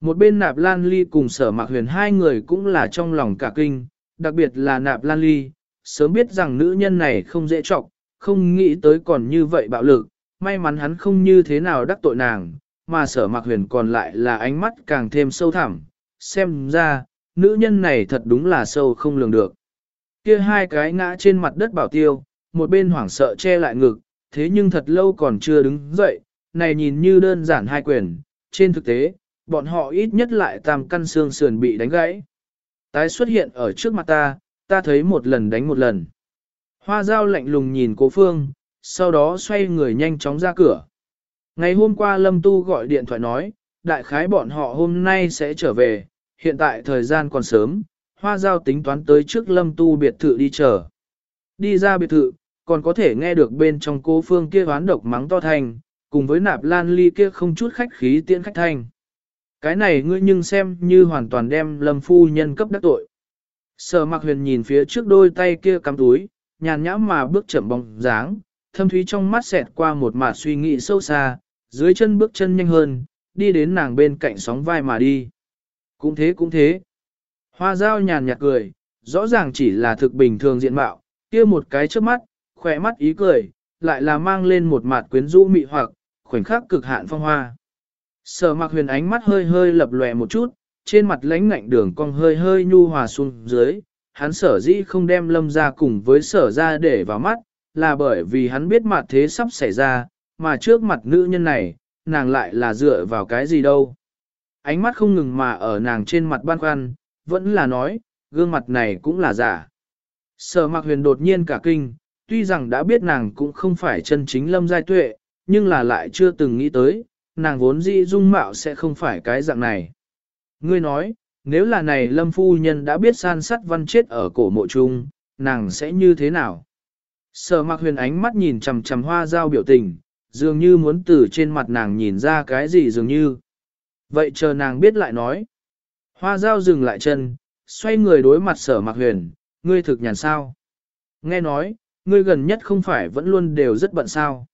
Một bên nạp lan ly cùng sở mạc huyền hai người cũng là trong lòng cả kinh, đặc biệt là nạp lan ly, sớm biết rằng nữ nhân này không dễ trọng, không nghĩ tới còn như vậy bạo lực, may mắn hắn không như thế nào đắc tội nàng, mà sở mạc huyền còn lại là ánh mắt càng thêm sâu thẳm, xem ra, nữ nhân này thật đúng là sâu không lường được. Kia hai cái ngã trên mặt đất bảo tiêu, một bên hoảng sợ che lại ngực, thế nhưng thật lâu còn chưa đứng dậy, này nhìn như đơn giản hai quyền, trên thực tế, bọn họ ít nhất lại tam căn xương sườn bị đánh gãy. Tái xuất hiện ở trước mặt ta, ta thấy một lần đánh một lần. Hoa dao lạnh lùng nhìn cố phương, sau đó xoay người nhanh chóng ra cửa. Ngày hôm qua Lâm Tu gọi điện thoại nói, đại khái bọn họ hôm nay sẽ trở về, hiện tại thời gian còn sớm, hoa giao tính toán tới trước Lâm Tu biệt thự đi chờ. Đi ra biệt thự, còn có thể nghe được bên trong Cố phương kia hoán độc mắng to thành, cùng với nạp lan ly kia không chút khách khí tiễn khách thanh. Cái này ngươi nhưng xem như hoàn toàn đem lâm phu nhân cấp đắc tội. Sở mặc huyền nhìn phía trước đôi tay kia cắm túi, nhàn nhã mà bước chậm bóng dáng, thâm thúy trong mắt xẹt qua một mạt suy nghĩ sâu xa, dưới chân bước chân nhanh hơn, đi đến nàng bên cạnh sóng vai mà đi. Cũng thế cũng thế. Hoa dao nhàn nhạt cười, rõ ràng chỉ là thực bình thường diện mạo, kia một cái trước mắt, khỏe mắt ý cười, lại là mang lên một mặt quyến rũ mị hoặc, khoảnh khắc cực hạn phong hoa. Sở mặc huyền ánh mắt hơi hơi lập lòe một chút, trên mặt lãnh ngạnh đường cong hơi hơi nhu hòa xuống dưới, hắn sở dĩ không đem lâm ra cùng với sở ra để vào mắt, là bởi vì hắn biết mặt thế sắp xảy ra, mà trước mặt nữ nhân này, nàng lại là dựa vào cái gì đâu. Ánh mắt không ngừng mà ở nàng trên mặt ban khoăn, vẫn là nói, gương mặt này cũng là giả. Sở mặc huyền đột nhiên cả kinh, tuy rằng đã biết nàng cũng không phải chân chính lâm giai tuệ, nhưng là lại chưa từng nghĩ tới, nàng vốn dĩ dung mạo sẽ không phải cái dạng này. Ngươi nói, nếu là này lâm phu nhân đã biết san sắt văn chết ở cổ mộ trung, nàng sẽ như thế nào? Sở mặc huyền ánh mắt nhìn chằm chằm hoa giao biểu tình, dường như muốn từ trên mặt nàng nhìn ra cái gì dường như. Vậy chờ nàng biết lại nói. Hoa giao dừng lại chân, xoay người đối mặt sở mặc huyền, ngươi thực nhàn sao. Nghe nói, ngươi gần nhất không phải vẫn luôn đều rất bận sao.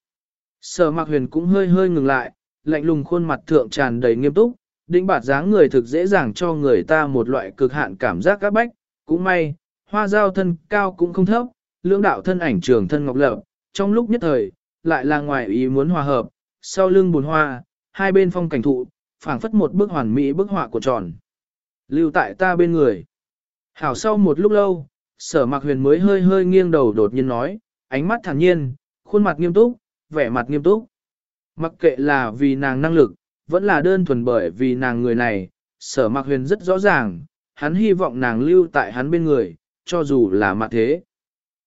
Sở mặc huyền cũng hơi hơi ngừng lại, lạnh lùng khuôn mặt thượng tràn đầy nghiêm túc, định bạt dáng người thực dễ dàng cho người ta một loại cực hạn cảm giác các bách, cũng may, hoa giao thân cao cũng không thấp, lưỡng đạo thân ảnh trường thân ngọc lập, trong lúc nhất thời, lại là ngoài ý muốn hòa hợp, sau lưng bùn hoa, hai bên phong cảnh thụ, phảng phất một bức hoàn mỹ bức họa của tròn. Lưu tại ta bên người. Hảo sau một lúc lâu, sở mạc huyền mới hơi hơi nghiêng đầu đột nhiên nói, ánh mắt thản nhiên, khuôn mặt nghiêm túc, vẻ mặt nghiêm túc. Mặc kệ là vì nàng năng lực, vẫn là đơn thuần bởi vì nàng người này, sở mạc huyền rất rõ ràng, hắn hy vọng nàng lưu tại hắn bên người, cho dù là mặt thế.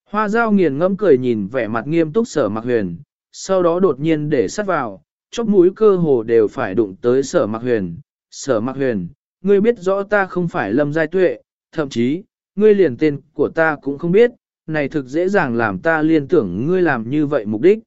Hoa dao nghiền ngẫm cười nhìn vẻ mặt nghiêm túc sở mạc huyền, sau đó đột nhiên để sát vào, chóp mũi cơ hồ đều phải đụng tới sở mạc huyền. Sở mạc huyền, ngươi biết rõ ta không phải lâm giai tuệ, thậm chí, ngươi liền tên của ta cũng không biết, này thực dễ dàng làm ta liên tưởng ngươi làm như vậy mục đích.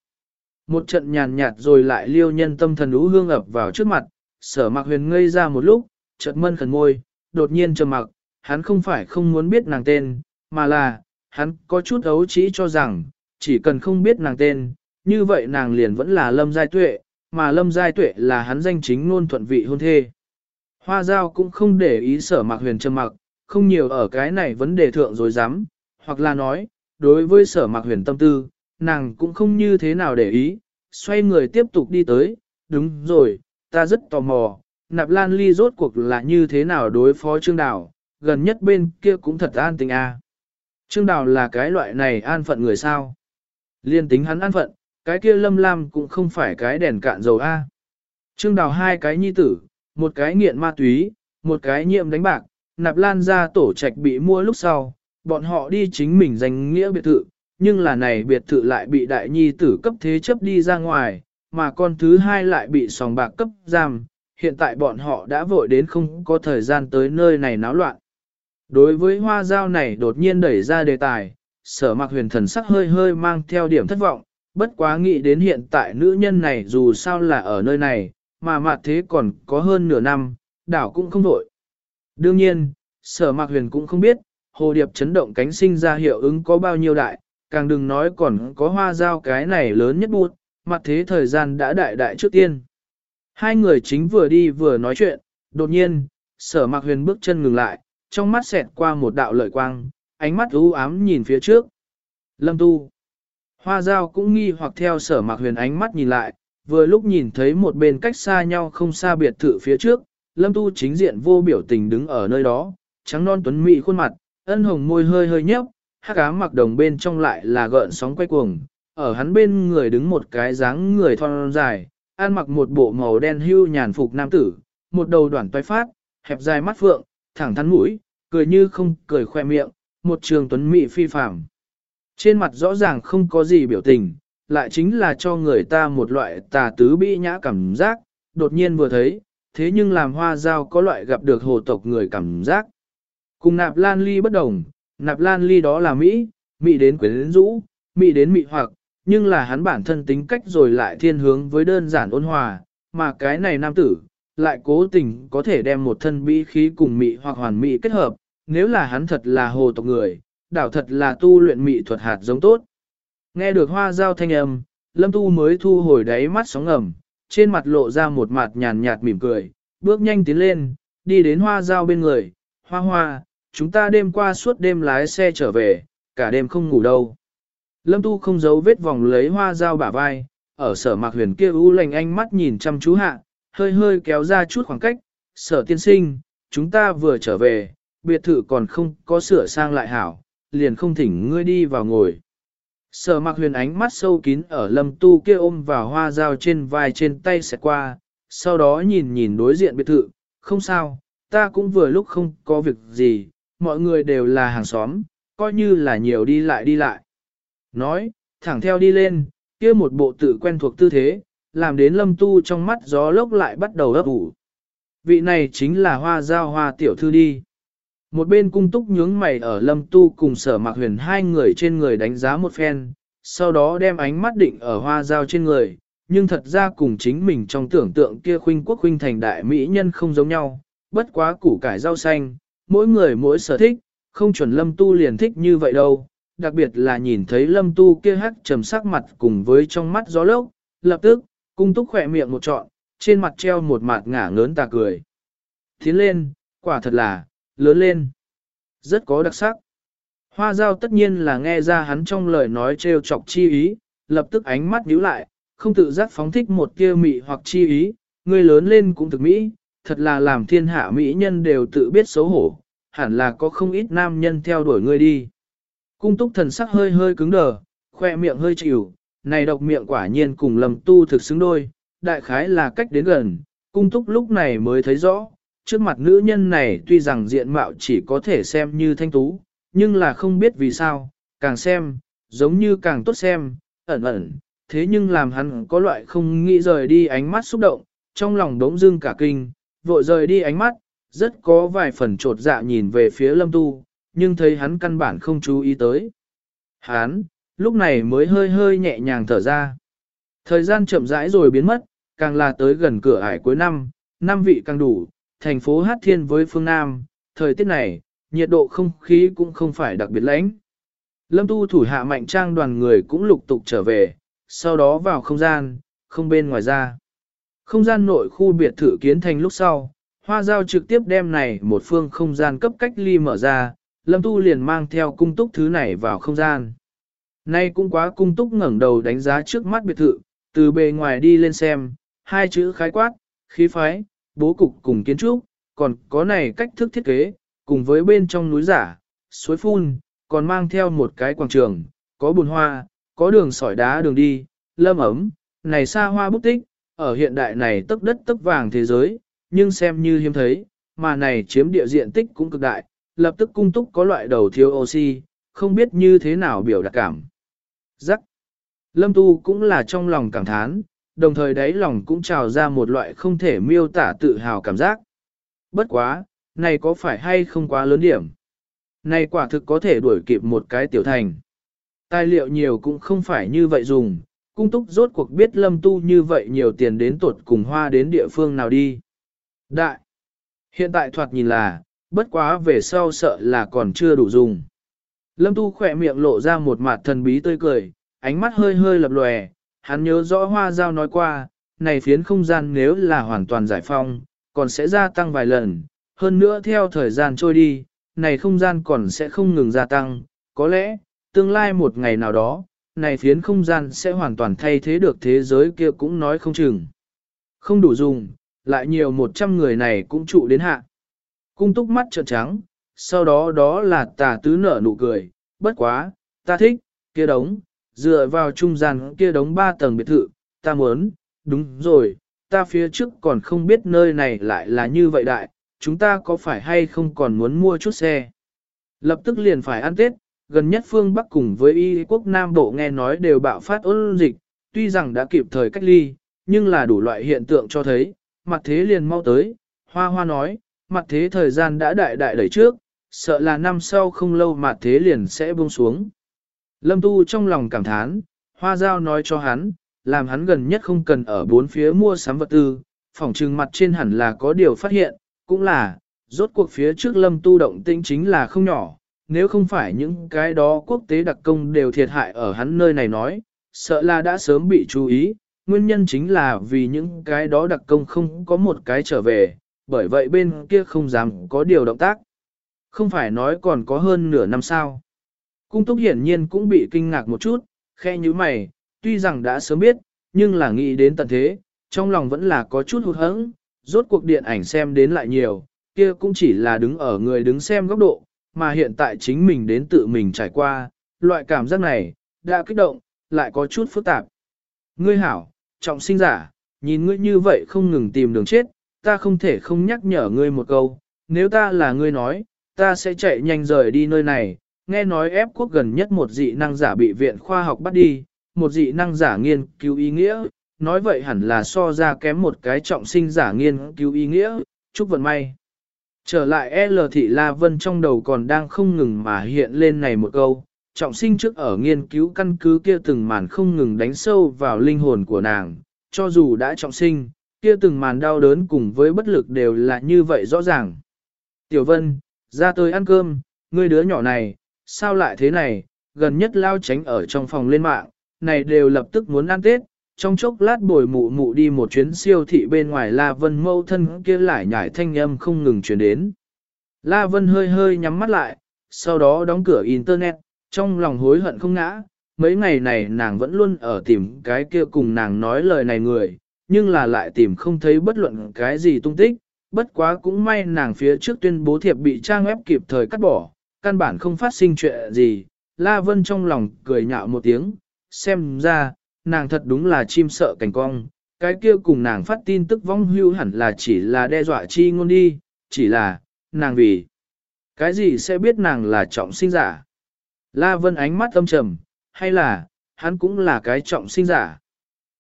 Một trận nhàn nhạt rồi lại liêu nhân tâm thần ú hương ập vào trước mặt, sở mạc huyền ngây ra một lúc, chợt mân khẩn môi, đột nhiên trầm mặc, hắn không phải không muốn biết nàng tên, mà là, hắn có chút ấu trí cho rằng, chỉ cần không biết nàng tên, như vậy nàng liền vẫn là lâm giai tuệ, mà lâm giai tuệ là hắn danh chính ngôn thuận vị hôn thê. Hoa giao cũng không để ý sở mạc huyền trầm mặc, không nhiều ở cái này vấn đề thượng rồi dám, hoặc là nói, đối với sở mạc huyền tâm tư, nàng cũng không như thế nào để ý, xoay người tiếp tục đi tới, đúng rồi, ta rất tò mò, nạp lan ly rốt cuộc là như thế nào đối phó trương đào, gần nhất bên kia cũng thật an tình a. Trương đào là cái loại này an phận người sao. Liên tính hắn an phận, cái kia lâm lam cũng không phải cái đèn cạn dầu a. Trương đào hai cái nhi tử, một cái nghiện ma túy, một cái nhiệm đánh bạc, nạp lan ra tổ trạch bị mua lúc sau, bọn họ đi chính mình danh nghĩa biệt thự, nhưng là này biệt thự lại bị đại nhi tử cấp thế chấp đi ra ngoài, mà con thứ hai lại bị sòng bạc cấp giam, hiện tại bọn họ đã vội đến không có thời gian tới nơi này náo loạn. Đối với hoa giao này đột nhiên đẩy ra đề tài, sở mặc huyền thần sắc hơi hơi mang theo điểm thất vọng, bất quá nghĩ đến hiện tại nữ nhân này dù sao là ở nơi này, mà mặt thế còn có hơn nửa năm, đảo cũng không đổi. Đương nhiên, sở mặc huyền cũng không biết, hồ điệp chấn động cánh sinh ra hiệu ứng có bao nhiêu đại, càng đừng nói còn có hoa giao cái này lớn nhất bút, mặt thế thời gian đã đại đại trước tiên. Hai người chính vừa đi vừa nói chuyện, đột nhiên, sở mặc huyền bước chân ngừng lại, trong mắt xẹt qua một đạo lợi quang, ánh mắt u ám nhìn phía trước. Lâm tu. Hoa giao cũng nghi hoặc theo sở mặc huyền ánh mắt nhìn lại, vừa lúc nhìn thấy một bên cách xa nhau không xa biệt thự phía trước, lâm tu chính diện vô biểu tình đứng ở nơi đó, trắng non tuấn mỹ khuôn mặt, ân hồng môi hơi hơi nhấp, hắc ám mặc đồng bên trong lại là gợn sóng quay cuồng, ở hắn bên người đứng một cái dáng người thon dài, ăn mặc một bộ màu đen hưu nhàn phục nam tử, một đầu đoạn toái phát, hẹp dài mắt phượng, thẳng thắn mũi, cười như không cười khoe miệng, một trường tuấn mỹ phi phàm. Trên mặt rõ ràng không có gì biểu tình, lại chính là cho người ta một loại tà tứ bị nhã cảm giác, đột nhiên vừa thấy, thế nhưng làm hoa dao có loại gặp được hồ tộc người cảm giác. Cùng nạp lan ly bất đồng, nạp lan ly đó là Mỹ, Mỹ đến quyến rũ, Mỹ đến Mỹ hoặc, nhưng là hắn bản thân tính cách rồi lại thiên hướng với đơn giản ôn hòa, mà cái này nam tử, lại cố tình có thể đem một thân mỹ khí cùng Mỹ hoặc hoàn mỹ kết hợp, nếu là hắn thật là hồ tộc người, đảo thật là tu luyện mỹ thuật hạt giống tốt. Nghe được hoa giao thanh âm, lâm tu mới thu hồi đáy mắt sóng ngầm, trên mặt lộ ra một mặt nhàn nhạt mỉm cười, bước nhanh tiến lên, đi đến hoa giao bên người, hoa hoa, chúng ta đêm qua suốt đêm lái xe trở về, cả đêm không ngủ đâu. Lâm tu không giấu vết vòng lấy hoa dao bả vai, ở sở mạc huyền kia u lành ánh mắt nhìn chăm chú hạ, hơi hơi kéo ra chút khoảng cách, sở tiên sinh, chúng ta vừa trở về, biệt thự còn không có sửa sang lại hảo, liền không thỉnh ngươi đi vào ngồi. Sở mặc huyền ánh mắt sâu kín ở lâm tu kia ôm vào hoa dao trên vai trên tay xẹt qua, sau đó nhìn nhìn đối diện biệt thự, không sao, ta cũng vừa lúc không có việc gì, mọi người đều là hàng xóm, coi như là nhiều đi lại đi lại. Nói, thẳng theo đi lên, kia một bộ tự quen thuộc tư thế, làm đến lâm tu trong mắt gió lốc lại bắt đầu ấp ủ. Vị này chính là hoa giao hoa tiểu thư đi. Một bên cung túc nhướng mày ở lâm tu cùng sở mạc huyền hai người trên người đánh giá một phen, sau đó đem ánh mắt định ở hoa giao trên người, nhưng thật ra cùng chính mình trong tưởng tượng kia khuynh quốc khuynh thành đại mỹ nhân không giống nhau, bất quá củ cải rau xanh, mỗi người mỗi sở thích, không chuẩn lâm tu liền thích như vậy đâu, đặc biệt là nhìn thấy lâm tu kia hắc trầm sắc mặt cùng với trong mắt gió lốc, lập tức, cung túc khỏe miệng một trọn, trên mặt treo một mặt ngả ngớn tà cười. Tiến lên, quả thật là, lớn lên. Rất có đặc sắc. Hoa giao tất nhiên là nghe ra hắn trong lời nói trêu chọc chi ý, lập tức ánh mắt nhíu lại, không tự giác phóng thích một tia mị hoặc chi ý, người lớn lên cũng thực mỹ, thật là làm thiên hạ mỹ nhân đều tự biết xấu hổ, hẳn là có không ít nam nhân theo đuổi ngươi đi. Cung túc thần sắc hơi hơi cứng đờ, khoe miệng hơi chịu, này độc miệng quả nhiên cùng lầm tu thực xứng đôi, đại khái là cách đến gần, cung túc lúc này mới thấy rõ, trước mặt nữ nhân này tuy rằng diện mạo chỉ có thể xem như thanh tú, nhưng là không biết vì sao, càng xem, giống như càng tốt xem, ẩn ẩn, thế nhưng làm hắn có loại không nghĩ rời đi ánh mắt xúc động, trong lòng đống dưng cả kinh, vội rời đi ánh mắt, rất có vài phần trột dạ nhìn về phía lâm tu, nhưng thấy hắn căn bản không chú ý tới. Hắn, lúc này mới hơi hơi nhẹ nhàng thở ra. Thời gian chậm rãi rồi biến mất, càng là tới gần cửa ải cuối năm, năm vị càng đủ, thành phố Hát Thiên với phương Nam, thời tiết này, nhiệt độ không khí cũng không phải đặc biệt lãnh. Lâm tu thủ hạ mạnh trang đoàn người cũng lục tục trở về, sau đó vào không gian, không bên ngoài ra. Không gian nội khu biệt thự kiến thành lúc sau, hoa giao trực tiếp đem này một phương không gian cấp cách ly mở ra, lâm tu liền mang theo cung túc thứ này vào không gian. Nay cũng quá cung túc ngẩng đầu đánh giá trước mắt biệt thự, từ bề ngoài đi lên xem, hai chữ khái quát, khí phái, bố cục cùng kiến trúc, còn có này cách thức thiết kế, cùng với bên trong núi giả, suối phun, còn mang theo một cái quảng trường, có bùn hoa, có đường sỏi đá đường đi, lâm ấm, này xa hoa bút tích, ở hiện đại này tấc đất tấc vàng thế giới, nhưng xem như hiếm thấy, mà này chiếm địa diện tích cũng cực đại, lập tức cung túc có loại đầu thiếu oxy, không biết như thế nào biểu đạt cảm. Rắc. Lâm Tu cũng là trong lòng cảm thán, đồng thời đáy lòng cũng trào ra một loại không thể miêu tả tự hào cảm giác. Bất quá, này có phải hay không quá lớn điểm? Này quả thực có thể đuổi kịp một cái tiểu thành. Tài liệu nhiều cũng không phải như vậy dùng, cung túc rốt cuộc biết lâm tu như vậy nhiều tiền đến tuột cùng hoa đến địa phương nào đi. Đại! Hiện tại thoạt nhìn là, bất quá về sau sợ là còn chưa đủ dùng. Lâm tu khỏe miệng lộ ra một mặt thần bí tươi cười, ánh mắt hơi hơi lập lòe, hắn nhớ rõ hoa giao nói qua, này phiến không gian nếu là hoàn toàn giải phong, còn sẽ gia tăng vài lần, hơn nữa theo thời gian trôi đi, này không gian còn sẽ không ngừng gia tăng, có lẽ, tương lai một ngày nào đó, này phiến không gian sẽ hoàn toàn thay thế được thế giới kia cũng nói không chừng. Không đủ dùng, lại nhiều một trăm người này cũng trụ đến hạ. Cung túc mắt trợn trắng, sau đó đó là tà tứ nở nụ cười, bất quá, ta thích, kia đống, dựa vào trung gian kia đống ba tầng biệt thự, ta muốn, đúng rồi, ta phía trước còn không biết nơi này lại là như vậy đại, chúng ta có phải hay không còn muốn mua chút xe. Lập tức liền phải ăn Tết, gần nhất phương Bắc cùng với y quốc Nam Bộ nghe nói đều bạo phát ôn dịch, tuy rằng đã kịp thời cách ly, nhưng là đủ loại hiện tượng cho thấy, mặt thế liền mau tới, hoa hoa nói, mặt thế thời gian đã đại đại đẩy trước, sợ là năm sau không lâu mặt thế liền sẽ buông xuống. Lâm Tu trong lòng cảm thán, hoa giao nói cho hắn, làm hắn gần nhất không cần ở bốn phía mua sắm vật tư, phỏng trừng mặt trên hẳn là có điều phát hiện, cũng là, rốt cuộc phía trước lâm tu động tĩnh chính là không nhỏ, nếu không phải những cái đó quốc tế đặc công đều thiệt hại ở hắn nơi này nói, sợ là đã sớm bị chú ý, nguyên nhân chính là vì những cái đó đặc công không có một cái trở về, bởi vậy bên kia không dám có điều động tác. Không phải nói còn có hơn nửa năm sao. Cung túc hiển nhiên cũng bị kinh ngạc một chút, khe như mày, tuy rằng đã sớm biết, nhưng là nghĩ đến tận thế, trong lòng vẫn là có chút hụt hẫng, rốt cuộc điện ảnh xem đến lại nhiều, kia cũng chỉ là đứng ở người đứng xem góc độ, mà hiện tại chính mình đến tự mình trải qua, loại cảm giác này, đã kích động, lại có chút phức tạp. Ngươi hảo, trọng sinh giả, nhìn ngươi như vậy không ngừng tìm đường chết, ta không thể không nhắc nhở ngươi một câu, nếu ta là ngươi nói, ta sẽ chạy nhanh rời đi nơi này, nghe nói ép quốc gần nhất một dị năng giả bị viện khoa học bắt đi, một dị năng giả nghiên cứu ý nghĩa, nói vậy hẳn là so ra kém một cái trọng sinh giả nghiên cứu ý nghĩa, chúc vận may. Trở lại L thị La Vân trong đầu còn đang không ngừng mà hiện lên này một câu, trọng sinh trước ở nghiên cứu căn cứ kia từng màn không ngừng đánh sâu vào linh hồn của nàng, cho dù đã trọng sinh, kia từng màn đau đớn cùng với bất lực đều là như vậy rõ ràng. Tiểu Vân, ra tới ăn cơm, ngươi đứa nhỏ này, sao lại thế này, gần nhất lao tránh ở trong phòng lên mạng, này đều lập tức muốn ăn Tết, trong chốc lát bồi mụ mụ đi một chuyến siêu thị bên ngoài La Vân mâu thân kia lại nhảy thanh âm không ngừng chuyển đến. La Vân hơi hơi nhắm mắt lại, sau đó đóng cửa internet, trong lòng hối hận không ngã, mấy ngày này nàng vẫn luôn ở tìm cái kia cùng nàng nói lời này người, nhưng là lại tìm không thấy bất luận cái gì tung tích, bất quá cũng may nàng phía trước tuyên bố thiệp bị trang web kịp thời cắt bỏ, căn bản không phát sinh chuyện gì, La Vân trong lòng cười nhạo một tiếng, xem ra, nàng thật đúng là chim sợ cảnh cong, cái kia cùng nàng phát tin tức vong hưu hẳn là chỉ là đe dọa chi ngôn đi, chỉ là, nàng vì, cái gì sẽ biết nàng là trọng sinh giả. La Vân ánh mắt âm trầm, hay là, hắn cũng là cái trọng sinh giả.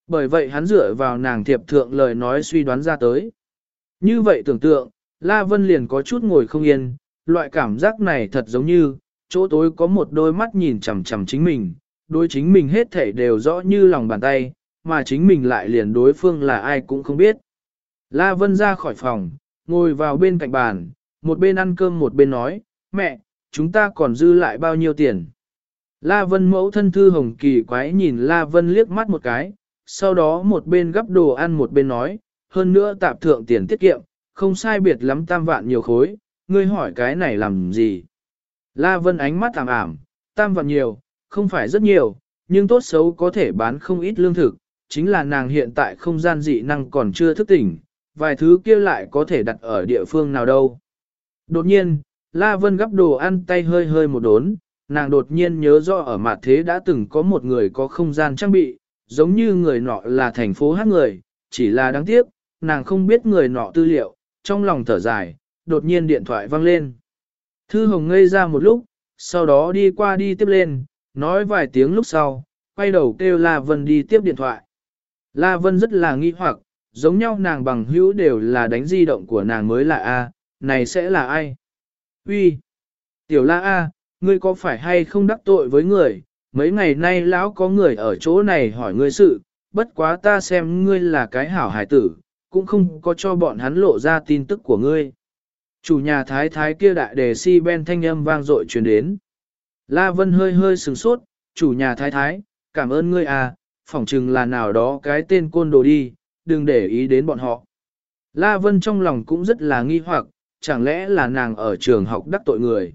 Bởi vậy hắn dựa vào nàng thiệp thượng lời nói suy đoán ra tới. Như vậy tưởng tượng, La Vân liền có chút ngồi không yên, loại cảm giác này thật giống như, chỗ tối có một đôi mắt nhìn chằm chằm chính mình, đối chính mình hết thể đều rõ như lòng bàn tay, mà chính mình lại liền đối phương là ai cũng không biết. La Vân ra khỏi phòng, ngồi vào bên cạnh bàn, một bên ăn cơm một bên nói, mẹ, chúng ta còn dư lại bao nhiêu tiền. La Vân mẫu thân thư hồng kỳ quái nhìn La Vân liếc mắt một cái, sau đó một bên gấp đồ ăn một bên nói, hơn nữa tạp thượng tiền tiết kiệm, không sai biệt lắm tam vạn nhiều khối, ngươi hỏi cái này làm gì. La Vân ánh mắt ảm ảm, tam vạn nhiều, không phải rất nhiều, nhưng tốt xấu có thể bán không ít lương thực, chính là nàng hiện tại không gian dị năng còn chưa thức tỉnh, vài thứ kia lại có thể đặt ở địa phương nào đâu. Đột nhiên, La Vân gắp đồ ăn tay hơi hơi một đốn, nàng đột nhiên nhớ rõ ở mặt thế đã từng có một người có không gian trang bị, giống như người nọ là thành phố hát người, chỉ là đáng tiếc, nàng không biết người nọ tư liệu, trong lòng thở dài, đột nhiên điện thoại vang lên. Thư Hồng ngây ra một lúc, sau đó đi qua đi tiếp lên, nói vài tiếng lúc sau, quay đầu kêu La Vân đi tiếp điện thoại. La Vân rất là nghi hoặc, giống nhau nàng bằng hữu đều là đánh di động của nàng mới là A, này sẽ là ai? Uy, Tiểu La A, ngươi có phải hay không đắc tội với người? Mấy ngày nay lão có người ở chỗ này hỏi ngươi sự, bất quá ta xem ngươi là cái hảo hải tử, cũng không có cho bọn hắn lộ ra tin tức của ngươi. Chủ nhà thái thái kia đại đề si ben thanh âm vang dội truyền đến. La Vân hơi hơi sừng sốt, chủ nhà thái thái, cảm ơn ngươi à, phỏng chừng là nào đó cái tên côn đồ đi, đừng để ý đến bọn họ. La Vân trong lòng cũng rất là nghi hoặc, chẳng lẽ là nàng ở trường học đắc tội người.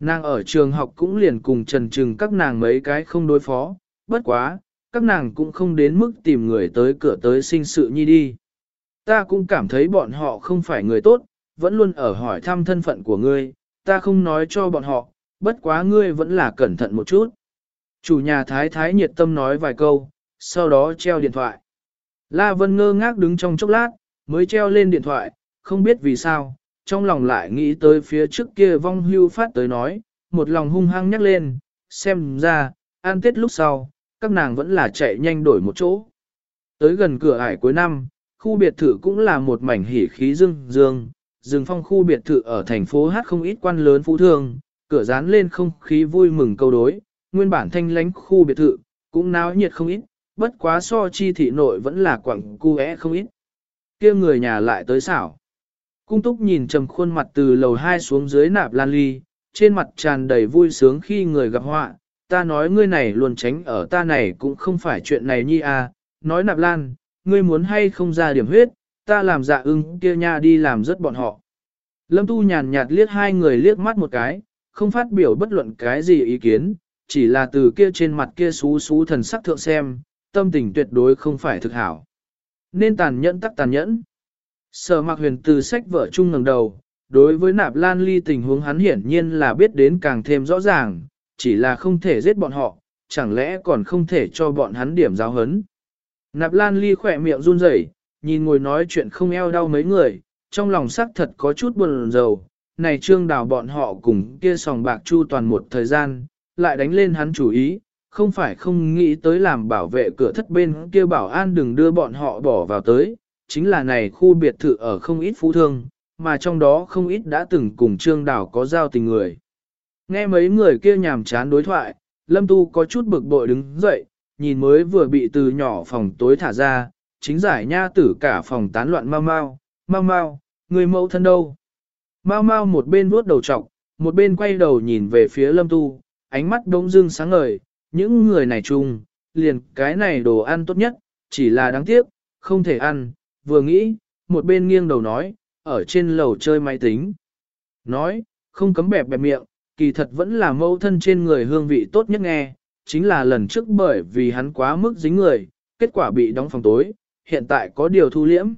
Nàng ở trường học cũng liền cùng trần trừng các nàng mấy cái không đối phó, bất quá, các nàng cũng không đến mức tìm người tới cửa tới sinh sự nhi đi. Ta cũng cảm thấy bọn họ không phải người tốt, vẫn luôn ở hỏi thăm thân phận của ngươi, ta không nói cho bọn họ, bất quá ngươi vẫn là cẩn thận một chút. Chủ nhà thái thái nhiệt tâm nói vài câu, sau đó treo điện thoại. La Vân ngơ ngác đứng trong chốc lát, mới treo lên điện thoại, không biết vì sao, trong lòng lại nghĩ tới phía trước kia vong hưu phát tới nói, một lòng hung hăng nhắc lên, xem ra, an tết lúc sau, các nàng vẫn là chạy nhanh đổi một chỗ. Tới gần cửa ải cuối năm, khu biệt thự cũng là một mảnh hỉ khí dương dương, rừng phong khu biệt thự ở thành phố Hát không ít quan lớn phú thương, cửa dán lên không khí vui mừng câu đối, nguyên bản thanh lánh khu biệt thự, cũng náo nhiệt không ít, bất quá so chi thị nội vẫn là quẳng cu é không ít. kia người nhà lại tới xảo. Cung túc nhìn trầm khuôn mặt từ lầu 2 xuống dưới nạp lan ly, trên mặt tràn đầy vui sướng khi người gặp họa, ta nói ngươi này luôn tránh ở ta này cũng không phải chuyện này nhi à, nói nạp lan, ngươi muốn hay không ra điểm huyết, ta làm dạ ưng kia nha đi làm rất bọn họ. Lâm Tu nhàn nhạt liếc hai người liếc mắt một cái, không phát biểu bất luận cái gì ý kiến, chỉ là từ kia trên mặt kia xú xú thần sắc thượng xem, tâm tình tuyệt đối không phải thực hảo. Nên tàn nhẫn tắc tàn nhẫn. Sở mạc huyền từ sách vợ chung ngẩng đầu, đối với nạp lan ly tình huống hắn hiển nhiên là biết đến càng thêm rõ ràng, chỉ là không thể giết bọn họ, chẳng lẽ còn không thể cho bọn hắn điểm giáo hấn. Nạp lan ly khỏe miệng run rẩy, nhìn ngồi nói chuyện không eo đau mấy người, trong lòng sắc thật có chút buồn rầu. Này trương đào bọn họ cùng kia sòng bạc chu toàn một thời gian, lại đánh lên hắn chủ ý, không phải không nghĩ tới làm bảo vệ cửa thất bên kia bảo an đừng đưa bọn họ bỏ vào tới, chính là này khu biệt thự ở không ít phú thương, mà trong đó không ít đã từng cùng trương đào có giao tình người. Nghe mấy người kia nhàm chán đối thoại, Lâm Tu có chút bực bội đứng dậy, nhìn mới vừa bị từ nhỏ phòng tối thả ra, chính giải nha tử cả phòng tán loạn mau mau, mau mau, người mẫu thân đâu. Mau mau một bên vuốt đầu trọc, một bên quay đầu nhìn về phía lâm tu, ánh mắt đống dưng sáng ngời, những người này chung, liền cái này đồ ăn tốt nhất, chỉ là đáng tiếc, không thể ăn, vừa nghĩ, một bên nghiêng đầu nói, ở trên lầu chơi máy tính. Nói, không cấm bẹp bẹp miệng, kỳ thật vẫn là mẫu thân trên người hương vị tốt nhất nghe, chính là lần trước bởi vì hắn quá mức dính người, kết quả bị đóng phòng tối, hiện tại có điều thu liễm.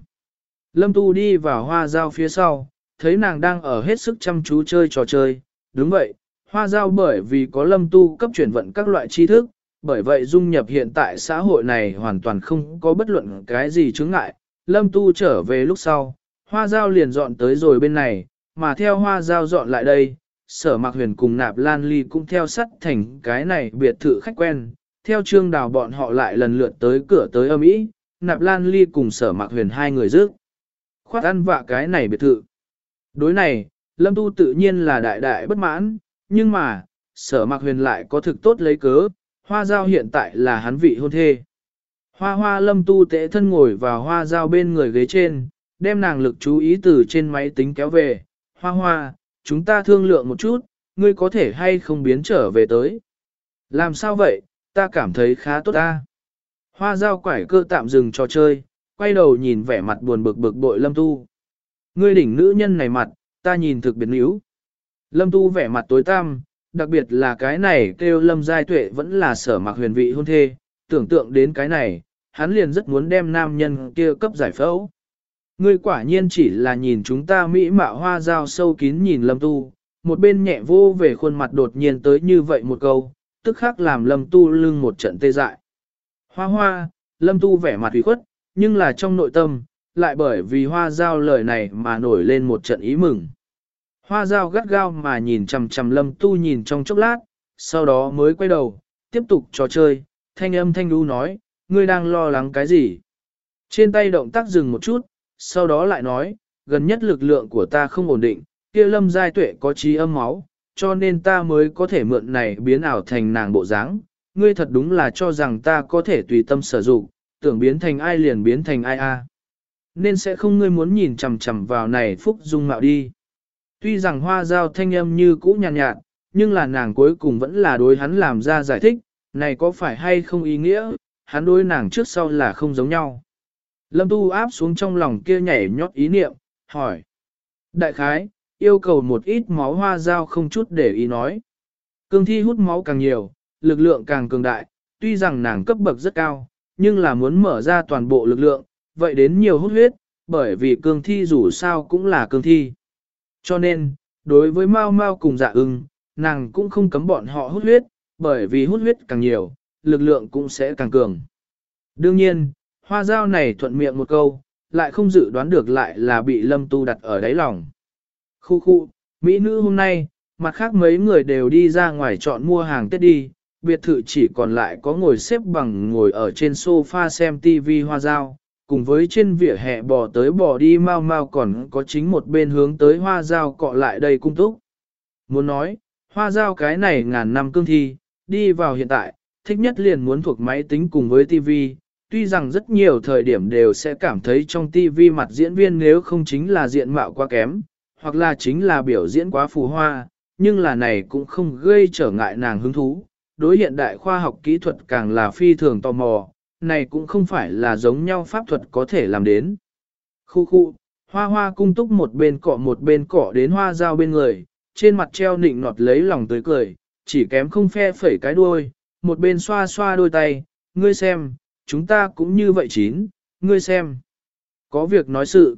Lâm Tu đi vào hoa giao phía sau, thấy nàng đang ở hết sức chăm chú chơi trò chơi, đúng vậy, hoa giao bởi vì có lâm tu cấp chuyển vận các loại tri thức, bởi vậy dung nhập hiện tại xã hội này hoàn toàn không có bất luận cái gì chướng ngại, lâm tu trở về lúc sau, hoa giao liền dọn tới rồi bên này, mà theo hoa giao dọn lại đây, sở mạc huyền cùng nạp lan ly cũng theo sắt thành cái này biệt thự khách quen, theo trương đào bọn họ lại lần lượt tới cửa tới âm ý, nạp lan ly cùng sở mạc huyền hai người rước. Khoát ăn vạ cái này biệt thự. Đối này, lâm tu tự nhiên là đại đại bất mãn, nhưng mà, sở mạc huyền lại có thực tốt lấy cớ, hoa giao hiện tại là hắn vị hôn thê. Hoa hoa lâm tu tệ thân ngồi vào hoa giao bên người ghế trên, đem nàng lực chú ý từ trên máy tính kéo về. Hoa hoa, chúng ta thương lượng một chút, ngươi có thể hay không biến trở về tới. Làm sao vậy, ta cảm thấy khá tốt ta. Hoa dao quải cơ tạm dừng trò chơi, quay đầu nhìn vẻ mặt buồn bực bực bội lâm tu. Ngươi đỉnh nữ nhân này mặt, ta nhìn thực biệt níu. Lâm tu vẻ mặt tối tăm, đặc biệt là cái này kêu lâm giai tuệ vẫn là sở mặc huyền vị hôn thê, tưởng tượng đến cái này, hắn liền rất muốn đem nam nhân kia cấp giải phẫu. Ngươi quả nhiên chỉ là nhìn chúng ta mỹ mạo hoa dao sâu kín nhìn lâm tu, một bên nhẹ vô về khuôn mặt đột nhiên tới như vậy một câu, tức khắc làm lâm tu lưng một trận tê dại. Hoa hoa, lâm tu vẻ mặt ủy khuất, nhưng là trong nội tâm, lại bởi vì hoa giao lời này mà nổi lên một trận ý mừng. Hoa giao gắt gao mà nhìn chằm chằm lâm tu nhìn trong chốc lát, sau đó mới quay đầu, tiếp tục trò chơi, thanh âm thanh đu nói, ngươi đang lo lắng cái gì? Trên tay động tác dừng một chút, sau đó lại nói, gần nhất lực lượng của ta không ổn định, kia lâm giai tuệ có trí âm máu, cho nên ta mới có thể mượn này biến ảo thành nàng bộ dáng. Ngươi thật đúng là cho rằng ta có thể tùy tâm sử dụng, tưởng biến thành ai liền biến thành ai a. Nên sẽ không ngươi muốn nhìn chằm chằm vào này phúc dung mạo đi. Tuy rằng hoa giao thanh âm như cũ nhàn nhạt, nhạt, nhưng là nàng cuối cùng vẫn là đối hắn làm ra giải thích, này có phải hay không ý nghĩa, hắn đối nàng trước sau là không giống nhau. Lâm Tu áp xuống trong lòng kia nhảy nhót ý niệm, hỏi. Đại khái, yêu cầu một ít máu hoa dao không chút để ý nói. Cương thi hút máu càng nhiều, lực lượng càng cường đại, tuy rằng nàng cấp bậc rất cao, nhưng là muốn mở ra toàn bộ lực lượng, vậy đến nhiều hút huyết, bởi vì cương thi dù sao cũng là cương thi. Cho nên, đối với Mao Mao cùng dạ ưng, nàng cũng không cấm bọn họ hút huyết, bởi vì hút huyết càng nhiều, lực lượng cũng sẽ càng cường. Đương nhiên, hoa dao này thuận miệng một câu, lại không dự đoán được lại là bị lâm tu đặt ở đáy lòng. Khu khu, Mỹ nữ hôm nay, mặt khác mấy người đều đi ra ngoài chọn mua hàng Tết đi, biệt thự chỉ còn lại có ngồi xếp bằng ngồi ở trên sofa xem TV hoa dao, cùng với trên vỉa hè bò tới bò đi mau mau còn có chính một bên hướng tới hoa dao cọ lại đây cung túc. Muốn nói, hoa dao cái này ngàn năm cương thi, đi vào hiện tại, thích nhất liền muốn thuộc máy tính cùng với TV, tuy rằng rất nhiều thời điểm đều sẽ cảm thấy trong TV mặt diễn viên nếu không chính là diện mạo quá kém, hoặc là chính là biểu diễn quá phù hoa, nhưng là này cũng không gây trở ngại nàng hứng thú. Đối hiện đại khoa học kỹ thuật càng là phi thường tò mò, này cũng không phải là giống nhau pháp thuật có thể làm đến. Khu khu, hoa hoa cung túc một bên cọ một bên cọ đến hoa dao bên người, trên mặt treo nịnh nọt lấy lòng tới cười, chỉ kém không phe phẩy cái đuôi, một bên xoa xoa đôi tay, ngươi xem, chúng ta cũng như vậy chín, ngươi xem. Có việc nói sự.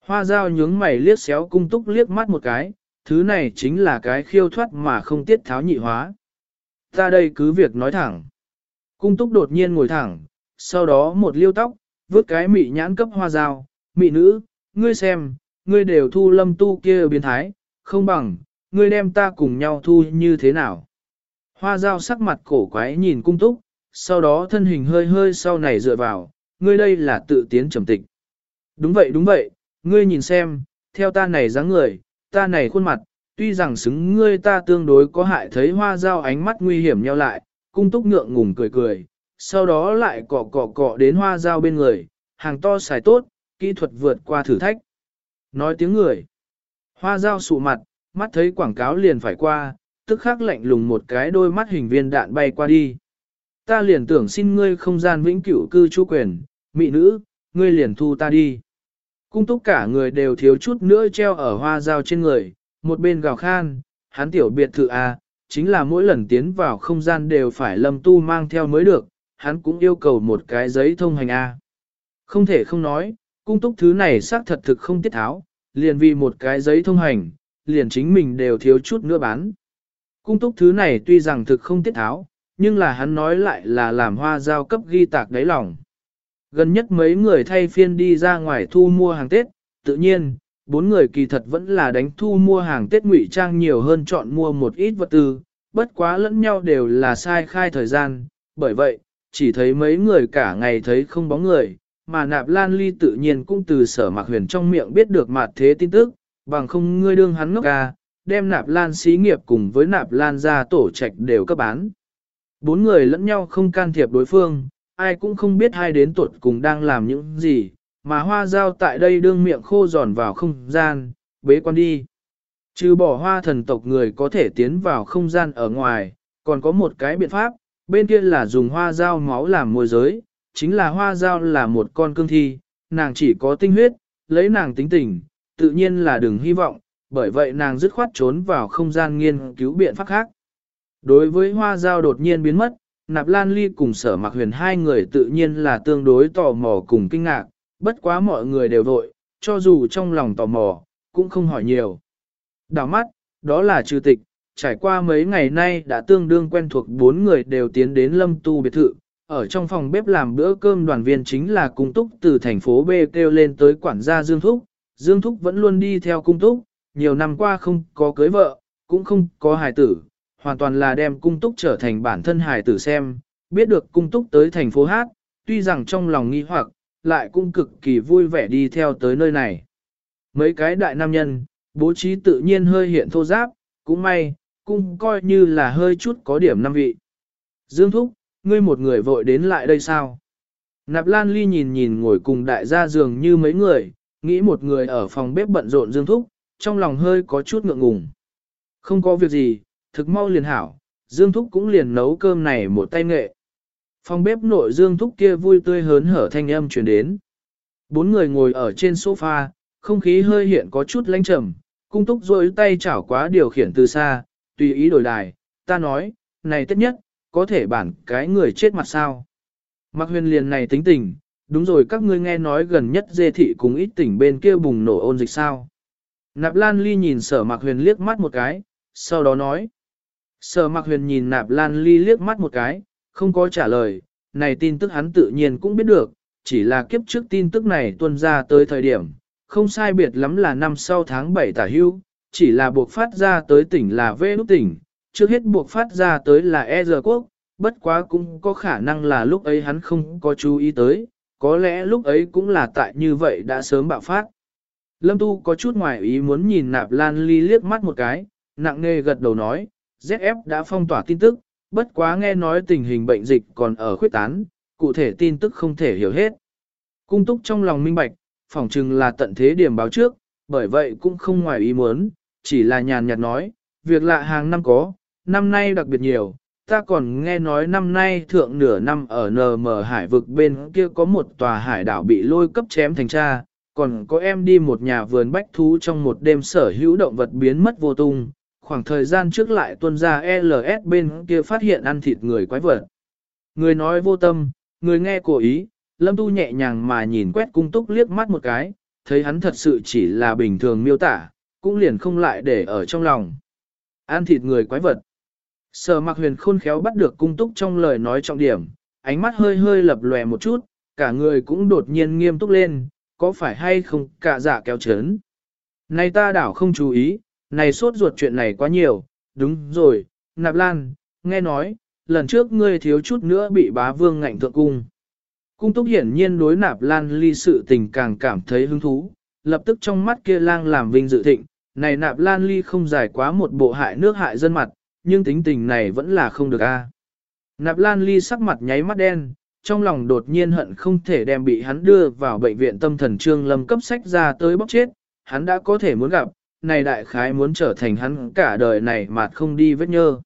Hoa dao nhướng mày liếc xéo cung túc liếc mắt một cái, thứ này chính là cái khiêu thoát mà không tiết tháo nhị hóa. Ta đây cứ việc nói thẳng. Cung túc đột nhiên ngồi thẳng, sau đó một liêu tóc, vứt cái mị nhãn cấp hoa dao, mị nữ, ngươi xem, ngươi đều thu lâm tu kia biến thái, không bằng, ngươi đem ta cùng nhau thu như thế nào. Hoa dao sắc mặt cổ quái nhìn cung túc, sau đó thân hình hơi hơi sau này dựa vào, ngươi đây là tự tiến trầm tịch. Đúng vậy đúng vậy, ngươi nhìn xem, theo ta này dáng người, ta này khuôn mặt, tuy rằng xứng ngươi ta tương đối có hại thấy hoa dao ánh mắt nguy hiểm nhau lại, cung túc ngượng ngùng cười cười, sau đó lại cọ cọ cọ đến hoa dao bên người, hàng to xài tốt, kỹ thuật vượt qua thử thách. Nói tiếng người, hoa dao sụ mặt, mắt thấy quảng cáo liền phải qua, tức khắc lạnh lùng một cái đôi mắt hình viên đạn bay qua đi. Ta liền tưởng xin ngươi không gian vĩnh cửu cư trú quyền, mị nữ, ngươi liền thu ta đi. Cung túc cả người đều thiếu chút nữa treo ở hoa dao trên người, một bên gào khan, hắn tiểu biệt thự à? Chính là mỗi lần tiến vào không gian đều phải lâm tu mang theo mới được, hắn cũng yêu cầu một cái giấy thông hành A. Không thể không nói, cung túc thứ này xác thật thực không tiết tháo, liền vì một cái giấy thông hành, liền chính mình đều thiếu chút nữa bán. Cung túc thứ này tuy rằng thực không tiết tháo, nhưng là hắn nói lại là làm hoa giao cấp ghi tạc đáy lòng. Gần nhất mấy người thay phiên đi ra ngoài thu mua hàng Tết, tự nhiên, bốn người kỳ thật vẫn là đánh thu mua hàng Tết ngụy trang nhiều hơn chọn mua một ít vật tư, bất quá lẫn nhau đều là sai khai thời gian, bởi vậy, chỉ thấy mấy người cả ngày thấy không bóng người, mà nạp lan ly tự nhiên cũng từ sở mạc huyền trong miệng biết được mặt thế tin tức, bằng không ngươi đương hắn ngốc ca, đem nạp lan xí nghiệp cùng với nạp lan ra tổ trạch đều cấp bán. Bốn người lẫn nhau không can thiệp đối phương, ai cũng không biết hai đến tuột cùng đang làm những gì, mà hoa giao tại đây đương miệng khô giòn vào không gian, bế quan đi. Trừ bỏ hoa thần tộc người có thể tiến vào không gian ở ngoài, còn có một cái biện pháp, bên kia là dùng hoa dao máu làm môi giới, chính là hoa dao là một con cương thi, nàng chỉ có tinh huyết, lấy nàng tính tình, tự nhiên là đừng hy vọng, bởi vậy nàng dứt khoát trốn vào không gian nghiên cứu biện pháp khác. Đối với hoa dao đột nhiên biến mất, Nạp Lan Ly cùng sở mặc huyền hai người tự nhiên là tương đối tò mò cùng kinh ngạc, bất quá mọi người đều vội, cho dù trong lòng tò mò, cũng không hỏi nhiều. Đảo mắt, đó là trừ tịch, trải qua mấy ngày nay đã tương đương quen thuộc bốn người đều tiến đến lâm tu biệt thự, ở trong phòng bếp làm bữa cơm đoàn viên chính là cung túc từ thành phố B kêu lên tới quản gia Dương Thúc, Dương Thúc vẫn luôn đi theo cung túc, nhiều năm qua không có cưới vợ, cũng không có hài tử, hoàn toàn là đem cung túc trở thành bản thân hài tử xem, biết được cung túc tới thành phố Hát, tuy rằng trong lòng nghi hoặc, lại cũng cực kỳ vui vẻ đi theo tới nơi này. Mấy cái đại nam nhân, bố trí tự nhiên hơi hiện thô giáp, cũng may, cũng coi như là hơi chút có điểm năm vị. Dương Thúc, ngươi một người vội đến lại đây sao? Nạp Lan Ly nhìn nhìn ngồi cùng đại gia giường như mấy người, nghĩ một người ở phòng bếp bận rộn Dương Thúc, trong lòng hơi có chút ngượng ngùng. Không có việc gì, thực mau liền hảo, Dương Thúc cũng liền nấu cơm này một tay nghệ. Phòng bếp nội Dương Thúc kia vui tươi hớn hở thanh âm truyền đến. Bốn người ngồi ở trên sofa, không khí hơi hiện có chút lãnh trầm, cung túc rôi tay chảo quá điều khiển từ xa, tùy ý đổi đài, ta nói, này tất nhất, có thể bản cái người chết mặt sao. Mạc huyền liền này tính tình, đúng rồi các ngươi nghe nói gần nhất dê thị cùng ít tỉnh bên kia bùng nổ ôn dịch sao. Nạp Lan Ly nhìn sở Mạc huyền liếc mắt một cái, sau đó nói. Sở Mạc huyền nhìn Nạp Lan Ly liếc mắt một cái, không có trả lời, này tin tức hắn tự nhiên cũng biết được, chỉ là kiếp trước tin tức này tuân ra tới thời điểm, không sai biệt lắm là năm sau tháng 7 tả hưu, chỉ là buộc phát ra tới tỉnh là V lúc tỉnh, trước hết buộc phát ra tới là E giờ quốc, bất quá cũng có khả năng là lúc ấy hắn không có chú ý tới, có lẽ lúc ấy cũng là tại như vậy đã sớm bạo phát. Lâm Tu có chút ngoài ý muốn nhìn nạp lan ly liếc mắt một cái, nặng nề gật đầu nói, ZF đã phong tỏa tin tức, bất quá nghe nói tình hình bệnh dịch còn ở khuyết tán, cụ thể tin tức không thể hiểu hết. Cung túc trong lòng minh bạch, phỏng chừng là tận thế điểm báo trước, bởi vậy cũng không ngoài ý muốn, chỉ là nhàn nhạt nói, việc lạ hàng năm có, năm nay đặc biệt nhiều, ta còn nghe nói năm nay thượng nửa năm ở NM hải vực bên kia có một tòa hải đảo bị lôi cấp chém thành cha, còn có em đi một nhà vườn bách thú trong một đêm sở hữu động vật biến mất vô tung, khoảng thời gian trước lại tuân ra LS bên kia phát hiện ăn thịt người quái vật. Người nói vô tâm, người nghe cố ý, lâm tu nhẹ nhàng mà nhìn quét cung túc liếc mắt một cái, thấy hắn thật sự chỉ là bình thường miêu tả, cũng liền không lại để ở trong lòng. Ăn thịt người quái vật. Sở mặc huyền khôn khéo bắt được cung túc trong lời nói trọng điểm, ánh mắt hơi hơi lập lòe một chút, cả người cũng đột nhiên nghiêm túc lên, có phải hay không cả giả dạ kéo chấn. Này ta đảo không chú ý, này sốt ruột chuyện này quá nhiều, đúng rồi, nạp lan, nghe nói, lần trước ngươi thiếu chút nữa bị bá vương ngạnh thượng cung. Cung túc hiển nhiên đối nạp lan ly sự tình càng cảm thấy hứng thú, lập tức trong mắt kia lang làm vinh dự thịnh, này nạp lan ly không giải quá một bộ hại nước hại dân mặt, nhưng tính tình này vẫn là không được a. À. Nạp lan ly sắc mặt nháy mắt đen, trong lòng đột nhiên hận không thể đem bị hắn đưa vào bệnh viện tâm thần trương lâm cấp sách ra tới bóc chết, hắn đã có thể muốn gặp, này đại khái muốn trở thành hắn cả đời này mà không đi vết nhơ.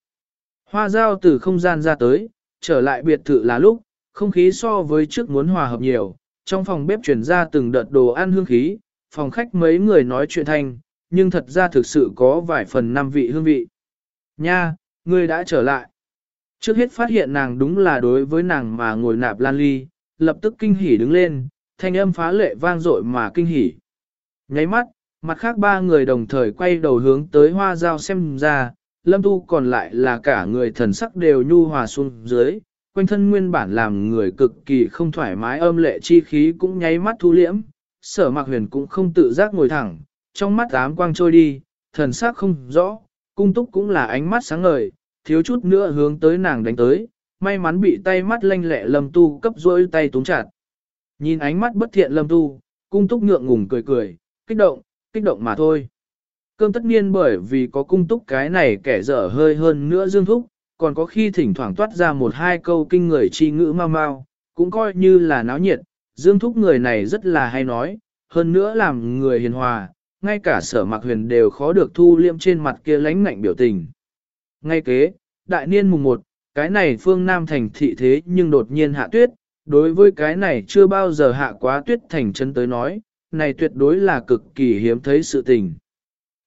Hoa giao từ không gian ra tới, trở lại biệt thự là lúc, không khí so với trước muốn hòa hợp nhiều, trong phòng bếp chuyển ra từng đợt đồ ăn hương khí, phòng khách mấy người nói chuyện thành, nhưng thật ra thực sự có vài phần năm vị hương vị. Nha, ngươi đã trở lại. Trước hết phát hiện nàng đúng là đối với nàng mà ngồi nạp lan ly, lập tức kinh hỉ đứng lên, thanh âm phá lệ vang dội mà kinh hỉ. Nháy mắt, mặt khác ba người đồng thời quay đầu hướng tới hoa dao xem ra, lâm tu còn lại là cả người thần sắc đều nhu hòa xuống dưới, quanh thân nguyên bản làm người cực kỳ không thoải mái âm lệ chi khí cũng nháy mắt thu liễm, sở mạc huyền cũng không tự giác ngồi thẳng, trong mắt ám quang trôi đi, thần sắc không rõ, cung túc cũng là ánh mắt sáng ngời, thiếu chút nữa hướng tới nàng đánh tới, may mắn bị tay mắt lanh lẹ lâm tu cấp rôi tay túng chặt. Nhìn ánh mắt bất thiện lâm tu, cung túc ngượng ngùng cười cười, kích động, kích động mà thôi. Cơm tất nhiên bởi vì có cung túc cái này kẻ dở hơi hơn nữa dương thúc, còn có khi thỉnh thoảng toát ra một hai câu kinh người chi ngữ mau mau, cũng coi như là náo nhiệt, dương thúc người này rất là hay nói, hơn nữa làm người hiền hòa, ngay cả sở mạc huyền đều khó được thu liêm trên mặt kia lánh ngạnh biểu tình. Ngay kế, đại niên mùng 1, cái này phương Nam thành thị thế nhưng đột nhiên hạ tuyết, đối với cái này chưa bao giờ hạ quá tuyết thành chân tới nói, này tuyệt đối là cực kỳ hiếm thấy sự tình.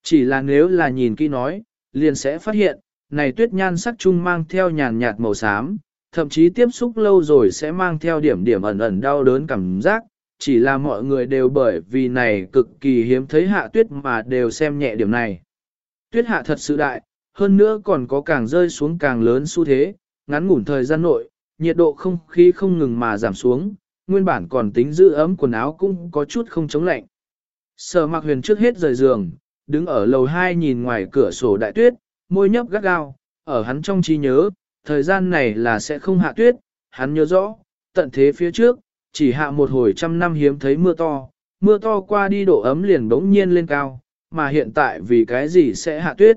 Chỉ là nếu là nhìn kỹ nói, liền sẽ phát hiện, này tuyết nhan sắc chung mang theo nhàn nhạt màu xám, thậm chí tiếp xúc lâu rồi sẽ mang theo điểm điểm ẩn ẩn đau đớn cảm giác, chỉ là mọi người đều bởi vì này cực kỳ hiếm thấy hạ tuyết mà đều xem nhẹ điểm này. Tuyết hạ thật sự đại, hơn nữa còn có càng rơi xuống càng lớn xu thế, ngắn ngủn thời gian nội, nhiệt độ không khí không ngừng mà giảm xuống, nguyên bản còn tính giữ ấm quần áo cũng có chút không chống lạnh. Sở mặc huyền trước hết rời giường, đứng ở lầu 2 nhìn ngoài cửa sổ đại tuyết, môi nhấp gắt gao, ở hắn trong trí nhớ, thời gian này là sẽ không hạ tuyết, hắn nhớ rõ, tận thế phía trước, chỉ hạ một hồi trăm năm hiếm thấy mưa to, mưa to qua đi độ ấm liền bỗng nhiên lên cao, mà hiện tại vì cái gì sẽ hạ tuyết.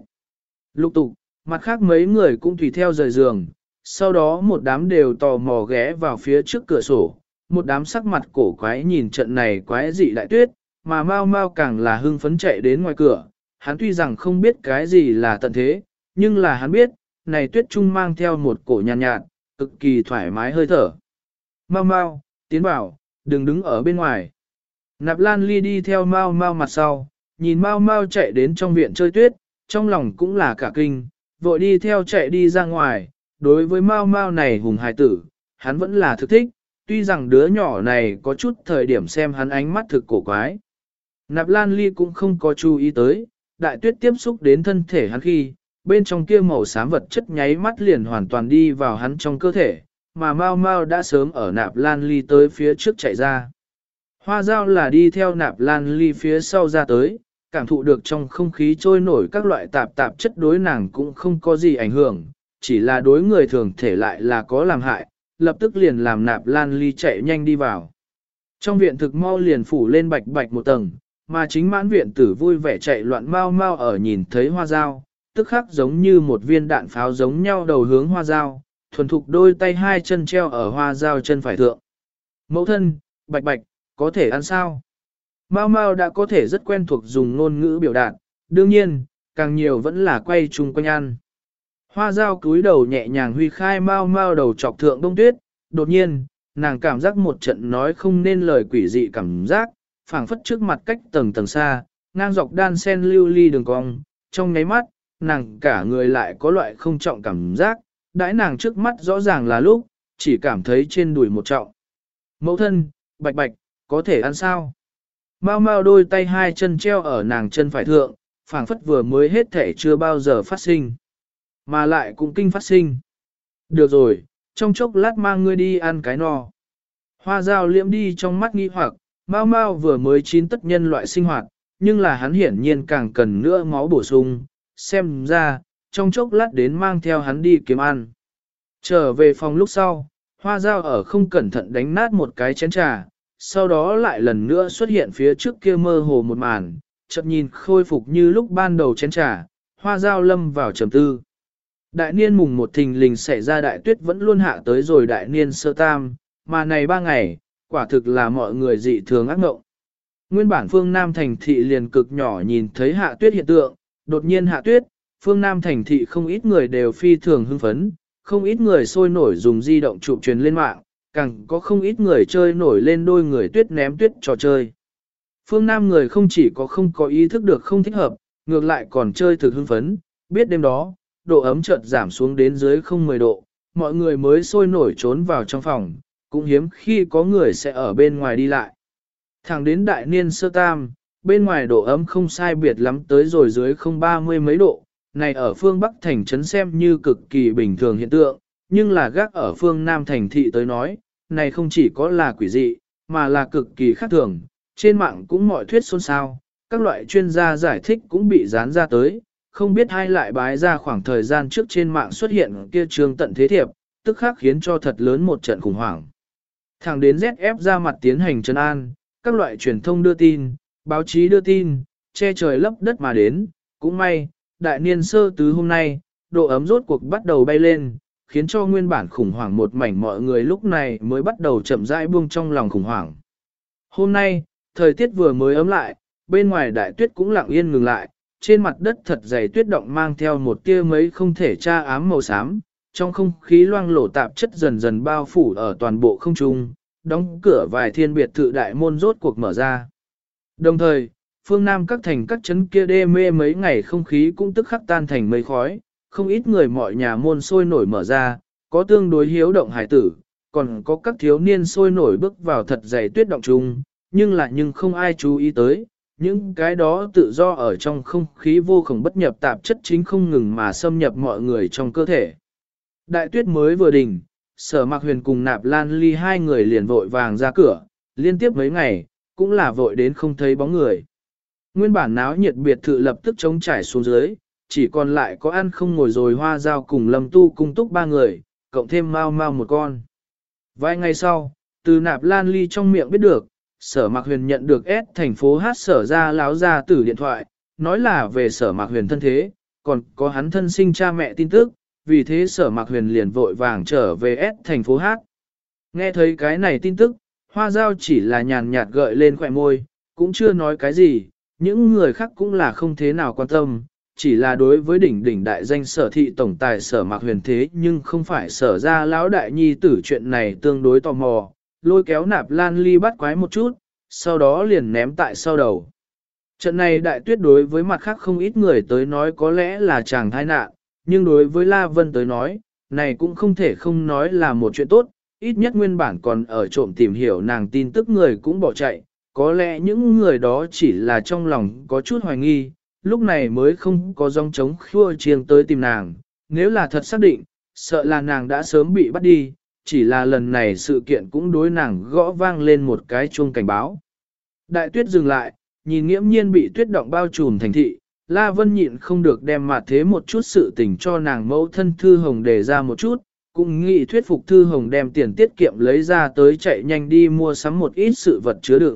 Lục tục, mặt khác mấy người cũng tùy theo rời giường, sau đó một đám đều tò mò ghé vào phía trước cửa sổ, một đám sắc mặt cổ quái nhìn trận này quái dị đại tuyết, mà mau mau càng là hưng phấn chạy đến ngoài cửa, hắn tuy rằng không biết cái gì là tận thế, nhưng là hắn biết, này tuyết trung mang theo một cổ nhàn nhạt, nhạt, cực kỳ thoải mái hơi thở. Mau mau, tiến vào, đừng đứng ở bên ngoài. Nạp Lan Ly đi theo Mao Mao mặt sau, nhìn Mao Mao chạy đến trong viện chơi tuyết, trong lòng cũng là cả kinh, vội đi theo chạy đi ra ngoài, đối với Mao Mao này hùng hài tử, hắn vẫn là thực thích, tuy rằng đứa nhỏ này có chút thời điểm xem hắn ánh mắt thực cổ quái. Nạp Lan Ly cũng không có chú ý tới, đại tuyết tiếp xúc đến thân thể hắn khi, bên trong kia màu xám vật chất nháy mắt liền hoàn toàn đi vào hắn trong cơ thể, mà Mao Mao đã sớm ở Nạp Lan Ly tới phía trước chạy ra. Hoa dao là đi theo nạp lan ly phía sau ra tới, cảm thụ được trong không khí trôi nổi các loại tạp tạp chất đối nàng cũng không có gì ảnh hưởng, chỉ là đối người thường thể lại là có làm hại, lập tức liền làm nạp lan ly chạy nhanh đi vào. Trong viện thực mau liền phủ lên bạch bạch một tầng, mà chính mãn viện tử vui vẻ chạy loạn mau mau ở nhìn thấy hoa dao, tức khắc giống như một viên đạn pháo giống nhau đầu hướng hoa dao, thuần thục đôi tay hai chân treo ở hoa dao chân phải thượng. Mẫu thân, bạch bạch, có thể ăn sao? Mau mau đã có thể rất quen thuộc dùng ngôn ngữ biểu đạt, đương nhiên, càng nhiều vẫn là quay chung quanh ăn. Hoa dao cúi đầu nhẹ nhàng huy khai Mao Mao đầu chọc thượng đông tuyết, đột nhiên, nàng cảm giác một trận nói không nên lời quỷ dị cảm giác, phảng phất trước mặt cách tầng tầng xa, ngang dọc đan sen lưu ly đường cong, trong nháy mắt, nàng cả người lại có loại không trọng cảm giác, đãi nàng trước mắt rõ ràng là lúc, chỉ cảm thấy trên đùi một trọng. Mẫu thân, bạch bạch, có thể ăn sao? Mao Mao đôi tay hai chân treo ở nàng chân phải thượng, phảng phất vừa mới hết thể chưa bao giờ phát sinh. Mà lại cũng kinh phát sinh. Được rồi, trong chốc lát mang ngươi đi ăn cái no. Hoa dao liễm đi trong mắt nghi hoặc, mau mau vừa mới chín tất nhân loại sinh hoạt, nhưng là hắn hiển nhiên càng cần nữa máu bổ sung, xem ra, trong chốc lát đến mang theo hắn đi kiếm ăn. Trở về phòng lúc sau, hoa dao ở không cẩn thận đánh nát một cái chén trà, sau đó lại lần nữa xuất hiện phía trước kia mơ hồ một màn, chợt nhìn khôi phục như lúc ban đầu chén trà, hoa dao lâm vào trầm tư. Đại niên mùng một thình lình xảy ra đại tuyết vẫn luôn hạ tới rồi đại niên sơ tam, mà này ba ngày, quả thực là mọi người dị thường ác ngộng. Nguyên bản phương Nam thành thị liền cực nhỏ nhìn thấy hạ tuyết hiện tượng, đột nhiên hạ tuyết, phương Nam thành thị không ít người đều phi thường hưng phấn, không ít người sôi nổi dùng di động chụp truyền lên mạng, càng có không ít người chơi nổi lên đôi người tuyết ném tuyết trò chơi. Phương Nam người không chỉ có không có ý thức được không thích hợp, ngược lại còn chơi thực hưng phấn, biết đêm đó, độ ấm chợt giảm xuống đến dưới không 10 độ, mọi người mới sôi nổi trốn vào trong phòng, cũng hiếm khi có người sẽ ở bên ngoài đi lại. Thẳng đến đại niên sơ tam, bên ngoài độ ấm không sai biệt lắm tới rồi dưới không ba mươi mấy độ, này ở phương Bắc thành trấn xem như cực kỳ bình thường hiện tượng, nhưng là gác ở phương Nam thành thị tới nói, này không chỉ có là quỷ dị, mà là cực kỳ khác thường, trên mạng cũng mọi thuyết xôn xao, các loại chuyên gia giải thích cũng bị dán ra tới, không biết hai lại bái ra khoảng thời gian trước trên mạng xuất hiện kia trường tận thế thiệp, tức khác khiến cho thật lớn một trận khủng hoảng. Thẳng đến ZF ra mặt tiến hành trấn an, các loại truyền thông đưa tin, báo chí đưa tin, che trời lấp đất mà đến, cũng may, đại niên sơ tứ hôm nay, độ ấm rốt cuộc bắt đầu bay lên, khiến cho nguyên bản khủng hoảng một mảnh mọi người lúc này mới bắt đầu chậm rãi buông trong lòng khủng hoảng. Hôm nay, thời tiết vừa mới ấm lại, bên ngoài đại tuyết cũng lặng yên ngừng lại, trên mặt đất thật dày tuyết động mang theo một tia mấy không thể tra ám màu xám, trong không khí loang lổ tạp chất dần dần bao phủ ở toàn bộ không trung, đóng cửa vài thiên biệt thự đại môn rốt cuộc mở ra. Đồng thời, phương Nam các thành các trấn kia đê mê mấy ngày không khí cũng tức khắc tan thành mây khói, không ít người mọi nhà môn sôi nổi mở ra, có tương đối hiếu động hải tử, còn có các thiếu niên sôi nổi bước vào thật dày tuyết động chung, nhưng lại nhưng không ai chú ý tới, những cái đó tự do ở trong không khí vô cùng bất nhập tạp chất chính không ngừng mà xâm nhập mọi người trong cơ thể. Đại tuyết mới vừa đỉnh, sở mạc huyền cùng nạp lan ly hai người liền vội vàng ra cửa, liên tiếp mấy ngày, cũng là vội đến không thấy bóng người. Nguyên bản náo nhiệt biệt thự lập tức chống trải xuống dưới, chỉ còn lại có ăn không ngồi rồi hoa giao cùng lâm tu cung túc ba người, cộng thêm mau mau một con. Vài ngày sau, từ nạp lan ly trong miệng biết được, sở mạc huyền nhận được S thành phố hát sở ra láo ra tử điện thoại, nói là về sở mạc huyền thân thế, còn có hắn thân sinh cha mẹ tin tức, vì thế sở mạc huyền liền vội vàng trở về S thành phố hát. Nghe thấy cái này tin tức, hoa giao chỉ là nhàn nhạt gợi lên khỏe môi, cũng chưa nói cái gì, những người khác cũng là không thế nào quan tâm, chỉ là đối với đỉnh đỉnh đại danh sở thị tổng tài sở mạc huyền thế nhưng không phải sở ra lão đại nhi tử chuyện này tương đối tò mò, lôi kéo nạp lan ly bắt quái một chút, sau đó liền ném tại sau đầu. Trận này đại tuyết đối với mặt khác không ít người tới nói có lẽ là chàng thai nạn, nhưng đối với La Vân tới nói, này cũng không thể không nói là một chuyện tốt, ít nhất nguyên bản còn ở trộm tìm hiểu nàng tin tức người cũng bỏ chạy, có lẽ những người đó chỉ là trong lòng có chút hoài nghi, lúc này mới không có dòng chống khua chiêng tới tìm nàng, nếu là thật xác định, sợ là nàng đã sớm bị bắt đi, chỉ là lần này sự kiện cũng đối nàng gõ vang lên một cái chuông cảnh báo. Đại tuyết dừng lại, nhìn nghiễm nhiên bị tuyết động bao trùm thành thị, La Vân nhịn không được đem mặt thế một chút sự tình cho nàng mẫu thân Thư Hồng đề ra một chút, cũng nghĩ thuyết phục Thư Hồng đem tiền tiết kiệm lấy ra tới chạy nhanh đi mua sắm một ít sự vật chứa đựng.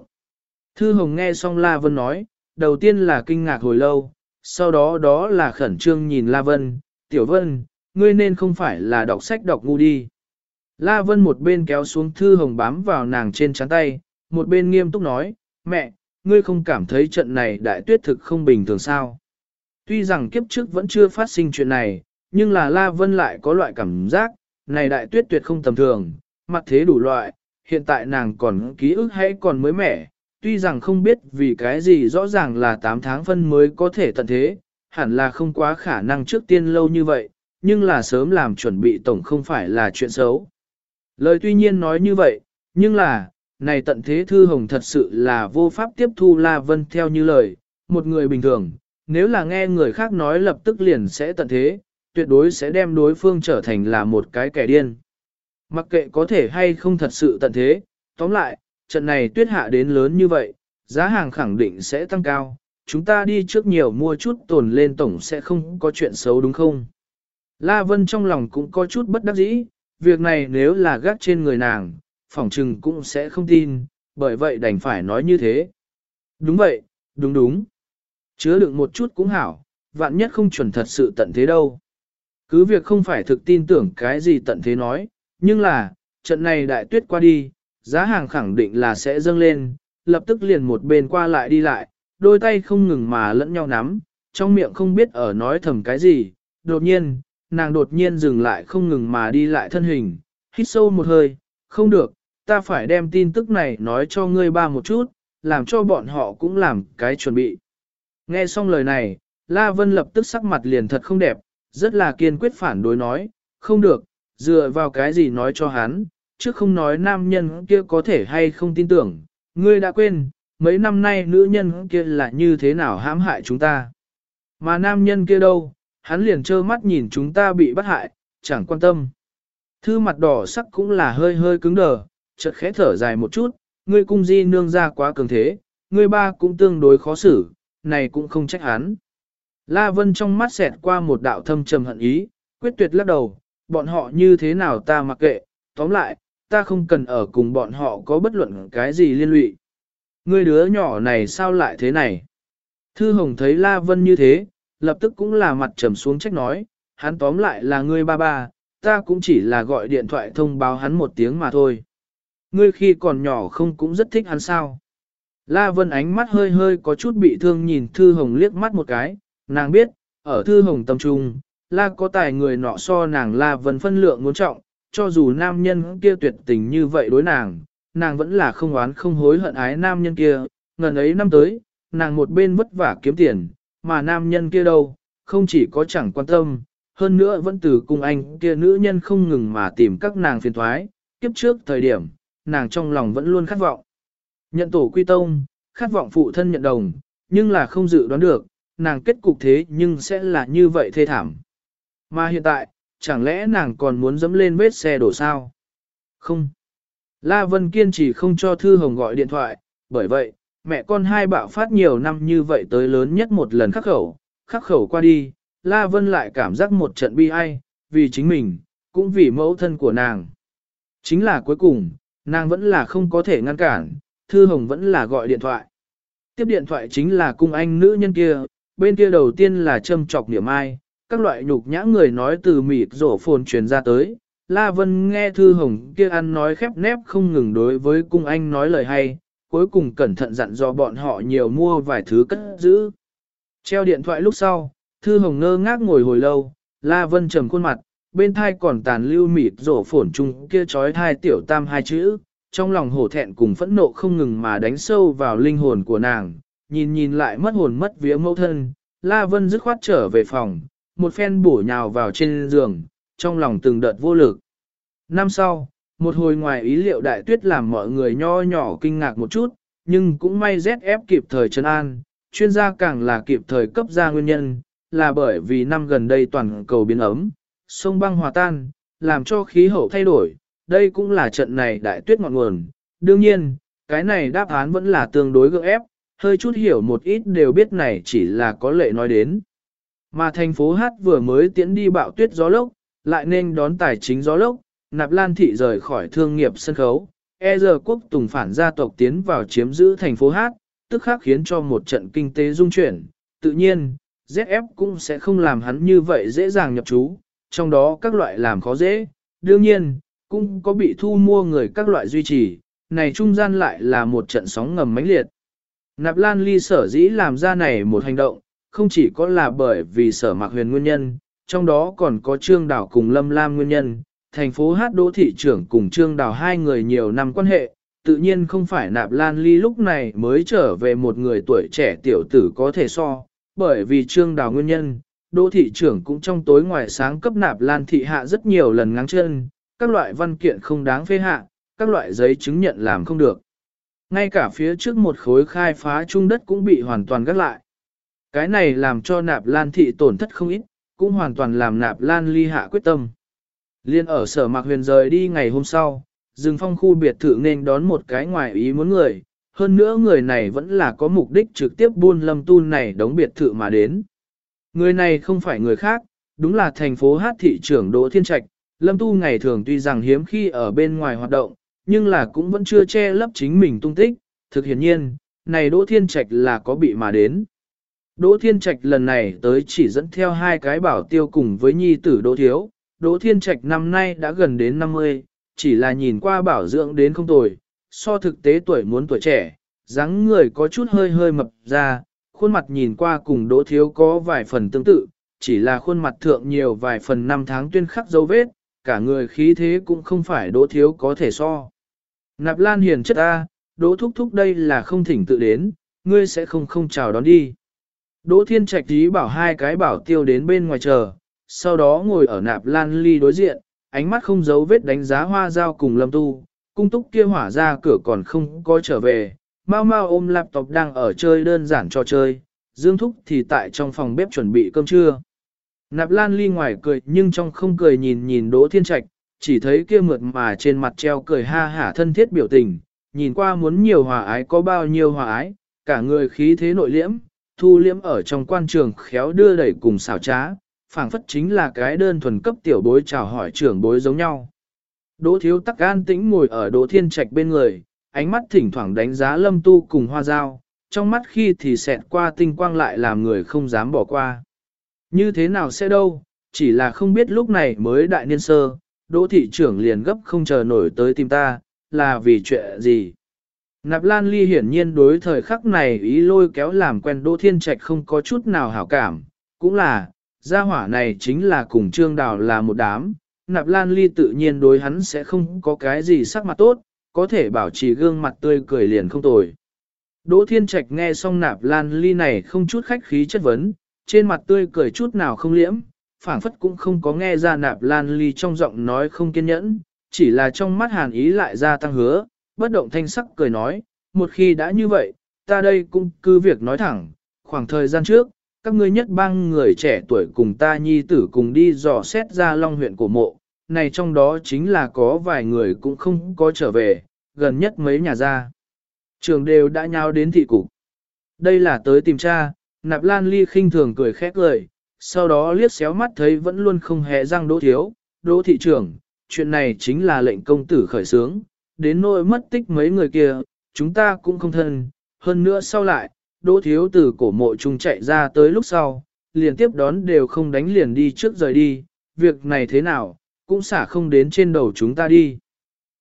Thư Hồng nghe xong La Vân nói, đầu tiên là kinh ngạc hồi lâu, sau đó đó là khẩn trương nhìn La Vân, Tiểu Vân, ngươi nên không phải là đọc sách đọc ngu đi. La Vân một bên kéo xuống Thư Hồng bám vào nàng trên trán tay, một bên nghiêm túc nói, mẹ, ngươi không cảm thấy trận này đại tuyết thực không bình thường sao. Tuy rằng kiếp trước vẫn chưa phát sinh chuyện này, nhưng là La Vân lại có loại cảm giác, này đại tuyết tuyệt không tầm thường, mặt thế đủ loại, hiện tại nàng còn ký ức hay còn mới mẻ, tuy rằng không biết vì cái gì rõ ràng là 8 tháng phân mới có thể tận thế, hẳn là không quá khả năng trước tiên lâu như vậy, nhưng là sớm làm chuẩn bị tổng không phải là chuyện xấu. Lời tuy nhiên nói như vậy, nhưng là, này tận thế thư hồng thật sự là vô pháp tiếp thu La Vân theo như lời, một người bình thường, nếu là nghe người khác nói lập tức liền sẽ tận thế, tuyệt đối sẽ đem đối phương trở thành là một cái kẻ điên. Mặc kệ có thể hay không thật sự tận thế, tóm lại, trận này tuyết hạ đến lớn như vậy, giá hàng khẳng định sẽ tăng cao, chúng ta đi trước nhiều mua chút tồn lên tổng sẽ không có chuyện xấu đúng không? La Vân trong lòng cũng có chút bất đắc dĩ, việc này nếu là gác trên người nàng, phỏng trừng cũng sẽ không tin, bởi vậy đành phải nói như thế. Đúng vậy, đúng đúng. Chứa đựng một chút cũng hảo, vạn nhất không chuẩn thật sự tận thế đâu. Cứ việc không phải thực tin tưởng cái gì tận thế nói, nhưng là, trận này đại tuyết qua đi, giá hàng khẳng định là sẽ dâng lên, lập tức liền một bên qua lại đi lại, đôi tay không ngừng mà lẫn nhau nắm, trong miệng không biết ở nói thầm cái gì, đột nhiên, nàng đột nhiên dừng lại không ngừng mà đi lại thân hình, hít sâu một hơi, không được, ta phải đem tin tức này nói cho ngươi ba một chút, làm cho bọn họ cũng làm cái chuẩn bị. Nghe xong lời này, La Vân lập tức sắc mặt liền thật không đẹp, rất là kiên quyết phản đối nói, không được, dựa vào cái gì nói cho hắn, chứ không nói nam nhân kia có thể hay không tin tưởng, ngươi đã quên, mấy năm nay nữ nhân kia là như thế nào hãm hại chúng ta. Mà nam nhân kia đâu, hắn liền trơ mắt nhìn chúng ta bị bắt hại, chẳng quan tâm. Thư mặt đỏ sắc cũng là hơi hơi cứng đờ, chợt khẽ thở dài một chút, ngươi cung di nương ra quá cường thế, ngươi ba cũng tương đối khó xử, này cũng không trách hắn. La Vân trong mắt xẹt qua một đạo thâm trầm hận ý, quyết tuyệt lắc đầu, bọn họ như thế nào ta mặc kệ, tóm lại, ta không cần ở cùng bọn họ có bất luận cái gì liên lụy. Ngươi đứa nhỏ này sao lại thế này? Thư Hồng thấy La Vân như thế, lập tức cũng là mặt trầm xuống trách nói, hắn tóm lại là ngươi ba ba, ta cũng chỉ là gọi điện thoại thông báo hắn một tiếng mà thôi. Ngươi khi còn nhỏ không cũng rất thích hắn sao? La Vân ánh mắt hơi hơi có chút bị thương nhìn Thư Hồng liếc mắt một cái, nàng biết, ở Thư Hồng tâm trung, La có tài người nọ so nàng La Vân phân lượng muốn trọng, cho dù nam nhân kia tuyệt tình như vậy đối nàng, nàng vẫn là không oán không hối hận ái nam nhân kia, ngần ấy năm tới, nàng một bên vất vả kiếm tiền, mà nam nhân kia đâu, không chỉ có chẳng quan tâm, hơn nữa vẫn từ cùng anh kia nữ nhân không ngừng mà tìm các nàng phiền thoái, kiếp trước thời điểm, nàng trong lòng vẫn luôn khát vọng. Nhận tổ quy tông, khát vọng phụ thân nhận đồng, nhưng là không dự đoán được, nàng kết cục thế nhưng sẽ là như vậy thê thảm. Mà hiện tại, chẳng lẽ nàng còn muốn dẫm lên vết xe đổ sao? Không. La Vân kiên trì không cho Thư Hồng gọi điện thoại, bởi vậy, mẹ con hai bạo phát nhiều năm như vậy tới lớn nhất một lần khắc khẩu, khắc khẩu qua đi, La Vân lại cảm giác một trận bi ai, vì chính mình, cũng vì mẫu thân của nàng. Chính là cuối cùng, nàng vẫn là không có thể ngăn cản, Thư Hồng vẫn là gọi điện thoại. Tiếp điện thoại chính là cung anh nữ nhân kia, bên kia đầu tiên là châm trọc niệm ai, các loại nhục nhã người nói từ mịt rổ phồn truyền ra tới. La Vân nghe Thư Hồng kia ăn nói khép nép không ngừng đối với cung anh nói lời hay, cuối cùng cẩn thận dặn dò bọn họ nhiều mua vài thứ cất giữ. Treo điện thoại lúc sau, Thư Hồng ngơ ngác ngồi hồi lâu, La Vân trầm khuôn mặt, bên thai còn tàn lưu mịt rổ phổn chung kia trói thai tiểu tam hai chữ, trong lòng hổ thẹn cùng phẫn nộ không ngừng mà đánh sâu vào linh hồn của nàng, nhìn nhìn lại mất hồn mất vía mẫu thân, La Vân dứt khoát trở về phòng, một phen bổ nhào vào trên giường, trong lòng từng đợt vô lực. Năm sau, một hồi ngoài ý liệu đại tuyết làm mọi người nho nhỏ kinh ngạc một chút, nhưng cũng may ZF kịp thời chân an, chuyên gia càng là kịp thời cấp ra nguyên nhân, là bởi vì năm gần đây toàn cầu biến ấm, sông băng hòa tan, làm cho khí hậu thay đổi, đây cũng là trận này đại tuyết ngọn nguồn. Đương nhiên, Cái này đáp án vẫn là tương đối gượng ép, hơi chút hiểu một ít đều biết này chỉ là có lệ nói đến. Mà thành phố Hát vừa mới tiến đi bạo tuyết gió lốc, lại nên đón tài chính gió lốc, nạp lan thị rời khỏi thương nghiệp sân khấu, e giờ quốc tùng phản gia tộc tiến vào chiếm giữ thành phố Hát, tức khắc khiến cho một trận kinh tế dung chuyển, tự nhiên, ZF cũng sẽ không làm hắn như vậy dễ dàng nhập trú, trong đó các loại làm khó dễ, đương nhiên, cũng có bị thu mua người các loại duy trì, này trung gian lại là một trận sóng ngầm mãnh liệt. Nạp Lan Ly sở dĩ làm ra này một hành động, không chỉ có là bởi vì sở mạc huyền nguyên nhân, trong đó còn có Trương đảo cùng Lâm Lam nguyên nhân, thành phố Hát Đỗ Thị trưởng cùng Trương Đào hai người nhiều năm quan hệ, tự nhiên không phải Nạp Lan Ly lúc này mới trở về một người tuổi trẻ tiểu tử có thể so, bởi vì Trương Đào nguyên nhân, Đỗ Thị trưởng cũng trong tối ngoài sáng cấp Nạp Lan Thị hạ rất nhiều lần ngáng chân, các loại văn kiện không đáng phê hạ, các loại giấy chứng nhận làm không được. Ngay cả phía trước một khối khai phá trung đất cũng bị hoàn toàn gắt lại. Cái này làm cho nạp lan thị tổn thất không ít, cũng hoàn toàn làm nạp lan ly hạ quyết tâm. Liên ở sở mạc huyền rời đi ngày hôm sau, rừng phong khu biệt thự nên đón một cái ngoài ý muốn người, hơn nữa người này vẫn là có mục đích trực tiếp buôn lâm tu này đóng biệt thự mà đến. Người này không phải người khác, đúng là thành phố hát thị trưởng Đỗ Thiên Trạch, lâm tu ngày thường tuy rằng hiếm khi ở bên ngoài hoạt động, nhưng là cũng vẫn chưa che lấp chính mình tung tích, thực hiển nhiên, này Đỗ Thiên Trạch là có bị mà đến. Đỗ Thiên Trạch lần này tới chỉ dẫn theo hai cái bảo tiêu cùng với nhi tử Đỗ Thiếu. Đỗ Thiên Trạch năm nay đã gần đến 50, chỉ là nhìn qua bảo dưỡng đến không tồi, so thực tế tuổi muốn tuổi trẻ, dáng người có chút hơi hơi mập ra, khuôn mặt nhìn qua cùng Đỗ Thiếu có vài phần tương tự, chỉ là khuôn mặt thượng nhiều vài phần năm tháng tuyên khắc dấu vết, cả người khí thế cũng không phải Đỗ Thiếu có thể so. Nạp Lan hiền chất A, Đỗ Thúc Thúc đây là không thỉnh tự đến, ngươi sẽ không không chào đón đi. Đỗ Thiên Trạch ý bảo hai cái bảo tiêu đến bên ngoài chờ, sau đó ngồi ở nạp lan ly đối diện, ánh mắt không giấu vết đánh giá hoa giao cùng lâm tu, cung túc kia hỏa ra cửa còn không có trở về, mau mau ôm laptop đang ở chơi đơn giản cho chơi, Dương Thúc thì tại trong phòng bếp chuẩn bị cơm trưa. Nạp lan ly ngoài cười nhưng trong không cười nhìn nhìn Đỗ Thiên Trạch, chỉ thấy kia mượt mà trên mặt treo cười ha hả thân thiết biểu tình, nhìn qua muốn nhiều hòa ái có bao nhiêu hòa ái, cả người khí thế nội liễm, thu liễm ở trong quan trường khéo đưa đẩy cùng xảo trá, phảng phất chính là cái đơn thuần cấp tiểu bối chào hỏi trưởng bối giống nhau. Đỗ thiếu tắc an tĩnh ngồi ở đỗ thiên trạch bên người, ánh mắt thỉnh thoảng đánh giá lâm tu cùng hoa dao, trong mắt khi thì xẹt qua tinh quang lại làm người không dám bỏ qua. Như thế nào sẽ đâu, chỉ là không biết lúc này mới đại niên sơ, đỗ thị trưởng liền gấp không chờ nổi tới tìm ta, là vì chuyện gì. Nạp Lan Ly hiển nhiên đối thời khắc này ý lôi kéo làm quen Đỗ Thiên Trạch không có chút nào hảo cảm, cũng là, gia hỏa này chính là cùng Trương Đào là một đám, Nạp Lan Ly tự nhiên đối hắn sẽ không có cái gì sắc mặt tốt, có thể bảo trì gương mặt tươi cười liền không tồi. Đỗ Thiên Trạch nghe xong Nạp Lan Ly này không chút khách khí chất vấn, trên mặt tươi cười chút nào không liễm, phảng phất cũng không có nghe ra Nạp Lan Ly trong giọng nói không kiên nhẫn, chỉ là trong mắt hàn ý lại ra tăng hứa, bất động thanh sắc cười nói, một khi đã như vậy, ta đây cũng cứ việc nói thẳng, khoảng thời gian trước, các ngươi nhất bang người trẻ tuổi cùng ta nhi tử cùng đi dò xét ra long huyện của mộ, này trong đó chính là có vài người cũng không có trở về, gần nhất mấy nhà ra. Trường đều đã nhau đến thị cục. Đây là tới tìm cha, nạp lan ly khinh thường cười khét lời, sau đó liếc xéo mắt thấy vẫn luôn không hề răng đỗ thiếu, đỗ thị trưởng, chuyện này chính là lệnh công tử khởi sướng, đến nỗi mất tích mấy người kia, chúng ta cũng không thân, hơn nữa sau lại, đỗ thiếu từ cổ mộ trung chạy ra tới lúc sau, liền tiếp đón đều không đánh liền đi trước rời đi, việc này thế nào, cũng xả không đến trên đầu chúng ta đi.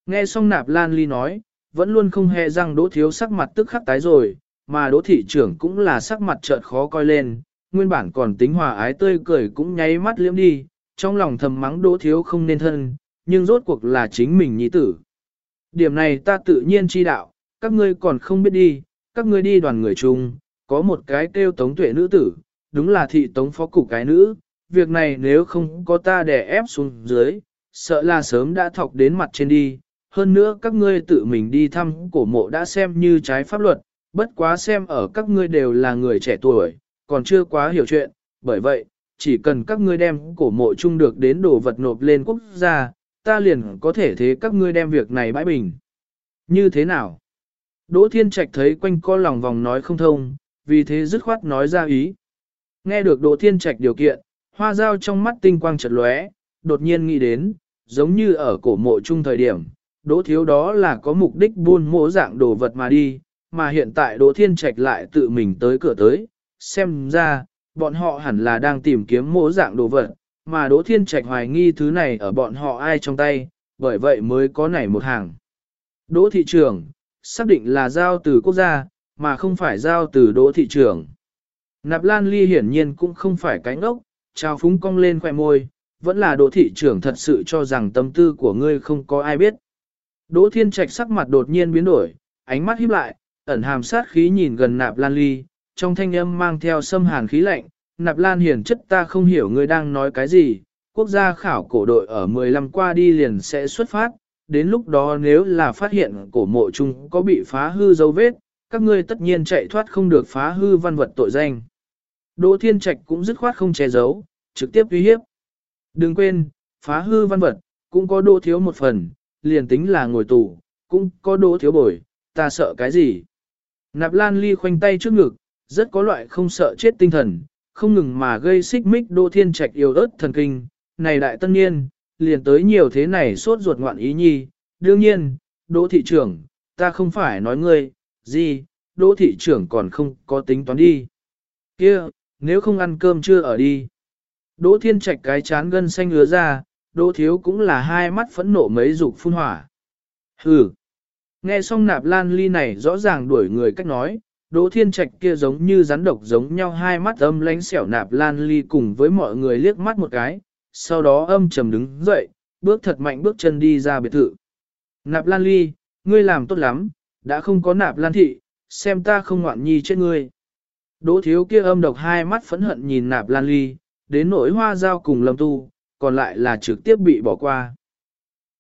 Nghe xong nạp lan ly nói, vẫn luôn không hề răng đỗ thiếu sắc mặt tức khắc tái rồi, mà đỗ thị trưởng cũng là sắc mặt chợt khó coi lên, nguyên bản còn tính hòa ái tươi cười cũng nháy mắt liễm đi, trong lòng thầm mắng đỗ thiếu không nên thân, nhưng rốt cuộc là chính mình nhi tử. Điểm này ta tự nhiên chi đạo, các ngươi còn không biết đi, các ngươi đi đoàn người chung, có một cái kêu tống tuệ nữ tử, đúng là thị tống phó cục cái nữ, việc này nếu không có ta đè ép xuống dưới, sợ là sớm đã thọc đến mặt trên đi, hơn nữa các ngươi tự mình đi thăm cổ mộ đã xem như trái pháp luật, bất quá xem ở các ngươi đều là người trẻ tuổi, còn chưa quá hiểu chuyện, bởi vậy, chỉ cần các ngươi đem cổ mộ chung được đến đồ vật nộp lên quốc gia, ta liền có thể thế các ngươi đem việc này bãi bình. Như thế nào? Đỗ Thiên Trạch thấy quanh co lòng vòng nói không thông, vì thế dứt khoát nói ra ý. Nghe được Đỗ Thiên Trạch điều kiện, hoa dao trong mắt tinh quang chợt lóe, đột nhiên nghĩ đến, giống như ở cổ mộ chung thời điểm, Đỗ Thiếu đó là có mục đích buôn mộ dạng đồ vật mà đi, mà hiện tại Đỗ Thiên Trạch lại tự mình tới cửa tới, xem ra, bọn họ hẳn là đang tìm kiếm mộ dạng đồ vật, mà Đỗ Thiên Trạch hoài nghi thứ này ở bọn họ ai trong tay, bởi vậy mới có nảy một hàng. Đỗ thị trường, xác định là giao từ quốc gia, mà không phải giao từ đỗ thị trường. Nạp Lan Ly hiển nhiên cũng không phải cánh ốc, trao phúng cong lên khoẻ môi, vẫn là đỗ thị trưởng thật sự cho rằng tâm tư của ngươi không có ai biết. Đỗ Thiên Trạch sắc mặt đột nhiên biến đổi, ánh mắt híp lại, ẩn hàm sát khí nhìn gần Nạp Lan Ly, trong thanh âm mang theo xâm hàn khí lạnh, Nạp Lan hiển chất ta không hiểu ngươi đang nói cái gì, quốc gia khảo cổ đội ở 15 qua đi liền sẽ xuất phát, đến lúc đó nếu là phát hiện cổ mộ chung có bị phá hư dấu vết, các ngươi tất nhiên chạy thoát không được phá hư văn vật tội danh. Đỗ Thiên Trạch cũng dứt khoát không che giấu, trực tiếp uy hiếp. Đừng quên, phá hư văn vật, cũng có đỗ thiếu một phần, liền tính là ngồi tù, cũng có đỗ thiếu bồi, ta sợ cái gì. Nạp Lan Ly khoanh tay trước ngực, rất có loại không sợ chết tinh thần, không ngừng mà gây xích mích Đỗ Thiên Trạch yêu ớt thần kinh, này đại tân niên, liền tới nhiều thế này sốt ruột ngoạn ý nhi, đương nhiên, đỗ thị trưởng, ta không phải nói ngươi, gì, đỗ thị trưởng còn không có tính toán đi. kia nếu không ăn cơm chưa ở đi. Đỗ thiên trạch cái chán gân xanh ứa ra, đỗ thiếu cũng là hai mắt phẫn nộ mấy dục phun hỏa. Hừ. Nghe xong nạp lan ly này rõ ràng đuổi người cách nói, đỗ thiên trạch kia giống như rắn độc giống nhau hai mắt âm lánh xẻo nạp lan ly cùng với mọi người liếc mắt một cái, sau đó âm trầm đứng dậy, bước thật mạnh bước chân đi ra biệt thự. Nạp Lan Ly, ngươi làm tốt lắm, đã không có nạp Lan Thị, xem ta không ngoạn nhi chết ngươi. Đỗ thiếu kia âm độc hai mắt phẫn hận nhìn nạp Lan Ly, đến nỗi hoa giao cùng lâm tu, còn lại là trực tiếp bị bỏ qua.